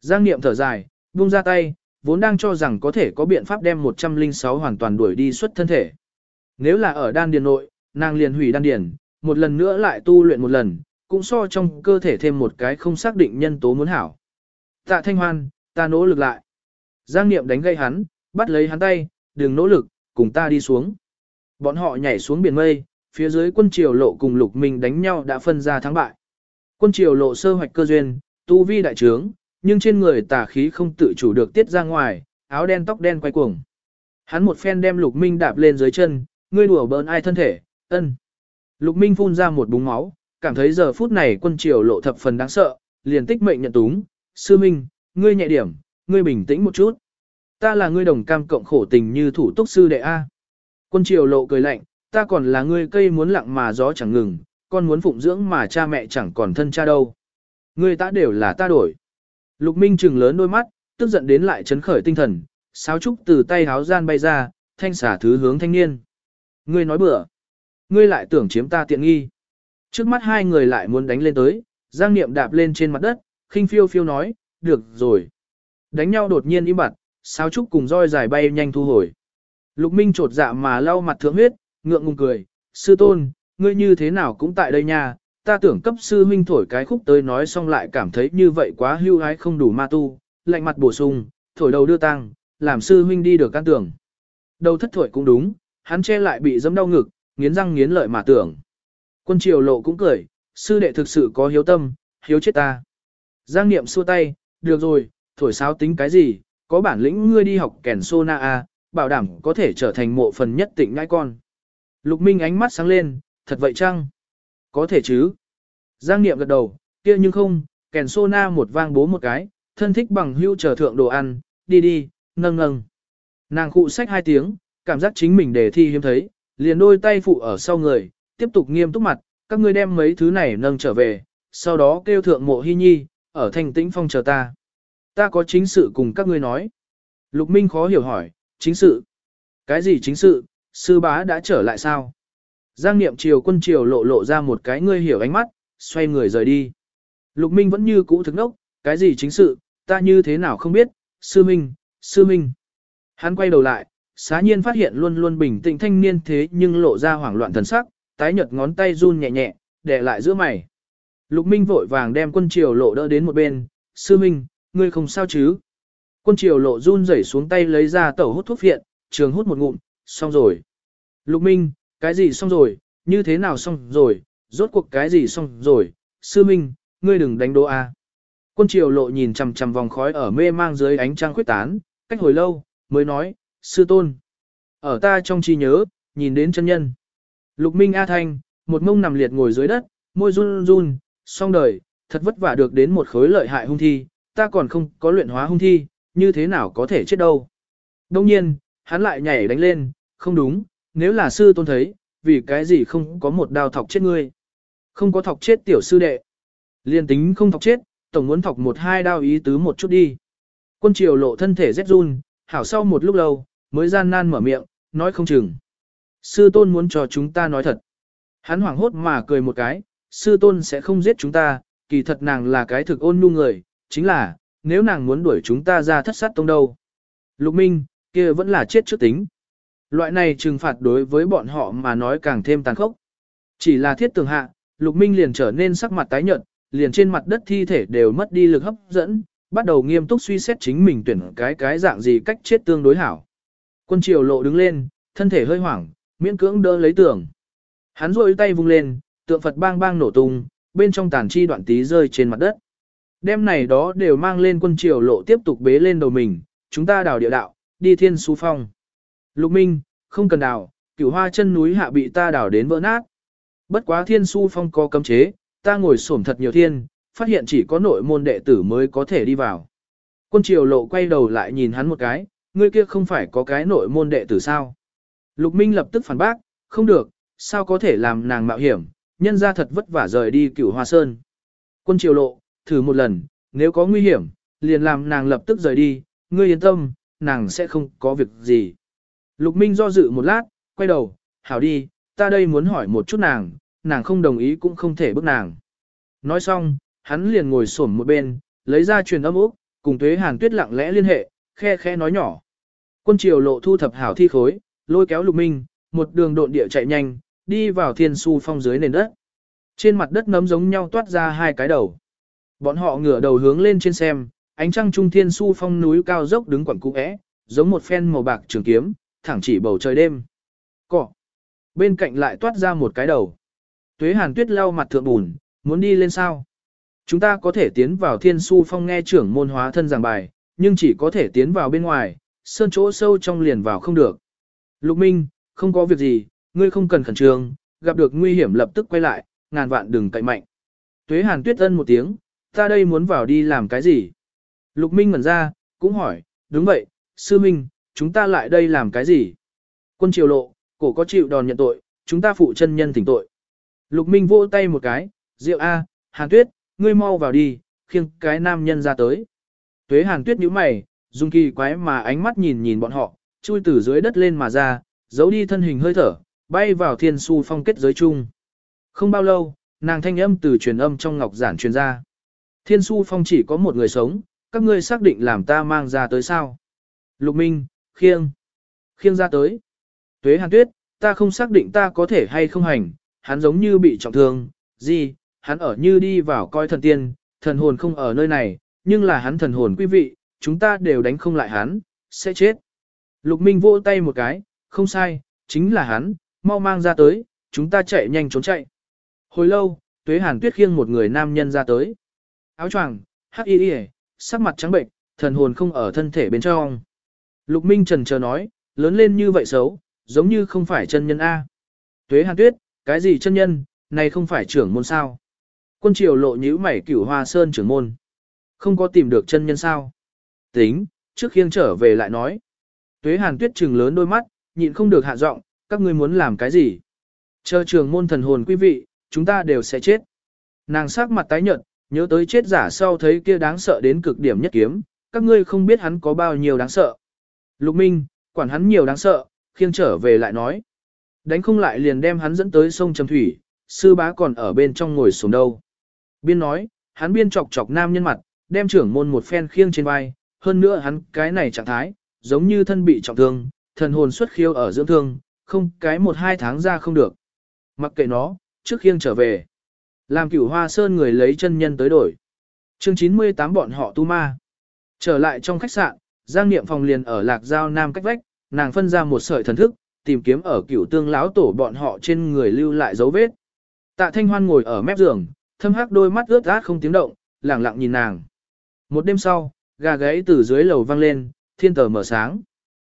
Giang niệm thở dài, buông ra tay, vốn đang cho rằng có thể có biện pháp đem 106 hoàn toàn đuổi đi xuất thân thể. Nếu là ở đan điền nội, nàng liền hủy đan điền, một lần nữa lại tu luyện một lần, cũng so trong cơ thể thêm một cái không xác định nhân tố muốn hảo. Tạ Thanh Hoan, ta nỗ lực lại. Giang Niệm đánh gây hắn, bắt lấy hắn tay, đừng nỗ lực, cùng ta đi xuống. Bọn họ nhảy xuống biển mây, phía dưới quân triều lộ cùng lục minh đánh nhau đã phân ra thắng bại. Quân triều lộ sơ hoạch cơ duyên, tu vi đại trướng, nhưng trên người tà khí không tự chủ được tiết ra ngoài, áo đen tóc đen quay cuồng. Hắn một phen đem lục minh đạp lên dưới chân, ngươi đùa bỡn ai thân thể, ân. Lục minh phun ra một búng máu, cảm thấy giờ phút này quân triều lộ thập phần đáng sợ, liền tích mệnh nhận túng, sư minh, ngươi nhẹ điểm, ngươi bình tĩnh một chút. Ta là ngươi đồng cam cộng khổ tình như thủ túc sư đệ A. Quân triều lộ cười lạnh, ta còn là ngươi cây muốn lặng mà gió chẳng ngừng, con muốn phụng dưỡng mà cha mẹ chẳng còn thân cha đâu. Ngươi ta đều là ta đổi. Lục Minh trừng lớn đôi mắt, tức giận đến lại chấn khởi tinh thần, sáo trúc từ tay háo gian bay ra, thanh xả thứ hướng thanh niên. Ngươi nói bừa. Ngươi lại tưởng chiếm ta tiện nghi. Trước mắt hai người lại muốn đánh lên tới, Giang Niệm đạp lên trên mặt đất, khinh phiêu phiêu nói, được rồi. Đánh nhau đột nhiên im bặt, sáo trúc cùng roi dài bay nhanh thu hồi. Lục Minh trột dạ mà lau mặt thượng huyết, ngượng ngùng cười, sư tôn, ngươi như thế nào cũng tại đây nha, ta tưởng cấp sư huynh thổi cái khúc tới nói xong lại cảm thấy như vậy quá hưu hái không đủ ma tu, lạnh mặt bổ sung, thổi đầu đưa tăng, làm sư huynh đi được căn tưởng. Đầu thất thổi cũng đúng, hắn che lại bị dẫm đau ngực, nghiến răng nghiến lợi mà tưởng. Quân triều lộ cũng cười, sư đệ thực sự có hiếu tâm, hiếu chết ta. Giang niệm xua tay, được rồi, thổi sáo tính cái gì, có bản lĩnh ngươi đi học kèn sô na a, bảo đảm có thể trở thành mộ phần nhất tịnh ngãi con. Lục Minh ánh mắt sáng lên, thật vậy chăng? Có thể chứ. Giang Niệm gật đầu, kia nhưng không, kèn sô na một vang bố một cái, thân thích bằng hưu chờ thượng đồ ăn, đi đi, nâng nâng. Nàng khụ sách hai tiếng, cảm giác chính mình đề thi hiếm thấy, liền đôi tay phụ ở sau người, tiếp tục nghiêm túc mặt, các ngươi đem mấy thứ này nâng trở về, sau đó kêu thượng mộ hy nhi, ở thành tĩnh phong chờ ta. Ta có chính sự cùng các ngươi nói. Lục Minh khó hiểu hỏi, chính sự. Cái gì chính sự, sư bá đã trở lại sao? Giang niệm triều quân triều lộ lộ ra một cái ngươi hiểu ánh mắt, xoay người rời đi. Lục Minh vẫn như cũ thức nốc, cái gì chính sự, ta như thế nào không biết, sư minh, sư minh. Hắn quay đầu lại, xá nhiên phát hiện luôn luôn bình tĩnh thanh niên thế nhưng lộ ra hoảng loạn thần sắc, tái nhợt ngón tay run nhẹ nhẹ, để lại giữa mày. Lục Minh vội vàng đem quân triều lộ đỡ đến một bên, sư minh, ngươi không sao chứ? Quân triều lộ run rẩy xuống tay lấy ra tẩu hút thuốc viện, trường hút một ngụm, xong rồi. Lục Minh, cái gì xong rồi, như thế nào xong rồi, rốt cuộc cái gì xong rồi, sư minh, ngươi đừng đánh đố a. Quân triều lộ nhìn chằm chằm vòng khói ở mê mang dưới ánh trăng khuyết tán, cách hồi lâu, mới nói, sư tôn. Ở ta trong trí nhớ, nhìn đến chân nhân. Lục Minh A Thanh, một mông nằm liệt ngồi dưới đất, môi run run, xong đời, thật vất vả được đến một khối lợi hại hung thi, ta còn không có luyện hóa hung thi, như thế nào có thể chết đâu. Đông nhiên, hắn lại nhảy đánh lên, không đúng, nếu là sư tôn thấy, vì cái gì không có một đao thọc chết ngươi. Không có thọc chết tiểu sư đệ. Liên tính không thọc chết, tổng muốn thọc một hai đao ý tứ một chút đi. Quân triều lộ thân thể rét run, hảo sau một lúc lâu, mới gian nan mở miệng, nói không chừng. Sư tôn muốn cho chúng ta nói thật. Hắn hoảng hốt mà cười một cái, sư tôn sẽ không giết chúng ta, kỳ thật nàng là cái thực ôn nhu người, chính là, nếu nàng muốn đuổi chúng ta ra thất sát tông đâu. Lục Minh, kia vẫn là chết trước tính. Loại này trừng phạt đối với bọn họ mà nói càng thêm tàn khốc. Chỉ là thiết tường hạ, Lục Minh liền trở nên sắc mặt tái nhợt, liền trên mặt đất thi thể đều mất đi lực hấp dẫn, bắt đầu nghiêm túc suy xét chính mình tuyển cái cái dạng gì cách chết tương đối hảo. Quân triều lộ đứng lên, thân thể hơi hoảng, miễn cưỡng đỡ lấy tường. Hắn rôi tay vung lên, tượng Phật bang bang nổ tung, bên trong tàn chi đoạn tí rơi trên mặt đất. Đêm này đó đều mang lên quân triều lộ tiếp tục bế lên đầu mình, chúng ta đào địa đạo, đi thiên su phong. Lục Minh, không cần đào, cửu hoa chân núi hạ bị ta đào đến vỡ nát. Bất quá thiên su phong có cấm chế, ta ngồi xổm thật nhiều thiên, phát hiện chỉ có nội môn đệ tử mới có thể đi vào. Quân triều lộ quay đầu lại nhìn hắn một cái, ngươi kia không phải có cái nội môn đệ tử sao. Lục Minh lập tức phản bác, không được, sao có thể làm nàng mạo hiểm, nhân ra thật vất vả rời đi cửu hoa sơn. Quân triều lộ, thử một lần, nếu có nguy hiểm, liền làm nàng lập tức rời đi, ngươi yên tâm, nàng sẽ không có việc gì. Lục Minh do dự một lát, quay đầu, hảo đi, ta đây muốn hỏi một chút nàng, nàng không đồng ý cũng không thể bức nàng. Nói xong, hắn liền ngồi xổm một bên, lấy ra truyền âm úc, cùng Tuế Hàn Tuyết lặng lẽ liên hệ, khe khe nói nhỏ. Quân triều lộ thu thập hảo thi khối, lôi kéo Lục Minh, một đường độn địa chạy nhanh, đi vào thiên su phong dưới nền đất. Trên mặt đất nấm giống nhau toát ra hai cái đầu. Bọn họ ngửa đầu hướng lên trên xem, ánh trăng trung thiên su phong núi cao dốc đứng quẩn cũ é, giống một phen màu bạc trường kiếm, thẳng chỉ bầu trời đêm. Cỏ. Bên cạnh lại toát ra một cái đầu. Tuế hàn tuyết lau mặt thượng bùn, muốn đi lên sao? Chúng ta có thể tiến vào thiên su phong nghe trưởng môn hóa thân giảng bài, nhưng chỉ có thể tiến vào bên ngoài, sơn chỗ sâu trong liền vào không được. Lục Minh, không có việc gì, ngươi không cần khẩn trương, gặp được nguy hiểm lập tức quay lại, ngàn vạn đừng cậy mạnh. Tuế hàn tuyết ân một tiếng, ta đây muốn vào đi làm cái gì? Lục Minh ngẩn ra, cũng hỏi, đúng vậy, sư Minh, chúng ta lại đây làm cái gì? Quân triều lộ, cổ có chịu đòn nhận tội, chúng ta phụ chân nhân thỉnh tội. Lục Minh vỗ tay một cái, Diệu A, Hàn Tuyết, ngươi mau vào đi, khiêng cái nam nhân ra tới. Tuế Hàn Tuyết nhíu mày, dùng kỳ quái mà ánh mắt nhìn nhìn bọn họ, chui từ dưới đất lên mà ra, giấu đi thân hình hơi thở, bay vào thiên su phong kết giới chung. Không bao lâu, nàng thanh âm từ truyền âm trong ngọc giản truyền ra. Thiên su phong chỉ có một người sống, các ngươi xác định làm ta mang ra tới sao? Lục Minh, khiêng, khiêng ra tới. Tuế Hàn Tuyết, ta không xác định ta có thể hay không hành, hắn giống như bị trọng thương, gì, hắn ở như đi vào coi thần tiên, thần hồn không ở nơi này, nhưng là hắn thần hồn quý vị, chúng ta đều đánh không lại hắn, sẽ chết. Lục Minh vỗ tay một cái, không sai, chính là hắn, mau mang ra tới, chúng ta chạy nhanh trốn chạy. Hồi lâu, Tuế Hàn Tuyết khiêng một người nam nhân ra tới. Áo choàng, hắc y y, sắc mặt trắng bệnh, thần hồn không ở thân thể bên trong. Lục Minh trần chờ nói, lớn lên như vậy xấu, giống như không phải chân nhân A. Tuế Hàn Tuyết, cái gì chân nhân, này không phải trưởng môn sao? Quân triều lộ nhíu mảy cửu hoa sơn trưởng môn. Không có tìm được chân nhân sao? Tính, trước khiêng trở về lại nói. Tuế Hàn Tuyết trừng lớn đôi mắt, nhịn không được hạ giọng, các ngươi muốn làm cái gì? Chờ trường môn thần hồn quý vị, chúng ta đều sẽ chết. Nàng sắc mặt tái nhợt, nhớ tới chết giả sau thấy kia đáng sợ đến cực điểm nhất kiếm, các ngươi không biết hắn có bao nhiêu đáng sợ. Lục Minh, quản hắn nhiều đáng sợ, khiêng trở về lại nói. Đánh không lại liền đem hắn dẫn tới sông Trầm Thủy, sư bá còn ở bên trong ngồi xuống đâu. Biên nói, hắn biên chọc chọc nam nhân mặt, đem trưởng môn một phen khiêng trên vai, hơn nữa hắn cái này trạng thái, giống như thân bị trọng thương, thần hồn xuất khiêu ở dưỡng thương, không cái một hai tháng ra không được. Mặc kệ nó, trước khiêng trở về. Làm cửu hoa sơn người lấy chân nhân tới đổi. chương 98 bọn họ tu ma. Trở lại trong khách sạn, Giang Niệm phòng liền ở lạc giao nam cách vách, nàng phân ra một sợi thần thức, tìm kiếm ở cửu tương láo tổ bọn họ trên người lưu lại dấu vết. Tạ Thanh Hoan ngồi ở mép giường, thâm hắc đôi mắt ướt át không tiếng động, lẳng lặng nhìn nàng. Một đêm sau, gà gáy từ dưới lầu vang lên, thiên tờ mở sáng.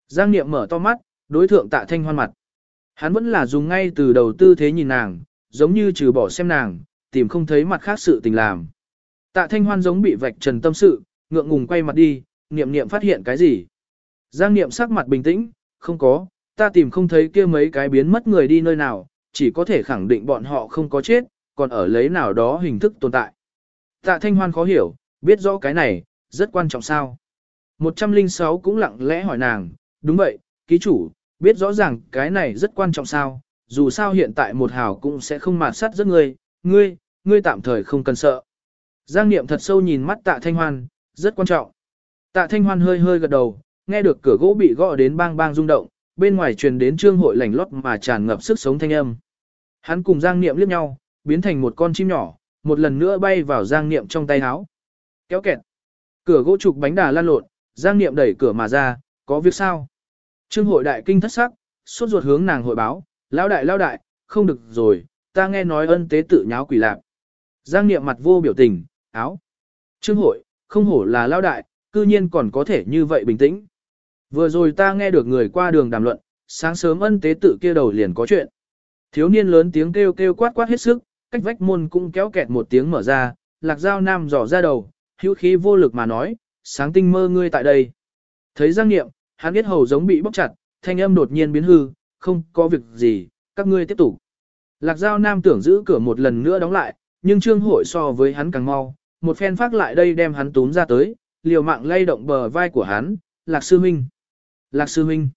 Giang Niệm mở to mắt, đối thượng Tạ Thanh Hoan mặt. Hắn vẫn là dùng ngay từ đầu tư thế nhìn nàng, giống như trừ bỏ xem nàng, tìm không thấy mặt khác sự tình làm. Tạ Thanh Hoan giống bị vạch trần tâm sự, ngượng ngùng quay mặt đi, niệm niệm phát hiện cái gì. Giang niệm sắc mặt bình tĩnh, không có, ta tìm không thấy kia mấy cái biến mất người đi nơi nào, chỉ có thể khẳng định bọn họ không có chết, còn ở lấy nào đó hình thức tồn tại. Tạ Thanh Hoan khó hiểu, biết rõ cái này, rất quan trọng sao. 106 cũng lặng lẽ hỏi nàng, đúng vậy, ký chủ, biết rõ ràng cái này rất quan trọng sao, dù sao hiện tại một hào cũng sẽ không mạt sát rất ngươi, ngươi, ngươi tạm thời không cần sợ. Giang Niệm thật sâu nhìn mắt tạ Thanh Hoan, rất quan trọng. Tạ Thanh Hoan hơi hơi gật đầu, nghe được cửa gỗ bị gõ đến bang bang rung động, bên ngoài truyền đến trương hội lành lót mà tràn ngập sức sống thanh âm. Hắn cùng Giang Niệm liếc nhau, biến thành một con chim nhỏ, một lần nữa bay vào Giang Niệm trong tay áo. Kéo kẹt. Cửa gỗ trục bánh đà lan lộn, Giang Niệm đẩy cửa mà ra, có việc sao? Trương hội đại kinh thất sắc, suốt ruột hướng nàng hội báo, lão đại lão đại, không được rồi, ta nghe nói ân tế tự nháo quỷ lạc. Giang Niệm mặt vô biểu tình, áo. Trương hội, không hổ là lão đại, cư nhiên còn có thể như vậy bình tĩnh. Vừa rồi ta nghe được người qua đường đàm luận, sáng sớm ân tế tự kia đầu liền có chuyện. Thiếu niên lớn tiếng kêu kêu quát quát hết sức, cách vách môn cũng kéo kẹt một tiếng mở ra, lạc dao nam dò ra đầu, hữu khí vô lực mà nói, sáng tinh mơ ngươi tại đây. Thấy Giang Niệm, hắn biết hầu giống bị bóc chặt, thanh âm đột nhiên biến hư, không có việc gì, các ngươi tiếp tục. Lạc Giao Nam tưởng giữ cửa một lần nữa đóng lại, nhưng trương hội so với hắn càng mau, một phen phát lại đây đem hắn túm ra tới, liều mạng lay động bờ vai của hắn, Lạc Sư Minh. Lạc Sư Minh.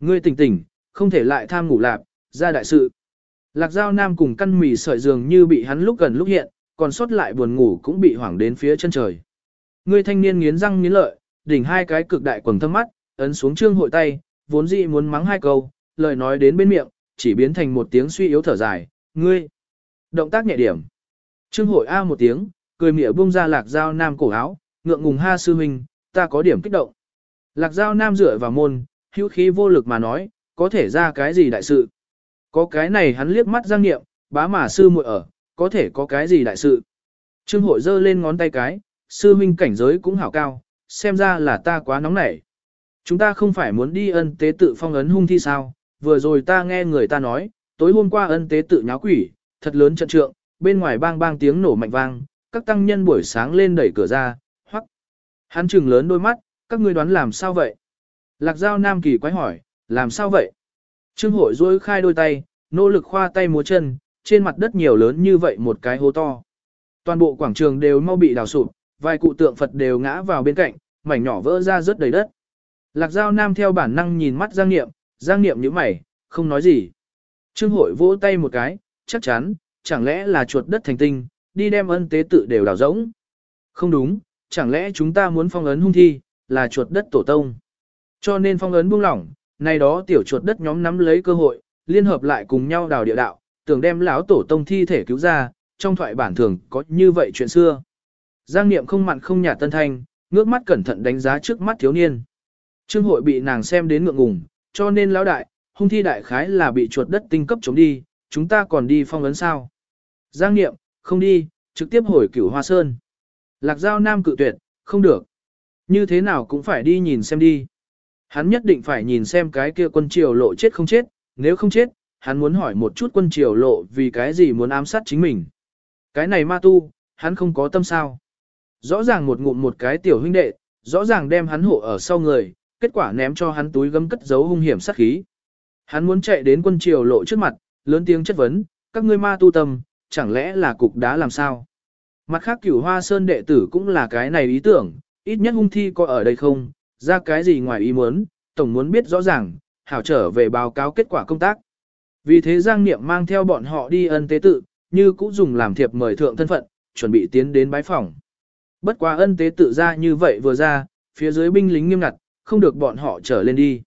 Ngươi tỉnh tỉnh, không thể lại tham ngủ lạp, ra đại sự. Lạc Giao Nam cùng căn mì sợi giường như bị hắn lúc gần lúc hiện, còn sót lại buồn ngủ cũng bị hoảng đến phía chân trời. Ngươi thanh niên nghiến răng nghiến lợi, đỉnh hai cái cực đại quầng thâm mắt, ấn xuống trương hội tay, vốn dĩ muốn mắng hai câu, lời nói đến bên miệng, chỉ biến thành một tiếng suy yếu thở dài, ngươi. Động tác nhẹ điểm. Trương hội A một tiếng, cười mỉa buông ra lạc Giao Nam cổ áo, ngượng ngùng ha sư huynh, ta có điểm kích động. Lạc Giao Nam dựa vào môn, hữu khí vô lực mà nói, có thể ra cái gì đại sự. Có cái này hắn liếc mắt giang nghiệm, bá mà sư muội ở, có thể có cái gì đại sự. Trương hội giơ lên ngón tay cái, sư huynh cảnh giới cũng hảo cao, xem ra là ta quá nóng nảy. Chúng ta không phải muốn đi ân tế tự phong ấn hung thi sao, vừa rồi ta nghe người ta nói, tối hôm qua ân tế tự nháo quỷ, thật lớn trận trượng, bên ngoài bang bang tiếng nổ mạnh vang, các tăng nhân buổi sáng lên đẩy cửa ra, hoắc. Hắn trừng lớn đôi mắt, các ngươi đoán làm sao vậy? Lạc Giao Nam Kỳ quái hỏi, làm sao vậy? Trương hội duỗi khai đôi tay, nỗ lực khoa tay múa chân, trên mặt đất nhiều lớn như vậy một cái hố to. Toàn bộ quảng trường đều mau bị đào sụp, vài cụ tượng Phật đều ngã vào bên cạnh, mảnh nhỏ vỡ ra rất đầy đất. Lạc Giao Nam theo bản năng nhìn mắt Giang Niệm, Giang Niệm như mày, không nói gì. Trương hội vỗ tay một cái, chắc chắn, chẳng lẽ là chuột đất thành tinh, đi đem ân tế tự đều đào rỗng. Không đúng, chẳng lẽ chúng ta muốn phong ấn hung thi, là chuột đất tổ tông. Cho nên phong ấn buông lỏng, nay đó tiểu chuột đất nhóm nắm lấy cơ hội, liên hợp lại cùng nhau đào địa đạo, tưởng đem lão tổ tông thi thể cứu ra, trong thoại bản thường có như vậy chuyện xưa. Giang Niệm không mặn không nhạt tân thanh, ngước mắt cẩn thận đánh giá trước mắt thiếu niên. Trương hội bị nàng xem đến ngượng ngùng, cho nên lão đại, hung thi đại khái là bị chuột đất tinh cấp chống đi, chúng ta còn đi phong ấn sao. Giang Niệm, không đi, trực tiếp hồi cửu hoa sơn. Lạc Giao Nam cự tuyệt, không được. Như thế nào cũng phải đi nhìn xem đi. Hắn nhất định phải nhìn xem cái kia quân triều lộ chết không chết, nếu không chết, hắn muốn hỏi một chút quân triều lộ vì cái gì muốn ám sát chính mình. Cái này ma tu, hắn không có tâm sao. Rõ ràng một ngụm một cái tiểu huynh đệ, rõ ràng đem hắn hộ ở sau người, kết quả ném cho hắn túi gấm cất giấu hung hiểm sát khí. Hắn muốn chạy đến quân triều lộ trước mặt, lớn tiếng chất vấn, các ngươi ma tu tâm, chẳng lẽ là cục đá làm sao? Mặt khác cửu hoa sơn đệ tử cũng là cái này ý tưởng, ít nhất hung thi có ở đây không, ra cái gì ngoài ý muốn, tổng muốn biết rõ ràng, hảo trở về báo cáo kết quả công tác. Vì thế Giang Niệm mang theo bọn họ đi ân tế tự, như cũ dùng làm thiệp mời thượng thân phận, chuẩn bị tiến đến bái phỏng. Bất quá ân tế tự ra như vậy vừa ra, phía dưới binh lính nghiêm ngặt, không được bọn họ trở lên đi.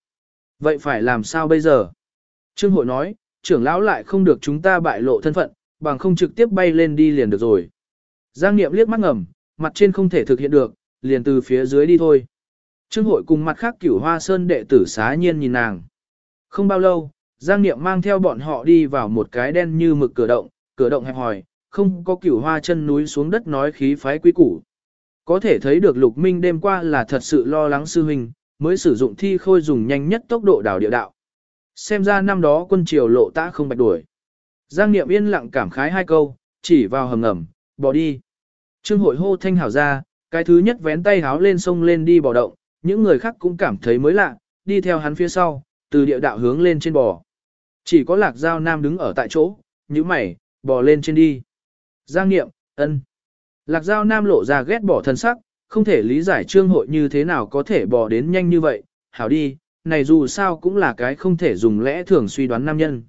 Vậy phải làm sao bây giờ? Trương hội nói, trưởng lão lại không được chúng ta bại lộ thân phận, bằng không trực tiếp bay lên đi liền được rồi. Giang Niệm liếc mắt ngầm, mặt trên không thể thực hiện được, liền từ phía dưới đi thôi. Trương hội cùng mặt khác cửu hoa sơn đệ tử xá nhiên nhìn nàng. Không bao lâu, Giang Niệm mang theo bọn họ đi vào một cái đen như mực cửa động, cửa động hẹp hòi, không có cửu hoa chân núi xuống đất nói khí phái quý củ. Có thể thấy được lục minh đêm qua là thật sự lo lắng sư huynh, mới sử dụng thi khôi dùng nhanh nhất tốc độ đảo địa đạo. Xem ra năm đó quân triều lộ ta không bạch đuổi. Giang Niệm yên lặng cảm khái hai câu, chỉ vào hầm ngầm, bỏ đi. Trương hội hô thanh hảo ra, cái thứ nhất vén tay háo lên sông lên đi bỏ động, những người khác cũng cảm thấy mới lạ, đi theo hắn phía sau, từ địa đạo hướng lên trên bò. Chỉ có lạc giao nam đứng ở tại chỗ, như mày, bò lên trên đi. Giang Niệm, ân. Lạc giao nam lộ ra ghét bỏ thân sắc, không thể lý giải trương hội như thế nào có thể bỏ đến nhanh như vậy, hảo đi, này dù sao cũng là cái không thể dùng lẽ thường suy đoán nam nhân.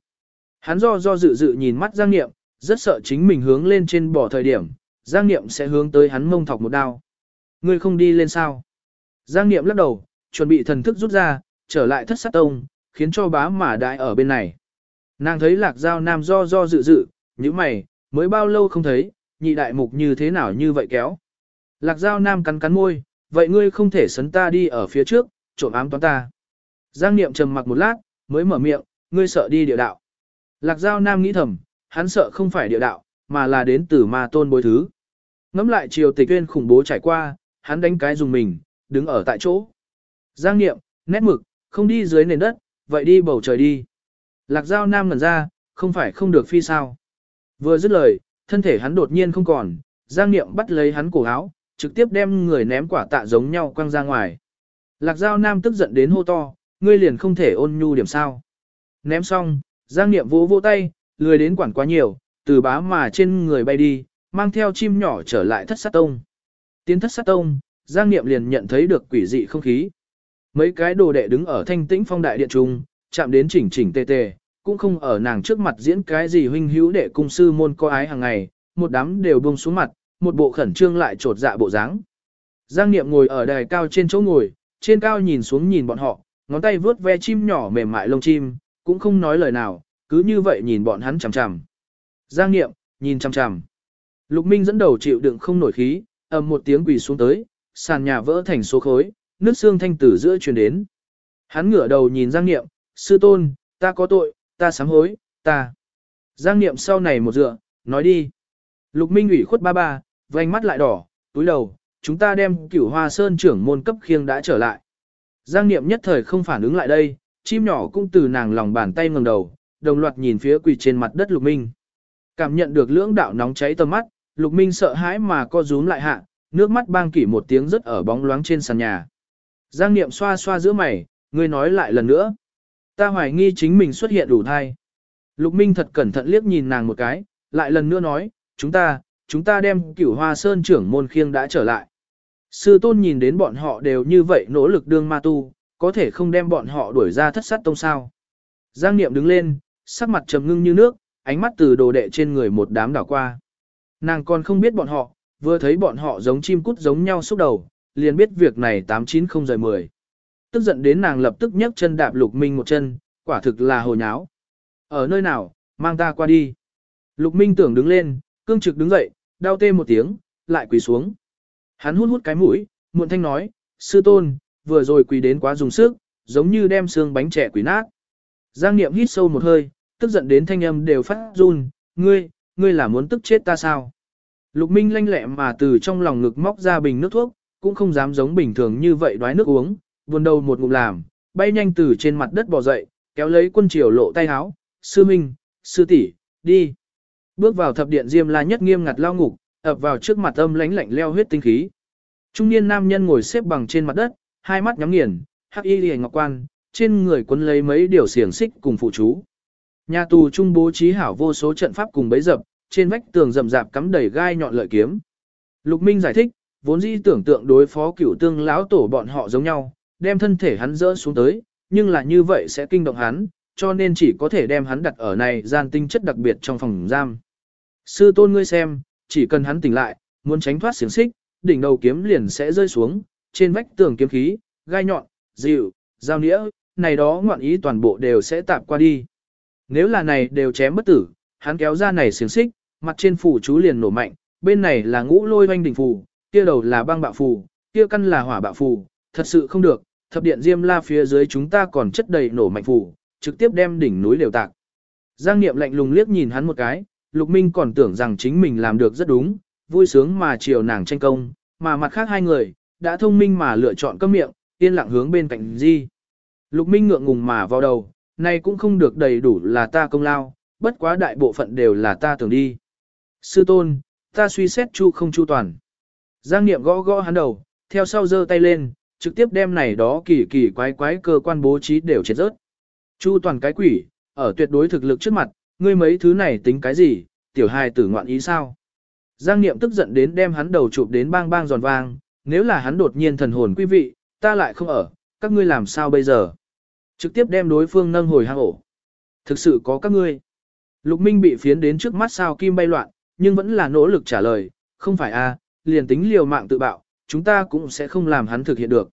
Hắn do do dự dự nhìn mắt Giang Niệm, rất sợ chính mình hướng lên trên bỏ thời điểm, Giang Niệm sẽ hướng tới hắn mông thọc một đao. Ngươi không đi lên sao? Giang Niệm lắc đầu, chuẩn bị thần thức rút ra, trở lại thất sát tông, khiến cho bá mà đại ở bên này. Nàng thấy lạc giao nam do do dự dự, như mày, mới bao lâu không thấy, nhị đại mục như thế nào như vậy kéo. Lạc giao nam cắn cắn môi, vậy ngươi không thể sấn ta đi ở phía trước, trộm ám toán ta. Giang Niệm trầm mặc một lát, mới mở miệng, ngươi sợ đi địa đạo. Lạc giao nam nghĩ thầm, hắn sợ không phải địa đạo, mà là đến từ ma tôn bối thứ. Ngắm lại triều tịch tuyên khủng bố trải qua, hắn đánh cái dùng mình, đứng ở tại chỗ. Giang Niệm, nét mực, không đi dưới nền đất, vậy đi bầu trời đi. Lạc Giao Nam ngẩn ra, không phải không được phi sao. Vừa dứt lời, thân thể hắn đột nhiên không còn, Giang Niệm bắt lấy hắn cổ áo, trực tiếp đem người ném quả tạ giống nhau quăng ra ngoài. Lạc Giao Nam tức giận đến hô to, ngươi liền không thể ôn nhu điểm sao. Ném xong, Giang Niệm vỗ vỗ tay, lười đến quản quá nhiều, từ bá mà trên người bay đi, mang theo chim nhỏ trở lại thất sát tông. Tiến thất sát tông, Giang Niệm liền nhận thấy được quỷ dị không khí. Mấy cái đồ đệ đứng ở thanh tĩnh phong đại điện trung, chạm đến chỉnh chỉnh tề tề, cũng không ở nàng trước mặt diễn cái gì huynh hữu đệ cung sư môn có ái hàng ngày, một đám đều buông xuống mặt, một bộ khẩn trương lại trột dạ bộ dáng. Giang Niệm ngồi ở đài cao trên chỗ ngồi, trên cao nhìn xuống nhìn bọn họ, ngón tay vướt ve chim nhỏ mềm mại lông chim, cũng không nói lời nào, cứ như vậy nhìn bọn hắn chằm chằm. Giang Niệm, nhìn chằm chằm. Lục Minh dẫn đầu chịu đựng không nổi khí, ầm một tiếng quỳ xuống tới, sàn nhà vỡ thành số khối, nước xương thanh tử giữa truyền đến. Hắn ngửa đầu nhìn Giang Niệm, sư tôn, ta có tội, ta sám hối, ta. Giang Niệm sau này một dựa, nói đi. Lục Minh ủy khuất ba ba, vành mắt lại đỏ, túi đầu, chúng ta đem cửu hoa sơn trưởng môn cấp khiêng đã trở lại. Giang Niệm nhất thời không phản ứng lại đây, chim nhỏ cũng từ nàng lòng bàn tay ngẩng đầu, đồng loạt nhìn phía quỳ trên mặt đất Lục Minh. Cảm nhận được lưỡng đạo nóng cháy tầm mắt, Lục Minh sợ hãi mà co rúm lại hạ, nước mắt bang kỷ một tiếng rất ở bóng loáng trên sàn nhà. Giang Niệm xoa xoa giữa mày, ngươi nói lại lần nữa. Ta hoài nghi chính mình xuất hiện đủ thai. Lục Minh thật cẩn thận liếc nhìn nàng một cái, lại lần nữa nói, chúng ta, chúng ta đem cửu hoa sơn trưởng môn khiêng đã trở lại. Sư tôn nhìn đến bọn họ đều như vậy nỗ lực đương ma tu, có thể không đem bọn họ đuổi ra thất sát tông sao. Giang Niệm đứng lên, sắc mặt trầm ngưng như nước, ánh mắt từ đồ đệ trên người một đám đảo qua. Nàng còn không biết bọn họ, vừa thấy bọn họ giống chim cút giống nhau xúc đầu, liền biết việc này 890 rời 10. Tức giận đến nàng lập tức nhấc chân đạp Lục Minh một chân, quả thực là hồ nháo. Ở nơi nào, mang ta qua đi. Lục Minh tưởng đứng lên, cương trực đứng dậy, đau tê một tiếng, lại quỳ xuống. Hắn hút hút cái mũi, muộn thanh nói, sư tôn, vừa rồi quỳ đến quá dùng sức, giống như đem xương bánh trẻ quỳ nát. Giang Niệm hít sâu một hơi, tức giận đến thanh âm đều phát run, ngươi, ngươi là muốn tức chết ta sao? Lục Minh lanh lẹ mà từ trong lòng ngực móc ra bình nước thuốc, cũng không dám giống bình thường như vậy đoái nước uống, buồn đầu một ngụm làm, bay nhanh từ trên mặt đất bò dậy, kéo lấy quân triều lộ tay áo, sư minh, sư tỷ, đi. Bước vào thập điện diêm la nhất nghiêm ngặt lao ngục, ập vào trước mặt âm lánh lạnh leo huyết tinh khí. Trung niên nam nhân ngồi xếp bằng trên mặt đất, hai mắt nhắm nghiền, hắc y liễu ngọc quan, trên người quấn lấy mấy điều xiềng xích cùng phụ chú. Nhà tù trung bố trí hảo vô số trận pháp cùng bấy dập, trên vách tường rậm rạp cắm đầy gai nhọn lợi kiếm. Lục Minh giải thích, vốn dĩ tưởng tượng đối phó cửu tương lão tổ bọn họ giống nhau, đem thân thể hắn dỡ xuống tới, nhưng là như vậy sẽ kinh động hắn, cho nên chỉ có thể đem hắn đặt ở này gian tinh chất đặc biệt trong phòng giam. Sư tôn ngươi xem, chỉ cần hắn tỉnh lại, muốn tránh thoát xiềng xích, đỉnh đầu kiếm liền sẽ rơi xuống, trên vách tường kiếm khí, gai nhọn, dịu, dao nĩa, này đó ngoạn ý toàn bộ đều sẽ tạp qua đi. Nếu là này đều chém bất tử, hắn kéo ra này xiềng xích, mặt trên phủ chú liền nổ mạnh, bên này là ngũ lôi hoanh đỉnh phù, kia đầu là băng bạo phù, kia căn là hỏa bạo phù, thật sự không được, thập điện diêm la phía dưới chúng ta còn chất đầy nổ mạnh phù, trực tiếp đem đỉnh núi đều tạc. Giang Niệm lạnh lùng liếc nhìn hắn một cái, Lục Minh còn tưởng rằng chính mình làm được rất đúng, vui sướng mà chiều nàng tranh công, mà mặt khác hai người, đã thông minh mà lựa chọn cấm miệng, yên lặng hướng bên cạnh Di. Lục Minh ngượng ngùng mà vào đầu, này cũng không được đầy đủ là ta công lao, bất quá đại bộ phận đều là ta tưởng đi. Sư tôn, ta suy xét chu không chu toàn. Giang Niệm gõ gõ hắn đầu, theo sau giơ tay lên, trực tiếp đem này đó kỳ kỳ quái quái cơ quan bố trí đều chết rớt. Chu toàn cái quỷ, ở tuyệt đối thực lực trước mặt, ngươi mấy thứ này tính cái gì, tiểu hài tử ngoạn ý sao? Giang Niệm tức giận đến đem hắn đầu chụp đến bang bang giòn vang, nếu là hắn đột nhiên thần hồn quý vị, ta lại không ở, các ngươi làm sao bây giờ? Trực tiếp đem đối phương nâng hồi hang ổ. Thực sự có các ngươi. Lục Minh bị phiến đến trước mắt sao kim bay loạn, nhưng vẫn là nỗ lực trả lời, không phải a, liền tính liều mạng tự bạo, chúng ta cũng sẽ không làm hắn thực hiện được.